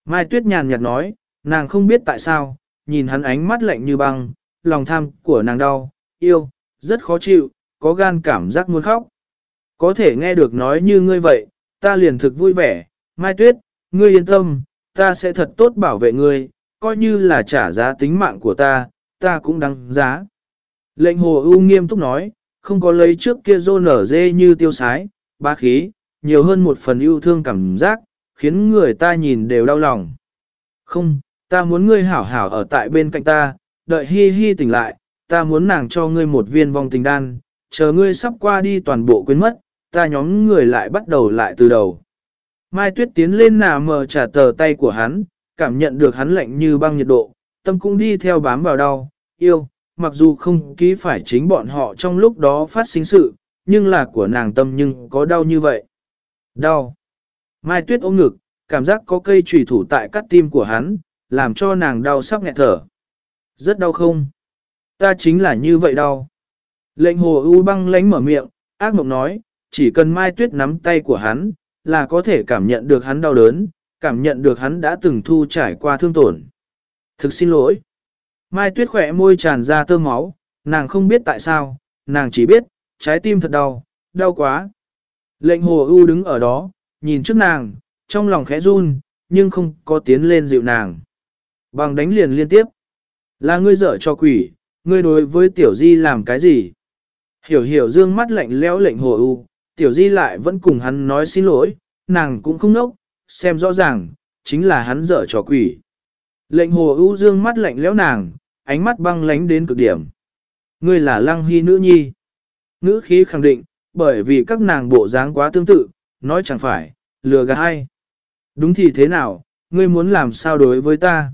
Mai Tuyết nhàn nhạt nói, nàng không biết tại sao, nhìn hắn ánh mắt lạnh như băng, lòng tham của nàng đau, yêu, rất khó chịu, có gan cảm giác muốn khóc. Có thể nghe được nói như ngươi vậy, ta liền thực vui vẻ, Mai Tuyết, ngươi yên tâm, ta sẽ thật tốt bảo vệ ngươi, coi như là trả giá tính mạng của ta, ta cũng đáng giá. Lệnh hồ ưu nghiêm túc nói, không có lấy trước kia rô nở dê như tiêu sái, ba khí, nhiều hơn một phần yêu thương cảm giác, khiến người ta nhìn đều đau lòng. Không, ta muốn ngươi hảo hảo ở tại bên cạnh ta, đợi hi hi tỉnh lại, ta muốn nàng cho ngươi một viên vong tình đan, chờ ngươi sắp qua đi toàn bộ quên mất, ta nhóm người lại bắt đầu lại từ đầu. Mai Tuyết tiến lên nà mờ trả tờ tay của hắn, cảm nhận được hắn lạnh như băng nhiệt độ, tâm cũng đi theo bám vào đau, yêu, mặc dù không ký phải chính bọn họ trong lúc đó phát sinh sự, nhưng là của nàng tâm nhưng có đau như vậy. Đau. Mai Tuyết ôm ngực, cảm giác có cây trùy thủ tại cắt tim của hắn, làm cho nàng đau sắp nghẹt thở. Rất đau không? Ta chính là như vậy đau. Lệnh hồ ưu băng lánh mở miệng, ác mộng nói, chỉ cần Mai Tuyết nắm tay của hắn, là có thể cảm nhận được hắn đau đớn, cảm nhận được hắn đã từng thu trải qua thương tổn. Thực xin lỗi. Mai Tuyết khỏe môi tràn ra tơ máu, nàng không biết tại sao, nàng chỉ biết, trái tim thật đau, đau quá. Lệnh hồ ưu đứng ở đó, nhìn trước nàng, trong lòng khẽ run, nhưng không có tiến lên dịu nàng. Bằng đánh liền liên tiếp. Là ngươi dở cho quỷ, ngươi đối với tiểu di làm cái gì? Hiểu hiểu dương mắt lạnh lẽo lệnh hồ ưu, tiểu di lại vẫn cùng hắn nói xin lỗi, nàng cũng không nốc, xem rõ ràng, chính là hắn dở trò quỷ. Lệnh hồ ưu dương mắt lạnh lẽo nàng, ánh mắt băng lánh đến cực điểm. Ngươi là lăng hy nữ nhi. Nữ khí khẳng định, bởi vì các nàng bộ dáng quá tương tự, nói chẳng phải, lừa gạt hay. Đúng thì thế nào, ngươi muốn làm sao đối với ta?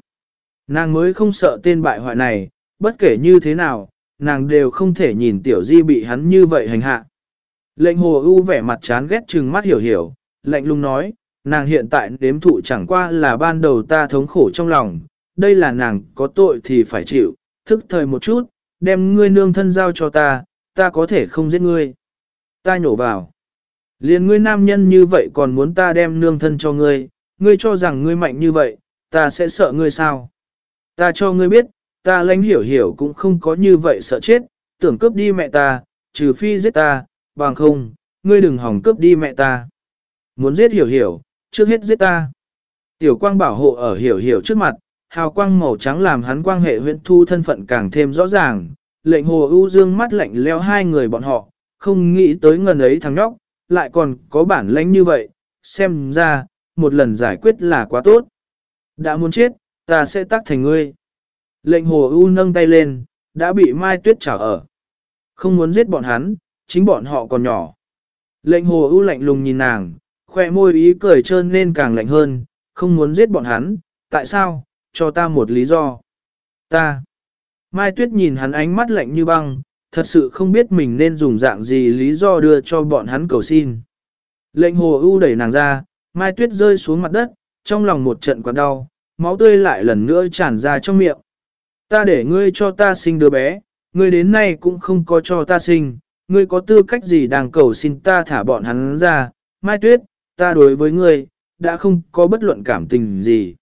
Nàng mới không sợ tên bại hoại này, bất kể như thế nào, nàng đều không thể nhìn tiểu di bị hắn như vậy hành hạ. Lệnh hồ ưu vẻ mặt chán ghét trừng mắt hiểu hiểu, lệnh lung nói, nàng hiện tại đếm thụ chẳng qua là ban đầu ta thống khổ trong lòng, đây là nàng có tội thì phải chịu, thức thời một chút, đem ngươi nương thân giao cho ta, ta có thể không giết ngươi. Ta nhổ vào. Liền ngươi nam nhân như vậy còn muốn ta đem nương thân cho ngươi, ngươi cho rằng ngươi mạnh như vậy, ta sẽ sợ ngươi sao? Ta cho ngươi biết, ta lãnh hiểu hiểu cũng không có như vậy sợ chết, tưởng cướp đi mẹ ta, trừ phi giết ta, bằng không, ngươi đừng hỏng cướp đi mẹ ta. Muốn giết hiểu hiểu, trước hết giết ta. Tiểu quang bảo hộ ở hiểu hiểu trước mặt, hào quang màu trắng làm hắn quan hệ huyện thu thân phận càng thêm rõ ràng, lệnh hồ ưu dương mắt lạnh leo hai người bọn họ, không nghĩ tới ngần ấy thằng nhóc, lại còn có bản lãnh như vậy, xem ra, một lần giải quyết là quá tốt. Đã muốn chết, ta sẽ tắt thành ngươi. Lệnh hồ ưu nâng tay lên, đã bị Mai Tuyết trả ở. Không muốn giết bọn hắn, chính bọn họ còn nhỏ. Lệnh hồ ưu lạnh lùng nhìn nàng, khoe môi ý cười trơn nên càng lạnh hơn, không muốn giết bọn hắn, tại sao, cho ta một lý do. Ta. Mai Tuyết nhìn hắn ánh mắt lạnh như băng, thật sự không biết mình nên dùng dạng gì lý do đưa cho bọn hắn cầu xin. Lệnh hồ ưu đẩy nàng ra, Mai Tuyết rơi xuống mặt đất, trong lòng một trận quặn đau, máu tươi lại lần nữa tràn ra trong miệng. Ta để ngươi cho ta sinh đứa bé, ngươi đến nay cũng không có cho ta sinh, ngươi có tư cách gì đang cầu xin ta thả bọn hắn ra, Mai Tuyết, ta đối với ngươi, đã không có bất luận cảm tình gì.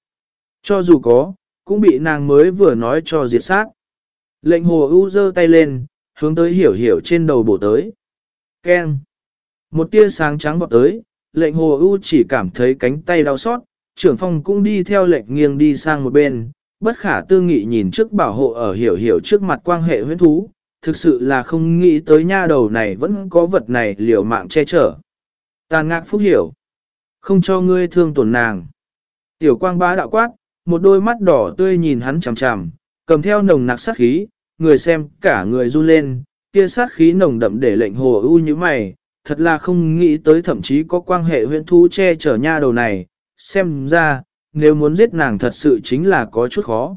Cho dù có, cũng bị nàng mới vừa nói cho diệt sát. Lệnh hồ ưu giơ tay lên, hướng tới hiểu hiểu trên đầu bổ tới. Keng! Một tia sáng trắng vọt tới, lệnh hồ ưu chỉ cảm thấy cánh tay đau xót, trưởng phong cũng đi theo lệnh nghiêng đi sang một bên, bất khả tư nghị nhìn trước bảo hộ ở hiểu hiểu trước mặt quan hệ huyễn thú, thực sự là không nghĩ tới nha đầu này vẫn có vật này liều mạng che chở. Tàn ngạc phúc hiểu, không cho ngươi thương tổn nàng. Tiểu quang bá đạo quát, một đôi mắt đỏ tươi nhìn hắn chằm chằm, cầm theo nồng nặc sát khí, người xem cả người run lên, kia sát khí nồng đậm để lệnh hồ ưu như mày, thật là không nghĩ tới thậm chí có quan hệ huyện thú che chở nha đầu này, xem ra, nếu muốn giết nàng thật sự chính là có chút khó.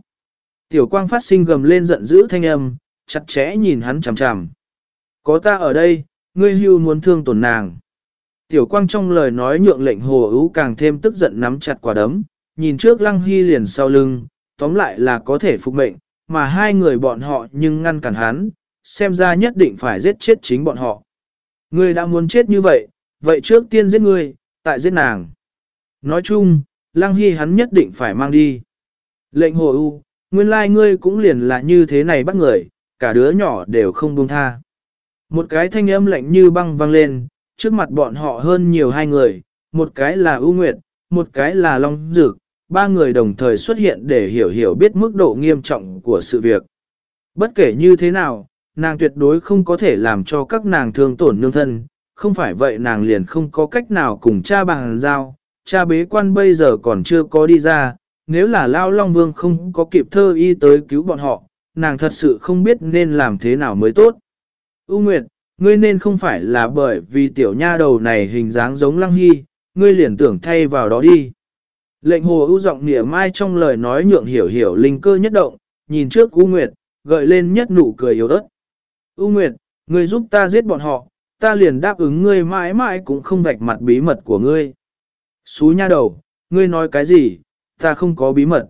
Tiểu quang phát sinh gầm lên giận dữ thanh âm, chặt chẽ nhìn hắn chằm chằm. Có ta ở đây, ngươi hưu muốn thương tổn nàng. Tiểu quang trong lời nói nhượng lệnh hồ ưu càng thêm tức giận nắm chặt quả đấm, nhìn trước lăng hy liền sau lưng, tóm lại là có thể phục mệnh, mà hai người bọn họ nhưng ngăn cản hắn, xem ra nhất định phải giết chết chính bọn họ. Ngươi đã muốn chết như vậy, vậy trước tiên giết ngươi, tại giết nàng. Nói chung, Lăng Hy hắn nhất định phải mang đi. Lệnh hồ u, nguyên lai ngươi cũng liền là như thế này bắt người, cả đứa nhỏ đều không buông tha. Một cái thanh âm lạnh như băng vang lên, trước mặt bọn họ hơn nhiều hai người, một cái là U Nguyệt, một cái là Long Dực, ba người đồng thời xuất hiện để hiểu hiểu biết mức độ nghiêm trọng của sự việc. Bất kể như thế nào, nàng tuyệt đối không có thể làm cho các nàng thương tổn nương thân, không phải vậy nàng liền không có cách nào cùng cha bằng giao, cha bế quan bây giờ còn chưa có đi ra, nếu là Lao Long Vương không có kịp thơ y tới cứu bọn họ, nàng thật sự không biết nên làm thế nào mới tốt. U Nguyệt, ngươi nên không phải là bởi vì tiểu nha đầu này hình dáng giống Lăng Hy, ngươi liền tưởng thay vào đó đi. Lệnh hồ ưu giọng nỉa mai trong lời nói nhượng hiểu hiểu linh cơ nhất động, nhìn trước U Nguyệt, gợi lên nhất nụ cười yếu ớt. U Nguyệt, ngươi giúp ta giết bọn họ, ta liền đáp ứng ngươi mãi mãi cũng không vạch mặt bí mật của ngươi. Xú nha đầu, ngươi nói cái gì, ta không có bí mật.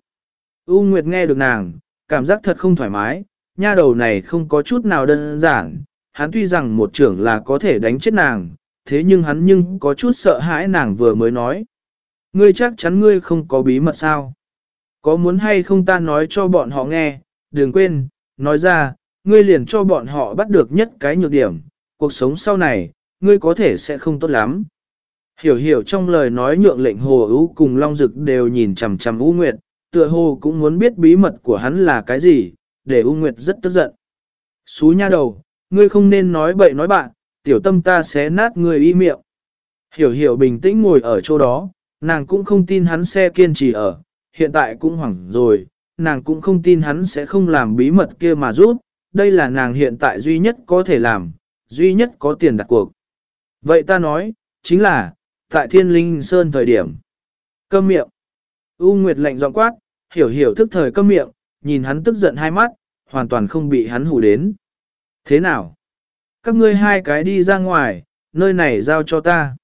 U Nguyệt nghe được nàng, cảm giác thật không thoải mái, nha đầu này không có chút nào đơn giản, hắn tuy rằng một trưởng là có thể đánh chết nàng, thế nhưng hắn nhưng có chút sợ hãi nàng vừa mới nói. Ngươi chắc chắn ngươi không có bí mật sao? Có muốn hay không ta nói cho bọn họ nghe, đừng quên, nói ra, ngươi liền cho bọn họ bắt được nhất cái nhược điểm, cuộc sống sau này, ngươi có thể sẽ không tốt lắm. Hiểu hiểu trong lời nói nhượng lệnh hồ ưu cùng Long Dực đều nhìn chằm chằm U Nguyệt, tựa hồ cũng muốn biết bí mật của hắn là cái gì, để U Nguyệt rất tức giận. Xú nha đầu, ngươi không nên nói bậy nói bạn, tiểu tâm ta sẽ nát ngươi y miệng. Hiểu hiểu bình tĩnh ngồi ở chỗ đó, nàng cũng không tin hắn sẽ kiên trì ở, hiện tại cũng hoảng rồi, nàng cũng không tin hắn sẽ không làm bí mật kia mà rút, đây là nàng hiện tại duy nhất có thể làm, duy nhất có tiền đặt cuộc. Vậy ta nói, chính là, tại thiên linh sơn thời điểm. Câm miệng. U Nguyệt lạnh giọng quát, hiểu hiểu thức thời câm miệng, nhìn hắn tức giận hai mắt, hoàn toàn không bị hắn hù đến. Thế nào? Các ngươi hai cái đi ra ngoài, nơi này giao cho ta.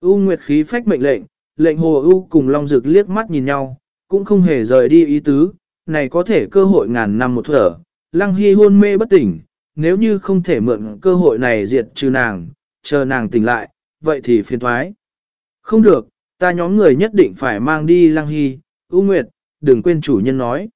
U Nguyệt khí phách mệnh lệnh, lệnh hồ U cùng Long Dực liếc mắt nhìn nhau, cũng không hề rời đi ý tứ, này có thể cơ hội ngàn năm một thở. Lăng Hy hôn mê bất tỉnh, nếu như không thể mượn cơ hội này diệt trừ nàng, chờ nàng tỉnh lại, vậy thì phiền thoái. Không được, ta nhóm người nhất định phải mang đi Lăng Hy, U Nguyệt, đừng quên chủ nhân nói.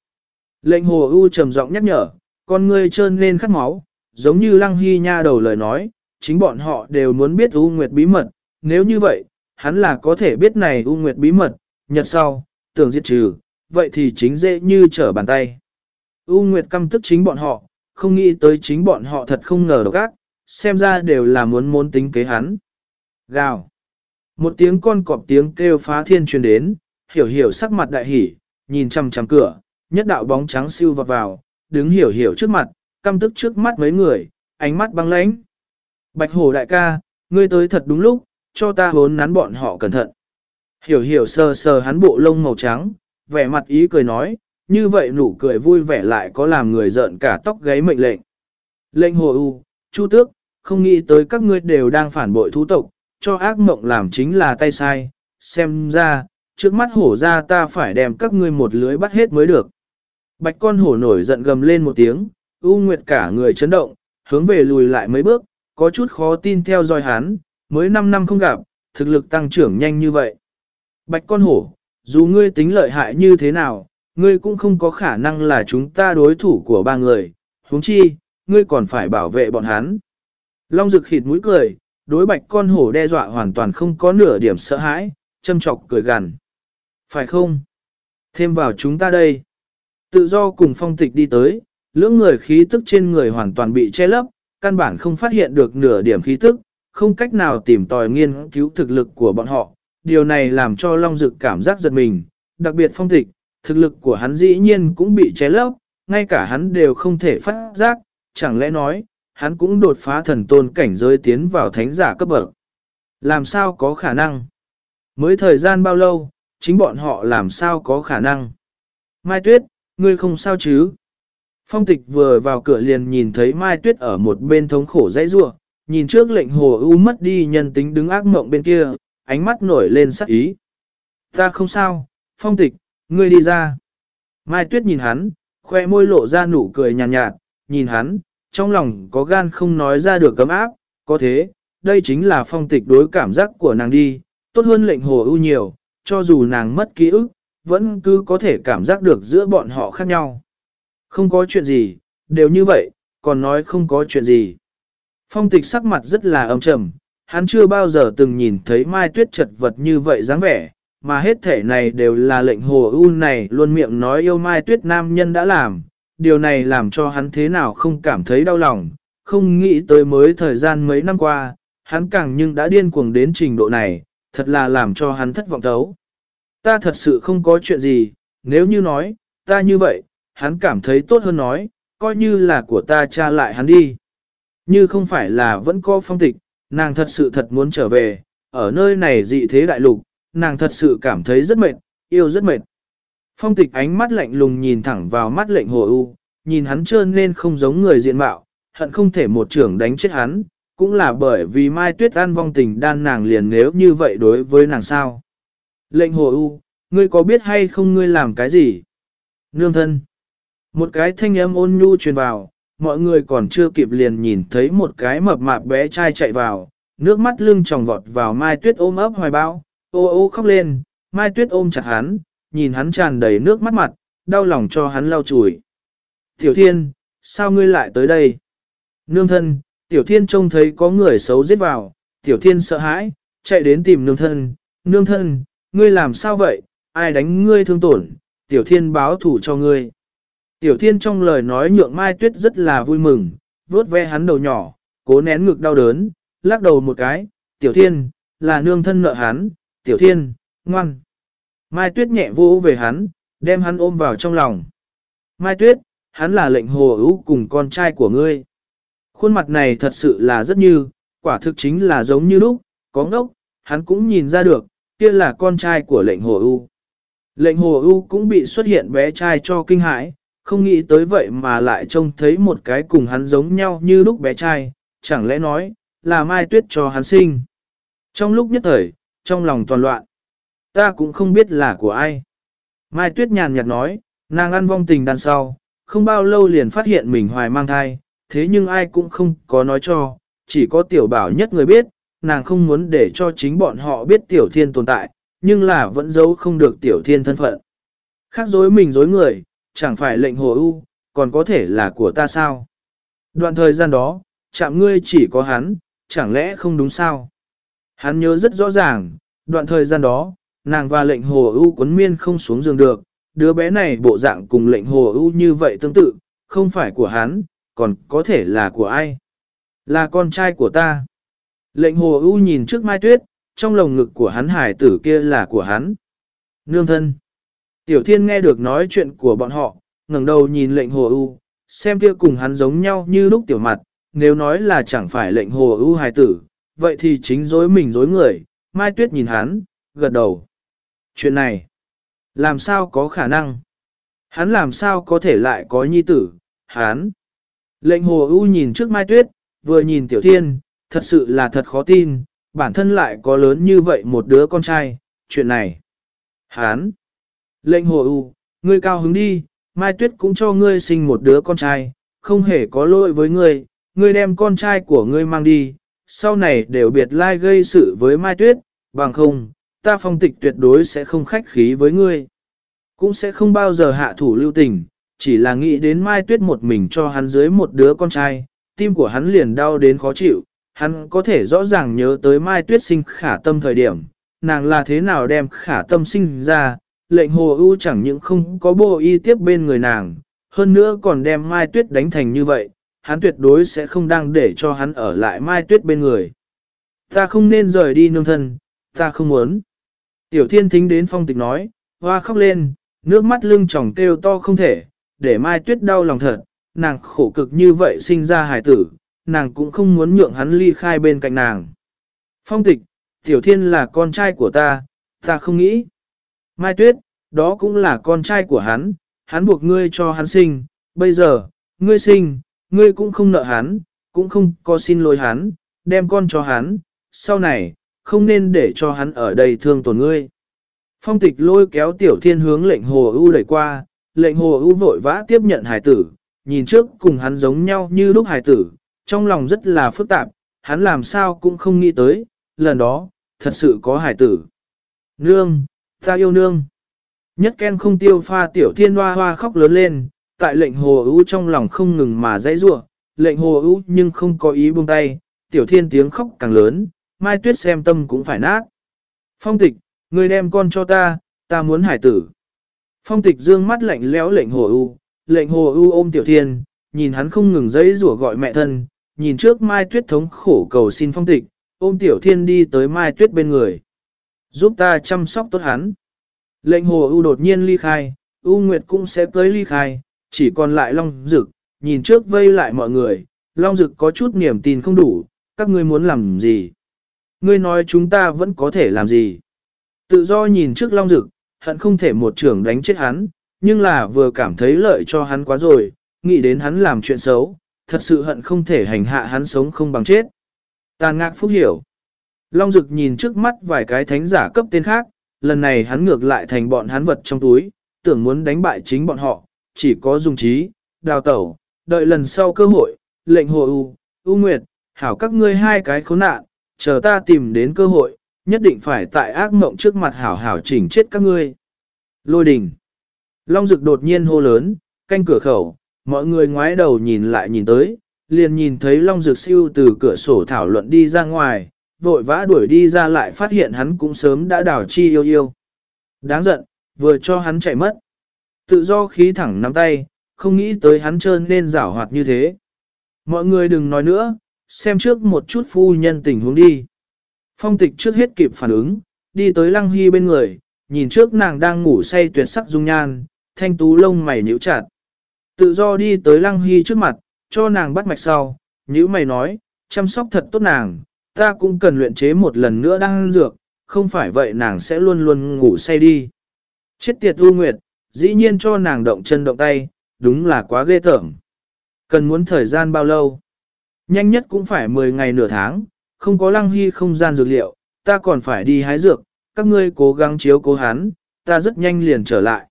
Lệnh hồ U trầm giọng nhắc nhở, con ngươi trơn lên khát máu, giống như Lăng Hy nha đầu lời nói, chính bọn họ đều muốn biết U Nguyệt bí mật, nếu như vậy, hắn là có thể biết này U Nguyệt bí mật, nhật sau, tưởng diệt trừ, vậy thì chính dễ như trở bàn tay. U Nguyệt căm tức chính bọn họ, không nghĩ tới chính bọn họ thật không ngờ độc ác, xem ra đều là muốn muốn tính kế hắn. Gào. Một tiếng con cọp tiếng kêu phá thiên truyền đến, hiểu hiểu sắc mặt đại hỉ, nhìn chằm chằm cửa, nhất đạo bóng trắng siêu vọt vào, đứng hiểu hiểu trước mặt, căm tức trước mắt mấy người, ánh mắt băng lãnh. Bạch hổ đại ca, ngươi tới thật đúng lúc, cho ta hốn nắn bọn họ cẩn thận. Hiểu hiểu sờ sờ hắn bộ lông màu trắng, vẻ mặt ý cười nói, như vậy nụ cười vui vẻ lại có làm người giận cả tóc gáy mệnh lệnh. Lệnh hồ u, chu tước, không nghĩ tới các ngươi đều đang phản bội thú tộc, cho ác mộng làm chính là tay sai, xem ra, trước mắt hổ ra ta phải đem các ngươi một lưới bắt hết mới được. Bạch con hổ nổi giận gầm lên một tiếng, U Nguyệt cả người chấn động, hướng về lùi lại mấy bước, có chút khó tin theo dõi hắn, mới 5 năm không gặp, thực lực tăng trưởng nhanh như vậy. Bạch con hổ, dù ngươi tính lợi hại như thế nào, ngươi cũng không có khả năng là chúng ta đối thủ của ba người, huống chi, ngươi còn phải bảo vệ bọn hắn. Long rực khịt mũi cười, đối bạch con hổ đe dọa hoàn toàn không có nửa điểm sợ hãi, châm chọc cười gằn. Phải không? Thêm vào chúng ta đây. Tự do cùng phong tịch đi tới, lưỡng người khí tức trên người hoàn toàn bị che lấp, căn bản không phát hiện được nửa điểm khí tức, không cách nào tìm tòi nghiên cứu thực lực của bọn họ. Điều này làm cho Long Dực cảm giác giật mình, đặc biệt phong tịch, thực lực của hắn dĩ nhiên cũng bị ché lấp, ngay cả hắn đều không thể phát giác, chẳng lẽ nói, hắn cũng đột phá thần tôn cảnh giới tiến vào thánh giả cấp bậc. Làm sao có khả năng? Mới thời gian bao lâu, chính bọn họ làm sao có khả năng? Mai Tuyết, ngươi không sao chứ? Phong tịch vừa vào cửa liền nhìn thấy Mai Tuyết ở một bên thống khổ dãy rua, nhìn trước lệnh hồ ưu mất đi nhân tính đứng ác mộng bên kia, ánh mắt nổi lên sắc ý. Ta không sao, phong tịch, ngươi đi ra. Mai Tuyết nhìn hắn, khoe môi lộ ra nụ cười nhàn nhạt, nhạt, nhìn hắn, trong lòng có gan không nói ra được cấm áp, có thế, đây chính là phong tịch đối cảm giác của nàng đi, tốt hơn lệnh hồ ưu nhiều, cho dù nàng mất ký ức, vẫn cứ có thể cảm giác được giữa bọn họ khác nhau. Không có chuyện gì, đều như vậy, còn nói không có chuyện gì. Phong tịch sắc mặt rất là âm trầm, hắn chưa bao giờ từng nhìn thấy Mai Tuyết chật vật như vậy dáng vẻ, mà hết thể này đều là lệnh hồ ưu này luôn miệng nói yêu Mai Tuyết nam nhân đã làm, điều này làm cho hắn thế nào không cảm thấy đau lòng, không nghĩ tới mới thời gian mấy năm qua, hắn càng nhưng đã điên cuồng đến trình độ này, thật là làm cho hắn thất vọng thấu. Ta thật sự không có chuyện gì, nếu như nói, ta như vậy, hắn cảm thấy tốt hơn nói, coi như là của ta tra lại hắn đi. Như không phải là vẫn có phong tịch, nàng thật sự thật muốn trở về, ở nơi này dị thế đại lục, nàng thật sự cảm thấy rất mệt, yêu rất mệt. Phong tịch ánh mắt lạnh lùng nhìn thẳng vào mắt lệnh hồ u, nhìn hắn trơn nên không giống người diện mạo, hận không thể một trưởng đánh chết hắn, cũng là bởi vì Mai Tuyết An vong tình đan nàng liền nếu như vậy đối với nàng sao. Lệnh hồ u, ngươi có biết hay không ngươi làm cái gì? Nương thân. Một cái thanh âm ôn nhu truyền vào, mọi người còn chưa kịp liền nhìn thấy một cái mập mạp bé trai chạy vào, nước mắt lưng tròng vọt vào Mai Tuyết ôm ấp hoài bao, ô ô khóc lên, Mai Tuyết ôm chặt hắn, nhìn hắn tràn đầy nước mắt mặt, đau lòng cho hắn lau chùi. Tiểu Thiên, sao ngươi lại tới đây? Nương thân, Tiểu Thiên trông thấy có người xấu giết vào, Tiểu Thiên sợ hãi, chạy đến tìm nương thân, nương thân, ngươi làm sao vậy, ai đánh ngươi thương tổn, Tiểu Thiên báo thủ cho ngươi. Tiểu Thiên trong lời nói nhượng Mai Tuyết rất là vui mừng, vuốt ve hắn đầu nhỏ, cố nén ngực đau đớn, lắc đầu một cái, Tiểu Thiên, là nương thân nợ hắn, Tiểu Thiên, ngoan. Mai Tuyết nhẹ vỗ về hắn, đem hắn ôm vào trong lòng. Mai Tuyết, hắn là lệnh hồ ưu cùng con trai của ngươi. Khuôn mặt này thật sự là rất như, quả thực chính là giống như lúc, có ngốc, hắn cũng nhìn ra được, kia là con trai của lệnh hồ ưu. Lệnh hồ ưu cũng bị xuất hiện bé trai cho kinh hãi, không nghĩ tới vậy mà lại trông thấy một cái cùng hắn giống nhau như lúc bé trai, chẳng lẽ nói, là mai tuyết cho hắn sinh. Trong lúc nhất thời, trong lòng toàn loạn, ta cũng không biết là của ai. Mai tuyết nhàn nhạt nói, nàng ăn vong tình đàn sau, không bao lâu liền phát hiện mình hoài mang thai, thế nhưng ai cũng không có nói cho, chỉ có tiểu bảo nhất người biết, nàng không muốn để cho chính bọn họ biết tiểu thiên tồn tại, nhưng là vẫn giấu không được tiểu thiên thân phận. Khác dối mình dối người, chẳng phải lệnh hồ ưu, còn có thể là của ta sao? Đoạn thời gian đó, chạm ngươi chỉ có hắn, chẳng lẽ không đúng sao? Hắn nhớ rất rõ ràng, đoạn thời gian đó, nàng và lệnh hồ ưu quấn miên không xuống giường được, đứa bé này bộ dạng cùng lệnh hồ ưu như vậy tương tự, không phải của hắn, còn có thể là của ai? Là con trai của ta. Lệnh hồ ưu nhìn trước mai tuyết, trong lồng ngực của hắn hải tử kia là của hắn. Nương thân. Tiểu thiên nghe được nói chuyện của bọn họ, ngẩng đầu nhìn lệnh hồ ưu, xem kia cùng hắn giống nhau như lúc tiểu mặt, nếu nói là chẳng phải lệnh hồ ưu hài tử, vậy thì chính dối mình dối người, Mai Tuyết nhìn hắn, gật đầu. Chuyện này, làm sao có khả năng? Hắn làm sao có thể lại có nhi tử, hắn? Lệnh hồ ưu nhìn trước Mai Tuyết, vừa nhìn Tiểu Thiên, thật sự là thật khó tin, bản thân lại có lớn như vậy một đứa con trai, chuyện này. Hán! Lệnh hồ U, ngươi cao hứng đi, Mai Tuyết cũng cho ngươi sinh một đứa con trai, không hề có lỗi với ngươi, ngươi đem con trai của ngươi mang đi, sau này đều biệt lai like gây sự với Mai Tuyết, bằng không, ta phong tịch tuyệt đối sẽ không khách khí với ngươi. Cũng sẽ không bao giờ hạ thủ lưu tình, chỉ là nghĩ đến Mai Tuyết một mình cho hắn dưới một đứa con trai, tim của hắn liền đau đến khó chịu, hắn có thể rõ ràng nhớ tới Mai Tuyết sinh khả tâm thời điểm, nàng là thế nào đem khả tâm sinh ra, lệnh hồ ưu chẳng những không có bộ y tiếp bên người nàng, hơn nữa còn đem Mai Tuyết đánh thành như vậy, hắn tuyệt đối sẽ không đang để cho hắn ở lại Mai Tuyết bên người. Ta không nên rời đi nương thân, ta không muốn. Tiểu thiên thính đến phong tịch nói, hoa khóc lên, nước mắt lưng tròng kêu to không thể, để Mai Tuyết đau lòng thật, nàng khổ cực như vậy sinh ra hài tử, nàng cũng không muốn nhượng hắn ly khai bên cạnh nàng. Phong tịch, Tiểu Thiên là con trai của ta, ta không nghĩ. Mai Tuyết, đó cũng là con trai của hắn, hắn buộc ngươi cho hắn sinh, bây giờ, ngươi sinh, ngươi cũng không nợ hắn, cũng không có xin lỗi hắn, đem con cho hắn, sau này, không nên để cho hắn ở đây thương tổn ngươi. Phong tịch lôi kéo tiểu thiên hướng lệnh hồ ưu đẩy qua, lệnh hồ ưu vội vã tiếp nhận hải tử, nhìn trước cùng hắn giống nhau như lúc hải tử, trong lòng rất là phức tạp, hắn làm sao cũng không nghĩ tới, lần đó, thật sự có hải tử. Nương, ta yêu nương. Nhất ken không tiêu pha tiểu thiên hoa hoa khóc lớn lên, tại lệnh hồ ưu trong lòng không ngừng mà dãy rua, lệnh hồ ưu nhưng không có ý buông tay, tiểu thiên tiếng khóc càng lớn, mai tuyết xem tâm cũng phải nát. Phong tịch, người đem con cho ta, ta muốn hải tử. Phong tịch dương mắt lạnh lẽo lệnh hồ ưu, lệnh hồ ưu ôm tiểu thiên, nhìn hắn không ngừng dãy rủa gọi mẹ thân, nhìn trước mai tuyết thống khổ cầu xin phong tịch, ôm tiểu thiên đi tới mai tuyết bên người. Giúp ta chăm sóc tốt hắn. Lệnh hồ ưu đột nhiên ly khai, ưu nguyệt cũng sẽ tới ly khai, chỉ còn lại long dực, nhìn trước vây lại mọi người, long dực có chút niềm tin không đủ, các ngươi muốn làm gì? Ngươi nói chúng ta vẫn có thể làm gì? Tự do nhìn trước long dực, hận không thể một trưởng đánh chết hắn, nhưng là vừa cảm thấy lợi cho hắn quá rồi, nghĩ đến hắn làm chuyện xấu, thật sự hận không thể hành hạ hắn sống không bằng chết. Tàn ngạc phúc hiểu. Long Dực nhìn trước mắt vài cái thánh giả cấp tên khác, lần này hắn ngược lại thành bọn hắn vật trong túi, tưởng muốn đánh bại chính bọn họ, chỉ có dùng trí, đào tẩu, đợi lần sau cơ hội, lệnh hồ u, u nguyệt, hảo các ngươi hai cái khốn nạn, chờ ta tìm đến cơ hội, nhất định phải tại ác mộng trước mặt hảo hảo chỉnh chết các ngươi. Lôi đình. Long Dực đột nhiên hô lớn, canh cửa khẩu, mọi người ngoái đầu nhìn lại nhìn tới, liền nhìn thấy Long Dực siêu từ cửa sổ thảo luận đi ra ngoài, vội vã đuổi đi ra lại phát hiện hắn cũng sớm đã đảo chi yêu yêu. Đáng giận, vừa cho hắn chạy mất. Tự do khí thẳng nắm tay, không nghĩ tới hắn trơn nên rảo hoạt như thế. Mọi người đừng nói nữa, xem trước một chút phu nhân tình huống đi. Phong tịch trước hết kịp phản ứng, đi tới lăng hy bên người, nhìn trước nàng đang ngủ say tuyệt sắc dung nhan, thanh tú lông mày nhíu chặt. Tự do đi tới lăng hy trước mặt, cho nàng bắt mạch sau, nhíu mày nói, chăm sóc thật tốt nàng, ta cũng cần luyện chế một lần nữa đang dược, không phải vậy nàng sẽ luôn luôn ngủ say đi. Chết tiệt U Nguyệt, dĩ nhiên cho nàng động chân động tay, đúng là quá ghê tởm. Cần muốn thời gian bao lâu? Nhanh nhất cũng phải 10 ngày nửa tháng, không có lăng hy không gian dược liệu, ta còn phải đi hái dược, các ngươi cố gắng chiếu cố hắn, ta rất nhanh liền trở lại.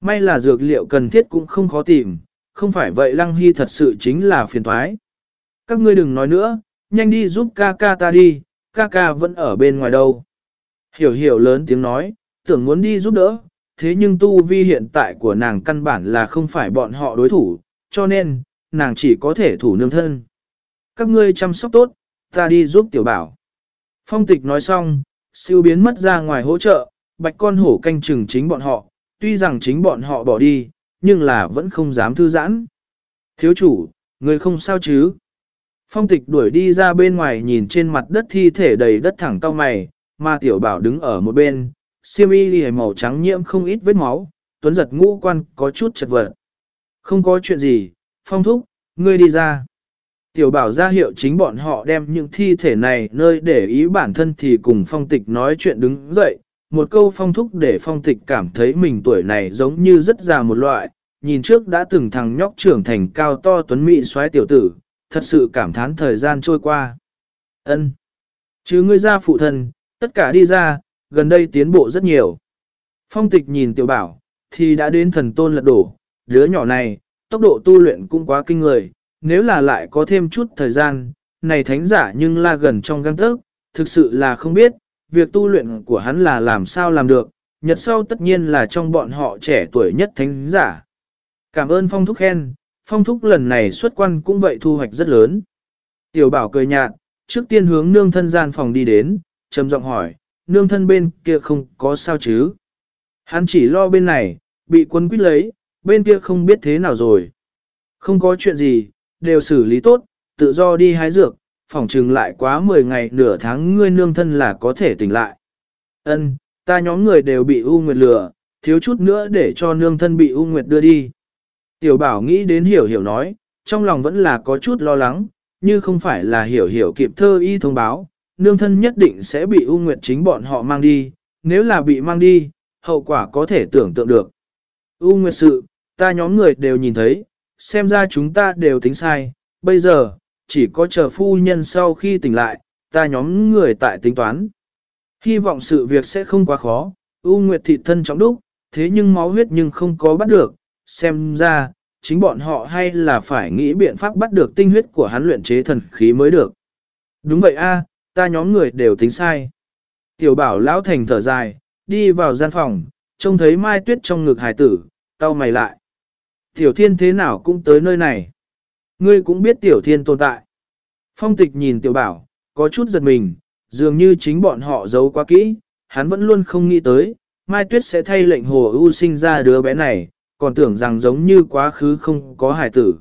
May là dược liệu cần thiết cũng không khó tìm, không phải vậy lăng hy thật sự chính là phiền thoái. Các ngươi đừng nói nữa, nhanh đi giúp ca ca ta đi, ca ca vẫn ở bên ngoài đâu. Hiểu hiểu lớn tiếng nói, tưởng muốn đi giúp đỡ, thế nhưng tu vi hiện tại của nàng căn bản là không phải bọn họ đối thủ, cho nên, nàng chỉ có thể thủ nương thân. Các ngươi chăm sóc tốt, ta đi giúp tiểu bảo. Phong tịch nói xong, siêu biến mất ra ngoài hỗ trợ, bạch con hổ canh chừng chính bọn họ, tuy rằng chính bọn họ bỏ đi, nhưng là vẫn không dám thư giãn. Thiếu chủ, người không sao chứ? Phong tịch đuổi đi ra bên ngoài nhìn trên mặt đất thi thể đầy đất thẳng cao mày, mà tiểu bảo đứng ở một bên, siêm y màu trắng nhiễm không ít vết máu, tuấn giật ngũ quan có chút chật vật. Không có chuyện gì, phong thúc, ngươi đi ra. Tiểu bảo ra hiệu chính bọn họ đem những thi thể này nơi để ý bản thân thì cùng phong tịch nói chuyện đứng dậy. Một câu phong thúc để phong tịch cảm thấy mình tuổi này giống như rất già một loại, nhìn trước đã từng thằng nhóc trưởng thành cao to tuấn mỹ xoáy tiểu tử, thật sự cảm thán thời gian trôi qua. ân Chứ ngươi ra phụ thân, tất cả đi ra, gần đây tiến bộ rất nhiều. Phong tịch nhìn tiểu bảo, thì đã đến thần tôn lật đổ, đứa nhỏ này, tốc độ tu luyện cũng quá kinh người, nếu là lại có thêm chút thời gian, này thánh giả nhưng la gần trong găng tớc, thực sự là không biết, việc tu luyện của hắn là làm sao làm được, nhật sau tất nhiên là trong bọn họ trẻ tuổi nhất thánh giả. Cảm ơn phong thúc khen, phong thúc lần này xuất quan cũng vậy thu hoạch rất lớn. Tiểu bảo cười nhạt, trước tiên hướng nương thân gian phòng đi đến, trầm giọng hỏi, nương thân bên kia không có sao chứ. Hắn chỉ lo bên này, bị quân quýt lấy, bên kia không biết thế nào rồi. Không có chuyện gì, đều xử lý tốt, tự do đi hái dược, phòng trừng lại quá 10 ngày nửa tháng ngươi nương thân là có thể tỉnh lại. Ân, ta nhóm người đều bị U Nguyệt lừa, thiếu chút nữa để cho nương thân bị U Nguyệt đưa đi. Tiểu bảo nghĩ đến hiểu hiểu nói, trong lòng vẫn là có chút lo lắng, như không phải là hiểu hiểu kịp thơ y thông báo, nương thân nhất định sẽ bị U Nguyệt chính bọn họ mang đi, nếu là bị mang đi, hậu quả có thể tưởng tượng được. U Nguyệt sự, ta nhóm người đều nhìn thấy, xem ra chúng ta đều tính sai, bây giờ, chỉ có chờ phu nhân sau khi tỉnh lại, ta nhóm người tại tính toán. Hy vọng sự việc sẽ không quá khó, U Nguyệt thị thân trọng đúc, thế nhưng máu huyết nhưng không có bắt được, xem ra, chính bọn họ hay là phải nghĩ biện pháp bắt được tinh huyết của hắn luyện chế thần khí mới được. Đúng vậy a, ta nhóm người đều tính sai. Tiểu bảo lão thành thở dài, đi vào gian phòng, trông thấy Mai Tuyết trong ngực hải tử, cau mày lại. Tiểu thiên thế nào cũng tới nơi này. Ngươi cũng biết tiểu thiên tồn tại. Phong tịch nhìn tiểu bảo, có chút giật mình, dường như chính bọn họ giấu quá kỹ, hắn vẫn luôn không nghĩ tới, Mai Tuyết sẽ thay lệnh hồ ưu sinh ra đứa bé này, còn tưởng rằng giống như quá khứ không có hải tử.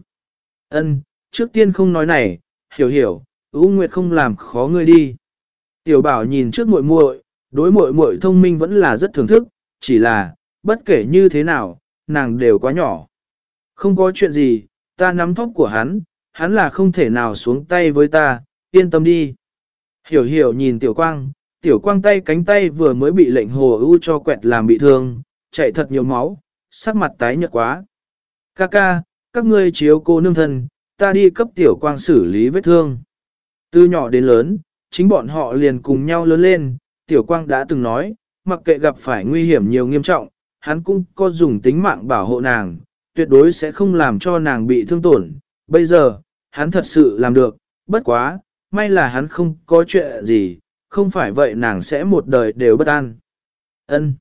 Ân, trước tiên không nói này, hiểu hiểu, ưu nguyệt không làm khó ngươi đi. Tiểu bảo nhìn trước muội muội, đối muội muội thông minh vẫn là rất thưởng thức, chỉ là, bất kể như thế nào, nàng đều quá nhỏ. Không có chuyện gì, ta nắm tóc của hắn, hắn là không thể nào xuống tay với ta, yên tâm đi. Hiểu hiểu nhìn tiểu quang, tiểu quang tay cánh tay vừa mới bị lệnh hồ ưu cho quẹt làm bị thương, chạy thật nhiều máu, sắc mặt tái nhợt quá. Ca ca, các ngươi chiếu cô nương thân, ta đi cấp tiểu quang xử lý vết thương. Từ nhỏ đến lớn, chính bọn họ liền cùng nhau lớn lên, tiểu quang đã từng nói, mặc kệ gặp phải nguy hiểm nhiều nghiêm trọng, hắn cũng có dùng tính mạng bảo hộ nàng, tuyệt đối sẽ không làm cho nàng bị thương tổn. Bây giờ, hắn thật sự làm được, bất quá, may là hắn không có chuyện gì, không phải vậy nàng sẽ một đời đều bất an. Ân.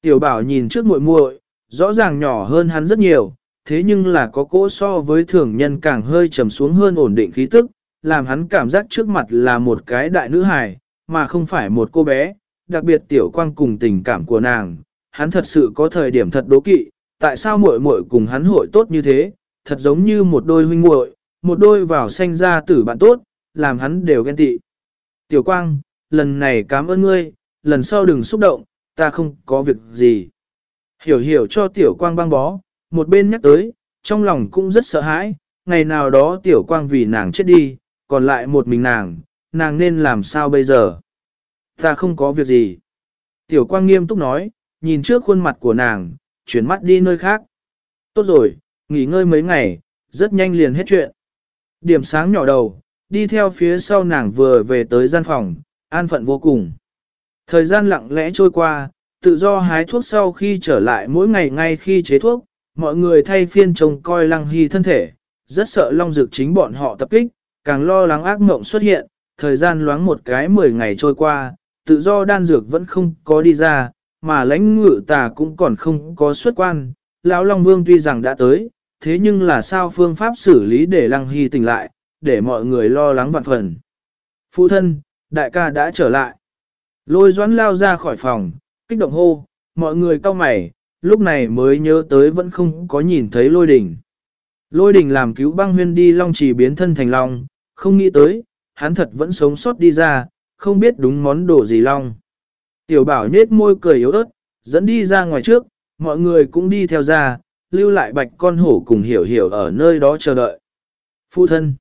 Tiểu bảo nhìn trước muội muội, rõ ràng nhỏ hơn hắn rất nhiều, thế nhưng là có cỗ so với thường nhân càng hơi trầm xuống hơn ổn định khí tức, làm hắn cảm giác trước mặt là một cái đại nữ hài, mà không phải một cô bé, đặc biệt tiểu quang cùng tình cảm của nàng, hắn thật sự có thời điểm thật đố kỵ, tại sao muội muội cùng hắn hội tốt như thế, thật giống như một đôi huynh muội, một đôi vào sanh ra tử bạn tốt, làm hắn đều ghen tị. Tiểu quang, lần này cảm ơn ngươi, lần sau đừng xúc động, ta không có việc gì. Hiểu hiểu cho tiểu quang băng bó, một bên nhắc tới, trong lòng cũng rất sợ hãi, ngày nào đó tiểu quang vì nàng chết đi, còn lại một mình nàng, nàng nên làm sao bây giờ? Ta không có việc gì. Tiểu quang nghiêm túc nói, nhìn trước khuôn mặt của nàng, chuyển mắt đi nơi khác. Tốt rồi, nghỉ ngơi mấy ngày, rất nhanh liền hết chuyện. Điểm sáng nhỏ đầu, đi theo phía sau nàng vừa về tới gian phòng, an phận vô cùng. Thời gian lặng lẽ trôi qua, tự do hái thuốc sau khi trở lại mỗi ngày ngay khi chế thuốc, mọi người thay phiên trông coi lăng hy thân thể, rất sợ long dược chính bọn họ tập kích, càng lo lắng ác mộng xuất hiện, thời gian loáng một cái 10 ngày trôi qua, tự do đan dược vẫn không có đi ra, mà lãnh ngự tà cũng còn không có xuất quan. Lão Long Vương tuy rằng đã tới, thế nhưng là sao phương pháp xử lý để Lăng Hy tỉnh lại, để mọi người lo lắng vạn phần. Phụ thân, đại ca đã trở lại. Lôi doãn lao ra khỏi phòng, kích động hô, mọi người cao mày, lúc này mới nhớ tới vẫn không có nhìn thấy lôi đỉnh. Lôi đỉnh làm cứu băng huyên đi long chỉ biến thân thành long, không nghĩ tới, hắn thật vẫn sống sót đi ra, không biết đúng món đồ gì long. Tiểu bảo nhết môi cười yếu ớt, dẫn đi ra ngoài trước, mọi người cũng đi theo ra, lưu lại bạch con hổ cùng hiểu hiểu ở nơi đó chờ đợi. Phụ thân.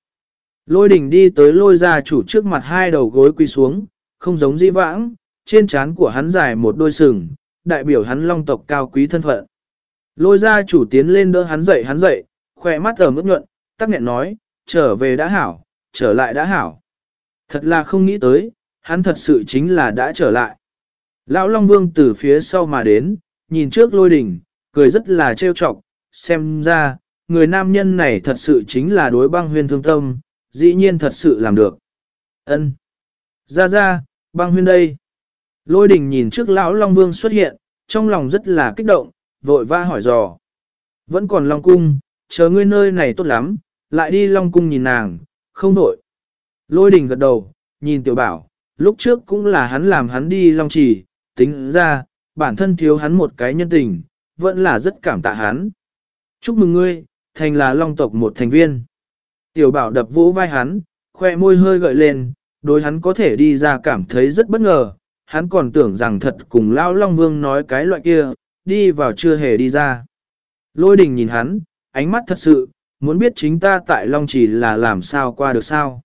Lôi đỉnh đi tới lôi gia chủ trước mặt hai đầu gối quỳ xuống, không giống di vãng, trên trán của hắn dài một đôi sừng, đại biểu hắn long tộc cao quý thân phận. Lôi gia chủ tiến lên đỡ hắn dậy hắn dậy, khỏe mắt ở mức nhuận, tắc nghẹn nói, trở về đã hảo, trở lại đã hảo. Thật là không nghĩ tới, hắn thật sự chính là đã trở lại. Lão Long Vương từ phía sau mà đến, nhìn trước lôi đỉnh, cười rất là trêu chọc, xem ra, người nam nhân này thật sự chính là đối băng huyên thương tâm, dĩ nhiên thật sự làm được. ân Ra ra, băng huyên đây. Lôi đình nhìn trước lão Long Vương xuất hiện, trong lòng rất là kích động, vội va hỏi dò. Vẫn còn Long Cung, chờ ngươi nơi này tốt lắm, lại đi Long Cung nhìn nàng, không đổi. Lôi đình gật đầu, nhìn tiểu bảo, lúc trước cũng là hắn làm hắn đi Long Chỉ, tính ra, bản thân thiếu hắn một cái nhân tình, vẫn là rất cảm tạ hắn. Chúc mừng ngươi, thành là Long tộc một thành viên. Tiểu bảo đập vỗ vai hắn, khoe môi hơi gợi lên, đối hắn có thể đi ra cảm thấy rất bất ngờ, hắn còn tưởng rằng thật cùng Lão Long Vương nói cái loại kia, đi vào chưa hề đi ra. Lôi đình nhìn hắn, ánh mắt thật sự, muốn biết chính ta tại Long Chỉ là làm sao qua được sao.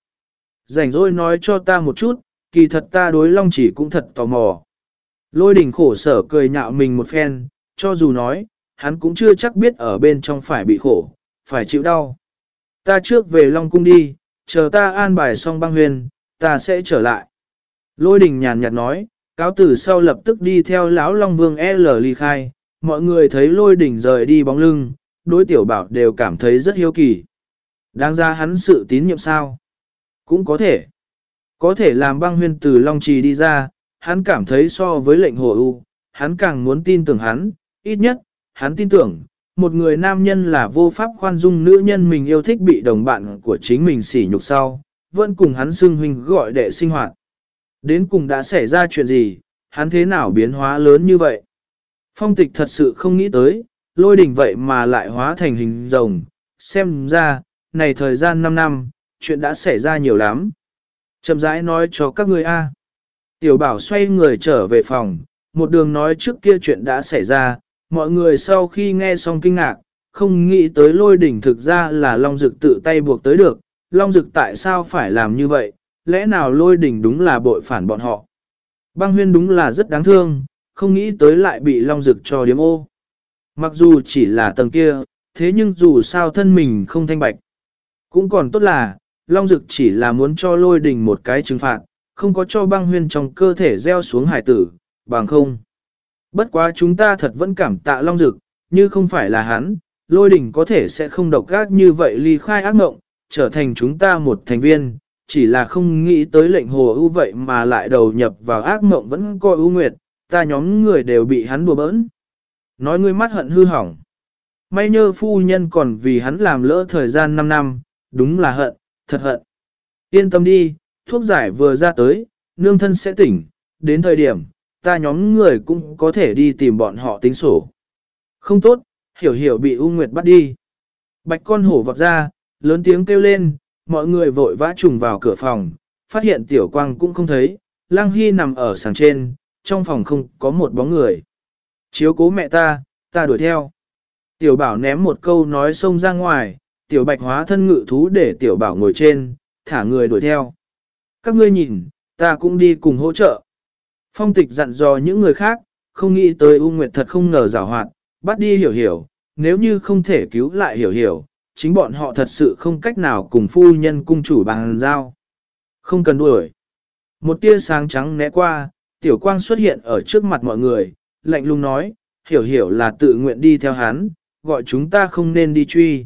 Rảnh rỗi nói cho ta một chút, kỳ thật ta đối Long Chỉ cũng thật tò mò. Lôi đình khổ sở cười nhạo mình một phen, cho dù nói, hắn cũng chưa chắc biết ở bên trong phải bị khổ, phải chịu đau. Ta trước về Long Cung đi, chờ ta an bài xong băng huyền, ta sẽ trở lại. Lôi đình nhàn nhạt nói, cáo tử sau lập tức đi theo lão Long Vương L ly khai, mọi người thấy lôi đỉnh rời đi bóng lưng, đối tiểu bảo đều cảm thấy rất hiếu kỳ. Đáng ra hắn sự tín nhiệm sao? Cũng có thể. Có thể làm băng huyên từ Long Trì đi ra, hắn cảm thấy so với lệnh hồ u, hắn càng muốn tin tưởng hắn, ít nhất, hắn tin tưởng, một người nam nhân là vô pháp khoan dung nữ nhân mình yêu thích bị đồng bạn của chính mình sỉ nhục sau, vẫn cùng hắn xưng huynh gọi đệ sinh hoạt. Đến cùng đã xảy ra chuyện gì, hắn thế nào biến hóa lớn như vậy? Phong tịch thật sự không nghĩ tới, lôi đỉnh vậy mà lại hóa thành hình rồng, xem ra, này thời gian 5 năm, chuyện đã xảy ra nhiều lắm. Chậm rãi nói cho các người A. Tiểu bảo xoay người trở về phòng, một đường nói trước kia chuyện đã xảy ra, mọi người sau khi nghe xong kinh ngạc, không nghĩ tới lôi đỉnh thực ra là Long Dực tự tay buộc tới được, Long Dực tại sao phải làm như vậy, lẽ nào lôi đỉnh đúng là bội phản bọn họ. Băng huyên đúng là rất đáng thương, không nghĩ tới lại bị Long Dực cho điếm ô. Mặc dù chỉ là tầng kia, thế nhưng dù sao thân mình không thanh bạch. Cũng còn tốt là, Long Dực chỉ là muốn cho lôi đình một cái trừng phạt, không có cho băng huyên trong cơ thể gieo xuống hải tử, bằng không. Bất quá chúng ta thật vẫn cảm tạ Long Dực, như không phải là hắn, lôi đình có thể sẽ không độc gác như vậy ly khai ác mộng, trở thành chúng ta một thành viên, chỉ là không nghĩ tới lệnh hồ ưu vậy mà lại đầu nhập vào ác mộng vẫn coi ưu nguyệt, ta nhóm người đều bị hắn đùa bỡn. Nói ngươi mắt hận hư hỏng. May nhơ phu nhân còn vì hắn làm lỡ thời gian 5 năm, đúng là hận, thật hận. Yên tâm đi, thuốc giải vừa ra tới, nương thân sẽ tỉnh, đến thời điểm, ta nhóm người cũng có thể đi tìm bọn họ tính sổ. Không tốt, hiểu hiểu bị U Nguyệt bắt đi. Bạch con hổ vọt ra, lớn tiếng kêu lên, mọi người vội vã trùng vào cửa phòng, phát hiện tiểu quang cũng không thấy, Lăng Hy nằm ở sàng trên, trong phòng không có một bóng người. Chiếu cố mẹ ta, ta đuổi theo. Tiểu bảo ném một câu nói xông ra ngoài, tiểu bạch hóa thân ngự thú để tiểu bảo ngồi trên, thả người đuổi theo. Các ngươi nhìn, ta cũng đi cùng hỗ trợ. Phong tịch dặn dò những người khác, không nghĩ tới U Nguyệt thật không ngờ rào hoạt, bắt đi hiểu hiểu, nếu như không thể cứu lại hiểu hiểu, chính bọn họ thật sự không cách nào cùng phu nhân cung chủ bằng giao. Không cần đuổi. Một tia sáng trắng né qua, tiểu quang xuất hiện ở trước mặt mọi người, lạnh lùng nói, hiểu hiểu là tự nguyện đi theo hắn, gọi chúng ta không nên đi truy.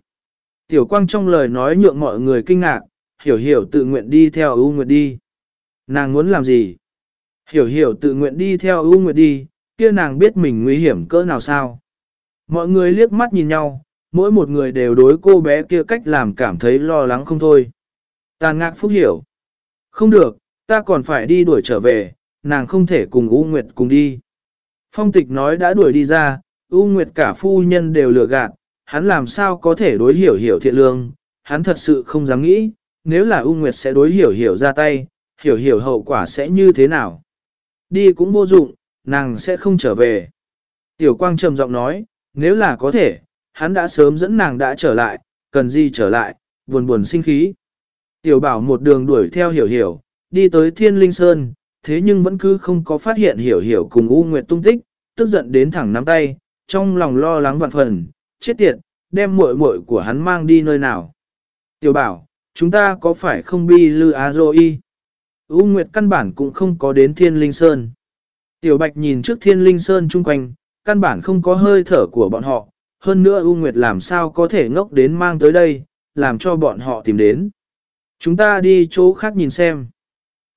Tiểu quang trong lời nói nhượng mọi người kinh ngạc, hiểu hiểu tự nguyện đi theo ưu nguyệt đi. Nàng muốn làm gì? Hiểu hiểu tự nguyện đi theo ưu nguyệt đi, kia nàng biết mình nguy hiểm cỡ nào sao? Mọi người liếc mắt nhìn nhau, mỗi một người đều đối cô bé kia cách làm cảm thấy lo lắng không thôi. Tàn ngạc phúc hiểu. Không được, ta còn phải đi đuổi trở về, nàng không thể cùng U Nguyệt cùng đi. Phong tịch nói đã đuổi đi ra, U Nguyệt cả phu nhân đều lừa gạt, hắn làm sao có thể đối hiểu hiểu thiện lương, hắn thật sự không dám nghĩ, nếu là U Nguyệt sẽ đối hiểu hiểu ra tay, hiểu hiểu hậu quả sẽ như thế nào. Đi cũng vô dụng, nàng sẽ không trở về. Tiểu quang trầm giọng nói, nếu là có thể, hắn đã sớm dẫn nàng đã trở lại, cần gì trở lại, buồn buồn sinh khí. Tiểu bảo một đường đuổi theo hiểu hiểu, đi tới thiên linh sơn, thế nhưng vẫn cứ không có phát hiện hiểu hiểu cùng U Nguyệt tung tích, tức giận đến thẳng nắm tay, trong lòng lo lắng vạn phần, chết tiệt, đem muội muội của hắn mang đi nơi nào. Tiểu bảo, chúng ta có phải không bi lư a y? U Nguyệt căn bản cũng không có đến thiên linh sơn. Tiểu bạch nhìn trước thiên linh sơn chung quanh, căn bản không có hơi thở của bọn họ, hơn nữa U Nguyệt làm sao có thể ngốc đến mang tới đây, làm cho bọn họ tìm đến. Chúng ta đi chỗ khác nhìn xem.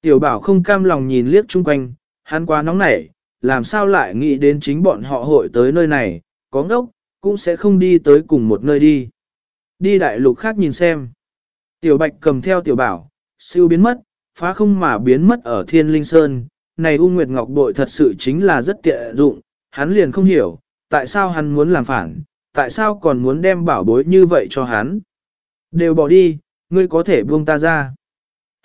Tiểu bảo không cam lòng nhìn liếc chung quanh, hắn quá nóng nảy, làm sao lại nghĩ đến chính bọn họ hội tới nơi này, có ngốc, cũng sẽ không đi tới cùng một nơi đi. Đi đại lục khác nhìn xem. Tiểu bạch cầm theo tiểu bảo, siêu biến mất, phá không mà biến mất ở thiên linh sơn. Này U Nguyệt Ngọc bội thật sự chính là rất tiện dụng, hắn liền không hiểu, tại sao hắn muốn làm phản, tại sao còn muốn đem bảo bối như vậy cho hắn. Đều bỏ đi, ngươi có thể buông ta ra.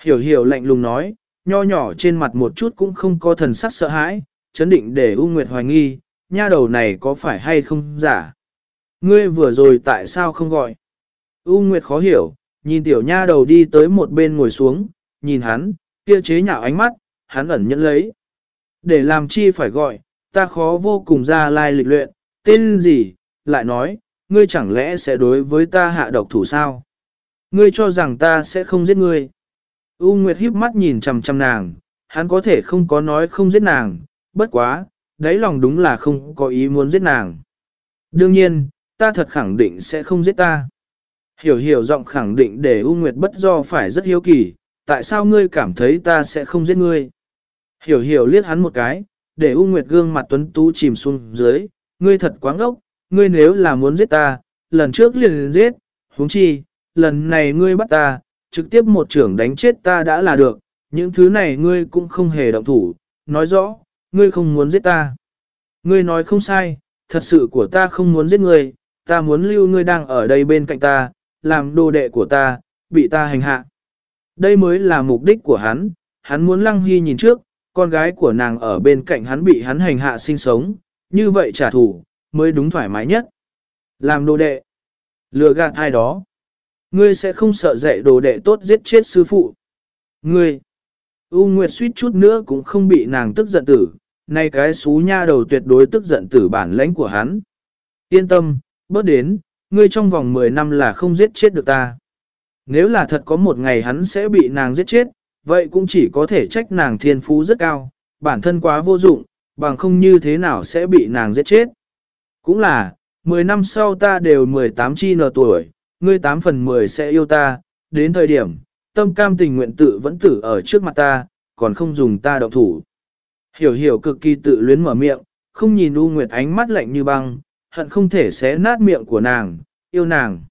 Hiểu hiểu lạnh lùng nói, nho nhỏ trên mặt một chút cũng không có thần sắc sợ hãi, chấn định để U Nguyệt hoài nghi, nha đầu này có phải hay không giả. Ngươi vừa rồi tại sao không gọi? U Nguyệt khó hiểu, nhìn tiểu nha đầu đi tới một bên ngồi xuống, nhìn hắn, kia chế nhạo ánh mắt, hắn ẩn nhẫn lấy. Để làm chi phải gọi, ta khó vô cùng ra lai lịch luyện, tên gì, lại nói, ngươi chẳng lẽ sẽ đối với ta hạ độc thủ sao? Ngươi cho rằng ta sẽ không giết ngươi. U Nguyệt híp mắt nhìn chằm chằm nàng, hắn có thể không có nói không giết nàng, bất quá, đáy lòng đúng là không có ý muốn giết nàng. Đương nhiên, ta thật khẳng định sẽ không giết ta. Hiểu hiểu giọng khẳng định để U Nguyệt bất do phải rất hiếu kỳ, tại sao ngươi cảm thấy ta sẽ không giết ngươi? Hiểu hiểu liếc hắn một cái, để U Nguyệt gương mặt tuấn tú chìm xuống dưới, ngươi thật quá ngốc, ngươi nếu là muốn giết ta, lần trước liền giết, huống chi, lần này ngươi bắt ta, trực tiếp một trưởng đánh chết ta đã là được, những thứ này ngươi cũng không hề động thủ, nói rõ, ngươi không muốn giết ta. Ngươi nói không sai, thật sự của ta không muốn giết ngươi, ta muốn lưu ngươi đang ở đây bên cạnh ta, làm đồ đệ của ta, bị ta hành hạ. Đây mới là mục đích của hắn, hắn muốn Lăng Hy nhìn trước, con gái của nàng ở bên cạnh hắn bị hắn hành hạ sinh sống, như vậy trả thù, mới đúng thoải mái nhất. Làm đồ đệ, lừa gạt ai đó. Ngươi sẽ không sợ dạy đồ đệ tốt giết chết sư phụ. Ngươi, U Nguyệt suýt chút nữa cũng không bị nàng tức giận tử, nay cái xú nha đầu tuyệt đối tức giận tử bản lãnh của hắn. Yên tâm, bớt đến, ngươi trong vòng 10 năm là không giết chết được ta. Nếu là thật có một ngày hắn sẽ bị nàng giết chết, vậy cũng chỉ có thể trách nàng thiên phú rất cao, bản thân quá vô dụng, bằng không như thế nào sẽ bị nàng giết chết. Cũng là, 10 năm sau ta đều 18 chi nở tuổi, ngươi 8 phần 10 sẽ yêu ta, đến thời điểm, tâm cam tình nguyện tự vẫn tử ở trước mặt ta, còn không dùng ta động thủ. Hiểu hiểu cực kỳ tự luyến mở miệng, không nhìn U Nguyệt ánh mắt lạnh như băng, hận không thể xé nát miệng của nàng, yêu nàng.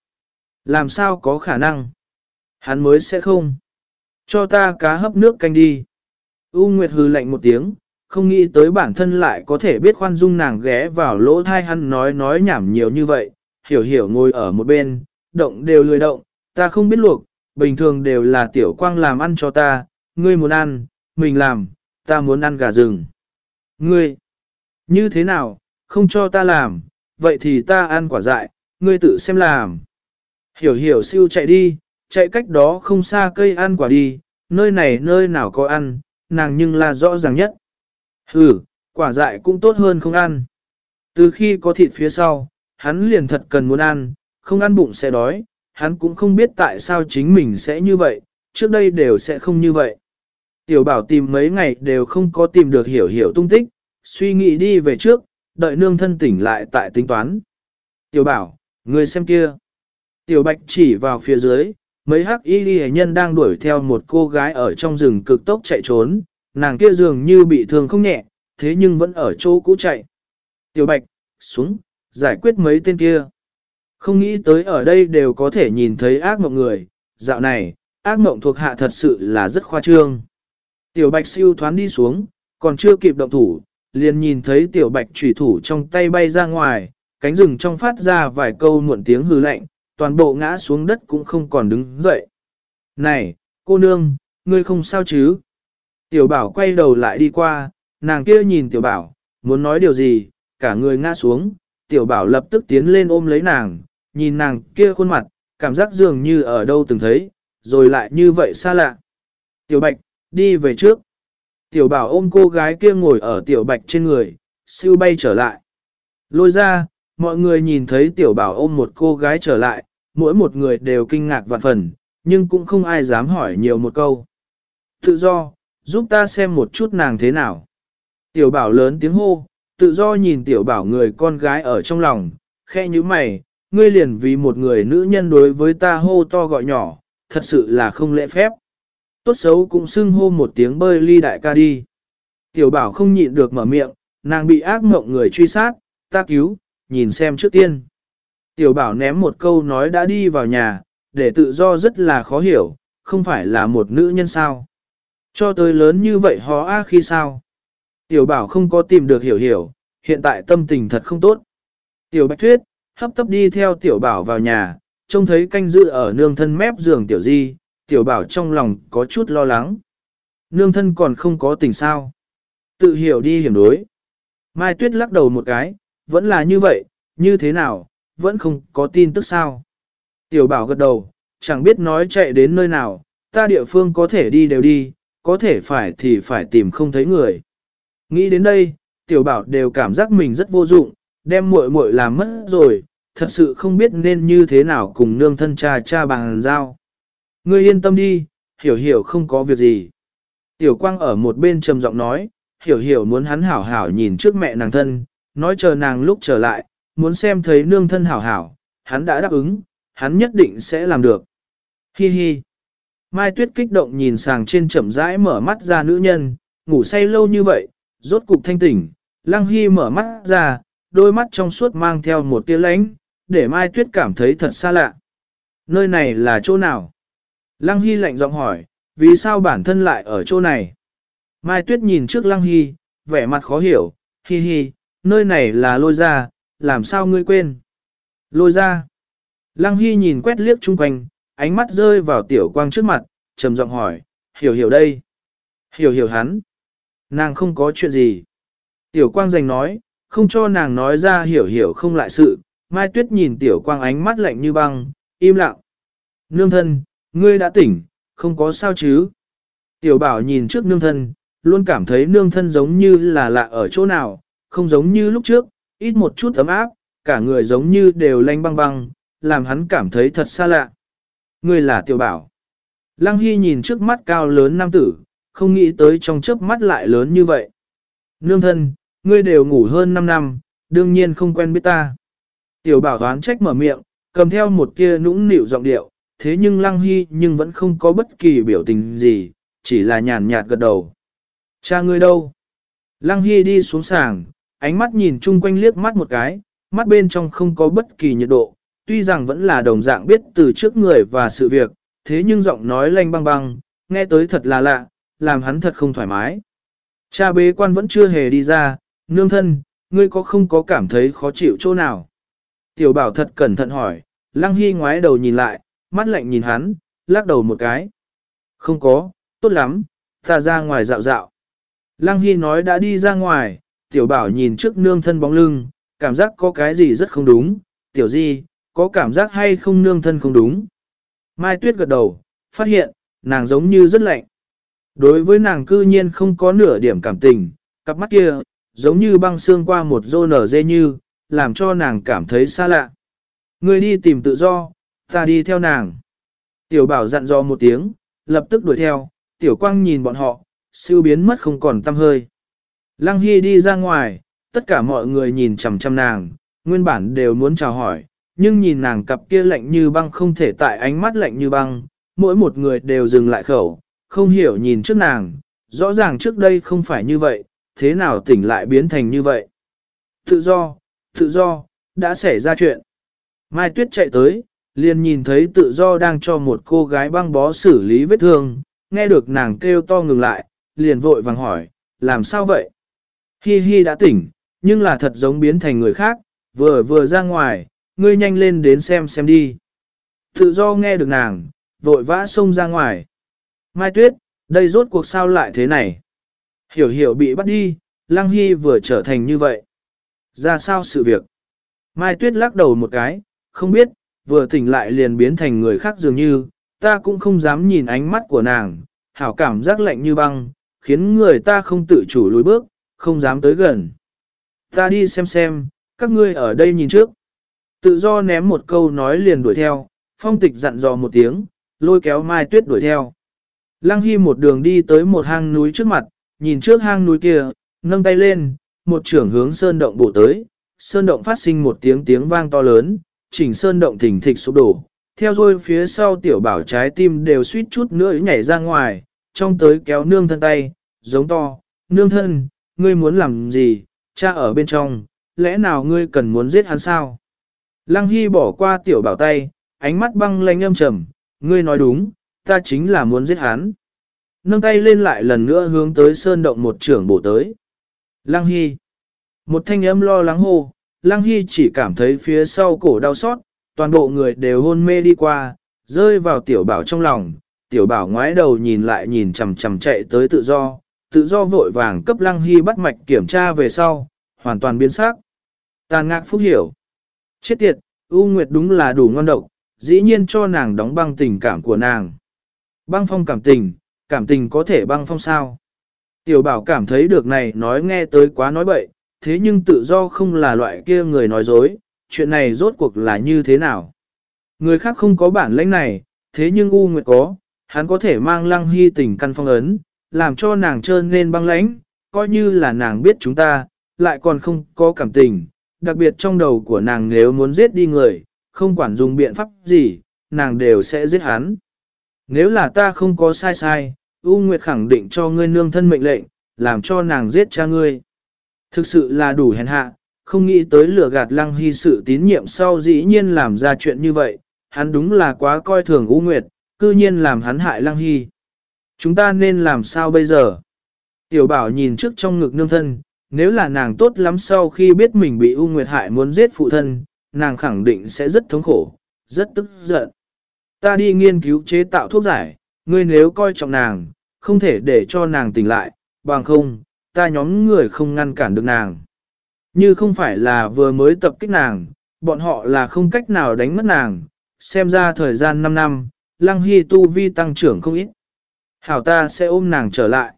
Làm sao có khả năng? Hắn mới sẽ không. Cho ta cá hấp nước canh đi. U Nguyệt hư lạnh một tiếng, không nghĩ tới bản thân lại có thể biết khoan dung nàng ghé vào lỗ thai hắn nói nói nhảm nhiều như vậy. Hiểu hiểu ngồi ở một bên, động đều lười động, ta không biết luộc, bình thường đều là tiểu quang làm ăn cho ta, ngươi muốn ăn, mình làm, ta muốn ăn gà rừng. Ngươi, như thế nào, không cho ta làm, vậy thì ta ăn quả dại, ngươi tự xem làm. Hiểu hiểu siêu chạy đi, chạy cách đó không xa cây ăn quả đi, nơi này nơi nào có ăn, nàng nhưng là rõ ràng nhất. Ừ, quả dại cũng tốt hơn không ăn. Từ khi có thịt phía sau, hắn liền thật cần muốn ăn, không ăn bụng sẽ đói, hắn cũng không biết tại sao chính mình sẽ như vậy, trước đây đều sẽ không như vậy. Tiểu bảo tìm mấy ngày đều không có tìm được hiểu hiểu tung tích, suy nghĩ đi về trước, đợi nương thân tỉnh lại tại tính toán. Tiểu bảo, người xem kia. Tiểu bạch chỉ vào phía dưới, mấy hắc y ghi nhân đang đuổi theo một cô gái ở trong rừng cực tốc chạy trốn, nàng kia dường như bị thương không nhẹ, thế nhưng vẫn ở chỗ cũ chạy. Tiểu bạch, xuống, giải quyết mấy tên kia. Không nghĩ tới ở đây đều có thể nhìn thấy ác mộng người, dạo này, ác mộng thuộc hạ thật sự là rất khoa trương. Tiểu bạch siêu thoán đi xuống, còn chưa kịp động thủ, liền nhìn thấy tiểu bạch trùy thủ trong tay bay ra ngoài, cánh rừng trong phát ra vài câu muộn tiếng hư lạnh, toàn bộ ngã xuống đất cũng không còn đứng dậy. Này, cô nương, ngươi không sao chứ? Tiểu bảo quay đầu lại đi qua, nàng kia nhìn tiểu bảo, muốn nói điều gì, cả người ngã xuống, tiểu bảo lập tức tiến lên ôm lấy nàng, nhìn nàng kia khuôn mặt, cảm giác dường như ở đâu từng thấy, rồi lại như vậy xa lạ. Tiểu bạch, đi về trước. Tiểu bảo ôm cô gái kia ngồi ở tiểu bạch trên người, siêu bay trở lại. Lôi ra, mọi người nhìn thấy tiểu bảo ôm một cô gái trở lại, mỗi một người đều kinh ngạc vạn phần, nhưng cũng không ai dám hỏi nhiều một câu. Tự do, giúp ta xem một chút nàng thế nào. Tiểu bảo lớn tiếng hô, tự do nhìn tiểu bảo người con gái ở trong lòng, khe như mày, ngươi liền vì một người nữ nhân đối với ta hô to gọi nhỏ, thật sự là không lễ phép. Tốt xấu cũng xưng hô một tiếng bơi ly đại ca đi. Tiểu bảo không nhịn được mở miệng, nàng bị ác mộng người truy sát, ta cứu, nhìn xem trước tiên. Tiểu bảo ném một câu nói đã đi vào nhà, để tự do rất là khó hiểu, không phải là một nữ nhân sao. Cho tới lớn như vậy hó a khi sao. Tiểu bảo không có tìm được hiểu hiểu, hiện tại tâm tình thật không tốt. Tiểu bạch thuyết, hấp tấp đi theo tiểu bảo vào nhà, trông thấy canh giữ ở nương thân mép giường tiểu di, tiểu bảo trong lòng có chút lo lắng. Nương thân còn không có tình sao. Tự hiểu đi hiểm đối. Mai tuyết lắc đầu một cái, vẫn là như vậy, như thế nào, vẫn không có tin tức sao. Tiểu bảo gật đầu, chẳng biết nói chạy đến nơi nào, ta địa phương có thể đi đều đi, có thể phải thì phải tìm không thấy người. Nghĩ đến đây, tiểu bảo đều cảm giác mình rất vô dụng, đem muội muội làm mất rồi, thật sự không biết nên như thế nào cùng nương thân cha cha bằng giao. Ngươi yên tâm đi, hiểu hiểu không có việc gì. Tiểu quang ở một bên trầm giọng nói, hiểu hiểu muốn hắn hảo hảo nhìn trước mẹ nàng thân, nói chờ nàng lúc trở lại, muốn xem thấy nương thân hảo hảo, hắn đã đáp ứng, hắn nhất định sẽ làm được. Hi hi. Mai Tuyết kích động nhìn sàng trên chậm rãi mở mắt ra nữ nhân, ngủ say lâu như vậy, rốt cục thanh tỉnh, Lăng Hy mở mắt ra, đôi mắt trong suốt mang theo một tia lánh, để Mai Tuyết cảm thấy thật xa lạ. Nơi này là chỗ nào? Lăng Hy lạnh giọng hỏi, vì sao bản thân lại ở chỗ này? Mai Tuyết nhìn trước Lăng Hy, vẻ mặt khó hiểu, hi hi, nơi này là lôi ra, làm sao ngươi quên? Lôi ra. Lăng Hy nhìn quét liếc chung quanh, ánh mắt rơi vào tiểu quang trước mặt, trầm giọng hỏi, hiểu hiểu đây. Hiểu hiểu hắn. Nàng không có chuyện gì. Tiểu quang giành nói, không cho nàng nói ra hiểu hiểu không lại sự. Mai Tuyết nhìn tiểu quang ánh mắt lạnh như băng, im lặng. Nương thân, ngươi đã tỉnh, không có sao chứ. Tiểu bảo nhìn trước nương thân, luôn cảm thấy nương thân giống như là lạ ở chỗ nào, không giống như lúc trước, ít một chút ấm áp, cả người giống như đều lanh băng băng, làm hắn cảm thấy thật xa lạ. Ngươi là tiểu bảo. Lăng Hy nhìn trước mắt cao lớn nam tử, không nghĩ tới trong chớp mắt lại lớn như vậy. Nương thân, ngươi đều ngủ hơn 5 năm, đương nhiên không quen biết ta. Tiểu bảo đoán trách mở miệng, cầm theo một kia nũng nịu giọng điệu, thế nhưng Lăng Hy nhưng vẫn không có bất kỳ biểu tình gì, chỉ là nhàn nhạt gật đầu. Cha ngươi đâu? Lăng Hy đi xuống sàng, ánh mắt nhìn chung quanh liếc mắt một cái, mắt bên trong không có bất kỳ nhiệt độ, tuy rằng vẫn là đồng dạng biết từ trước người và sự việc, thế nhưng giọng nói lanh băng băng, nghe tới thật là lạ, làm hắn thật không thoải mái. Cha bế quan vẫn chưa hề đi ra, nương thân, ngươi có không có cảm thấy khó chịu chỗ nào? Tiểu bảo thật cẩn thận hỏi, lăng hy ngoái đầu nhìn lại, mắt lạnh nhìn hắn, lắc đầu một cái. Không có, tốt lắm, ta ra ngoài dạo dạo. Lăng hy nói đã đi ra ngoài, tiểu bảo nhìn trước nương thân bóng lưng, cảm giác có cái gì rất không đúng, tiểu di, có cảm giác hay không nương thân không đúng. Mai Tuyết gật đầu, phát hiện, nàng giống như rất lạnh. Đối với nàng cư nhiên không có nửa điểm cảm tình, cặp mắt kia, giống như băng xương qua một rô nở dê như, làm cho nàng cảm thấy xa lạ. Người đi tìm tự do, ta đi theo nàng. Tiểu bảo dặn dò một tiếng, lập tức đuổi theo, tiểu quang nhìn bọn họ, siêu biến mất không còn tâm hơi. Lăng Hy đi ra ngoài, tất cả mọi người nhìn chằm chằm nàng, nguyên bản đều muốn chào hỏi, nhưng nhìn nàng cặp kia lạnh như băng không thể tại ánh mắt lạnh như băng, mỗi một người đều dừng lại khẩu, không hiểu nhìn trước nàng, rõ ràng trước đây không phải như vậy, thế nào tỉnh lại biến thành như vậy. Tự do, tự do, đã xảy ra chuyện. Mai Tuyết chạy tới, liền nhìn thấy tự do đang cho một cô gái băng bó xử lý vết thương, nghe được nàng kêu to ngừng lại, liền vội vàng hỏi, làm sao vậy? Hi Hi đã tỉnh, nhưng là thật giống biến thành người khác, vừa vừa ra ngoài, ngươi nhanh lên đến xem xem đi. Tự do nghe được nàng, vội vã xông ra ngoài. Mai Tuyết, đây rốt cuộc sao lại thế này? Hiểu hiểu bị bắt đi, Lăng Hy vừa trở thành như vậy. Ra sao sự việc? Mai Tuyết lắc đầu một cái, không biết, vừa tỉnh lại liền biến thành người khác dường như, ta cũng không dám nhìn ánh mắt của nàng, hảo cảm giác lạnh như băng, khiến người ta không tự chủ lùi bước, không dám tới gần. Ta đi xem xem, các ngươi ở đây nhìn trước. Tự do ném một câu nói liền đuổi theo, phong tịch dặn dò một tiếng, lôi kéo Mai Tuyết đuổi theo. Lăng Hy một đường đi tới một hang núi trước mặt, nhìn trước hang núi kia, nâng tay lên, một trưởng hướng sơn động bổ tới, sơn động phát sinh một tiếng tiếng vang to lớn, chỉnh sơn động thỉnh thịch sụp đổ, theo dôi phía sau tiểu bảo trái tim đều suýt chút nữa nhảy ra ngoài, trong tới kéo nương thân tay, giống to, nương thân, ngươi muốn làm gì, cha ở bên trong, lẽ nào ngươi cần muốn giết hắn sao? Lăng Hy bỏ qua tiểu bảo tay, ánh mắt băng lanh âm trầm, ngươi nói đúng, ta chính là muốn giết hắn. Nâng tay lên lại lần nữa hướng tới sơn động một trưởng bổ tới. Lăng Hy. Một thanh âm lo lắng hô, Lăng Hy chỉ cảm thấy phía sau cổ đau xót, toàn bộ người đều hôn mê đi qua, rơi vào tiểu bảo trong lòng. Tiểu bảo ngoái đầu nhìn lại nhìn chầm chầm chạy tới tự do, tự do vội vàng cấp Lăng Hy bắt mạch kiểm tra về sau, hoàn toàn biến sắc. Tàn ngạc phúc hiểu. Chết tiệt, U Nguyệt đúng là đủ ngon độc, dĩ nhiên cho nàng đóng băng tình cảm của nàng. Băng phong cảm tình, cảm tình có thể băng phong sao? Tiểu bảo cảm thấy được này nói nghe tới quá nói bậy, thế nhưng tự do không là loại kia người nói dối, chuyện này rốt cuộc là như thế nào? Người khác không có bản lãnh này, thế nhưng U Nguyệt có, hắn có thể mang lăng hy tình căn phong ấn, làm cho nàng trơn nên băng lãnh, coi như là nàng biết chúng ta, lại còn không có cảm tình, đặc biệt trong đầu của nàng nếu muốn giết đi người, không quản dùng biện pháp gì, nàng đều sẽ giết hắn. Nếu là ta không có sai sai, U Nguyệt khẳng định cho ngươi nương thân mệnh lệnh, làm cho nàng giết cha ngươi. Thực sự là đủ hèn hạ, không nghĩ tới lửa gạt lăng hy sự tín nhiệm sau dĩ nhiên làm ra chuyện như vậy, hắn đúng là quá coi thường U Nguyệt, cư nhiên làm hắn hại lăng hy. Chúng ta nên làm sao bây giờ? Tiểu bảo nhìn trước trong ngực nương thân, nếu là nàng tốt lắm sau khi biết mình bị U Nguyệt hại muốn giết phụ thân, nàng khẳng định sẽ rất thống khổ, rất tức giận. Ta đi nghiên cứu chế tạo thuốc giải, ngươi nếu coi trọng nàng, không thể để cho nàng tỉnh lại, bằng không, ta nhóm người không ngăn cản được nàng. Như không phải là vừa mới tập kích nàng, bọn họ là không cách nào đánh mất nàng, xem ra thời gian 5 năm, Lăng Hy tu vi tăng trưởng không ít. Hảo ta sẽ ôm nàng trở lại.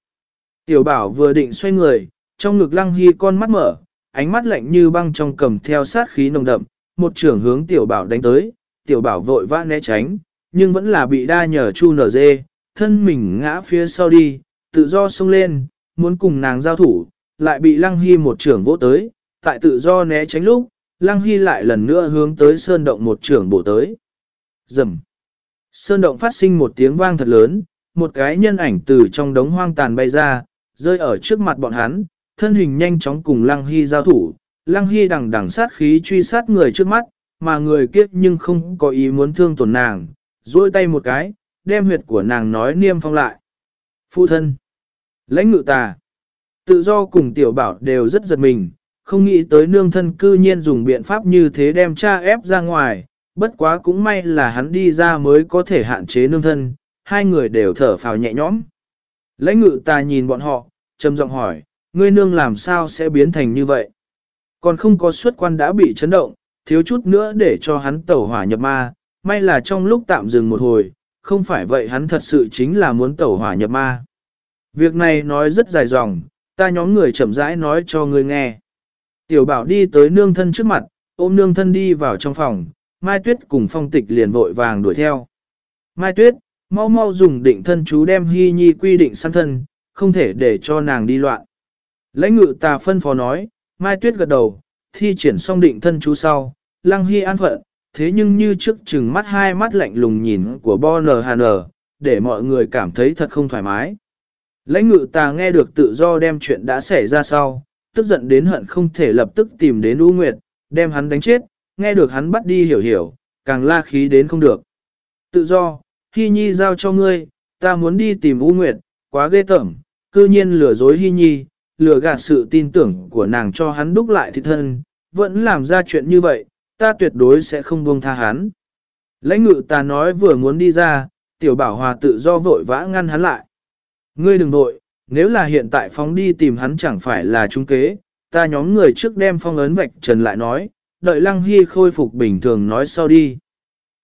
Tiểu bảo vừa định xoay người, trong ngực Lăng Hy con mắt mở, ánh mắt lạnh như băng trong cầm theo sát khí nồng đậm, một trưởng hướng tiểu bảo đánh tới, tiểu bảo vội vã né tránh, nhưng vẫn là bị đa nhờ chu nở dê, thân mình ngã phía sau đi, tự do xông lên, muốn cùng nàng giao thủ, lại bị Lăng Hy một trưởng vỗ tới, tại tự do né tránh lúc, Lăng Hy lại lần nữa hướng tới sơn động một trưởng bổ tới. Dầm! Sơn động phát sinh một tiếng vang thật lớn, một cái nhân ảnh từ trong đống hoang tàn bay ra, rơi ở trước mặt bọn hắn, thân hình nhanh chóng cùng Lăng Hy giao thủ. Lăng Hy đằng đằng sát khí truy sát người trước mắt, mà người kiếp nhưng không có ý muốn thương tổn nàng, duỗi tay một cái, đem huyệt của nàng nói niêm phong lại. Phụ thân, lãnh ngự tà, tự do cùng tiểu bảo đều rất giật mình, không nghĩ tới nương thân cư nhiên dùng biện pháp như thế đem cha ép ra ngoài, bất quá cũng may là hắn đi ra mới có thể hạn chế nương thân, hai người đều thở phào nhẹ nhõm. Lãnh ngự tà nhìn bọn họ, trầm giọng hỏi, ngươi nương làm sao sẽ biến thành như vậy? Còn không có xuất quan đã bị chấn động, thiếu chút nữa để cho hắn tẩu hỏa nhập ma, may là trong lúc tạm dừng một hồi, không phải vậy hắn thật sự chính là muốn tẩu hỏa nhập ma. Việc này nói rất dài dòng, ta nhóm người chậm rãi nói cho ngươi nghe. Tiểu bảo đi tới nương thân trước mặt, ôm nương thân đi vào trong phòng, Mai Tuyết cùng phong tịch liền vội vàng đuổi theo. Mai Tuyết, mau mau dùng định thân chú đem hy nhi quy định săn thân, không thể để cho nàng đi loạn. Lãnh ngự tà phân phó nói, Mai Tuyết gật đầu, thi triển xong định thân chú sau, lăng hy an phận, thế nhưng như trước chừng mắt hai mắt lạnh lùng nhìn của Bo N Hà để mọi người cảm thấy thật không thoải mái. Lãnh ngự tà nghe được tự do đem chuyện đã xảy ra sau, tức giận đến hận không thể lập tức tìm đến U Nguyệt, đem hắn đánh chết, nghe được hắn bắt đi hiểu hiểu, càng la khí đến không được. Tự do, Hy Nhi giao cho ngươi, ta muốn đi tìm U Nguyệt, quá ghê tởm, cư nhiên lừa dối Hy Nhi, lừa gạt sự tin tưởng của nàng cho hắn đúc lại thị thân, vẫn làm ra chuyện như vậy, ta tuyệt đối sẽ không buông tha hắn. Lãnh ngự ta nói vừa muốn đi ra, tiểu bảo hòa tự do vội vã ngăn hắn lại. Ngươi đừng vội, nếu là hiện tại phóng đi tìm hắn chẳng phải là trung kế, ta nhóm người trước đem phong ấn vạch trần lại nói, đợi Lăng Hy khôi phục bình thường nói sau đi.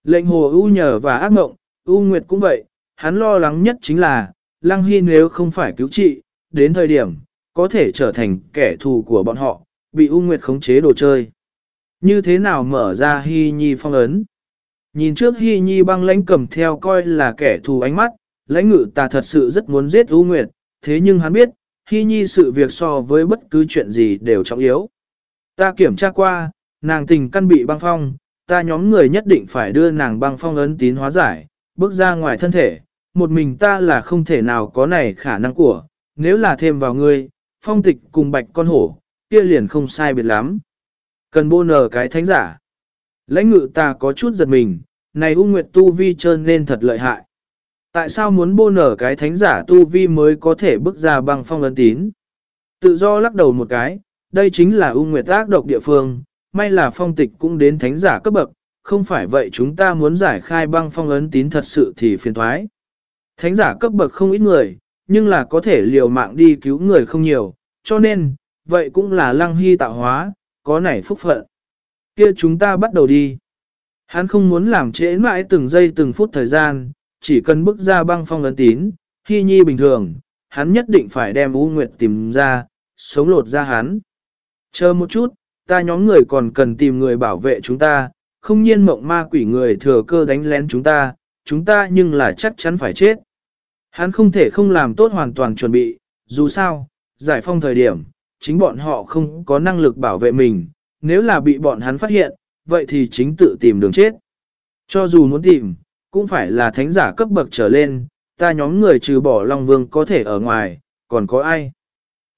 Lệnh hồ ưu nhờ và ác mộng, ưu nguyệt cũng vậy, hắn lo lắng nhất chính là, Lăng Hy nếu không phải cứu trị, đến thời điểm, có thể trở thành kẻ thù của bọn họ, bị U nguyệt khống chế đồ chơi. Như thế nào mở ra Hy Nhi phong ấn? Nhìn trước Hy Nhi băng lãnh cầm theo coi là kẻ thù ánh mắt, lãnh ngự ta thật sự rất muốn giết U nguyệt, thế nhưng hắn biết, Hy Nhi sự việc so với bất cứ chuyện gì đều trọng yếu. Ta kiểm tra qua, nàng tình căn bị băng phong, ta nhóm người nhất định phải đưa nàng băng phong ấn tín hóa giải, bước ra ngoài thân thể, một mình ta là không thể nào có này khả năng của, nếu là thêm vào ngươi, phong tịch cùng bạch con hổ, kia liền không sai biệt lắm. Cần bô nở cái thánh giả. Lãnh ngự ta có chút giật mình, này U Nguyệt Tu Vi trơn nên thật lợi hại. Tại sao muốn bô nở cái thánh giả Tu Vi mới có thể bước ra băng phong ấn tín? Tự do lắc đầu một cái, đây chính là U Nguyệt ác độc địa phương, may là phong tịch cũng đến thánh giả cấp bậc, không phải vậy chúng ta muốn giải khai băng phong ấn tín thật sự thì phiền thoái. Thánh giả cấp bậc không ít người, nhưng là có thể liều mạng đi cứu người không nhiều, cho nên, vậy cũng là lăng hy tạo hóa, có nảy phúc phận. Kia chúng ta bắt đầu đi. Hắn không muốn làm trễ mãi từng giây từng phút thời gian, chỉ cần bước ra băng phong ấn tín, hy nhi bình thường, hắn nhất định phải đem U Nguyệt tìm ra, sống lột ra hắn. Chờ một chút, ta nhóm người còn cần tìm người bảo vệ chúng ta, không nhiên mộng ma quỷ người thừa cơ đánh lén chúng ta, chúng ta nhưng là chắc chắn phải chết. Hắn không thể không làm tốt hoàn toàn chuẩn bị, dù sao, giải phong thời điểm, chính bọn họ không có năng lực bảo vệ mình, nếu là bị bọn hắn phát hiện, vậy thì chính tự tìm đường chết. Cho dù muốn tìm, cũng phải là thánh giả cấp bậc trở lên, ta nhóm người trừ bỏ Long Vương có thể ở ngoài, còn có ai?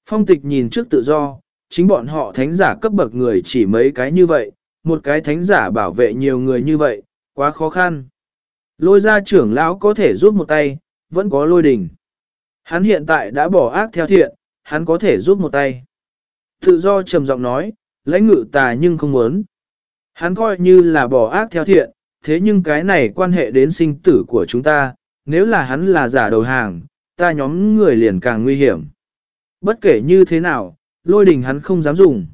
Phong tịch nhìn trước tự do, chính bọn họ thánh giả cấp bậc người chỉ mấy cái như vậy, một cái thánh giả bảo vệ nhiều người như vậy, quá khó khăn. Lôi ra trưởng lão có thể giúp một tay, vẫn có lôi đình. Hắn hiện tại đã bỏ ác theo thiện, hắn có thể giúp một tay. Tự do trầm giọng nói, lãnh ngự tà nhưng không muốn. Hắn coi như là bỏ ác theo thiện, thế nhưng cái này quan hệ đến sinh tử của chúng ta, nếu là hắn là giả đầu hàng, ta nhóm người liền càng nguy hiểm. Bất kể như thế nào, lôi đình hắn không dám dùng.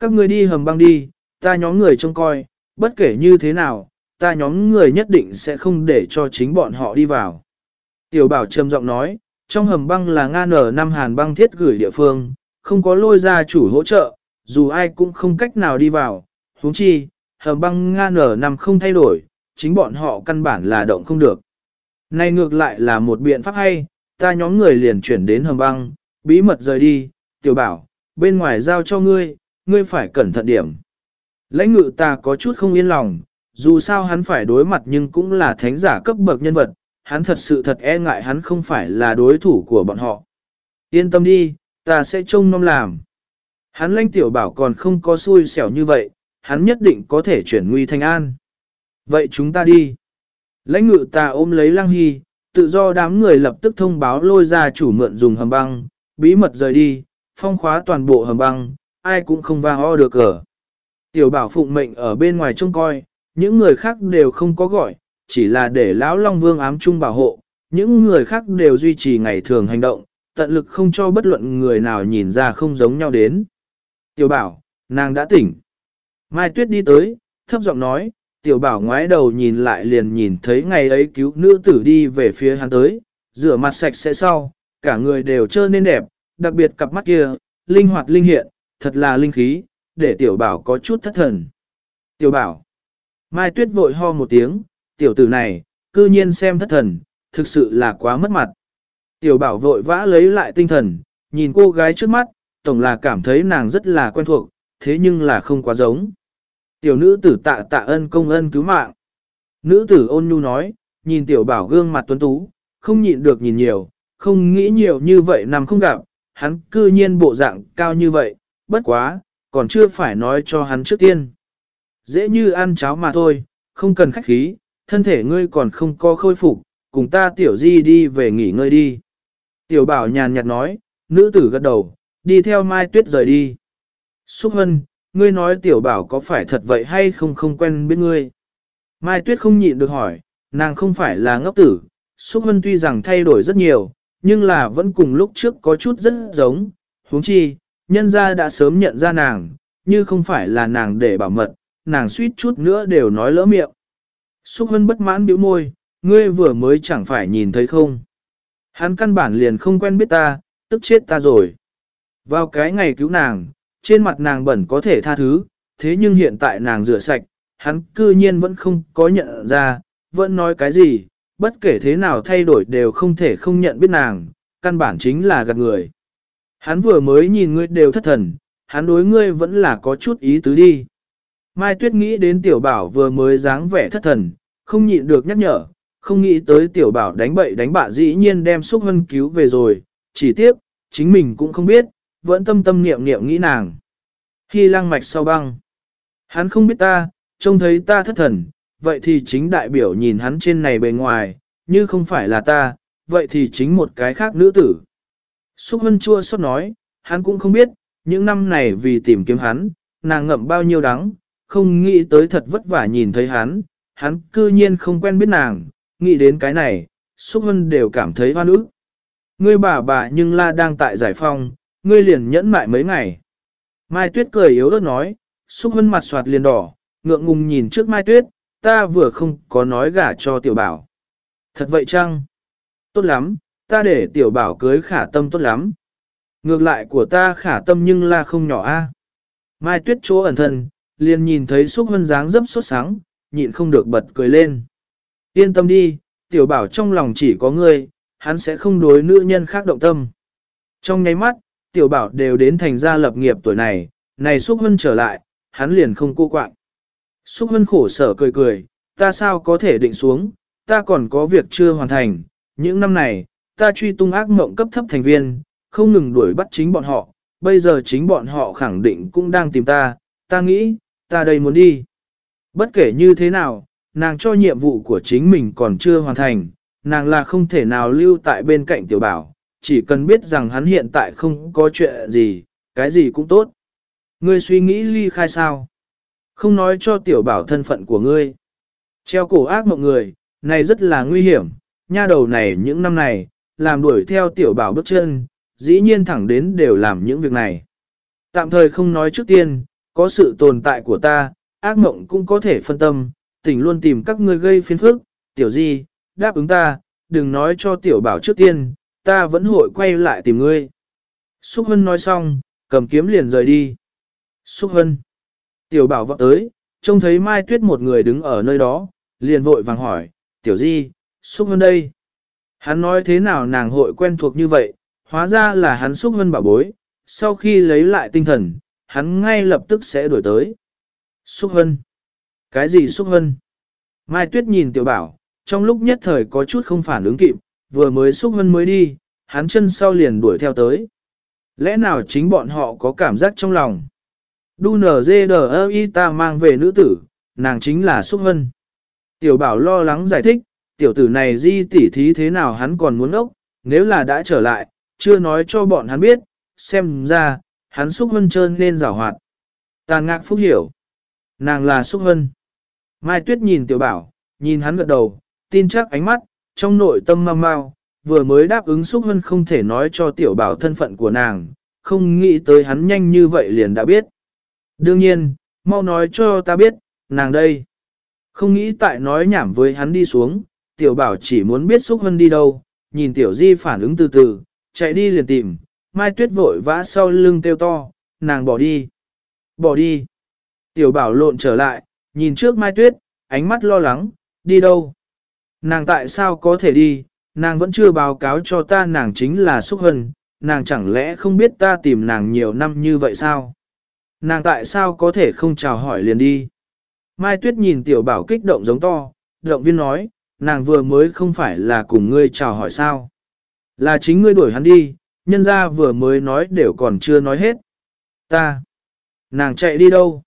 Các người đi hầm băng đi, ta nhóm người trông coi, bất kể như thế nào, ta nhóm người nhất định sẽ không để cho chính bọn họ đi vào. Tiểu bảo trầm giọng nói, trong hầm băng là Nga nở năm hàn băng thiết gửi địa phương, không có lôi ra chủ hỗ trợ, dù ai cũng không cách nào đi vào, huống chi, hầm băng Nga nở năm không thay đổi, chính bọn họ căn bản là động không được. Này ngược lại là một biện pháp hay, ta nhóm người liền chuyển đến hầm băng, bí mật rời đi, tiểu bảo, bên ngoài giao cho ngươi, ngươi phải cẩn thận điểm. Lãnh ngự ta có chút không yên lòng, dù sao hắn phải đối mặt nhưng cũng là thánh giả cấp bậc nhân vật, hắn thật sự thật e ngại hắn không phải là đối thủ của bọn họ. Yên tâm đi, ta sẽ trông nom làm. Hắn lãnh tiểu bảo còn không có xui xẻo như vậy, hắn nhất định có thể chuyển nguy thành an. Vậy chúng ta đi. Lãnh ngự ta ôm lấy lăng hy, tự do đám người lập tức thông báo lôi ra chủ mượn dùng hầm băng, bí mật rời đi, phong khóa toàn bộ hầm băng, ai cũng không va ho được ở. Tiểu bảo phụng mệnh ở bên ngoài trông coi, những người khác đều không có gọi, chỉ là để lão Long Vương ám trung bảo hộ, những người khác đều duy trì ngày thường hành động, tận lực không cho bất luận người nào nhìn ra không giống nhau đến. Tiểu bảo, nàng đã tỉnh. Mai Tuyết đi tới, thấp giọng nói, tiểu bảo ngoái đầu nhìn lại liền nhìn thấy ngày ấy cứu nữ tử đi về phía hắn tới, rửa mặt sạch sẽ sau, cả người đều trơ nên đẹp, đặc biệt cặp mắt kia, linh hoạt linh hiện, thật là linh khí, để tiểu bảo có chút thất thần. Tiểu bảo, Mai Tuyết vội ho một tiếng, tiểu tử này, cư nhiên xem thất thần, thực sự là quá mất mặt. Tiểu bảo vội vã lấy lại tinh thần, nhìn cô gái trước mắt, tổng là cảm thấy nàng rất là quen thuộc, thế nhưng là không quá giống. Tiểu nữ tử tạ tạ ân công ân cứu mạng. Nữ tử ôn nhu nói, nhìn tiểu bảo gương mặt tuấn tú, không nhịn được nhìn nhiều, không nghĩ nhiều như vậy nằm không gặp, hắn cư nhiên bộ dạng cao như vậy, bất quá, còn chưa phải nói cho hắn trước tiên. Dễ như ăn cháo mà thôi, không cần khách khí, thân thể ngươi còn không có khôi phục, cùng ta tiểu di đi về nghỉ ngơi đi. Tiểu bảo nhàn nhạt nói, nữ tử gật đầu, đi theo Mai Tuyết rời đi. Xúc Hân, ngươi nói tiểu bảo có phải thật vậy hay không không quen biết ngươi? Mai Tuyết không nhịn được hỏi, nàng không phải là ngốc tử, Xúc Hân tuy rằng thay đổi rất nhiều, nhưng là vẫn cùng lúc trước có chút rất giống, huống chi, nhân ra đã sớm nhận ra nàng, như không phải là nàng để bảo mật, nàng suýt chút nữa đều nói lỡ miệng. Xúc Hân bất mãn bĩu môi, ngươi vừa mới chẳng phải nhìn thấy không. Hắn căn bản liền không quen biết ta, tức chết ta rồi. Vào cái ngày cứu nàng, trên mặt nàng bẩn có thể tha thứ, thế nhưng hiện tại nàng rửa sạch, hắn cư nhiên vẫn không có nhận ra, vẫn nói cái gì, bất kể thế nào thay đổi đều không thể không nhận biết nàng, căn bản chính là gạt người. Hắn vừa mới nhìn ngươi đều thất thần, hắn đối ngươi vẫn là có chút ý tứ đi. Mai Tuyết nghĩ đến tiểu bảo vừa mới dáng vẻ thất thần, không nhịn được nhắc nhở, không nghĩ tới tiểu bảo đánh bậy đánh bạ dĩ nhiên đem xúc hân cứu về rồi, chỉ tiếc, chính mình cũng không biết, vẫn tâm tâm niệm niệm nghĩ nàng. Khi lang mạch sau băng, hắn không biết ta, trông thấy ta thất thần, vậy thì chính đại biểu nhìn hắn trên này bề ngoài, như không phải là ta, vậy thì chính một cái khác nữ tử. Xúc hân chua xót nói, hắn cũng không biết, những năm này vì tìm kiếm hắn, nàng ngậm bao nhiêu đắng, không nghĩ tới thật vất vả nhìn thấy hắn, hắn cư nhiên không quen biết nàng, nghĩ đến cái này, xúc hân đều cảm thấy hoa ức. Ngươi bà bà nhưng la đang tại giải phong, ngươi liền nhẫn mại mấy ngày. Mai Tuyết cười yếu ớt nói, xúc hân mặt soạt liền đỏ, ngượng ngùng nhìn trước Mai Tuyết, ta vừa không có nói gả cho tiểu bảo. Thật vậy chăng? Tốt lắm, ta để tiểu bảo cưới khả tâm tốt lắm. Ngược lại của ta khả tâm nhưng là không nhỏ a. Mai tuyết chỗ ẩn thân, liền nhìn thấy xúc hân dáng dấp sốt sáng, nhịn không được bật cười lên. Yên tâm đi, tiểu bảo trong lòng chỉ có ngươi, hắn sẽ không đối nữ nhân khác động tâm. Trong nháy mắt, tiểu bảo đều đến thành gia lập nghiệp tuổi này, này xúc hân trở lại, hắn liền không cô quạng. Xúc hân khổ sở cười cười, ta sao có thể định xuống, ta còn có việc chưa hoàn thành, những năm này, ta truy tung ác mộng cấp thấp thành viên, không ngừng đuổi bắt chính bọn họ, bây giờ chính bọn họ khẳng định cũng đang tìm ta, ta nghĩ, ta đây muốn đi. Bất kể như thế nào, nàng cho nhiệm vụ của chính mình còn chưa hoàn thành, nàng là không thể nào lưu tại bên cạnh tiểu bảo, chỉ cần biết rằng hắn hiện tại không có chuyện gì, cái gì cũng tốt. Ngươi suy nghĩ ly khai sao? Không nói cho tiểu bảo thân phận của ngươi. Treo cổ ác mộng người, này rất là nguy hiểm, nha đầu này những năm này, làm đuổi theo tiểu bảo bước chân, dĩ nhiên thẳng đến đều làm những việc này. Tạm thời không nói trước tiên, có sự tồn tại của ta, ác mộng cũng có thể phân tâm, tỉnh luôn tìm các ngươi gây phiền phức, tiểu di, đáp ứng ta, đừng nói cho tiểu bảo trước tiên, ta vẫn hội quay lại tìm ngươi. Xúc Hân nói xong, cầm kiếm liền rời đi. Xúc Hân. Tiểu bảo vọng tới, trông thấy Mai Tuyết một người đứng ở nơi đó, liền vội vàng hỏi, tiểu di, Xúc Hân đây. Hắn nói thế nào nàng hội quen thuộc như vậy, hóa ra là hắn Xúc Hân bảo bối, sau khi lấy lại tinh thần, hắn ngay lập tức sẽ đổi tới. Xúc Hân. Cái gì Xúc Hân? Mai Tuyết nhìn tiểu bảo, trong lúc nhất thời có chút không phản ứng kịp, vừa mới Xúc Hân mới đi, hắn chân sau liền đuổi theo tới. Lẽ nào chính bọn họ có cảm giác trong lòng? Đu nở dê đờ y ta mang về nữ tử, nàng chính là Xúc Hân. Tiểu bảo lo lắng giải thích, tiểu tử này di tỉ thí thế nào hắn còn muốn ốc, nếu là đã trở lại, chưa nói cho bọn hắn biết, xem ra, hắn Xúc Hân trơn nên rào hoạt. Tàn ngạc phúc hiểu. Nàng là Xúc Hân. Mai Tuyết nhìn tiểu bảo, nhìn hắn gật đầu, tin chắc ánh mắt, trong nội tâm mau mau, vừa mới đáp ứng Xúc Hân không thể nói cho tiểu bảo thân phận của nàng, không nghĩ tới hắn nhanh như vậy liền đã biết. Đương nhiên, mau nói cho ta biết, nàng đây. Không nghĩ tại nói nhảm với hắn đi xuống, tiểu bảo chỉ muốn biết xúc hân đi đâu, nhìn tiểu di phản ứng từ từ, chạy đi liền tìm, mai tuyết vội vã sau lưng kêu to, nàng bỏ đi. Bỏ đi. Tiểu bảo lộn trở lại, nhìn trước mai tuyết, ánh mắt lo lắng, đi đâu? Nàng tại sao có thể đi, nàng vẫn chưa báo cáo cho ta nàng chính là xúc hân, nàng chẳng lẽ không biết ta tìm nàng nhiều năm như vậy sao? Nàng tại sao có thể không chào hỏi liền đi? Mai Tuyết nhìn tiểu bảo kích động giống to, động viên nói, nàng vừa mới không phải là cùng ngươi chào hỏi sao. Là chính ngươi đuổi hắn đi, nhân ra vừa mới nói đều còn chưa nói hết. Ta, nàng chạy đi đâu?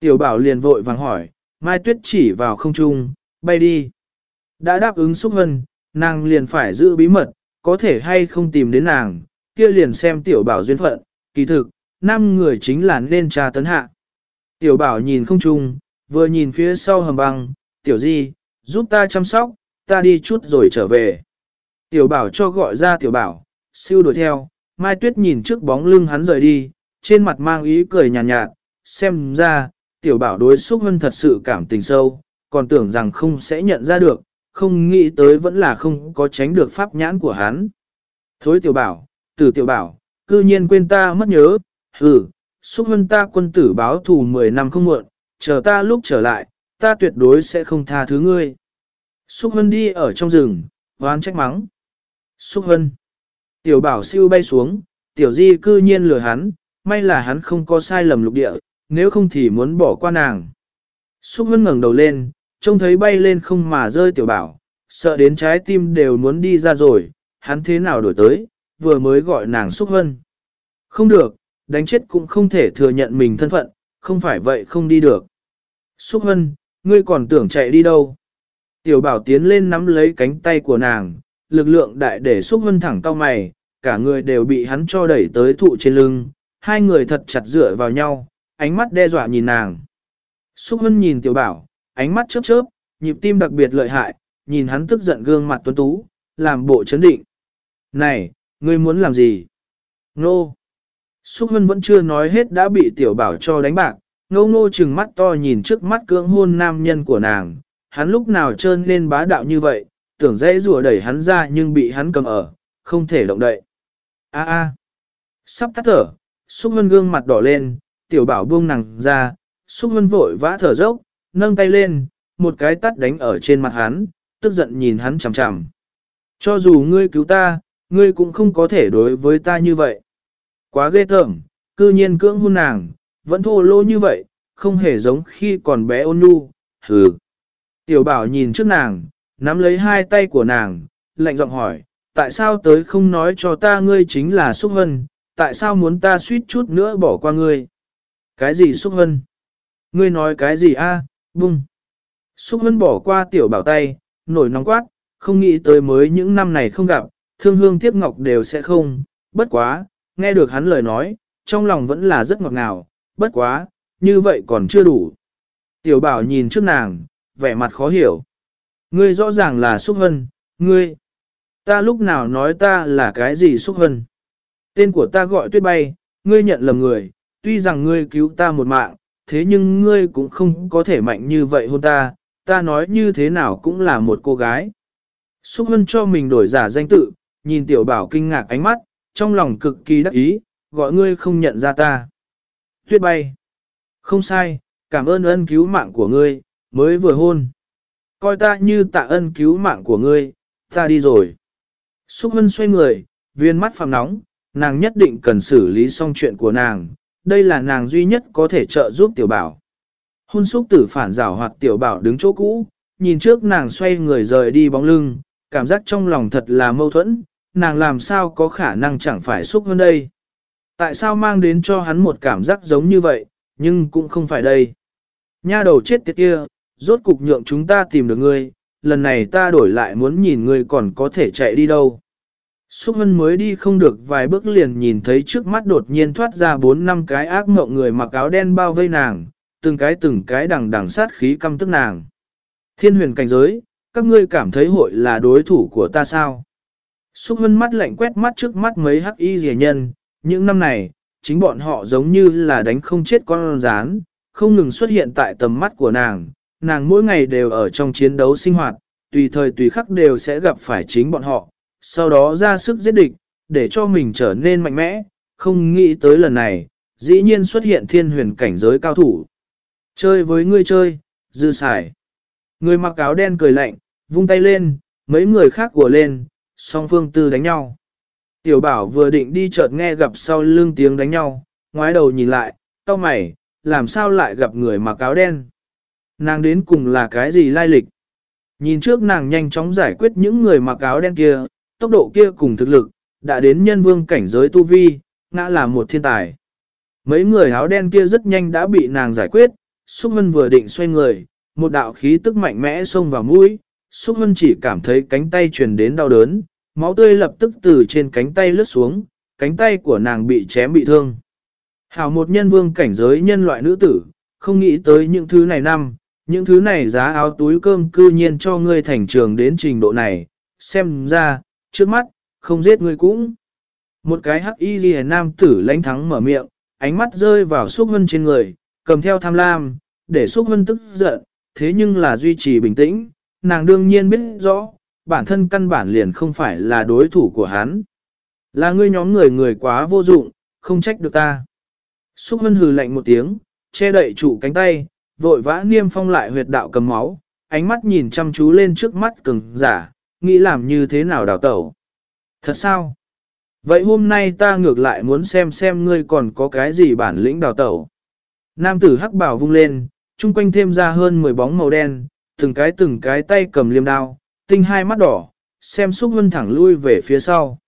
Tiểu bảo liền vội vàng hỏi, Mai Tuyết chỉ vào không trung, bay đi. Đã đáp ứng xúc hân, nàng liền phải giữ bí mật, có thể hay không tìm đến nàng, kia liền xem tiểu bảo duyên phận, kỳ thực, năm người chính là nên trà tấn hạ. Tiểu bảo nhìn không trung, vừa nhìn phía sau hầm băng, tiểu di, giúp ta chăm sóc, ta đi chút rồi trở về. Tiểu bảo cho gọi ra tiểu bảo, siêu đuổi theo, Mai Tuyết nhìn trước bóng lưng hắn rời đi, trên mặt mang ý cười nhàn nhạt, nhạt, xem ra, tiểu bảo đối xúc hân thật sự cảm tình sâu, còn tưởng rằng không sẽ nhận ra được, không nghĩ tới vẫn là không có tránh được pháp nhãn của hắn. Thối tiểu bảo, tử tiểu bảo, cư nhiên quên ta mất nhớ, hừ, xúc hân ta quân tử báo thù 10 năm không muộn, chờ ta lúc trở lại, ta tuyệt đối sẽ không tha thứ ngươi. Xúc hân đi ở trong rừng, hoán trách mắng. Xúc hân. Tiểu bảo siêu bay xuống, tiểu di cư nhiên lừa hắn, may là hắn không có sai lầm lục địa, nếu không thì muốn bỏ qua nàng. Xúc hân ngẩng đầu lên, trông thấy bay lên không mà rơi tiểu bảo, sợ đến trái tim đều muốn đi ra rồi, hắn thế nào đổi tới, vừa mới gọi nàng xúc hân. Không được, đánh chết cũng không thể thừa nhận mình thân phận, không phải vậy không đi được. Xúc hân, ngươi còn tưởng chạy đi đâu? Tiểu bảo tiến lên nắm lấy cánh tay của nàng, lực lượng đại để xúc hân thẳng cao mày, cả người đều bị hắn cho đẩy tới thụ trên lưng, hai người thật chặt dựa vào nhau, ánh mắt đe dọa nhìn nàng. Xúc hân nhìn tiểu bảo, ánh mắt chớp chớp, nhịp tim đặc biệt lợi hại, nhìn hắn tức giận gương mặt tuấn tú, làm bộ chấn định. Này, ngươi muốn làm gì? Nô! Xúc hân vẫn chưa nói hết đã bị tiểu bảo cho đánh bạc, ngô ngô chừng mắt to nhìn trước mắt cưỡng hôn nam nhân của nàng, hắn lúc nào trơn lên bá đạo như vậy, tưởng dễ rùa đẩy hắn ra nhưng bị hắn cầm ở, không thể động đậy. A a, sắp tắt thở, xúc vân gương mặt đỏ lên, tiểu bảo buông nàng ra, xúc vân vội vã thở dốc, nâng tay lên, một cái tắt đánh ở trên mặt hắn, tức giận nhìn hắn chằm chằm. Cho dù ngươi cứu ta, ngươi cũng không có thể đối với ta như vậy. Quá ghê tởm, cư nhiên cưỡng hôn nàng, vẫn thô lỗ như vậy, không hề giống khi còn bé ôn nhu, hừ. Tiểu bảo nhìn trước nàng, nắm lấy hai tay của nàng, lạnh giọng hỏi, tại sao tới không nói cho ta ngươi chính là Xúc Hân, tại sao muốn ta suýt chút nữa bỏ qua ngươi? Cái gì Xúc Hân? Ngươi nói cái gì a? À? bung. Xúc Hân bỏ qua tiểu bảo tay, nổi nóng quát, không nghĩ tới mới những năm này không gặp, thương hương tiếc ngọc đều sẽ không, bất quá, nghe được hắn lời nói, trong lòng vẫn là rất ngọt ngào, bất quá, như vậy còn chưa đủ. Tiểu bảo nhìn trước nàng, vẻ mặt khó hiểu. Ngươi rõ ràng là xúc hân, ngươi. Ta lúc nào nói ta là cái gì xúc hân? Tên của ta gọi tuyết bay, ngươi nhận lầm người, tuy rằng ngươi cứu ta một mạng, thế nhưng ngươi cũng không có thể mạnh như vậy hôn ta, ta nói như thế nào cũng là một cô gái. Xúc hân cho mình đổi giả danh tự, nhìn tiểu bảo kinh ngạc ánh mắt, trong lòng cực kỳ đắc ý, gọi ngươi không nhận ra ta. Tuyết bay. Không sai, cảm ơn ân cứu mạng của ngươi, mới vừa hôn. Coi ta như tạ ân cứu mạng của ngươi, ta đi rồi. Xúc hân xoay người, viên mắt phạm nóng, nàng nhất định cần xử lý xong chuyện của nàng, đây là nàng duy nhất có thể trợ giúp tiểu bảo. Hôn xúc tử phản rào hoặc tiểu bảo đứng chỗ cũ, nhìn trước nàng xoay người rời đi bóng lưng, cảm giác trong lòng thật là mâu thuẫn, nàng làm sao có khả năng chẳng phải xúc hơn đây. Tại sao mang đến cho hắn một cảm giác giống như vậy, nhưng cũng không phải đây. Nha đầu chết tiệt kia, rốt cục nhượng chúng ta tìm được ngươi, lần này ta đổi lại muốn nhìn ngươi còn có thể chạy đi đâu. Xúc hân mới đi không được vài bước liền nhìn thấy trước mắt đột nhiên thoát ra bốn năm cái ác mộng người mặc áo đen bao vây nàng, từng cái từng cái đằng đằng sát khí căm tức nàng. Thiên huyền cảnh giới, các ngươi cảm thấy hội là đối thủ của ta sao? Xúc hân mắt lạnh quét mắt trước mắt mấy hắc y rẻ nhân, những năm này, chính bọn họ giống như là đánh không chết con rán, không ngừng xuất hiện tại tầm mắt của nàng, nàng mỗi ngày đều ở trong chiến đấu sinh hoạt, tùy thời tùy khắc đều sẽ gặp phải chính bọn họ, sau đó ra sức giết địch, để cho mình trở nên mạnh mẽ, không nghĩ tới lần này, dĩ nhiên xuất hiện thiên huyền cảnh giới cao thủ. Chơi với ngươi chơi, dư xài. Người mặc áo đen cười lạnh, vung tay lên, mấy người khác của lên, song phương tư đánh nhau. Tiểu bảo vừa định đi chợt nghe gặp sau lưng tiếng đánh nhau, ngoái đầu nhìn lại, tao mày, làm sao lại gặp người mặc áo đen. Nàng đến cùng là cái gì lai lịch? Nhìn trước nàng nhanh chóng giải quyết những người mặc áo đen kia, tốc độ kia cùng thực lực, đã đến nhân vương cảnh giới tu vi, ngã là một thiên tài. Mấy người áo đen kia rất nhanh đã bị nàng giải quyết, Xúc Hân vừa định xoay người, một đạo khí tức mạnh mẽ xông vào mũi, Xúc Hân chỉ cảm thấy cánh tay truyền đến đau đớn, máu tươi lập tức từ trên cánh tay lướt xuống, cánh tay của nàng bị chém bị thương. Hảo một nhân vương cảnh giới nhân loại nữ tử, không nghĩ tới những thứ này năm, những thứ này giá áo túi cơm cư nhiên cho ngươi thành trường đến trình độ này, xem ra, trước mắt, không giết ngươi cũng. Một cái hắc y ghi nam tử lãnh thắng mở miệng, ánh mắt rơi vào xúc hân trên người, cầm theo tham lam, để xúc hân tức giận, thế nhưng là duy trì bình tĩnh, nàng đương nhiên biết rõ, bản thân căn bản liền không phải là đối thủ của hắn. Là ngươi nhóm người người quá vô dụng, không trách được ta. Xúc hân hừ lạnh một tiếng, che đậy trụ cánh tay, vội vã niêm phong lại huyệt đạo cầm máu, ánh mắt nhìn chăm chú lên trước mắt cứng giả, nghĩ làm như thế nào đào tẩu. Thật sao? Vậy hôm nay ta ngược lại muốn xem xem ngươi còn có cái gì bản lĩnh đào tẩu. Nam tử hắc bảo vung lên, chung quanh thêm ra hơn 10 bóng màu đen, từng cái từng cái tay cầm liêm đao, tinh hai mắt đỏ, xem xúc hân thẳng lui về phía sau.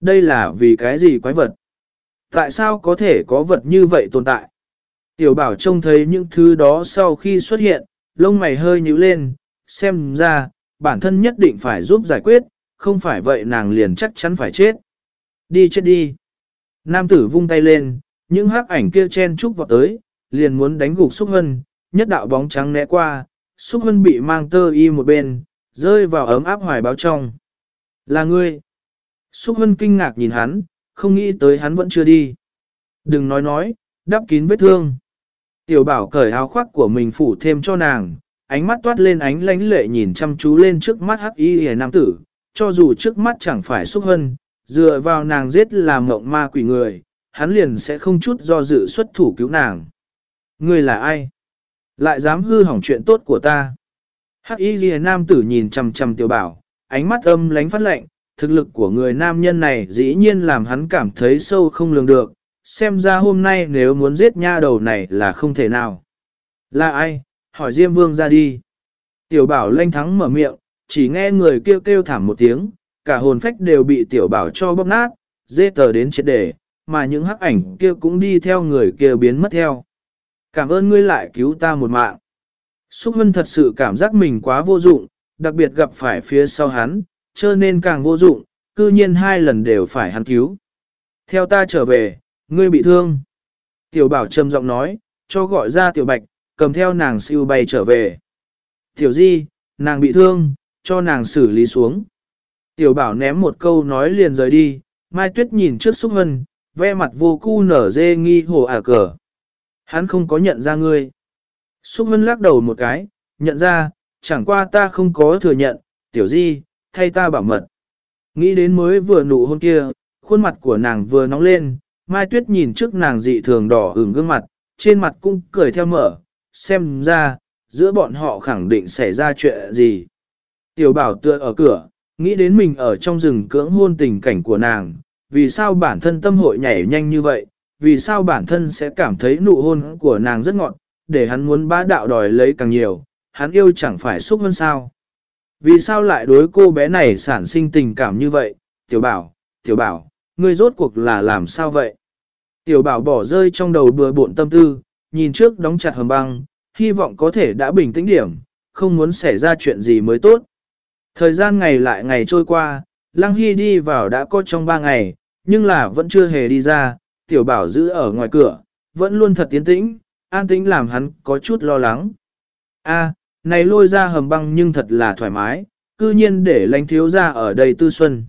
Đây là vì cái gì quái vật? Tại sao có thể có vật như vậy tồn tại? Tiểu bảo trông thấy những thứ đó sau khi xuất hiện, lông mày hơi nhíu lên, xem ra, bản thân nhất định phải giúp giải quyết, không phải vậy nàng liền chắc chắn phải chết. Đi chết đi. Nam tử vung tay lên, những hắc ảnh kia chen chúc vào tới, liền muốn đánh gục xúc hân, nhất đạo bóng trắng né qua, xúc hân bị mang tơ y một bên, rơi vào ấm áp hoài báo trong. Là ngươi. Xúc hân kinh ngạc nhìn hắn, không nghĩ tới hắn vẫn chưa đi. Đừng nói nói, đắp kín vết thương. Tiểu bảo cởi áo khoác của mình phủ thêm cho nàng, ánh mắt toát lên ánh lánh lệ nhìn chăm chú lên trước mắt hắc y hề nam tử, cho dù trước mắt chẳng phải xúc hân, dựa vào nàng giết làm mộng ma quỷ người, hắn liền sẽ không chút do dự xuất thủ cứu nàng. Người là ai? Lại dám hư hỏng chuyện tốt của ta. Hắc y ghi nam tử nhìn chầm chầm tiểu bảo, ánh mắt âm lánh phát lệnh, thực lực của người nam nhân này dĩ nhiên làm hắn cảm thấy sâu không lường được, xem ra hôm nay nếu muốn giết nha đầu này là không thể nào. Là ai? Hỏi Diêm Vương ra đi. Tiểu bảo lanh thắng mở miệng, chỉ nghe người kêu kêu thảm một tiếng, cả hồn phách đều bị tiểu bảo cho bóp nát, dê tờ đến chết để, mà những hắc ảnh kia cũng đi theo người kia biến mất theo. Cảm ơn ngươi lại cứu ta một mạng. Xúc Hân thật sự cảm giác mình quá vô dụng, đặc biệt gặp phải phía sau hắn, cho nên càng vô dụng, cư nhiên hai lần đều phải hắn cứu. Theo ta trở về, ngươi bị thương. Tiểu bảo trầm giọng nói, cho gọi ra tiểu bạch, cầm theo nàng siêu bay trở về. Tiểu di, nàng bị thương, cho nàng xử lý xuống. Tiểu bảo ném một câu nói liền rời đi, Mai Tuyết nhìn trước xúc hân, ve mặt vô cu nở dê nghi hồ ả cờ. Hắn không có nhận ra ngươi. Xúc hân lắc đầu một cái, nhận ra, chẳng qua ta không có thừa nhận, tiểu di, thay ta bảo mật. Nghĩ đến mới vừa nụ hôn kia, khuôn mặt của nàng vừa nóng lên, Mai Tuyết nhìn trước nàng dị thường đỏ ửng gương mặt, trên mặt cũng cười theo mở, xem ra, giữa bọn họ khẳng định xảy ra chuyện gì. Tiểu bảo tựa ở cửa, nghĩ đến mình ở trong rừng cưỡng hôn tình cảnh của nàng, vì sao bản thân tâm hội nhảy nhanh như vậy, vì sao bản thân sẽ cảm thấy nụ hôn của nàng rất ngọt, để hắn muốn bá đạo đòi lấy càng nhiều, hắn yêu chẳng phải xúc hơn sao. Vì sao lại đối cô bé này sản sinh tình cảm như vậy, tiểu bảo, tiểu bảo, ngươi rốt cuộc là làm sao vậy? Tiểu bảo bỏ rơi trong đầu bừa bộn tâm tư, nhìn trước đóng chặt hầm băng, hy vọng có thể đã bình tĩnh điểm, không muốn xảy ra chuyện gì mới tốt. Thời gian ngày lại ngày trôi qua, Lăng Hy đi vào đã có trong ba ngày, nhưng là vẫn chưa hề đi ra, tiểu bảo giữ ở ngoài cửa, vẫn luôn thật tiến tĩnh, an tĩnh làm hắn có chút lo lắng. A, này lôi ra hầm băng nhưng thật là thoải mái, cư nhiên để lánh thiếu ra ở đây tư xuân.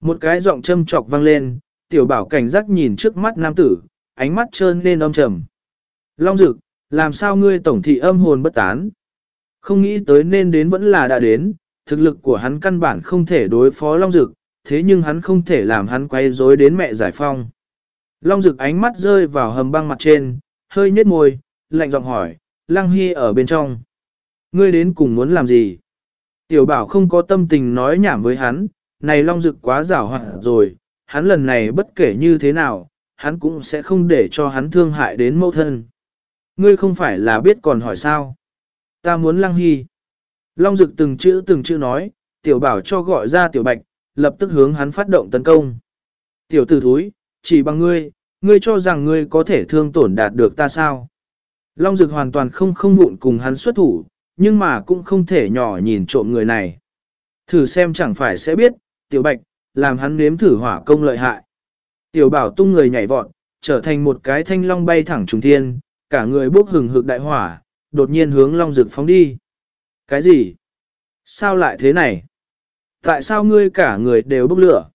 Một cái giọng châm trọc vang lên, tiểu bảo cảnh giác nhìn trước mắt nam tử, ánh mắt trơn lên âm trầm. Long dực, làm sao ngươi tổng thị âm hồn bất tán? Không nghĩ tới nên đến vẫn là đã đến, thực lực của hắn căn bản không thể đối phó Long Dực, thế nhưng hắn không thể làm hắn quay rối đến mẹ giải phong. Long Dực ánh mắt rơi vào hầm băng mặt trên, hơi nhếch môi, lạnh giọng hỏi, Lăng Hy ở bên trong. Ngươi đến cùng muốn làm gì? Tiểu bảo không có tâm tình nói nhảm với hắn, này Long Dực quá giảo hoạt rồi, hắn lần này bất kể như thế nào, hắn cũng sẽ không để cho hắn thương hại đến mẫu thân. Ngươi không phải là biết còn hỏi sao? Ta muốn Lăng Hy. Long Dực từng chữ từng chữ nói, tiểu bảo cho gọi ra tiểu bạch, lập tức hướng hắn phát động tấn công. Tiểu tử thúi, chỉ bằng ngươi, ngươi cho rằng ngươi có thể thương tổn đạt được ta sao? Long Dực hoàn toàn không không vụn cùng hắn xuất thủ, nhưng mà cũng không thể nhỏ nhìn trộm người này. Thử xem chẳng phải sẽ biết, tiểu bạch, làm hắn nếm thử hỏa công lợi hại. Tiểu bảo tung người nhảy vọt, trở thành một cái thanh long bay thẳng trùng thiên, cả người bốc hừng hực đại hỏa, đột nhiên hướng Long Dực phóng đi. Cái gì? Sao lại thế này? Tại sao ngươi cả người đều bốc lửa?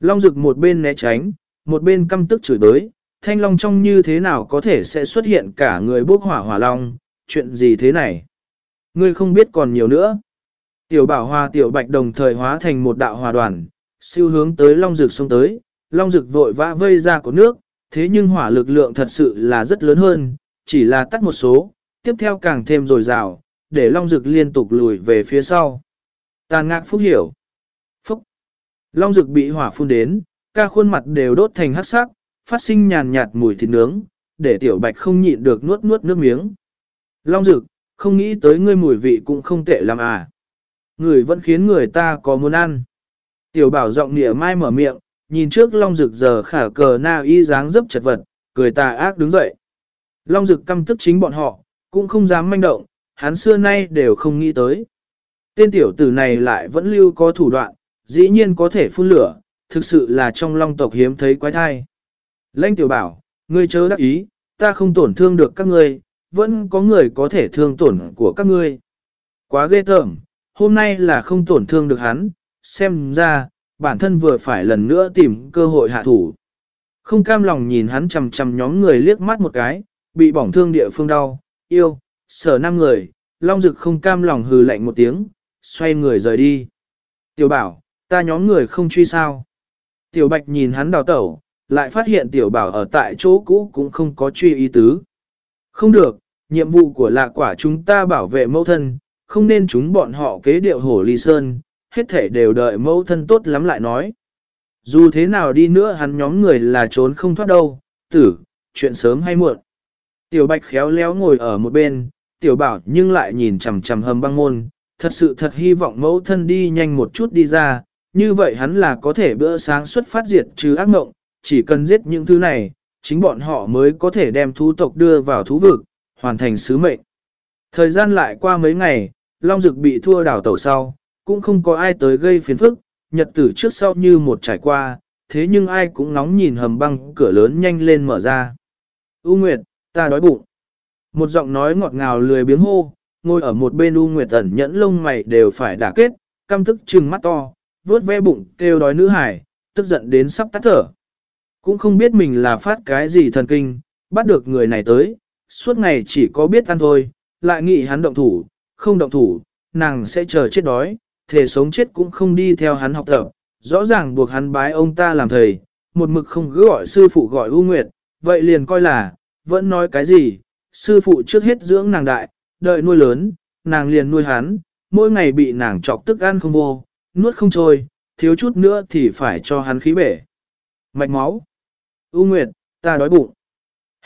Long Dực một bên né tránh, một bên căm tức chửi đới, thanh long trong như thế nào có thể sẽ xuất hiện cả người bốc hỏa hỏa long, chuyện gì thế này? Ngươi không biết còn nhiều nữa. Tiểu bảo hòa tiểu bạch đồng thời hóa thành một đạo hòa đoàn, siêu hướng tới long rực sông tới, long rực vội vã vây ra của nước, thế nhưng hỏa lực lượng thật sự là rất lớn hơn, chỉ là tắt một số, tiếp theo càng thêm dồi dào, để long rực liên tục lùi về phía sau. Tàn ngạc phúc hiểu. Phúc. Long rực bị hỏa phun đến, ca khuôn mặt đều đốt thành hắc sắc, phát sinh nhàn nhạt mùi thịt nướng, để tiểu bạch không nhịn được nuốt nuốt nước miếng. Long rực, không nghĩ tới ngươi mùi vị cũng không tệ lắm à. Người vẫn khiến người ta có muốn ăn. Tiểu bảo giọng nịa mai mở miệng, nhìn trước long rực giờ khả cờ na y dáng dấp chật vật, cười tà ác đứng dậy. Long rực căm tức chính bọn họ, cũng không dám manh động, hắn xưa nay đều không nghĩ tới. Tên tiểu tử này lại vẫn lưu có thủ đoạn, dĩ nhiên có thể phun lửa, thực sự là trong long tộc hiếm thấy quái thai. Lanh tiểu bảo, ngươi chớ đắc ý, ta không tổn thương được các ngươi, vẫn có người có thể thương tổn của các ngươi. Quá ghê tởm, hôm nay là không tổn thương được hắn, xem ra, bản thân vừa phải lần nữa tìm cơ hội hạ thủ. Không cam lòng nhìn hắn chầm chầm nhóm người liếc mắt một cái, bị bỏng thương địa phương đau, yêu, sở năm người, long dực không cam lòng hừ lạnh một tiếng, xoay người rời đi. Tiểu bảo, ta nhóm người không truy sao. Tiểu bạch nhìn hắn đào tẩu, lại phát hiện tiểu bảo ở tại chỗ cũ cũng không có truy ý tứ. Không được, nhiệm vụ của lạ quả chúng ta bảo vệ mẫu thân, không nên chúng bọn họ kế điệu hổ ly sơn, hết thể đều đợi mẫu thân tốt lắm lại nói. Dù thế nào đi nữa hắn nhóm người là trốn không thoát đâu, tử, chuyện sớm hay muộn. Tiểu bạch khéo léo ngồi ở một bên, tiểu bảo nhưng lại nhìn chằm chằm hầm băng môn, thật sự thật hy vọng mẫu thân đi nhanh một chút đi ra, như vậy hắn là có thể bữa sáng xuất phát diệt trừ ác mộng, chỉ cần giết những thứ này, chính bọn họ mới có thể đem thú tộc đưa vào thú vực, hoàn thành sứ mệnh. Thời gian lại qua mấy ngày, Long Dực bị thua đảo tàu sau, cũng không có ai tới gây phiền phức, nhật tử trước sau như một trải qua, thế nhưng ai cũng nóng nhìn hầm băng cửa lớn nhanh lên mở ra. U Nguyệt, ta đói bụng. Một giọng nói ngọt ngào lười biếng hô, ngồi ở một bên U Nguyệt ẩn nhẫn lông mày đều phải đả kết, căm tức trừng mắt to, vớt ve bụng kêu đói nữ hải, tức giận đến sắp tắt thở. Cũng không biết mình là phát cái gì thần kinh, bắt được người này tới, suốt ngày chỉ có biết ăn thôi, lại nghĩ hắn động thủ, không động thủ, nàng sẽ chờ chết đói, thể sống chết cũng không đi theo hắn học tập, rõ ràng buộc hắn bái ông ta làm thầy, một mực không cứ gọi sư phụ gọi U Nguyệt, vậy liền coi là, vẫn nói cái gì, sư phụ trước hết dưỡng nàng đại, đợi nuôi lớn, nàng liền nuôi hắn, mỗi ngày bị nàng chọc tức ăn không vô, nuốt không trôi, thiếu chút nữa thì phải cho hắn khí bể. Mạch máu. U Nguyệt, ta đói bụng.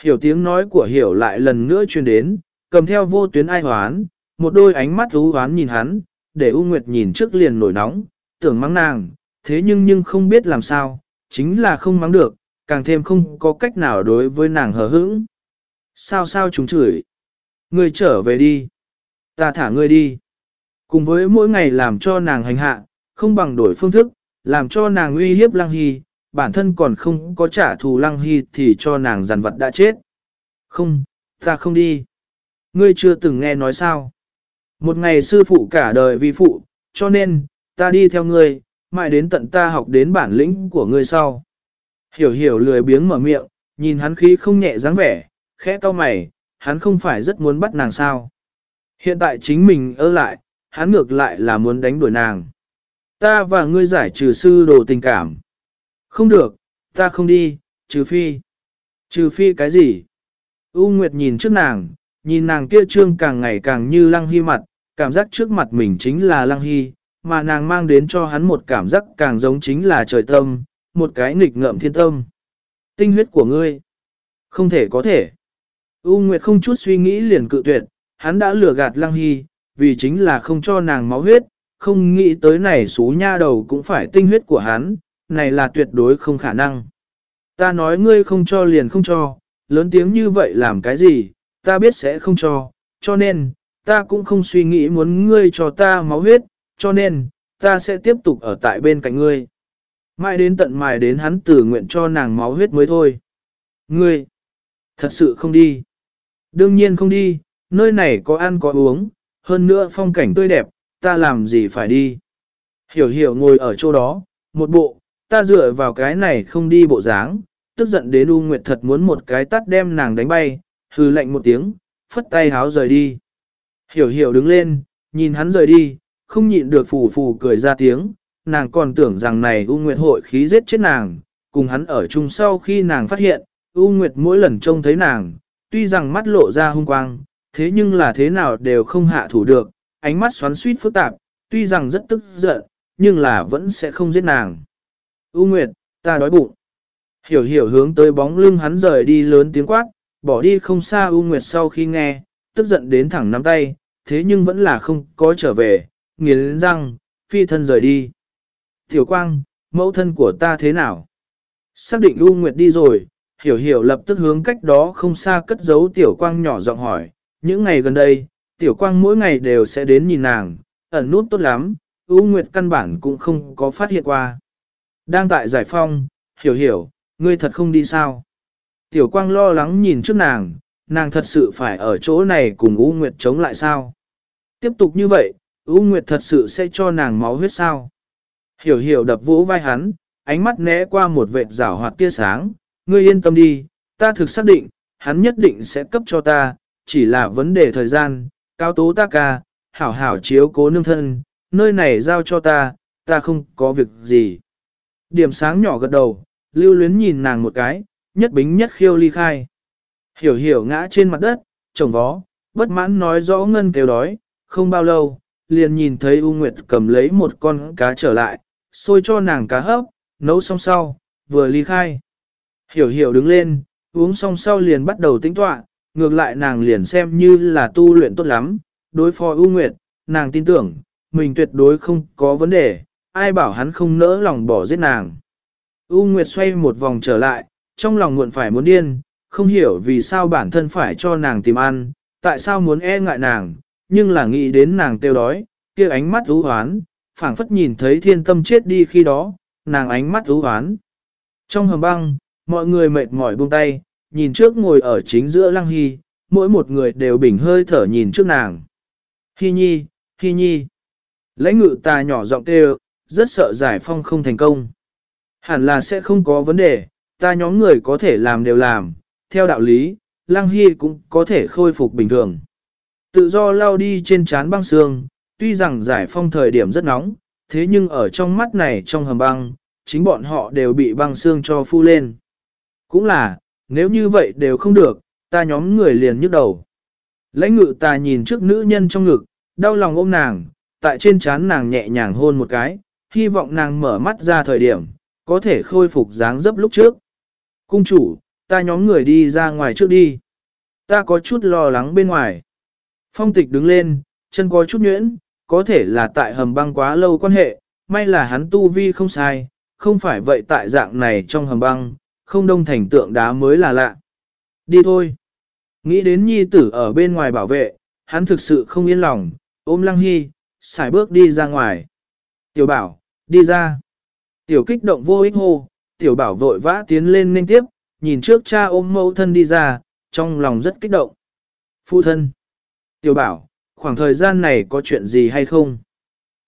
Hiểu tiếng nói của Hiểu lại lần nữa truyền đến, cầm theo vô tuyến ai hoán, một đôi ánh mắt u hoán nhìn hắn, để U Nguyệt nhìn trước liền nổi nóng, tưởng mắng nàng, thế nhưng nhưng không biết làm sao, chính là không mắng được, càng thêm không có cách nào đối với nàng hờ hững. Sao sao chúng chửi? Ngươi trở về đi. Ta thả ngươi đi. Cùng với mỗi ngày làm cho nàng hành hạ, không bằng đổi phương thức, làm cho nàng uy hiếp Lăng Hy, bản thân còn không có trả thù Lăng Hy thì cho nàng giàn vật đã chết. Không, ta không đi. Ngươi chưa từng nghe nói sao. Một ngày sư phụ cả đời vì phụ, cho nên, ta đi theo ngươi, mãi đến tận ta học đến bản lĩnh của ngươi sau. Hiểu hiểu lười biếng mở miệng, nhìn hắn khí không nhẹ dáng vẻ, khẽ cau mày, hắn không phải rất muốn bắt nàng sao. Hiện tại chính mình ơ lại, hắn ngược lại là muốn đánh đuổi nàng. Ta và ngươi giải trừ sư đồ tình cảm. Không được, ta không đi, trừ phi. Trừ phi cái gì? U Nguyệt nhìn trước nàng, nhìn nàng kia trương càng ngày càng như lăng hy mặt, cảm giác trước mặt mình chính là lăng hy, mà nàng mang đến cho hắn một cảm giác càng giống chính là trời tâm, một cái nghịch ngợm thiên tâm. Tinh huyết của ngươi. Không thể có thể. U Nguyệt không chút suy nghĩ liền cự tuyệt, hắn đã lừa gạt lăng hy, vì chính là không cho nàng máu huyết, không nghĩ tới này xú nha đầu cũng phải tinh huyết của hắn, này là tuyệt đối không khả năng. Ta nói ngươi không cho liền không cho, lớn tiếng như vậy làm cái gì, ta biết sẽ không cho, cho nên, ta cũng không suy nghĩ muốn ngươi cho ta máu huyết, cho nên, ta sẽ tiếp tục ở tại bên cạnh ngươi. Mãi đến tận mài đến hắn tử nguyện cho nàng máu huyết mới thôi. Ngươi, thật sự không đi. Đương nhiên không đi, nơi này có ăn có uống, hơn nữa phong cảnh tươi đẹp, ta làm gì phải đi. Hiểu hiểu ngồi ở chỗ đó, một bộ, ta dựa vào cái này không đi bộ dáng, tức giận đến U Nguyệt thật muốn một cái tắt đem nàng đánh bay, hư lạnh một tiếng, phất tay háo rời đi. Hiểu hiểu đứng lên, nhìn hắn rời đi, không nhịn được phù phù cười ra tiếng, nàng còn tưởng rằng này U Nguyệt hội khí giết chết nàng, cùng hắn ở chung sau khi nàng phát hiện, U Nguyệt mỗi lần trông thấy nàng, tuy rằng mắt lộ ra hung quang, thế nhưng là thế nào đều không hạ thủ được, ánh mắt xoắn suýt phức tạp, tuy rằng rất tức giận, nhưng là vẫn sẽ không giết nàng. U Nguyệt, ta đói bụng. Hiểu hiểu hướng tới bóng lưng hắn rời đi lớn tiếng quát, bỏ đi không xa U Nguyệt sau khi nghe, tức giận đến thẳng nắm tay, thế nhưng vẫn là không có trở về, nghiến răng, phi thân rời đi. Tiểu Quang, mẫu thân của ta thế nào? Xác định U Nguyệt đi rồi, hiểu hiểu lập tức hướng cách đó không xa cất giấu Tiểu Quang nhỏ giọng hỏi, những ngày gần đây, Tiểu Quang mỗi ngày đều sẽ đến nhìn nàng, ẩn nút tốt lắm, U Nguyệt căn bản cũng không có phát hiện qua. Đang tại giải phong, hiểu hiểu, ngươi thật không đi sao? Tiểu Quang lo lắng nhìn trước nàng, nàng thật sự phải ở chỗ này cùng U Nguyệt chống lại sao? Tiếp tục như vậy, U Nguyệt thật sự sẽ cho nàng máu huyết sao? Hiểu hiểu đập vỗ vai hắn, ánh mắt né qua một vệt rảo hoạt tia sáng, ngươi yên tâm đi, ta thực xác định, hắn nhất định sẽ cấp cho ta, chỉ là vấn đề thời gian, cao tố ta ca, hảo hảo chiếu cố nương thân, nơi này giao cho ta, ta không có việc gì. Điểm sáng nhỏ gật đầu, lưu luyến nhìn nàng một cái, nhất bính nhất khiêu ly khai. Hiểu hiểu ngã trên mặt đất, chồng vó, bất mãn nói rõ ngân kêu đói, không bao lâu, liền nhìn thấy U Nguyệt cầm lấy một con cá trở lại, xôi cho nàng cá hấp, nấu xong sau, vừa ly khai. Hiểu hiểu đứng lên, uống xong sau liền bắt đầu tính tọa, ngược lại nàng liền xem như là tu luyện tốt lắm, đối phó U Nguyệt, nàng tin tưởng, mình tuyệt đối không có vấn đề, ai bảo hắn không nỡ lòng bỏ giết nàng. U Nguyệt xoay một vòng trở lại, trong lòng muộn phải muốn điên, không hiểu vì sao bản thân phải cho nàng tìm ăn, tại sao muốn e ngại nàng, nhưng là nghĩ đến nàng tiêu đói, kia ánh mắt ú hoán, phảng phất nhìn thấy thiên tâm chết đi khi đó, nàng ánh mắt ú hoán. Trong hầm băng, mọi người mệt mỏi buông tay, nhìn trước ngồi ở chính giữa lăng hy, mỗi một người đều bình hơi thở nhìn trước nàng. Hy nhi, hy nhi. Lấy ngự ta nhỏ giọng kêu, rất sợ giải phong không thành công. Hẳn là sẽ không có vấn đề, ta nhóm người có thể làm đều làm, theo đạo lý, Lăng Hy cũng có thể khôi phục bình thường. Tự do lao đi trên chán băng xương, tuy rằng giải phong thời điểm rất nóng, thế nhưng ở trong mắt này trong hầm băng, chính bọn họ đều bị băng xương cho phu lên. Cũng là, nếu như vậy đều không được, ta nhóm người liền nhức đầu. Lãnh ngự ta nhìn trước nữ nhân trong ngực, đau lòng ôm nàng, tại trên chán nàng nhẹ nhàng hôn một cái, hy vọng nàng mở mắt ra thời điểm, có thể khôi phục dáng dấp lúc trước. Cung chủ, ta nhóm người đi ra ngoài trước đi. Ta có chút lo lắng bên ngoài. Phong tịch đứng lên, chân có chút nhuyễn, có thể là tại hầm băng quá lâu quan hệ, may là hắn tu vi không sai, không phải vậy tại dạng này trong hầm băng, không đông thành tượng đá mới là lạ. Đi thôi. Nghĩ đến nhi tử ở bên ngoài bảo vệ, hắn thực sự không yên lòng, ôm lăng hy, xài bước đi ra ngoài. Tiểu bảo, đi ra. Tiểu kích động vô ích hô, tiểu bảo vội vã tiến lên nên tiếp, nhìn trước cha ôm mẫu thân đi ra, trong lòng rất kích động. Phụ thân. Tiểu bảo, khoảng thời gian này có chuyện gì hay không?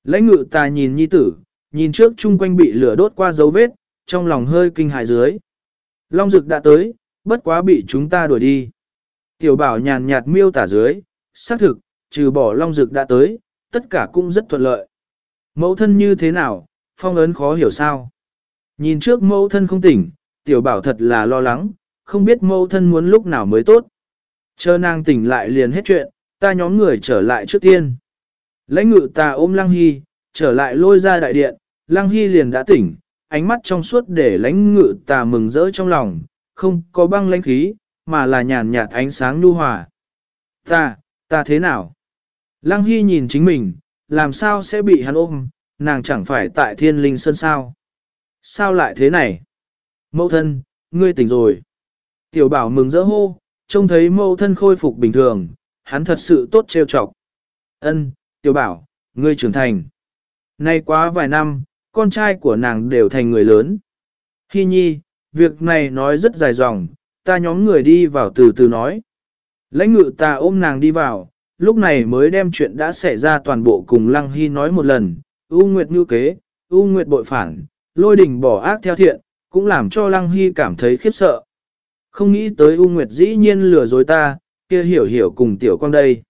Lãnh ngự ta nhìn nhi tử, nhìn trước chung quanh bị lửa đốt qua dấu vết, trong lòng hơi kinh hại dưới. Long dực đã tới, bất quá bị chúng ta đuổi đi. Tiểu bảo nhàn nhạt miêu tả dưới, xác thực, trừ bỏ long dực đã tới, tất cả cũng rất thuận lợi. Mẫu thân như thế nào, phong ấn khó hiểu sao. Nhìn trước mẫu thân không tỉnh, tiểu bảo thật là lo lắng, không biết mẫu thân muốn lúc nào mới tốt. Chờ nàng tỉnh lại liền hết chuyện, ta nhóm người trở lại trước tiên. Lãnh ngự ta ôm Lăng Hy, trở lại lôi ra đại điện, Lăng Hy liền đã tỉnh, ánh mắt trong suốt để lãnh ngự ta mừng rỡ trong lòng, không có băng lãnh khí, mà là nhàn nhạt ánh sáng nhu hòa. Ta, ta thế nào? Lăng Hy nhìn chính mình, làm sao sẽ bị hắn ôm, nàng chẳng phải tại thiên linh sơn sao. Sao lại thế này? Mẫu thân, ngươi tỉnh rồi. Tiểu bảo mừng rỡ hô, trông thấy mẫu thân khôi phục bình thường, hắn thật sự tốt trêu chọc. Ân, tiểu bảo, ngươi trưởng thành. Nay quá vài năm, con trai của nàng đều thành người lớn. Hi nhi, việc này nói rất dài dòng, ta nhóm người đi vào từ từ nói. Lãnh ngự ta ôm nàng đi vào, lúc này mới đem chuyện đã xảy ra toàn bộ cùng Lăng Hy nói một lần, U Nguyệt như kế, U Nguyệt bội phản, lôi đỉnh bỏ ác theo thiện, cũng làm cho Lăng Hy cảm thấy khiếp sợ. Không nghĩ tới U Nguyệt dĩ nhiên lừa dối ta, kia hiểu hiểu cùng tiểu quang đây.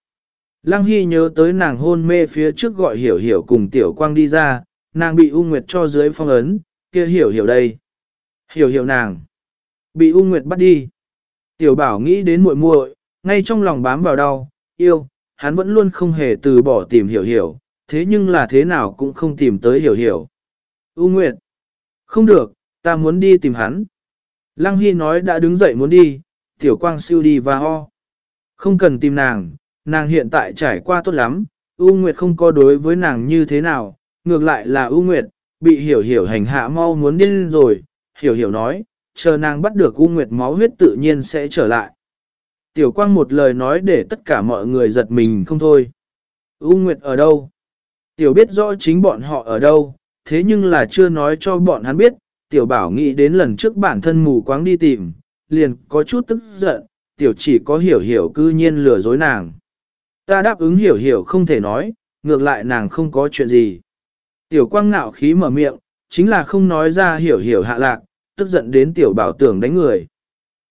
Lăng Hy nhớ tới nàng hôn mê phía trước gọi hiểu hiểu cùng tiểu quang đi ra, nàng bị U Nguyệt cho dưới phong ấn, kia hiểu hiểu đây. Hiểu hiểu nàng. Bị U Nguyệt bắt đi. Tiểu bảo nghĩ đến muội muội, ngay trong lòng bám vào đau, yêu, hắn vẫn luôn không hề từ bỏ tìm hiểu hiểu, thế nhưng là thế nào cũng không tìm tới hiểu hiểu. U Nguyệt. Không được, ta muốn đi tìm hắn. Lăng Hy nói đã đứng dậy muốn đi, tiểu quang siêu đi và ho. Không cần tìm nàng, nàng hiện tại trải qua tốt lắm, U Nguyệt không có đối với nàng như thế nào, ngược lại là U Nguyệt, bị hiểu hiểu hành hạ mau muốn điên rồi, hiểu hiểu nói, chờ nàng bắt được U Nguyệt máu huyết tự nhiên sẽ trở lại. Tiểu quang một lời nói để tất cả mọi người giật mình không thôi. U Nguyệt ở đâu? Tiểu biết rõ chính bọn họ ở đâu, thế nhưng là chưa nói cho bọn hắn biết, tiểu bảo nghĩ đến lần trước bản thân mù quáng đi tìm, liền có chút tức giận, tiểu chỉ có hiểu hiểu cư nhiên lừa dối nàng. Ta đáp ứng hiểu hiểu không thể nói, ngược lại nàng không có chuyện gì. Tiểu quang ngạo khí mở miệng, chính là không nói ra hiểu hiểu hạ lạc, tức giận đến tiểu bảo tưởng đánh người.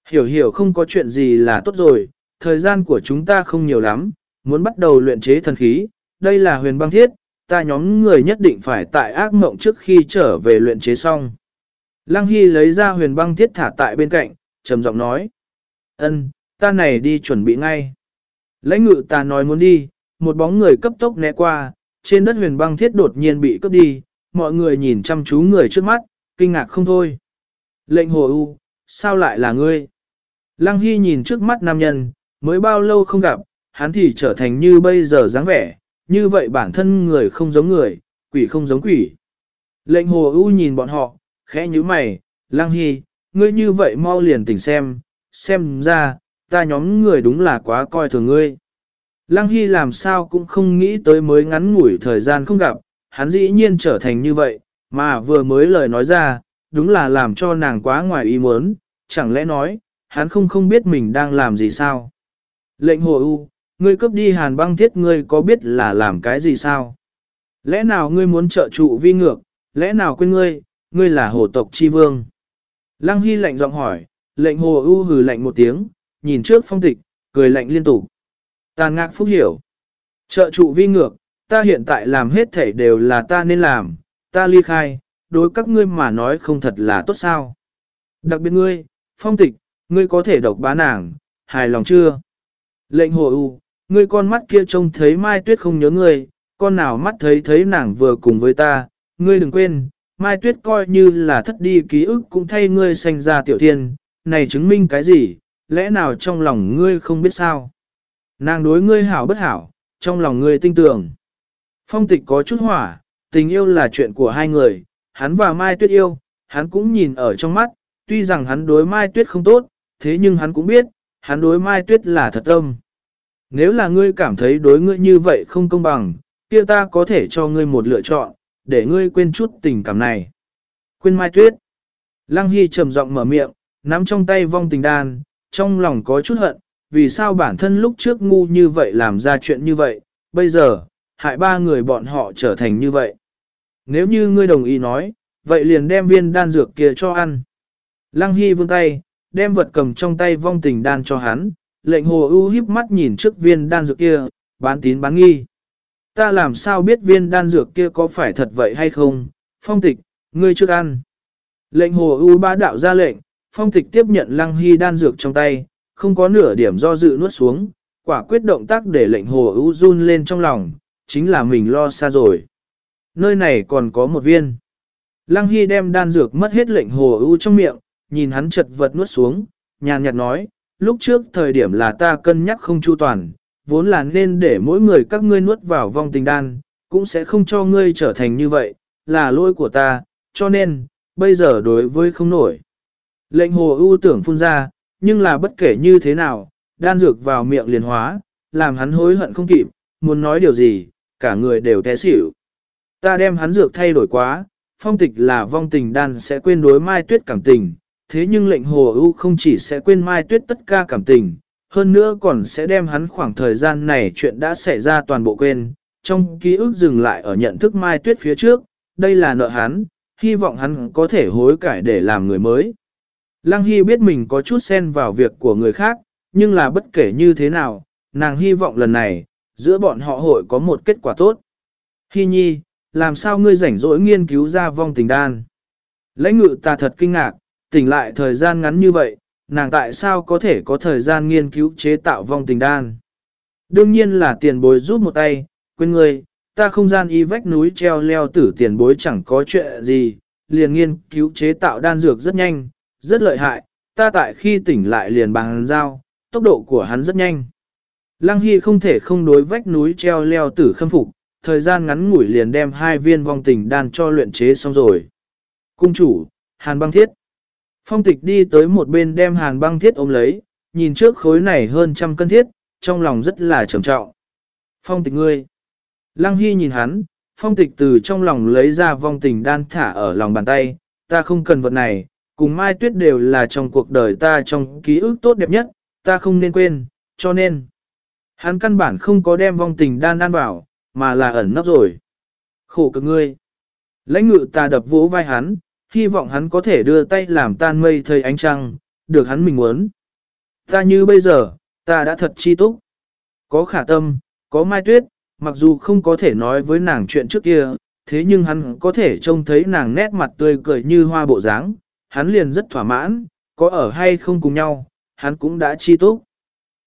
Hiểu hiểu không có chuyện gì là tốt rồi, thời gian của chúng ta không nhiều lắm, muốn bắt đầu luyện chế thần khí, đây là huyền băng thiết, ta nhóm người nhất định phải tại ác mộng trước khi trở về luyện chế xong. Lăng Hy lấy ra huyền băng thiết thả tại bên cạnh, trầm giọng nói. ân, ta này đi chuẩn bị ngay. Lãnh ngự ta nói muốn đi, một bóng người cấp tốc né qua, trên đất huyền băng thiết đột nhiên bị cướp đi, mọi người nhìn chăm chú người trước mắt, kinh ngạc không thôi. Lệnh hồ u, sao lại là ngươi? Lăng Hy nhìn trước mắt nam nhân, mới bao lâu không gặp, hắn thì trở thành như bây giờ dáng vẻ, như vậy bản thân người không giống người, quỷ không giống quỷ. Lệnh hồ U nhìn bọn họ, khẽ như mày, Lăng Hy, ngươi như vậy mau liền tỉnh xem, xem ra, ta nhóm người đúng là quá coi thường ngươi. Lăng Hy làm sao cũng không nghĩ tới mới ngắn ngủi thời gian không gặp, hắn dĩ nhiên trở thành như vậy, mà vừa mới lời nói ra, đúng là làm cho nàng quá ngoài ý muốn, chẳng lẽ nói, hắn không không biết mình đang làm gì sao. Lệnh hồ U, ngươi cướp đi hàn băng thiết ngươi có biết là làm cái gì sao? Lẽ nào ngươi muốn trợ trụ vi ngược, lẽ nào quên ngươi, ngươi là hồ tộc chi vương? Lăng Hy lạnh giọng hỏi, lệnh hồ ưu hừ lạnh một tiếng, nhìn trước phong tịch, cười lạnh liên tục. Tàn ngạc phúc hiểu. Trợ trụ vi ngược, ta hiện tại làm hết thể đều là ta nên làm, ta ly khai, đối các ngươi mà nói không thật là tốt sao. Đặc biệt ngươi, phong tịch, ngươi có thể độc bá nàng, hài lòng chưa? Lệnh hồ ưu, ngươi con mắt kia trông thấy Mai Tuyết không nhớ ngươi, con nào mắt thấy thấy nàng vừa cùng với ta, ngươi đừng quên, Mai Tuyết coi như là thất đi ký ức cũng thay ngươi sanh ra tiểu thiên, này chứng minh cái gì, lẽ nào trong lòng ngươi không biết sao? Nàng đối ngươi hảo bất hảo, trong lòng ngươi tinh tưởng. Phong tịch có chút hỏa, tình yêu là chuyện của hai người, hắn và Mai Tuyết yêu, hắn cũng nhìn ở trong mắt, tuy rằng hắn đối Mai Tuyết không tốt, thế nhưng hắn cũng biết, hắn đối Mai Tuyết là thật tâm. Nếu là ngươi cảm thấy đối ngươi như vậy không công bằng, kia ta có thể cho ngươi một lựa chọn, để ngươi quên chút tình cảm này. Quên Mai Tuyết. Lăng Hy trầm giọng mở miệng, nắm trong tay vong tình đan, trong lòng có chút hận, vì sao bản thân lúc trước ngu như vậy làm ra chuyện như vậy, bây giờ, hại ba người bọn họ trở thành như vậy. Nếu như ngươi đồng ý nói, vậy liền đem viên đan dược kia cho ăn. Lăng Hy vươn tay, đem vật cầm trong tay vong tình đan cho hắn, lệnh hồ ưu híp mắt nhìn trước viên đan dược kia, bán tín bán nghi. Ta làm sao biết viên đan dược kia có phải thật vậy hay không, phong tịch, ngươi trước ăn. Lệnh hồ ưu ba đạo ra lệnh, phong tịch tiếp nhận lăng hy đan dược trong tay, không có nửa điểm do dự nuốt xuống, quả quyết động tác để lệnh hồ ưu run lên trong lòng, chính là mình lo xa rồi. Nơi này còn có một viên. Lăng Hy đem đan dược mất hết lệnh hồ ưu trong miệng, nhìn hắn chật vật nuốt xuống, nhàn nhạt nói, lúc trước thời điểm là ta cân nhắc không chu toàn, vốn là nên để mỗi người các ngươi nuốt vào vong tình đan, cũng sẽ không cho ngươi trở thành như vậy, là lỗi của ta, cho nên, bây giờ đối với không nổi. Lệnh hồ ưu tưởng phun ra, nhưng là bất kể như thế nào, đan dược vào miệng liền hóa, làm hắn hối hận không kịp, muốn nói điều gì, cả người đều té xỉu. Ta đem hắn dược thay đổi quá, phong tịch là vong tình đan sẽ quên đối mai tuyết cảm tình, thế nhưng lệnh hồ ưu không chỉ sẽ quên Mai Tuyết tất cả cảm tình, hơn nữa còn sẽ đem hắn khoảng thời gian này chuyện đã xảy ra toàn bộ quên, trong ký ức dừng lại ở nhận thức Mai Tuyết phía trước, đây là nợ hắn, hy vọng hắn có thể hối cải để làm người mới. Lăng Hy biết mình có chút xen vào việc của người khác, nhưng là bất kể như thế nào, nàng hy vọng lần này, giữa bọn họ hội có một kết quả tốt. Hy nhi, làm sao ngươi rảnh rỗi nghiên cứu ra vong tình đan? Lãnh ngự ta thật kinh ngạc, tỉnh lại thời gian ngắn như vậy, nàng tại sao có thể có thời gian nghiên cứu chế tạo vong tình đan? Đương nhiên là tiền bối giúp một tay, quên người ta không gian y vách núi treo leo tử tiền bối chẳng có chuyện gì, liền nghiên cứu chế tạo đan dược rất nhanh, rất lợi hại, ta tại khi tỉnh lại liền bằng giao, tốc độ của hắn rất nhanh. Lăng Hy không thể không đối vách núi treo leo tử khâm phục, thời gian ngắn ngủi liền đem hai viên vong tình đan cho luyện chế xong rồi. Cung chủ, hàn băng thiết. Phong tịch đi tới một bên đem hàn băng thiết ôm lấy, nhìn trước khối này hơn trăm cân thiết, trong lòng rất là trầm trọng. Phong tịch ngươi. Lăng Hy nhìn hắn, phong tịch từ trong lòng lấy ra vong tình đan thả ở lòng bàn tay, ta không cần vật này, cùng Mai Tuyết đều là trong cuộc đời ta trong ký ức tốt đẹp nhất, ta không nên quên, cho nên. Hắn căn bản không có đem vong tình đan đan vào, mà là ẩn nấp rồi. Khổ cực ngươi. Lãnh ngự ta đập vỗ vai hắn, hy vọng hắn có thể đưa tay làm tan mây thầy ánh trăng, được hắn mình muốn. Ta như bây giờ, ta đã thật chi túc. Có khả tâm, có mai tuyết, mặc dù không có thể nói với nàng chuyện trước kia, thế nhưng hắn có thể trông thấy nàng nét mặt tươi cười như hoa bộ dáng, hắn liền rất thỏa mãn, có ở hay không cùng nhau, hắn cũng đã chi túc.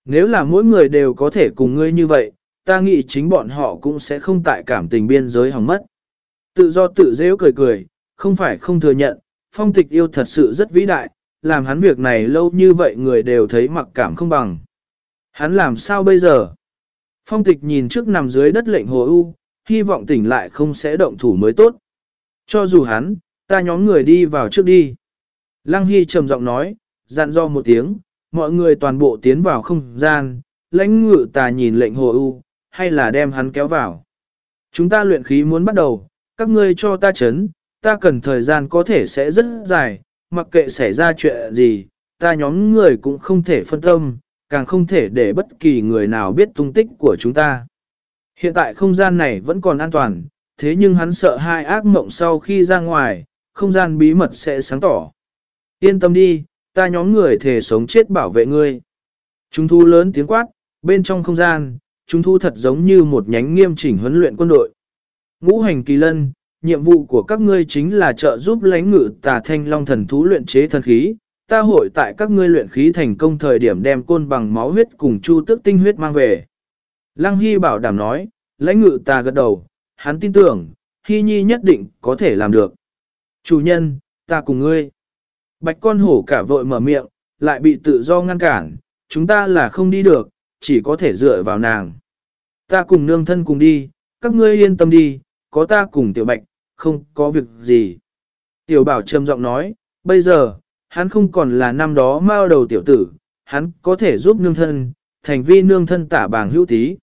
Nếu là mỗi người đều có thể cùng ngươi như vậy, ta nghĩ chính bọn họ cũng sẽ không tại cảm tình biên giới hỏng mất. Tự do tự dễ cười cười, không phải không thừa nhận, phong tịch yêu thật sự rất vĩ đại, làm hắn việc này lâu như vậy người đều thấy mặc cảm không bằng. Hắn làm sao bây giờ? Phong tịch nhìn trước nằm dưới đất lệnh hồ u, hy vọng tỉnh lại không sẽ động thủ mới tốt. Cho dù hắn, ta nhóm người đi vào trước đi. Lăng Hy trầm giọng nói, dặn do một tiếng, mọi người toàn bộ tiến vào không gian, lãnh ngự tà nhìn lệnh hồ u, hay là đem hắn kéo vào. Chúng ta luyện khí muốn bắt đầu, các ngươi cho ta chấn, ta cần thời gian có thể sẽ rất dài, mặc kệ xảy ra chuyện gì, ta nhóm người cũng không thể phân tâm, càng không thể để bất kỳ người nào biết tung tích của chúng ta. Hiện tại không gian này vẫn còn an toàn, thế nhưng hắn sợ hai ác mộng sau khi ra ngoài, không gian bí mật sẽ sáng tỏ. Yên tâm đi, ta nhóm người thể sống chết bảo vệ ngươi. Chúng thu lớn tiếng quát, bên trong không gian, chúng thu thật giống như một nhánh nghiêm chỉnh huấn luyện quân đội. Ngũ hành kỳ lân, nhiệm vụ của các ngươi chính là trợ giúp lãnh ngự tà thanh long thần thú luyện chế thần khí. Ta hội tại các ngươi luyện khí thành công thời điểm đem côn bằng máu huyết cùng chu tước tinh huyết mang về. Lăng Hy bảo đảm nói, lãnh ngự tà gật đầu, hắn tin tưởng, Hy Nhi nhất định có thể làm được. Chủ nhân, ta cùng ngươi. Bạch con hổ cả vội mở miệng, lại bị tự do ngăn cản, chúng ta là không đi được, chỉ có thể dựa vào nàng. Ta cùng nương thân cùng đi, các ngươi yên tâm đi, có ta cùng tiểu bạch, không có việc gì. Tiểu bảo trầm giọng nói, bây giờ, hắn không còn là năm đó mao đầu tiểu tử, hắn có thể giúp nương thân, thành vi nương thân tả bảng hữu tí.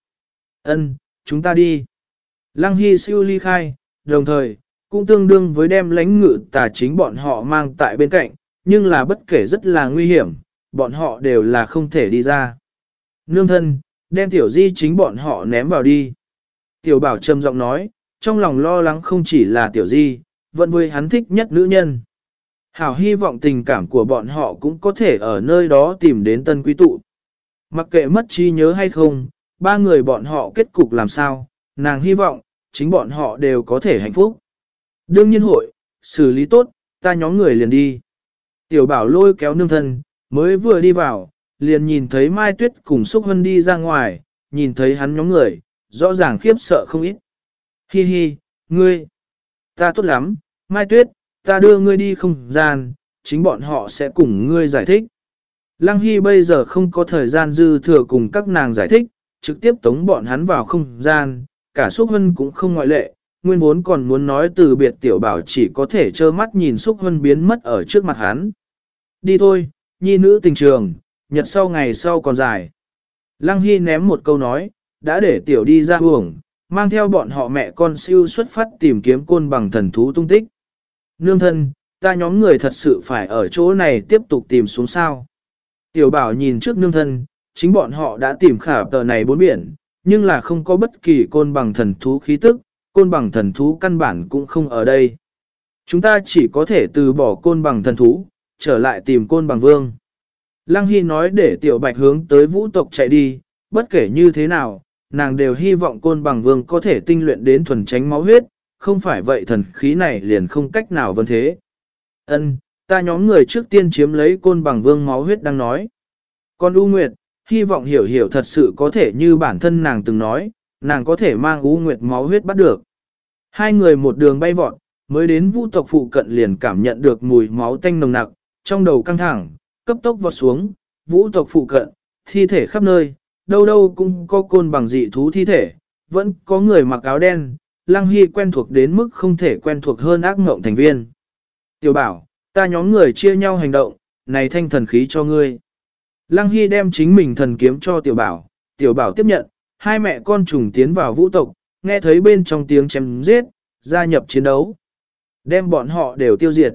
Ân, chúng ta đi. Lăng Hy siêu ly khai, đồng thời, cũng tương đương với đem lãnh ngự tà chính bọn họ mang tại bên cạnh, nhưng là bất kể rất là nguy hiểm, bọn họ đều là không thể đi ra. Nương thân, đem tiểu di chính bọn họ ném vào đi. Tiểu bảo trầm giọng nói, trong lòng lo lắng không chỉ là tiểu di, vẫn với hắn thích nhất nữ nhân. Hảo hy vọng tình cảm của bọn họ cũng có thể ở nơi đó tìm đến tân quý tụ. Mặc kệ mất trí nhớ hay không, ba người bọn họ kết cục làm sao, nàng hy vọng, chính bọn họ đều có thể hạnh phúc. Đương nhiên hội, xử lý tốt, ta nhóm người liền đi. Tiểu bảo lôi kéo nương thân, mới vừa đi vào, liền nhìn thấy Mai Tuyết cùng Xúc Hân đi ra ngoài, nhìn thấy hắn nhóm người, rõ ràng khiếp sợ không ít. Hi hi, ngươi, ta tốt lắm, Mai Tuyết, ta đưa ngươi đi không gian, chính bọn họ sẽ cùng ngươi giải thích. Lăng Hy bây giờ không có thời gian dư thừa cùng các nàng giải thích, trực tiếp tống bọn hắn vào không gian, cả Xúc Hân cũng không ngoại lệ, nguyên vốn còn muốn nói từ biệt tiểu bảo chỉ có thể trơ mắt nhìn Xúc Hân biến mất ở trước mặt hắn. Đi thôi, nhi nữ tình trường, nhật sau ngày sau còn dài. Lăng Hy ném một câu nói, đã để tiểu đi ra uổng, mang theo bọn họ mẹ con siêu xuất phát tìm kiếm côn bằng thần thú tung tích. Nương thân, ta nhóm người thật sự phải ở chỗ này tiếp tục tìm xuống sao. Tiểu bảo nhìn trước nương thân, chính bọn họ đã tìm khả tờ này bốn biển, nhưng là không có bất kỳ côn bằng thần thú khí tức, côn bằng thần thú căn bản cũng không ở đây. Chúng ta chỉ có thể từ bỏ côn bằng thần thú, trở lại tìm côn bằng vương. Lăng Hy nói để tiểu bạch hướng tới vũ tộc chạy đi, bất kể như thế nào, nàng đều hy vọng côn bằng vương có thể tinh luyện đến thuần tránh máu huyết, không phải vậy thần khí này liền không cách nào vân thế. Ân, ta nhóm người trước tiên chiếm lấy côn bằng vương máu huyết đang nói. Còn U Nguyệt, hy vọng hiểu hiểu thật sự có thể như bản thân nàng từng nói, nàng có thể mang U Nguyệt máu huyết bắt được. Hai người một đường bay vọt, mới đến vũ tộc phụ cận liền cảm nhận được mùi máu tanh nồng nặc, trong đầu căng thẳng, cấp tốc vọt xuống, vũ tộc phụ cận, thi thể khắp nơi, đâu đâu cũng có côn bằng dị thú thi thể, vẫn có người mặc áo đen, Lăng Hy quen thuộc đến mức không thể quen thuộc hơn ác ngộng thành viên. Tiểu bảo, ta nhóm người chia nhau hành động, này thanh thần khí cho ngươi. Lăng Hy đem chính mình thần kiếm cho tiểu bảo, tiểu bảo tiếp nhận, hai mẹ con trùng tiến vào vũ tộc, nghe thấy bên trong tiếng chém giết, gia nhập chiến đấu. Đem bọn họ đều tiêu diệt.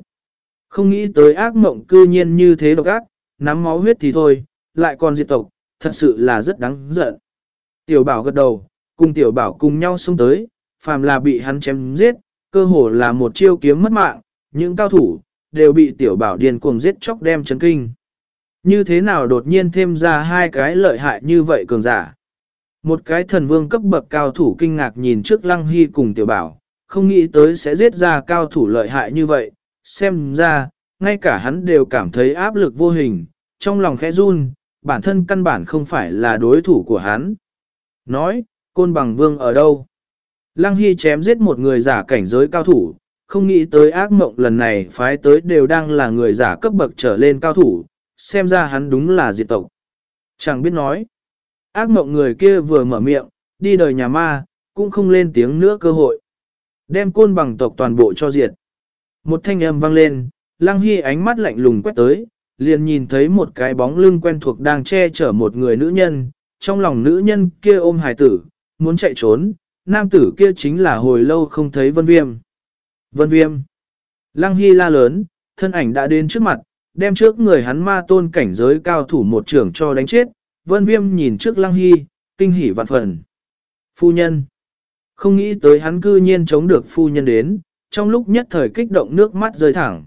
Không nghĩ tới ác mộng cư nhiên như thế độc ác, nắm máu huyết thì thôi, lại còn diệt tộc, thật sự là rất đáng giận. Tiểu bảo gật đầu, cùng tiểu bảo cùng nhau xông tới, phàm là bị hắn chém giết, cơ hồ là một chiêu kiếm mất mạng, những cao thủ, đều bị tiểu bảo điên cuồng giết chóc đem chấn kinh. Như thế nào đột nhiên thêm ra hai cái lợi hại như vậy cường giả? Một cái thần vương cấp bậc cao thủ kinh ngạc nhìn trước lăng hy cùng tiểu bảo, không nghĩ tới sẽ giết ra cao thủ lợi hại như vậy, xem ra, ngay cả hắn đều cảm thấy áp lực vô hình, trong lòng khẽ run, bản thân căn bản không phải là đối thủ của hắn. Nói, côn bằng vương ở đâu? Lăng Hy chém giết một người giả cảnh giới cao thủ, không nghĩ tới ác mộng lần này phái tới đều đang là người giả cấp bậc trở lên cao thủ, xem ra hắn đúng là diệt tộc. Chẳng biết nói. Ác mộng người kia vừa mở miệng, đi đời nhà ma, cũng không lên tiếng nữa cơ hội. Đem côn bằng tộc toàn bộ cho diệt. Một thanh âm vang lên, Lăng Hy ánh mắt lạnh lùng quét tới, liền nhìn thấy một cái bóng lưng quen thuộc đang che chở một người nữ nhân, trong lòng nữ nhân kia ôm hài tử, muốn chạy trốn, nam tử kia chính là hồi lâu không thấy vân viêm. Vân viêm. Lăng Hy la lớn, thân ảnh đã đến trước mặt, đem trước người hắn ma tôn cảnh giới cao thủ một trưởng cho đánh chết, vân viêm nhìn trước Lăng Hy, kinh hỉ vạn phần. Phu nhân. Không nghĩ tới hắn cư nhiên chống được phu nhân đến, trong lúc nhất thời kích động nước mắt rơi thẳng.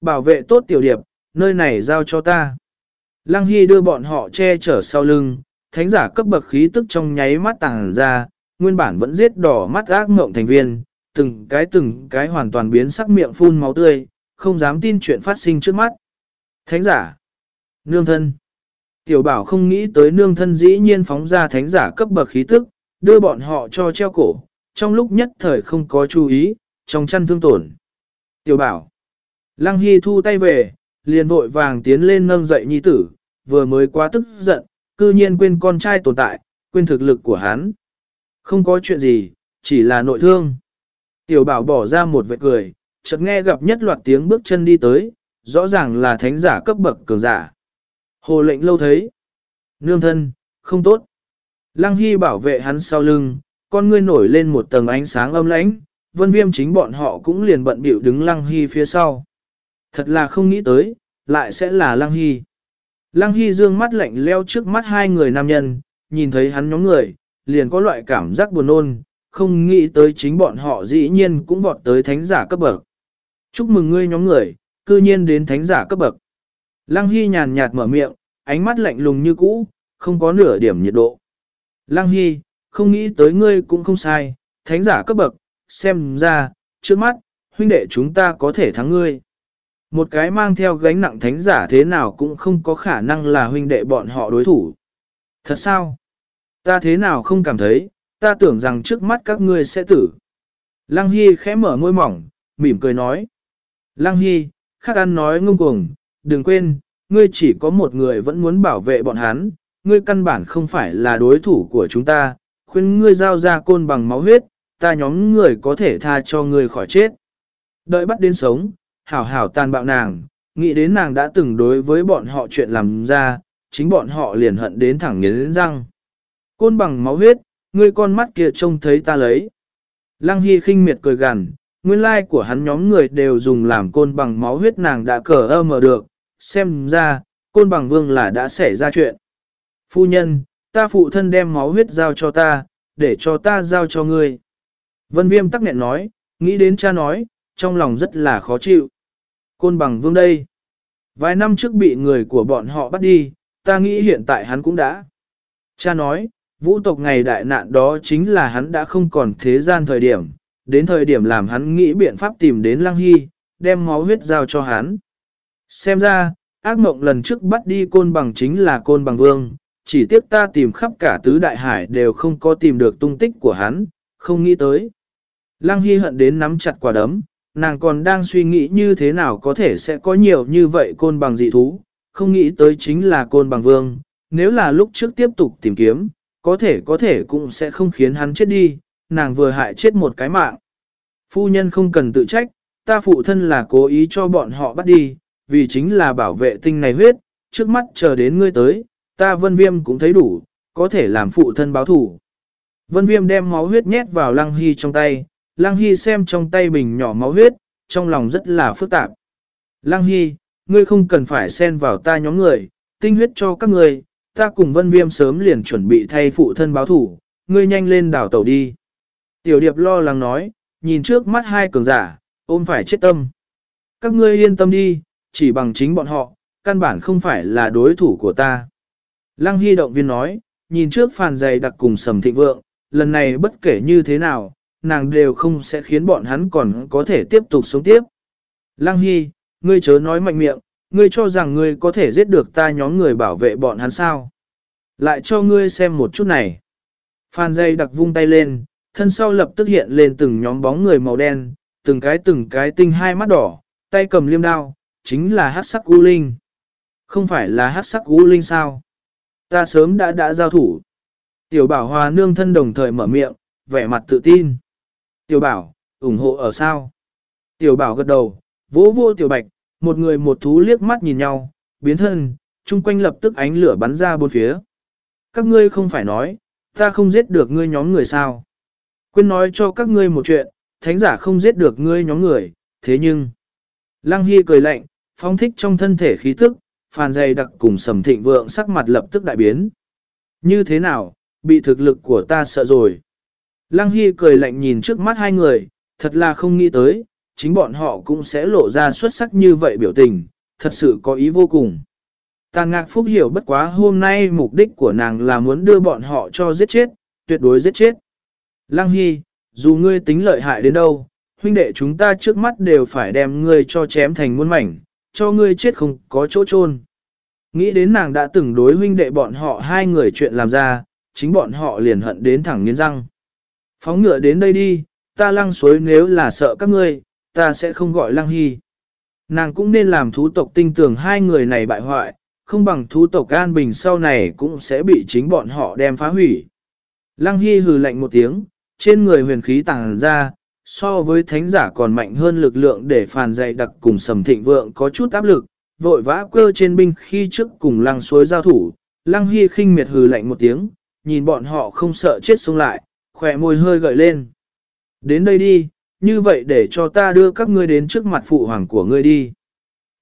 Bảo vệ tốt tiểu điệp, nơi này giao cho ta. Lăng Hy đưa bọn họ che chở sau lưng, thánh giả cấp bậc khí tức trong nháy mắt tàng ra, nguyên bản vẫn giết đỏ mắt ác mộng thành viên, từng cái từng cái hoàn toàn biến sắc miệng phun máu tươi, không dám tin chuyện phát sinh trước mắt. Thánh giả, nương thân. Tiểu bảo không nghĩ tới nương thân dĩ nhiên phóng ra thánh giả cấp bậc khí tức, đưa bọn họ cho treo cổ, trong lúc nhất thời không có chú ý, trong chăn thương tổn. Tiểu bảo, Lăng Hy thu tay về, liền vội vàng tiến lên nâng dậy nhi tử, vừa mới quá tức giận, cư nhiên quên con trai tồn tại, quên thực lực của hắn. Không có chuyện gì, chỉ là nội thương. Tiểu bảo bỏ ra một vệt cười, chợt nghe gặp nhất loạt tiếng bước chân đi tới, rõ ràng là thánh giả cấp bậc cường giả. Hồ lệnh lâu thấy. Nương thân, không tốt. Lăng Hy bảo vệ hắn sau lưng, con ngươi nổi lên một tầng ánh sáng âm lãnh, vân viêm chính bọn họ cũng liền bận biểu đứng Lăng Hy phía sau. Thật là không nghĩ tới, lại sẽ là Lăng Hy. Lăng Hy dương mắt lạnh leo trước mắt hai người nam nhân, nhìn thấy hắn nhóm người, liền có loại cảm giác buồn nôn, không nghĩ tới chính bọn họ dĩ nhiên cũng vọt tới thánh giả cấp bậc. Chúc mừng ngươi nhóm người, cư nhiên đến thánh giả cấp bậc. Lăng Hy nhàn nhạt mở miệng, ánh mắt lạnh lùng như cũ, không có nửa điểm nhiệt độ. Lăng Hy, không nghĩ tới ngươi cũng không sai, thánh giả cấp bậc, xem ra, trước mắt, huynh đệ chúng ta có thể thắng ngươi. Một cái mang theo gánh nặng thánh giả thế nào cũng không có khả năng là huynh đệ bọn họ đối thủ. Thật sao? Ta thế nào không cảm thấy, ta tưởng rằng trước mắt các ngươi sẽ tử. Lăng Hy khẽ mở môi mỏng, mỉm cười nói. Lăng Hy, khắc ăn nói ngông cuồng, đừng quên, ngươi chỉ có một người vẫn muốn bảo vệ bọn hắn, ngươi căn bản không phải là đối thủ của chúng ta, khuyên ngươi giao ra côn bằng máu huyết, ta nhóm người có thể tha cho ngươi khỏi chết. Đợi bắt đến sống, hảo hảo tàn bạo nàng, nghĩ đến nàng đã từng đối với bọn họ chuyện làm ra, chính bọn họ liền hận đến thẳng nghiến răng. Côn bằng máu huyết, ngươi con mắt kia trông thấy ta lấy. Lăng Hy khinh miệt cười gằn, nguyên lai của hắn nhóm người đều dùng làm côn bằng máu huyết nàng đã cờ ơ mở được, xem ra, côn bằng vương là đã xảy ra chuyện. Phu nhân, ta phụ thân đem máu huyết giao cho ta, để cho ta giao cho ngươi. Vân Viêm tắc nghẹn nói, nghĩ đến cha nói, trong lòng rất là khó chịu. Côn bằng vương đây. Vài năm trước bị người của bọn họ bắt đi, ta nghĩ hiện tại hắn cũng đã. Cha nói, vũ tộc ngày đại nạn đó chính là hắn đã không còn thế gian thời điểm, đến thời điểm làm hắn nghĩ biện pháp tìm đến Lăng Hy, đem máu huyết giao cho hắn. Xem ra, ác mộng lần trước bắt đi côn bằng chính là côn bằng vương, chỉ tiếc ta tìm khắp cả tứ đại hải đều không có tìm được tung tích của hắn, không nghĩ tới. Lăng Hy hận đến nắm chặt quả đấm, nàng còn đang suy nghĩ như thế nào có thể sẽ có nhiều như vậy côn bằng dị thú, không nghĩ tới chính là côn bằng vương, nếu là lúc trước tiếp tục tìm kiếm, có thể có thể cũng sẽ không khiến hắn chết đi, nàng vừa hại chết một cái mạng. Phu nhân không cần tự trách, ta phụ thân là cố ý cho bọn họ bắt đi, vì chính là bảo vệ tinh này huyết, trước mắt chờ đến ngươi tới, ta vân viêm cũng thấy đủ, có thể làm phụ thân báo thủ. Vân viêm đem máu huyết nhét vào lăng hy trong tay, lăng hy xem trong tay bình nhỏ máu huyết, trong lòng rất là phức tạp. Lăng hy, ngươi không cần phải xen vào ta nhóm người, tinh huyết cho các người, ta cùng vân viêm sớm liền chuẩn bị thay phụ thân báo thủ, ngươi nhanh lên đảo tàu đi. Tiểu điệp lo lắng nói, nhìn trước mắt hai cường giả, ôm phải chết tâm. Các ngươi yên tâm đi, chỉ bằng chính bọn họ, căn bản không phải là đối thủ của ta. Lăng Hy động viên nói, nhìn trước phàn dày đặc cùng sầm thịnh vượng, lần này bất kể như thế nào, nàng đều không sẽ khiến bọn hắn còn có thể tiếp tục sống tiếp. Lăng Hy, ngươi chớ nói mạnh miệng, ngươi cho rằng ngươi có thể giết được ta nhóm người bảo vệ bọn hắn sao. Lại cho ngươi xem một chút này. Phan dây đặc vung tay lên, thân sau lập tức hiện lên từng nhóm bóng người màu đen, từng cái từng cái tinh hai mắt đỏ, tay cầm liêm đao, chính là hát sắc u linh. Không phải là hát sắc u linh sao? Ta sớm đã đã giao thủ. Tiểu bảo hòa nương thân đồng thời mở miệng, vẻ mặt tự tin. Tiểu bảo, ủng hộ ở sao? Tiểu bảo gật đầu, vỗ vô tiểu bạch, một người một thú liếc mắt nhìn nhau, biến thân, chung quanh lập tức ánh lửa bắn ra bốn phía. Các ngươi không phải nói, ta không giết được ngươi nhóm người sao? Quên nói cho các ngươi một chuyện, thánh giả không giết được ngươi nhóm người, thế nhưng... Lăng Hy cười lạnh, phong thích trong thân thể khí tức, phàn dày đặc cùng sầm thịnh vượng sắc mặt lập tức đại biến. Như thế nào, bị thực lực của ta sợ rồi. Lăng Hy cười lạnh nhìn trước mắt hai người, thật là không nghĩ tới, chính bọn họ cũng sẽ lộ ra xuất sắc như vậy biểu tình, thật sự có ý vô cùng. Tàn ngạc phúc hiểu bất quá hôm nay mục đích của nàng là muốn đưa bọn họ cho giết chết, tuyệt đối giết chết. Lăng Hy, dù ngươi tính lợi hại đến đâu, huynh đệ chúng ta trước mắt đều phải đem ngươi cho chém thành muôn mảnh, cho ngươi chết không có chỗ chôn. Nghĩ đến nàng đã từng đối huynh đệ bọn họ hai người chuyện làm ra, chính bọn họ liền hận đến thẳng nghiến răng. Phóng ngựa đến đây đi, ta lăng suối nếu là sợ các ngươi, ta sẽ không gọi lăng hy. Nàng cũng nên làm thú tộc tinh tưởng hai người này bại hoại, không bằng thú tộc an bình sau này cũng sẽ bị chính bọn họ đem phá hủy. Lăng hy hừ lạnh một tiếng, trên người huyền khí tàng ra, so với thánh giả còn mạnh hơn lực lượng để phàn dày đặc cùng sầm thịnh vượng có chút áp lực, vội vã quơ trên binh khi trước cùng lăng suối giao thủ, lăng hy khinh miệt hừ lạnh một tiếng, nhìn bọn họ không sợ chết xuống lại, khỏe môi hơi gợi lên. Đến đây đi, như vậy để cho ta đưa các ngươi đến trước mặt phụ hoàng của ngươi đi.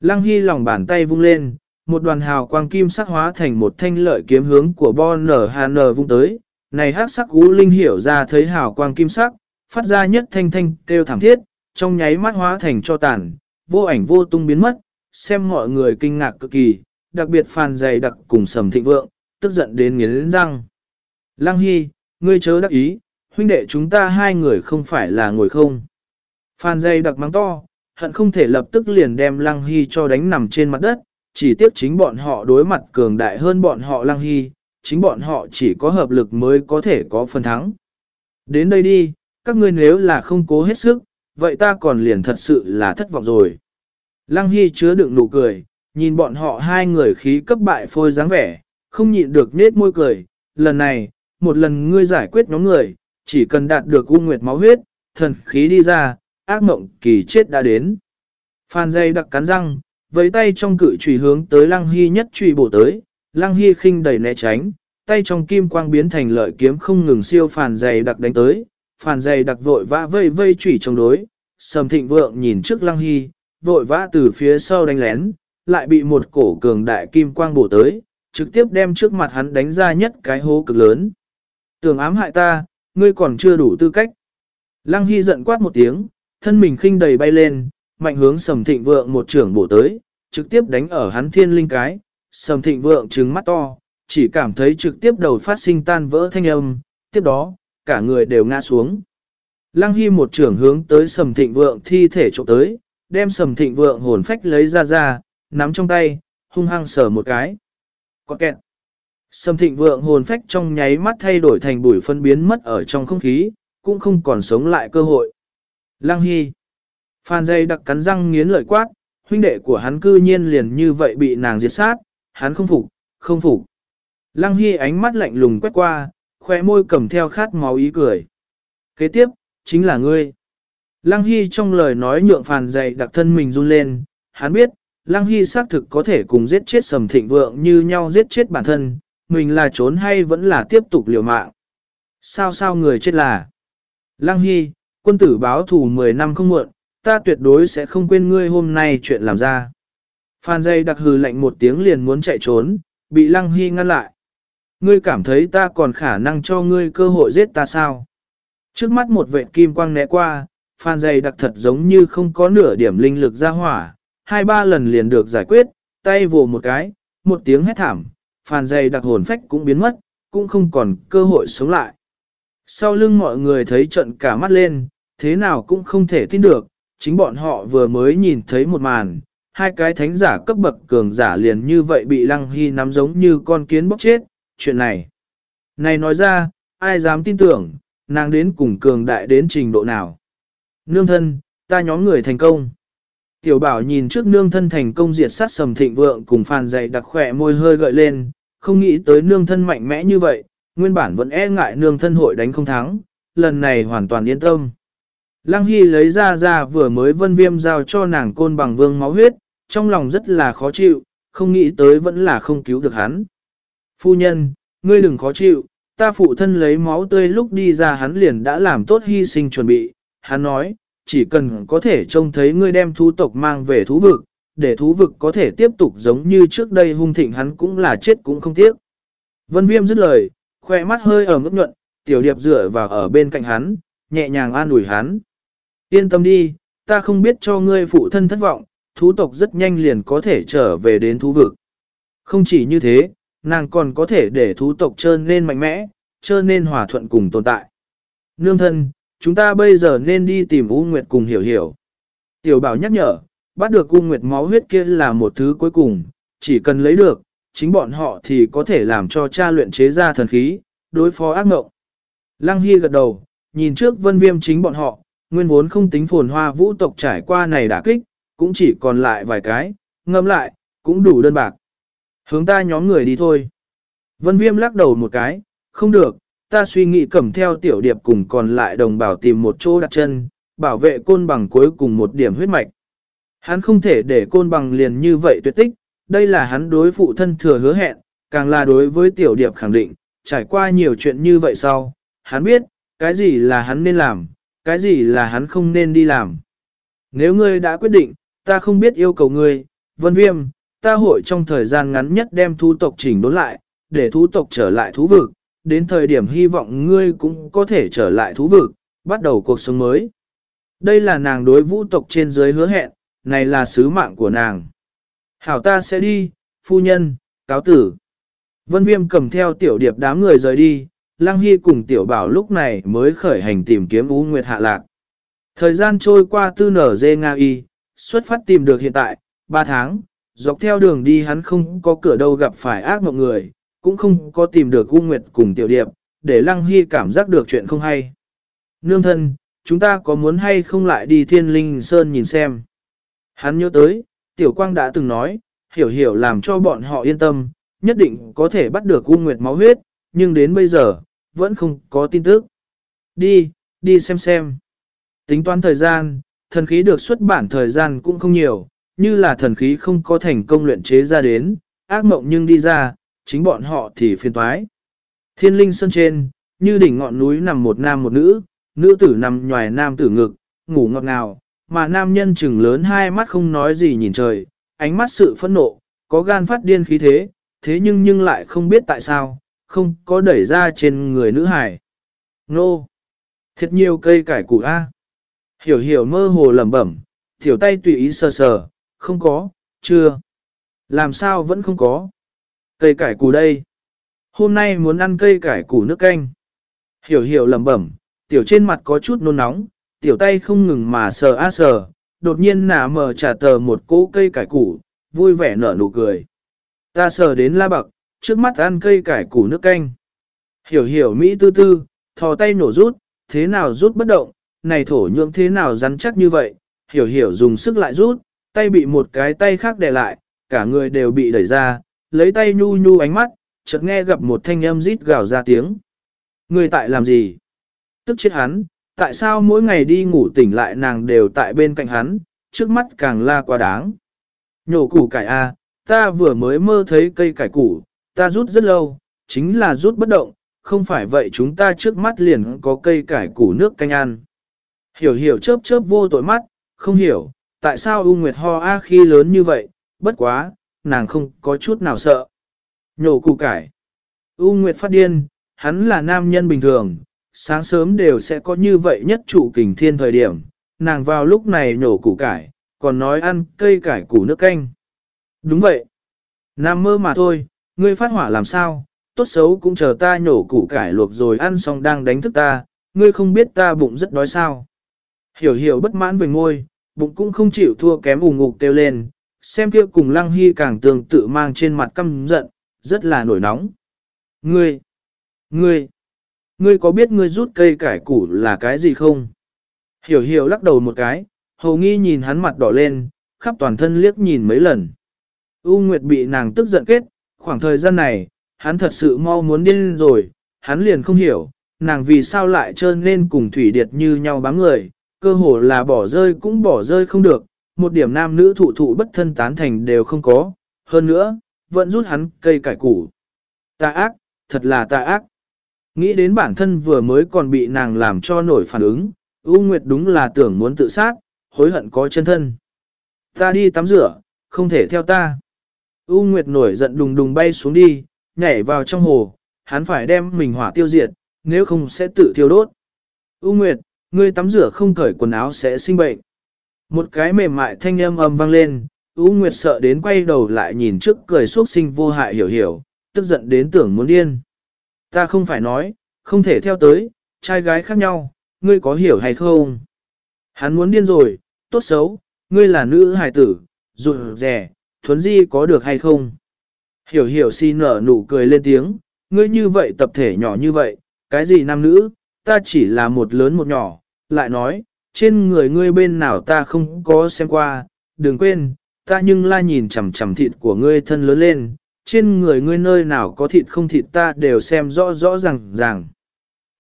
Lăng hy lòng bàn tay vung lên, một đoàn hào quang kim sắc hóa thành một thanh lợi kiếm hướng của Bon NHN vung tới, này hát sắc gú linh hiểu ra thấy hào quang kim sắc, phát ra nhất thanh thanh kêu thảm thiết, trong nháy mắt hóa thành cho tàn, vô ảnh vô tung biến mất, xem mọi người kinh ngạc cực kỳ, đặc biệt phàn dày đặc cùng sầm thịnh vượng, tức giận đến nghiến răng. Lăng Hy, ngươi chớ đắc ý, huynh đệ chúng ta hai người không phải là ngồi không. Phan dây đặc mắng to, hận không thể lập tức liền đem Lăng Hy cho đánh nằm trên mặt đất, chỉ tiếc chính bọn họ đối mặt cường đại hơn bọn họ Lăng Hy, chính bọn họ chỉ có hợp lực mới có thể có phần thắng. Đến đây đi, các ngươi nếu là không cố hết sức, vậy ta còn liền thật sự là thất vọng rồi. Lăng Hy chứa đựng nụ cười, nhìn bọn họ hai người khí cấp bại phôi dáng vẻ, không nhịn được nết môi cười. Lần này, một lần ngươi giải quyết nhóm người, chỉ cần đạt được u nguyệt máu huyết, thần khí đi ra, ác mộng kỳ chết đã đến. Phan dây đặc cắn răng, với tay trong cự trùy hướng tới Lăng Hy nhất trùy bổ tới, Lăng Hy khinh đẩy né tránh, tay trong kim quang biến thành lợi kiếm không ngừng siêu phản dày đặc đánh tới, phản dày đặc vội vã vây vây trùy chống đối, sầm thịnh vượng nhìn trước Lăng Hy, vội vã từ phía sau đánh lén, lại bị một cổ cường đại kim quang bổ tới, trực tiếp đem trước mặt hắn đánh ra nhất cái hố cực lớn. Tưởng ám hại ta, ngươi còn chưa đủ tư cách. Lăng Hy giận quát một tiếng, thân mình khinh đầy bay lên, mạnh hướng sầm thịnh vượng một trưởng bổ tới, trực tiếp đánh ở hắn thiên linh cái, sầm thịnh vượng trừng mắt to, chỉ cảm thấy trực tiếp đầu phát sinh tan vỡ thanh âm, tiếp đó, cả người đều ngã xuống. Lăng Hy một trưởng hướng tới sầm thịnh vượng thi thể trộm tới, đem sầm thịnh vượng hồn phách lấy ra ra, nắm trong tay, hung hăng sờ một cái. Có kẹt. Sầm thịnh vượng hồn phách trong nháy mắt thay đổi thành bụi phân biến mất ở trong không khí, cũng không còn sống lại cơ hội. Lăng Hy. Phan dây đặc cắn răng nghiến lợi quát, huynh đệ của hắn cư nhiên liền như vậy bị nàng diệt sát, hắn không phục, không phục. Lăng Hy ánh mắt lạnh lùng quét qua, khoe môi cầm theo khát máu ý cười. Kế tiếp, chính là ngươi. Lăng Hy trong lời nói nhượng phàn dày đặc thân mình run lên, hắn biết, Lăng Hy xác thực có thể cùng giết chết sầm thịnh vượng như nhau giết chết bản thân, mình là trốn hay vẫn là tiếp tục liều mạng. Sao sao người chết là? Lăng Hy, quân tử báo thù 10 năm không muộn, ta tuyệt đối sẽ không quên ngươi hôm nay chuyện làm ra. Phan dây đặc hừ lạnh một tiếng liền muốn chạy trốn, bị Lăng Hy ngăn lại. Ngươi cảm thấy ta còn khả năng cho ngươi cơ hội giết ta sao? Trước mắt một vệ kim quang né qua, Phan dây đặc thật giống như không có nửa điểm linh lực ra hỏa, hai ba lần liền được giải quyết, tay vồ một cái, một tiếng hét thảm, Phàn dây đặc hồn phách cũng biến mất, cũng không còn cơ hội sống lại. Sau lưng mọi người thấy trận cả mắt lên, thế nào cũng không thể tin được, chính bọn họ vừa mới nhìn thấy một màn, hai cái thánh giả cấp bậc cường giả liền như vậy bị Lăng Hy nắm giống như con kiến bóc chết, chuyện này. Này nói ra, ai dám tin tưởng, nàng đến cùng cường đại đến trình độ nào. Nương thân, ta nhóm người thành công. Tiểu bảo nhìn trước nương thân thành công diệt sát sầm thịnh vượng cùng phàn dày đặc khỏe môi hơi gợi lên, không nghĩ tới nương thân mạnh mẽ như vậy, nguyên bản vẫn e ngại nương thân hội đánh không thắng, lần này hoàn toàn yên tâm. Lăng Hy lấy ra ra vừa mới vân viêm giao cho nàng côn bằng vương máu huyết, trong lòng rất là khó chịu, không nghĩ tới vẫn là không cứu được hắn. Phu nhân, ngươi đừng khó chịu, ta phụ thân lấy máu tươi lúc đi ra hắn liền đã làm tốt hy sinh chuẩn bị. Hắn nói, chỉ cần có thể trông thấy ngươi đem thú tộc mang về thú vực, để thú vực có thể tiếp tục giống như trước đây hung thịnh hắn cũng là chết cũng không tiếc. Vân viêm dứt lời, khoe mắt hơi ở ngấp nhuận, tiểu điệp dựa vào ở bên cạnh hắn, nhẹ nhàng an ủi hắn. Yên tâm đi, ta không biết cho ngươi phụ thân thất vọng, thú tộc rất nhanh liền có thể trở về đến thú vực. Không chỉ như thế, nàng còn có thể để thú tộc trơn nên mạnh mẽ, trơn nên hòa thuận cùng tồn tại. Nương thân, chúng ta bây giờ nên đi tìm U Nguyệt cùng hiểu hiểu. Tiểu bảo nhắc nhở, bắt được U Nguyệt máu huyết kia là một thứ cuối cùng, chỉ cần lấy được, chính bọn họ thì có thể làm cho cha luyện chế ra thần khí, đối phó ác ngộng. Lăng Hy gật đầu, nhìn trước vân viêm chính bọn họ, nguyên vốn không tính phồn hoa vũ tộc trải qua này đả kích, cũng chỉ còn lại vài cái, ngâm lại, cũng đủ đơn bạc. Hướng ta nhóm người đi thôi. Vân viêm lắc đầu một cái, không được, ta suy nghĩ cầm theo tiểu điệp cùng còn lại đồng bào tìm một chỗ đặt chân, bảo vệ côn bằng cuối cùng một điểm huyết mạch. Hắn không thể để côn bằng liền như vậy tuyệt tích, đây là hắn đối phụ thân thừa hứa hẹn, càng là đối với tiểu điệp khẳng định, trải qua nhiều chuyện như vậy sau, hắn biết, cái gì là hắn nên làm, cái gì là hắn không nên đi làm. Nếu ngươi đã quyết định, ta không biết yêu cầu ngươi, vân viêm, ta hội trong thời gian ngắn nhất đem thú tộc chỉnh đốn lại, để thú tộc trở lại thú vực, đến thời điểm hy vọng ngươi cũng có thể trở lại thú vực, bắt đầu cuộc sống mới. Đây là nàng đối vũ tộc trên dưới hứa hẹn, này là sứ mạng của nàng. Hảo ta sẽ đi, phu nhân, cáo tử. Vân Viêm cầm theo tiểu điệp đám người rời đi, Lăng Hy cùng tiểu bảo lúc này mới khởi hành tìm kiếm U Nguyệt Hạ Lạc. Thời gian trôi qua tư nở dê Nga Y, xuất phát tìm được hiện tại, 3 tháng, dọc theo đường đi hắn không có cửa đâu gặp phải ác mộng người, cũng không có tìm được U Nguyệt cùng tiểu điệp, để Lăng Hy cảm giác được chuyện không hay. Nương thân, chúng ta có muốn hay không lại đi thiên linh sơn nhìn xem. Hắn nhớ tới, tiểu quang đã từng nói, hiểu hiểu làm cho bọn họ yên tâm, nhất định có thể bắt được U Nguyệt máu huyết, nhưng đến bây giờ, vẫn không có tin tức. Đi, đi xem xem. Tính toán thời gian, thần khí được xuất bản thời gian cũng không nhiều, như là thần khí không có thành công luyện chế ra đến, ác mộng nhưng đi ra, chính bọn họ thì phiền toái. Thiên linh sơn trên, như đỉnh ngọn núi nằm một nam một nữ, nữ tử nằm nhòi nam tử ngực, ngủ ngọt ngào, mà nam nhân chừng lớn hai mắt không nói gì nhìn trời, ánh mắt sự phẫn nộ, có gan phát điên khí thế, thế nhưng nhưng lại không biết tại sao, không có đẩy ra trên người nữ hải. Nô! Thiệt nhiều cây cải củ A. Hiểu hiểu mơ hồ lẩm bẩm, tiểu tay tùy ý sờ sờ, không có, chưa. Làm sao vẫn không có. Cây cải củ đây. Hôm nay muốn ăn cây cải củ nước canh. Hiểu hiểu lẩm bẩm, tiểu trên mặt có chút nôn nóng, tiểu tay không ngừng mà sờ á sờ, đột nhiên nả mở trả tờ một cỗ cây cải củ, vui vẻ nở nụ cười. Ta sờ đến la bậc, trước mắt ăn cây cải củ nước canh. Hiểu hiểu Mỹ tư tư, thò tay nổ rút, thế nào rút bất động, này thổ nhượng thế nào rắn chắc như vậy, hiểu hiểu dùng sức lại rút, tay bị một cái tay khác đè lại, cả người đều bị đẩy ra, lấy tay nhu nhu ánh mắt, chợt nghe gặp một thanh âm rít gào ra tiếng. Người tại làm gì? Tức chết hắn, tại sao mỗi ngày đi ngủ tỉnh lại nàng đều tại bên cạnh hắn, trước mắt càng la quá đáng. Nhổ củ cải a, à, ta vừa mới mơ thấy cây cải củ, ta rút rất lâu, chính là rút bất động, không phải vậy chúng ta trước mắt liền có cây cải củ nước canh ăn. Hiểu hiểu chớp chớp vô tội mắt, không hiểu, tại sao U Nguyệt ho a khi lớn như vậy, bất quá, nàng không có chút nào sợ. Nhổ củ cải. U Nguyệt phát điên, hắn là nam nhân bình thường, sáng sớm đều sẽ có như vậy nhất trụ kình thiên thời điểm, nàng vào lúc này nhổ củ cải, còn nói ăn cây cải củ nước canh. Đúng vậy. Nam mơ mà thôi, ngươi phát hỏa làm sao, tốt xấu cũng chờ ta nhổ củ cải luộc rồi ăn xong đang đánh thức ta, ngươi không biết ta bụng rất đói sao. Hiểu hiểu bất mãn về ngôi, bụng cũng không chịu thua kém ủng ngục kêu lên, xem kia cùng lăng hy càng tương tự mang trên mặt căm giận, rất là nổi nóng. Ngươi, ngươi, ngươi có biết ngươi rút cây cải củ là cái gì không? Hiểu hiểu lắc đầu một cái, hầu nghi nhìn hắn mặt đỏ lên, khắp toàn thân liếc nhìn mấy lần. U Nguyệt bị nàng tức giận kết, khoảng thời gian này, hắn thật sự mau muốn điên rồi, hắn liền không hiểu, nàng vì sao lại trơn nên cùng Thủy Điệt như nhau bám người, cơ hồ là bỏ rơi cũng bỏ rơi không được, một điểm nam nữ thụ thụ bất thân tán thành đều không có, hơn nữa, vẫn rút hắn cây cải củ. Ta ác, thật là ta ác. Nghĩ đến bản thân vừa mới còn bị nàng làm cho nổi phản ứng, U Nguyệt đúng là tưởng muốn tự sát, hối hận có chân thân. Ta đi tắm rửa, không thể theo ta. U Nguyệt nổi giận đùng đùng bay xuống đi, nhảy vào trong hồ, hắn phải đem mình hỏa tiêu diệt, nếu không sẽ tự thiêu đốt. U Nguyệt, ngươi tắm rửa không cởi quần áo sẽ sinh bệnh. Một cái mềm mại thanh âm âm vang lên, U Nguyệt sợ đến quay đầu lại nhìn trước cười suốt sinh vô hại hiểu hiểu, tức giận đến tưởng muốn điên. Ta không phải nói, không thể theo tới, trai gái khác nhau, ngươi có hiểu hay không? Hắn muốn điên rồi, tốt xấu, ngươi là nữ hài tử, rụt rẻ, thuấn di có được hay không? Hiểu hiểu si nở nụ cười lên tiếng, ngươi như vậy tập thể nhỏ như vậy, cái gì nam nữ, ta chỉ là một lớn một nhỏ, lại nói, trên người ngươi bên nào ta không có xem qua, đừng quên, ta nhưng la nhìn chằm chằm thịt của ngươi thân lớn lên, trên người ngươi nơi nào có thịt không thịt ta đều xem rõ rõ ràng ràng.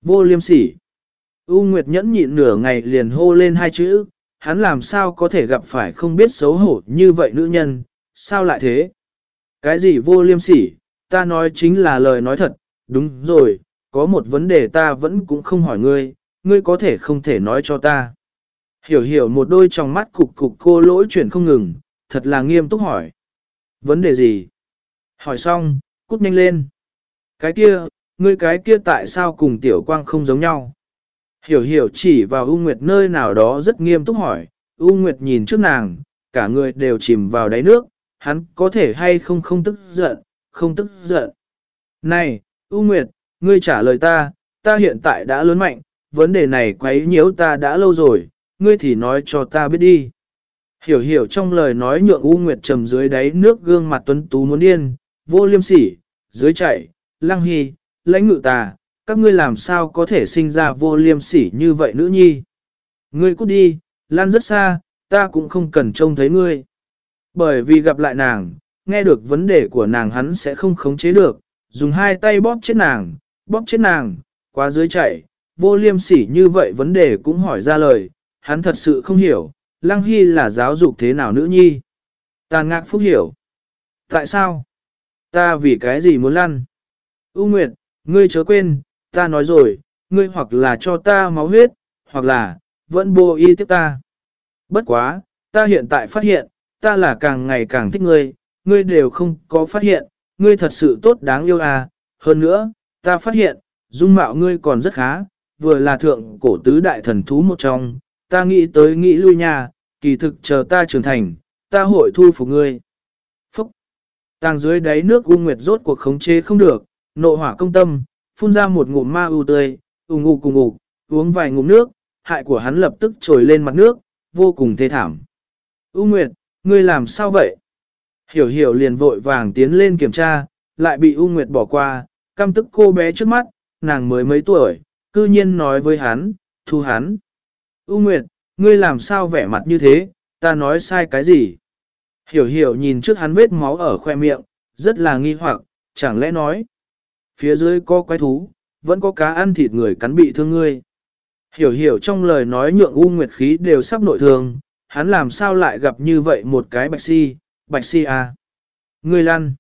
Vô liêm sỉ. U Nguyệt nhẫn nhịn nửa ngày liền hô lên hai chữ, hắn làm sao có thể gặp phải không biết xấu hổ như vậy nữ nhân, sao lại thế? Cái gì vô liêm sỉ, ta nói chính là lời nói thật, đúng rồi, có một vấn đề ta vẫn cũng không hỏi ngươi, ngươi có thể không thể nói cho ta. Hiểu hiểu một đôi trong mắt cục cục cô lỗi chuyển không ngừng, thật là nghiêm túc hỏi. Vấn đề gì? Hỏi xong, cút nhanh lên. Cái kia, ngươi cái kia tại sao cùng tiểu quang không giống nhau? Hiểu hiểu chỉ vào U Nguyệt nơi nào đó rất nghiêm túc hỏi, U Nguyệt nhìn trước nàng, cả người đều chìm vào đáy nước, hắn có thể hay không không tức giận, không tức giận. Này, U Nguyệt, ngươi trả lời ta, ta hiện tại đã lớn mạnh, vấn đề này quấy nhiễu ta đã lâu rồi, ngươi thì nói cho ta biết đi. Hiểu hiểu trong lời nói nhượng U Nguyệt trầm dưới đáy nước gương mặt tuấn tú muốn điên, vô liêm sỉ, dưới chạy, lăng hy, lãnh ngự tà, các ngươi làm sao có thể sinh ra vô liêm sỉ như vậy nữ nhi. Ngươi cút đi, lan rất xa, ta cũng không cần trông thấy ngươi. Bởi vì gặp lại nàng, nghe được vấn đề của nàng hắn sẽ không khống chế được, dùng hai tay bóp chết nàng, bóp chết nàng, qua dưới chạy, vô liêm sỉ như vậy vấn đề cũng hỏi ra lời, hắn thật sự không hiểu, Lăng Hy là giáo dục thế nào nữ nhi. Tàn ngạc phúc hiểu. Tại sao? Ta vì cái gì muốn lăn? U Nguyệt, ngươi chớ quên, ta nói rồi, ngươi hoặc là cho ta máu huyết, hoặc là, vẫn bô y tiếp ta. Bất quá, ta hiện tại phát hiện, ta là càng ngày càng thích ngươi, ngươi đều không có phát hiện, ngươi thật sự tốt đáng yêu à. Hơn nữa, ta phát hiện, dung mạo ngươi còn rất khá, vừa là thượng cổ tứ đại thần thú một trong, ta nghĩ tới nghĩ lui nhà, kỳ thực chờ ta trưởng thành, ta hội thu phục ngươi. Tàng dưới đáy nước U Nguyệt rốt cuộc khống chế không được, nộ hỏa công tâm, phun ra một ngụm ma u tươi, ù ngụ cùng ngụ, uống vài ngụm nước, hại của hắn lập tức trồi lên mặt nước, vô cùng thê thảm. U Nguyệt, ngươi làm sao vậy? Hiểu hiểu liền vội vàng tiến lên kiểm tra, lại bị U Nguyệt bỏ qua, căm tức cô bé trước mắt, nàng mới mấy tuổi, cư nhiên nói với hắn, thu hắn. U Nguyệt, ngươi làm sao vẻ mặt như thế, ta nói sai cái gì? Hiểu hiểu nhìn trước hắn vết máu ở khoe miệng, rất là nghi hoặc, chẳng lẽ nói. Phía dưới có quái thú, vẫn có cá ăn thịt người cắn bị thương ngươi. Hiểu hiểu trong lời nói nhượng U Nguyệt khí đều sắp nội thương, hắn làm sao lại gặp như vậy một cái bạch si, bạch si à. Ngươi lăn.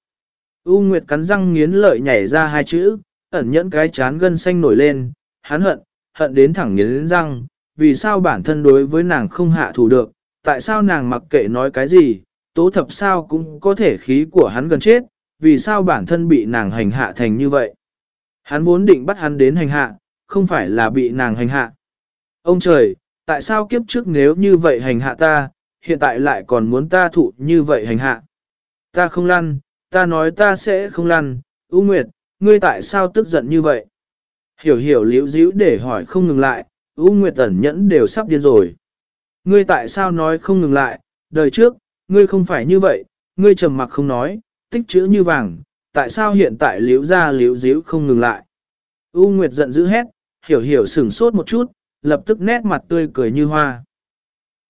U Nguyệt cắn răng nghiến lợi nhảy ra hai chữ, ẩn nhẫn cái chán gân xanh nổi lên, hắn hận, hận đến thẳng nghiến răng, vì sao bản thân đối với nàng không hạ thủ được, tại sao nàng mặc kệ nói cái gì, tố thập sao cũng có thể khí của hắn gần chết, vì sao bản thân bị nàng hành hạ thành như vậy. Hắn vốn định bắt hắn đến hành hạ, không phải là bị nàng hành hạ. Ông trời, tại sao kiếp trước nếu như vậy hành hạ ta, hiện tại lại còn muốn ta thụ như vậy hành hạ? Ta không lăn, ta nói ta sẽ không lăn, U Nguyệt, ngươi tại sao tức giận như vậy? Hiểu hiểu liễu díu để hỏi không ngừng lại, U Nguyệt ẩn nhẫn đều sắp điên rồi. Ngươi tại sao nói không ngừng lại, đời trước, ngươi không phải như vậy, ngươi trầm mặc không nói, tích chữ như vàng, tại sao hiện tại liễu ra liễu díu không ngừng lại? U Nguyệt giận dữ hét, hiểu hiểu sửng sốt một chút, lập tức nét mặt tươi cười như hoa.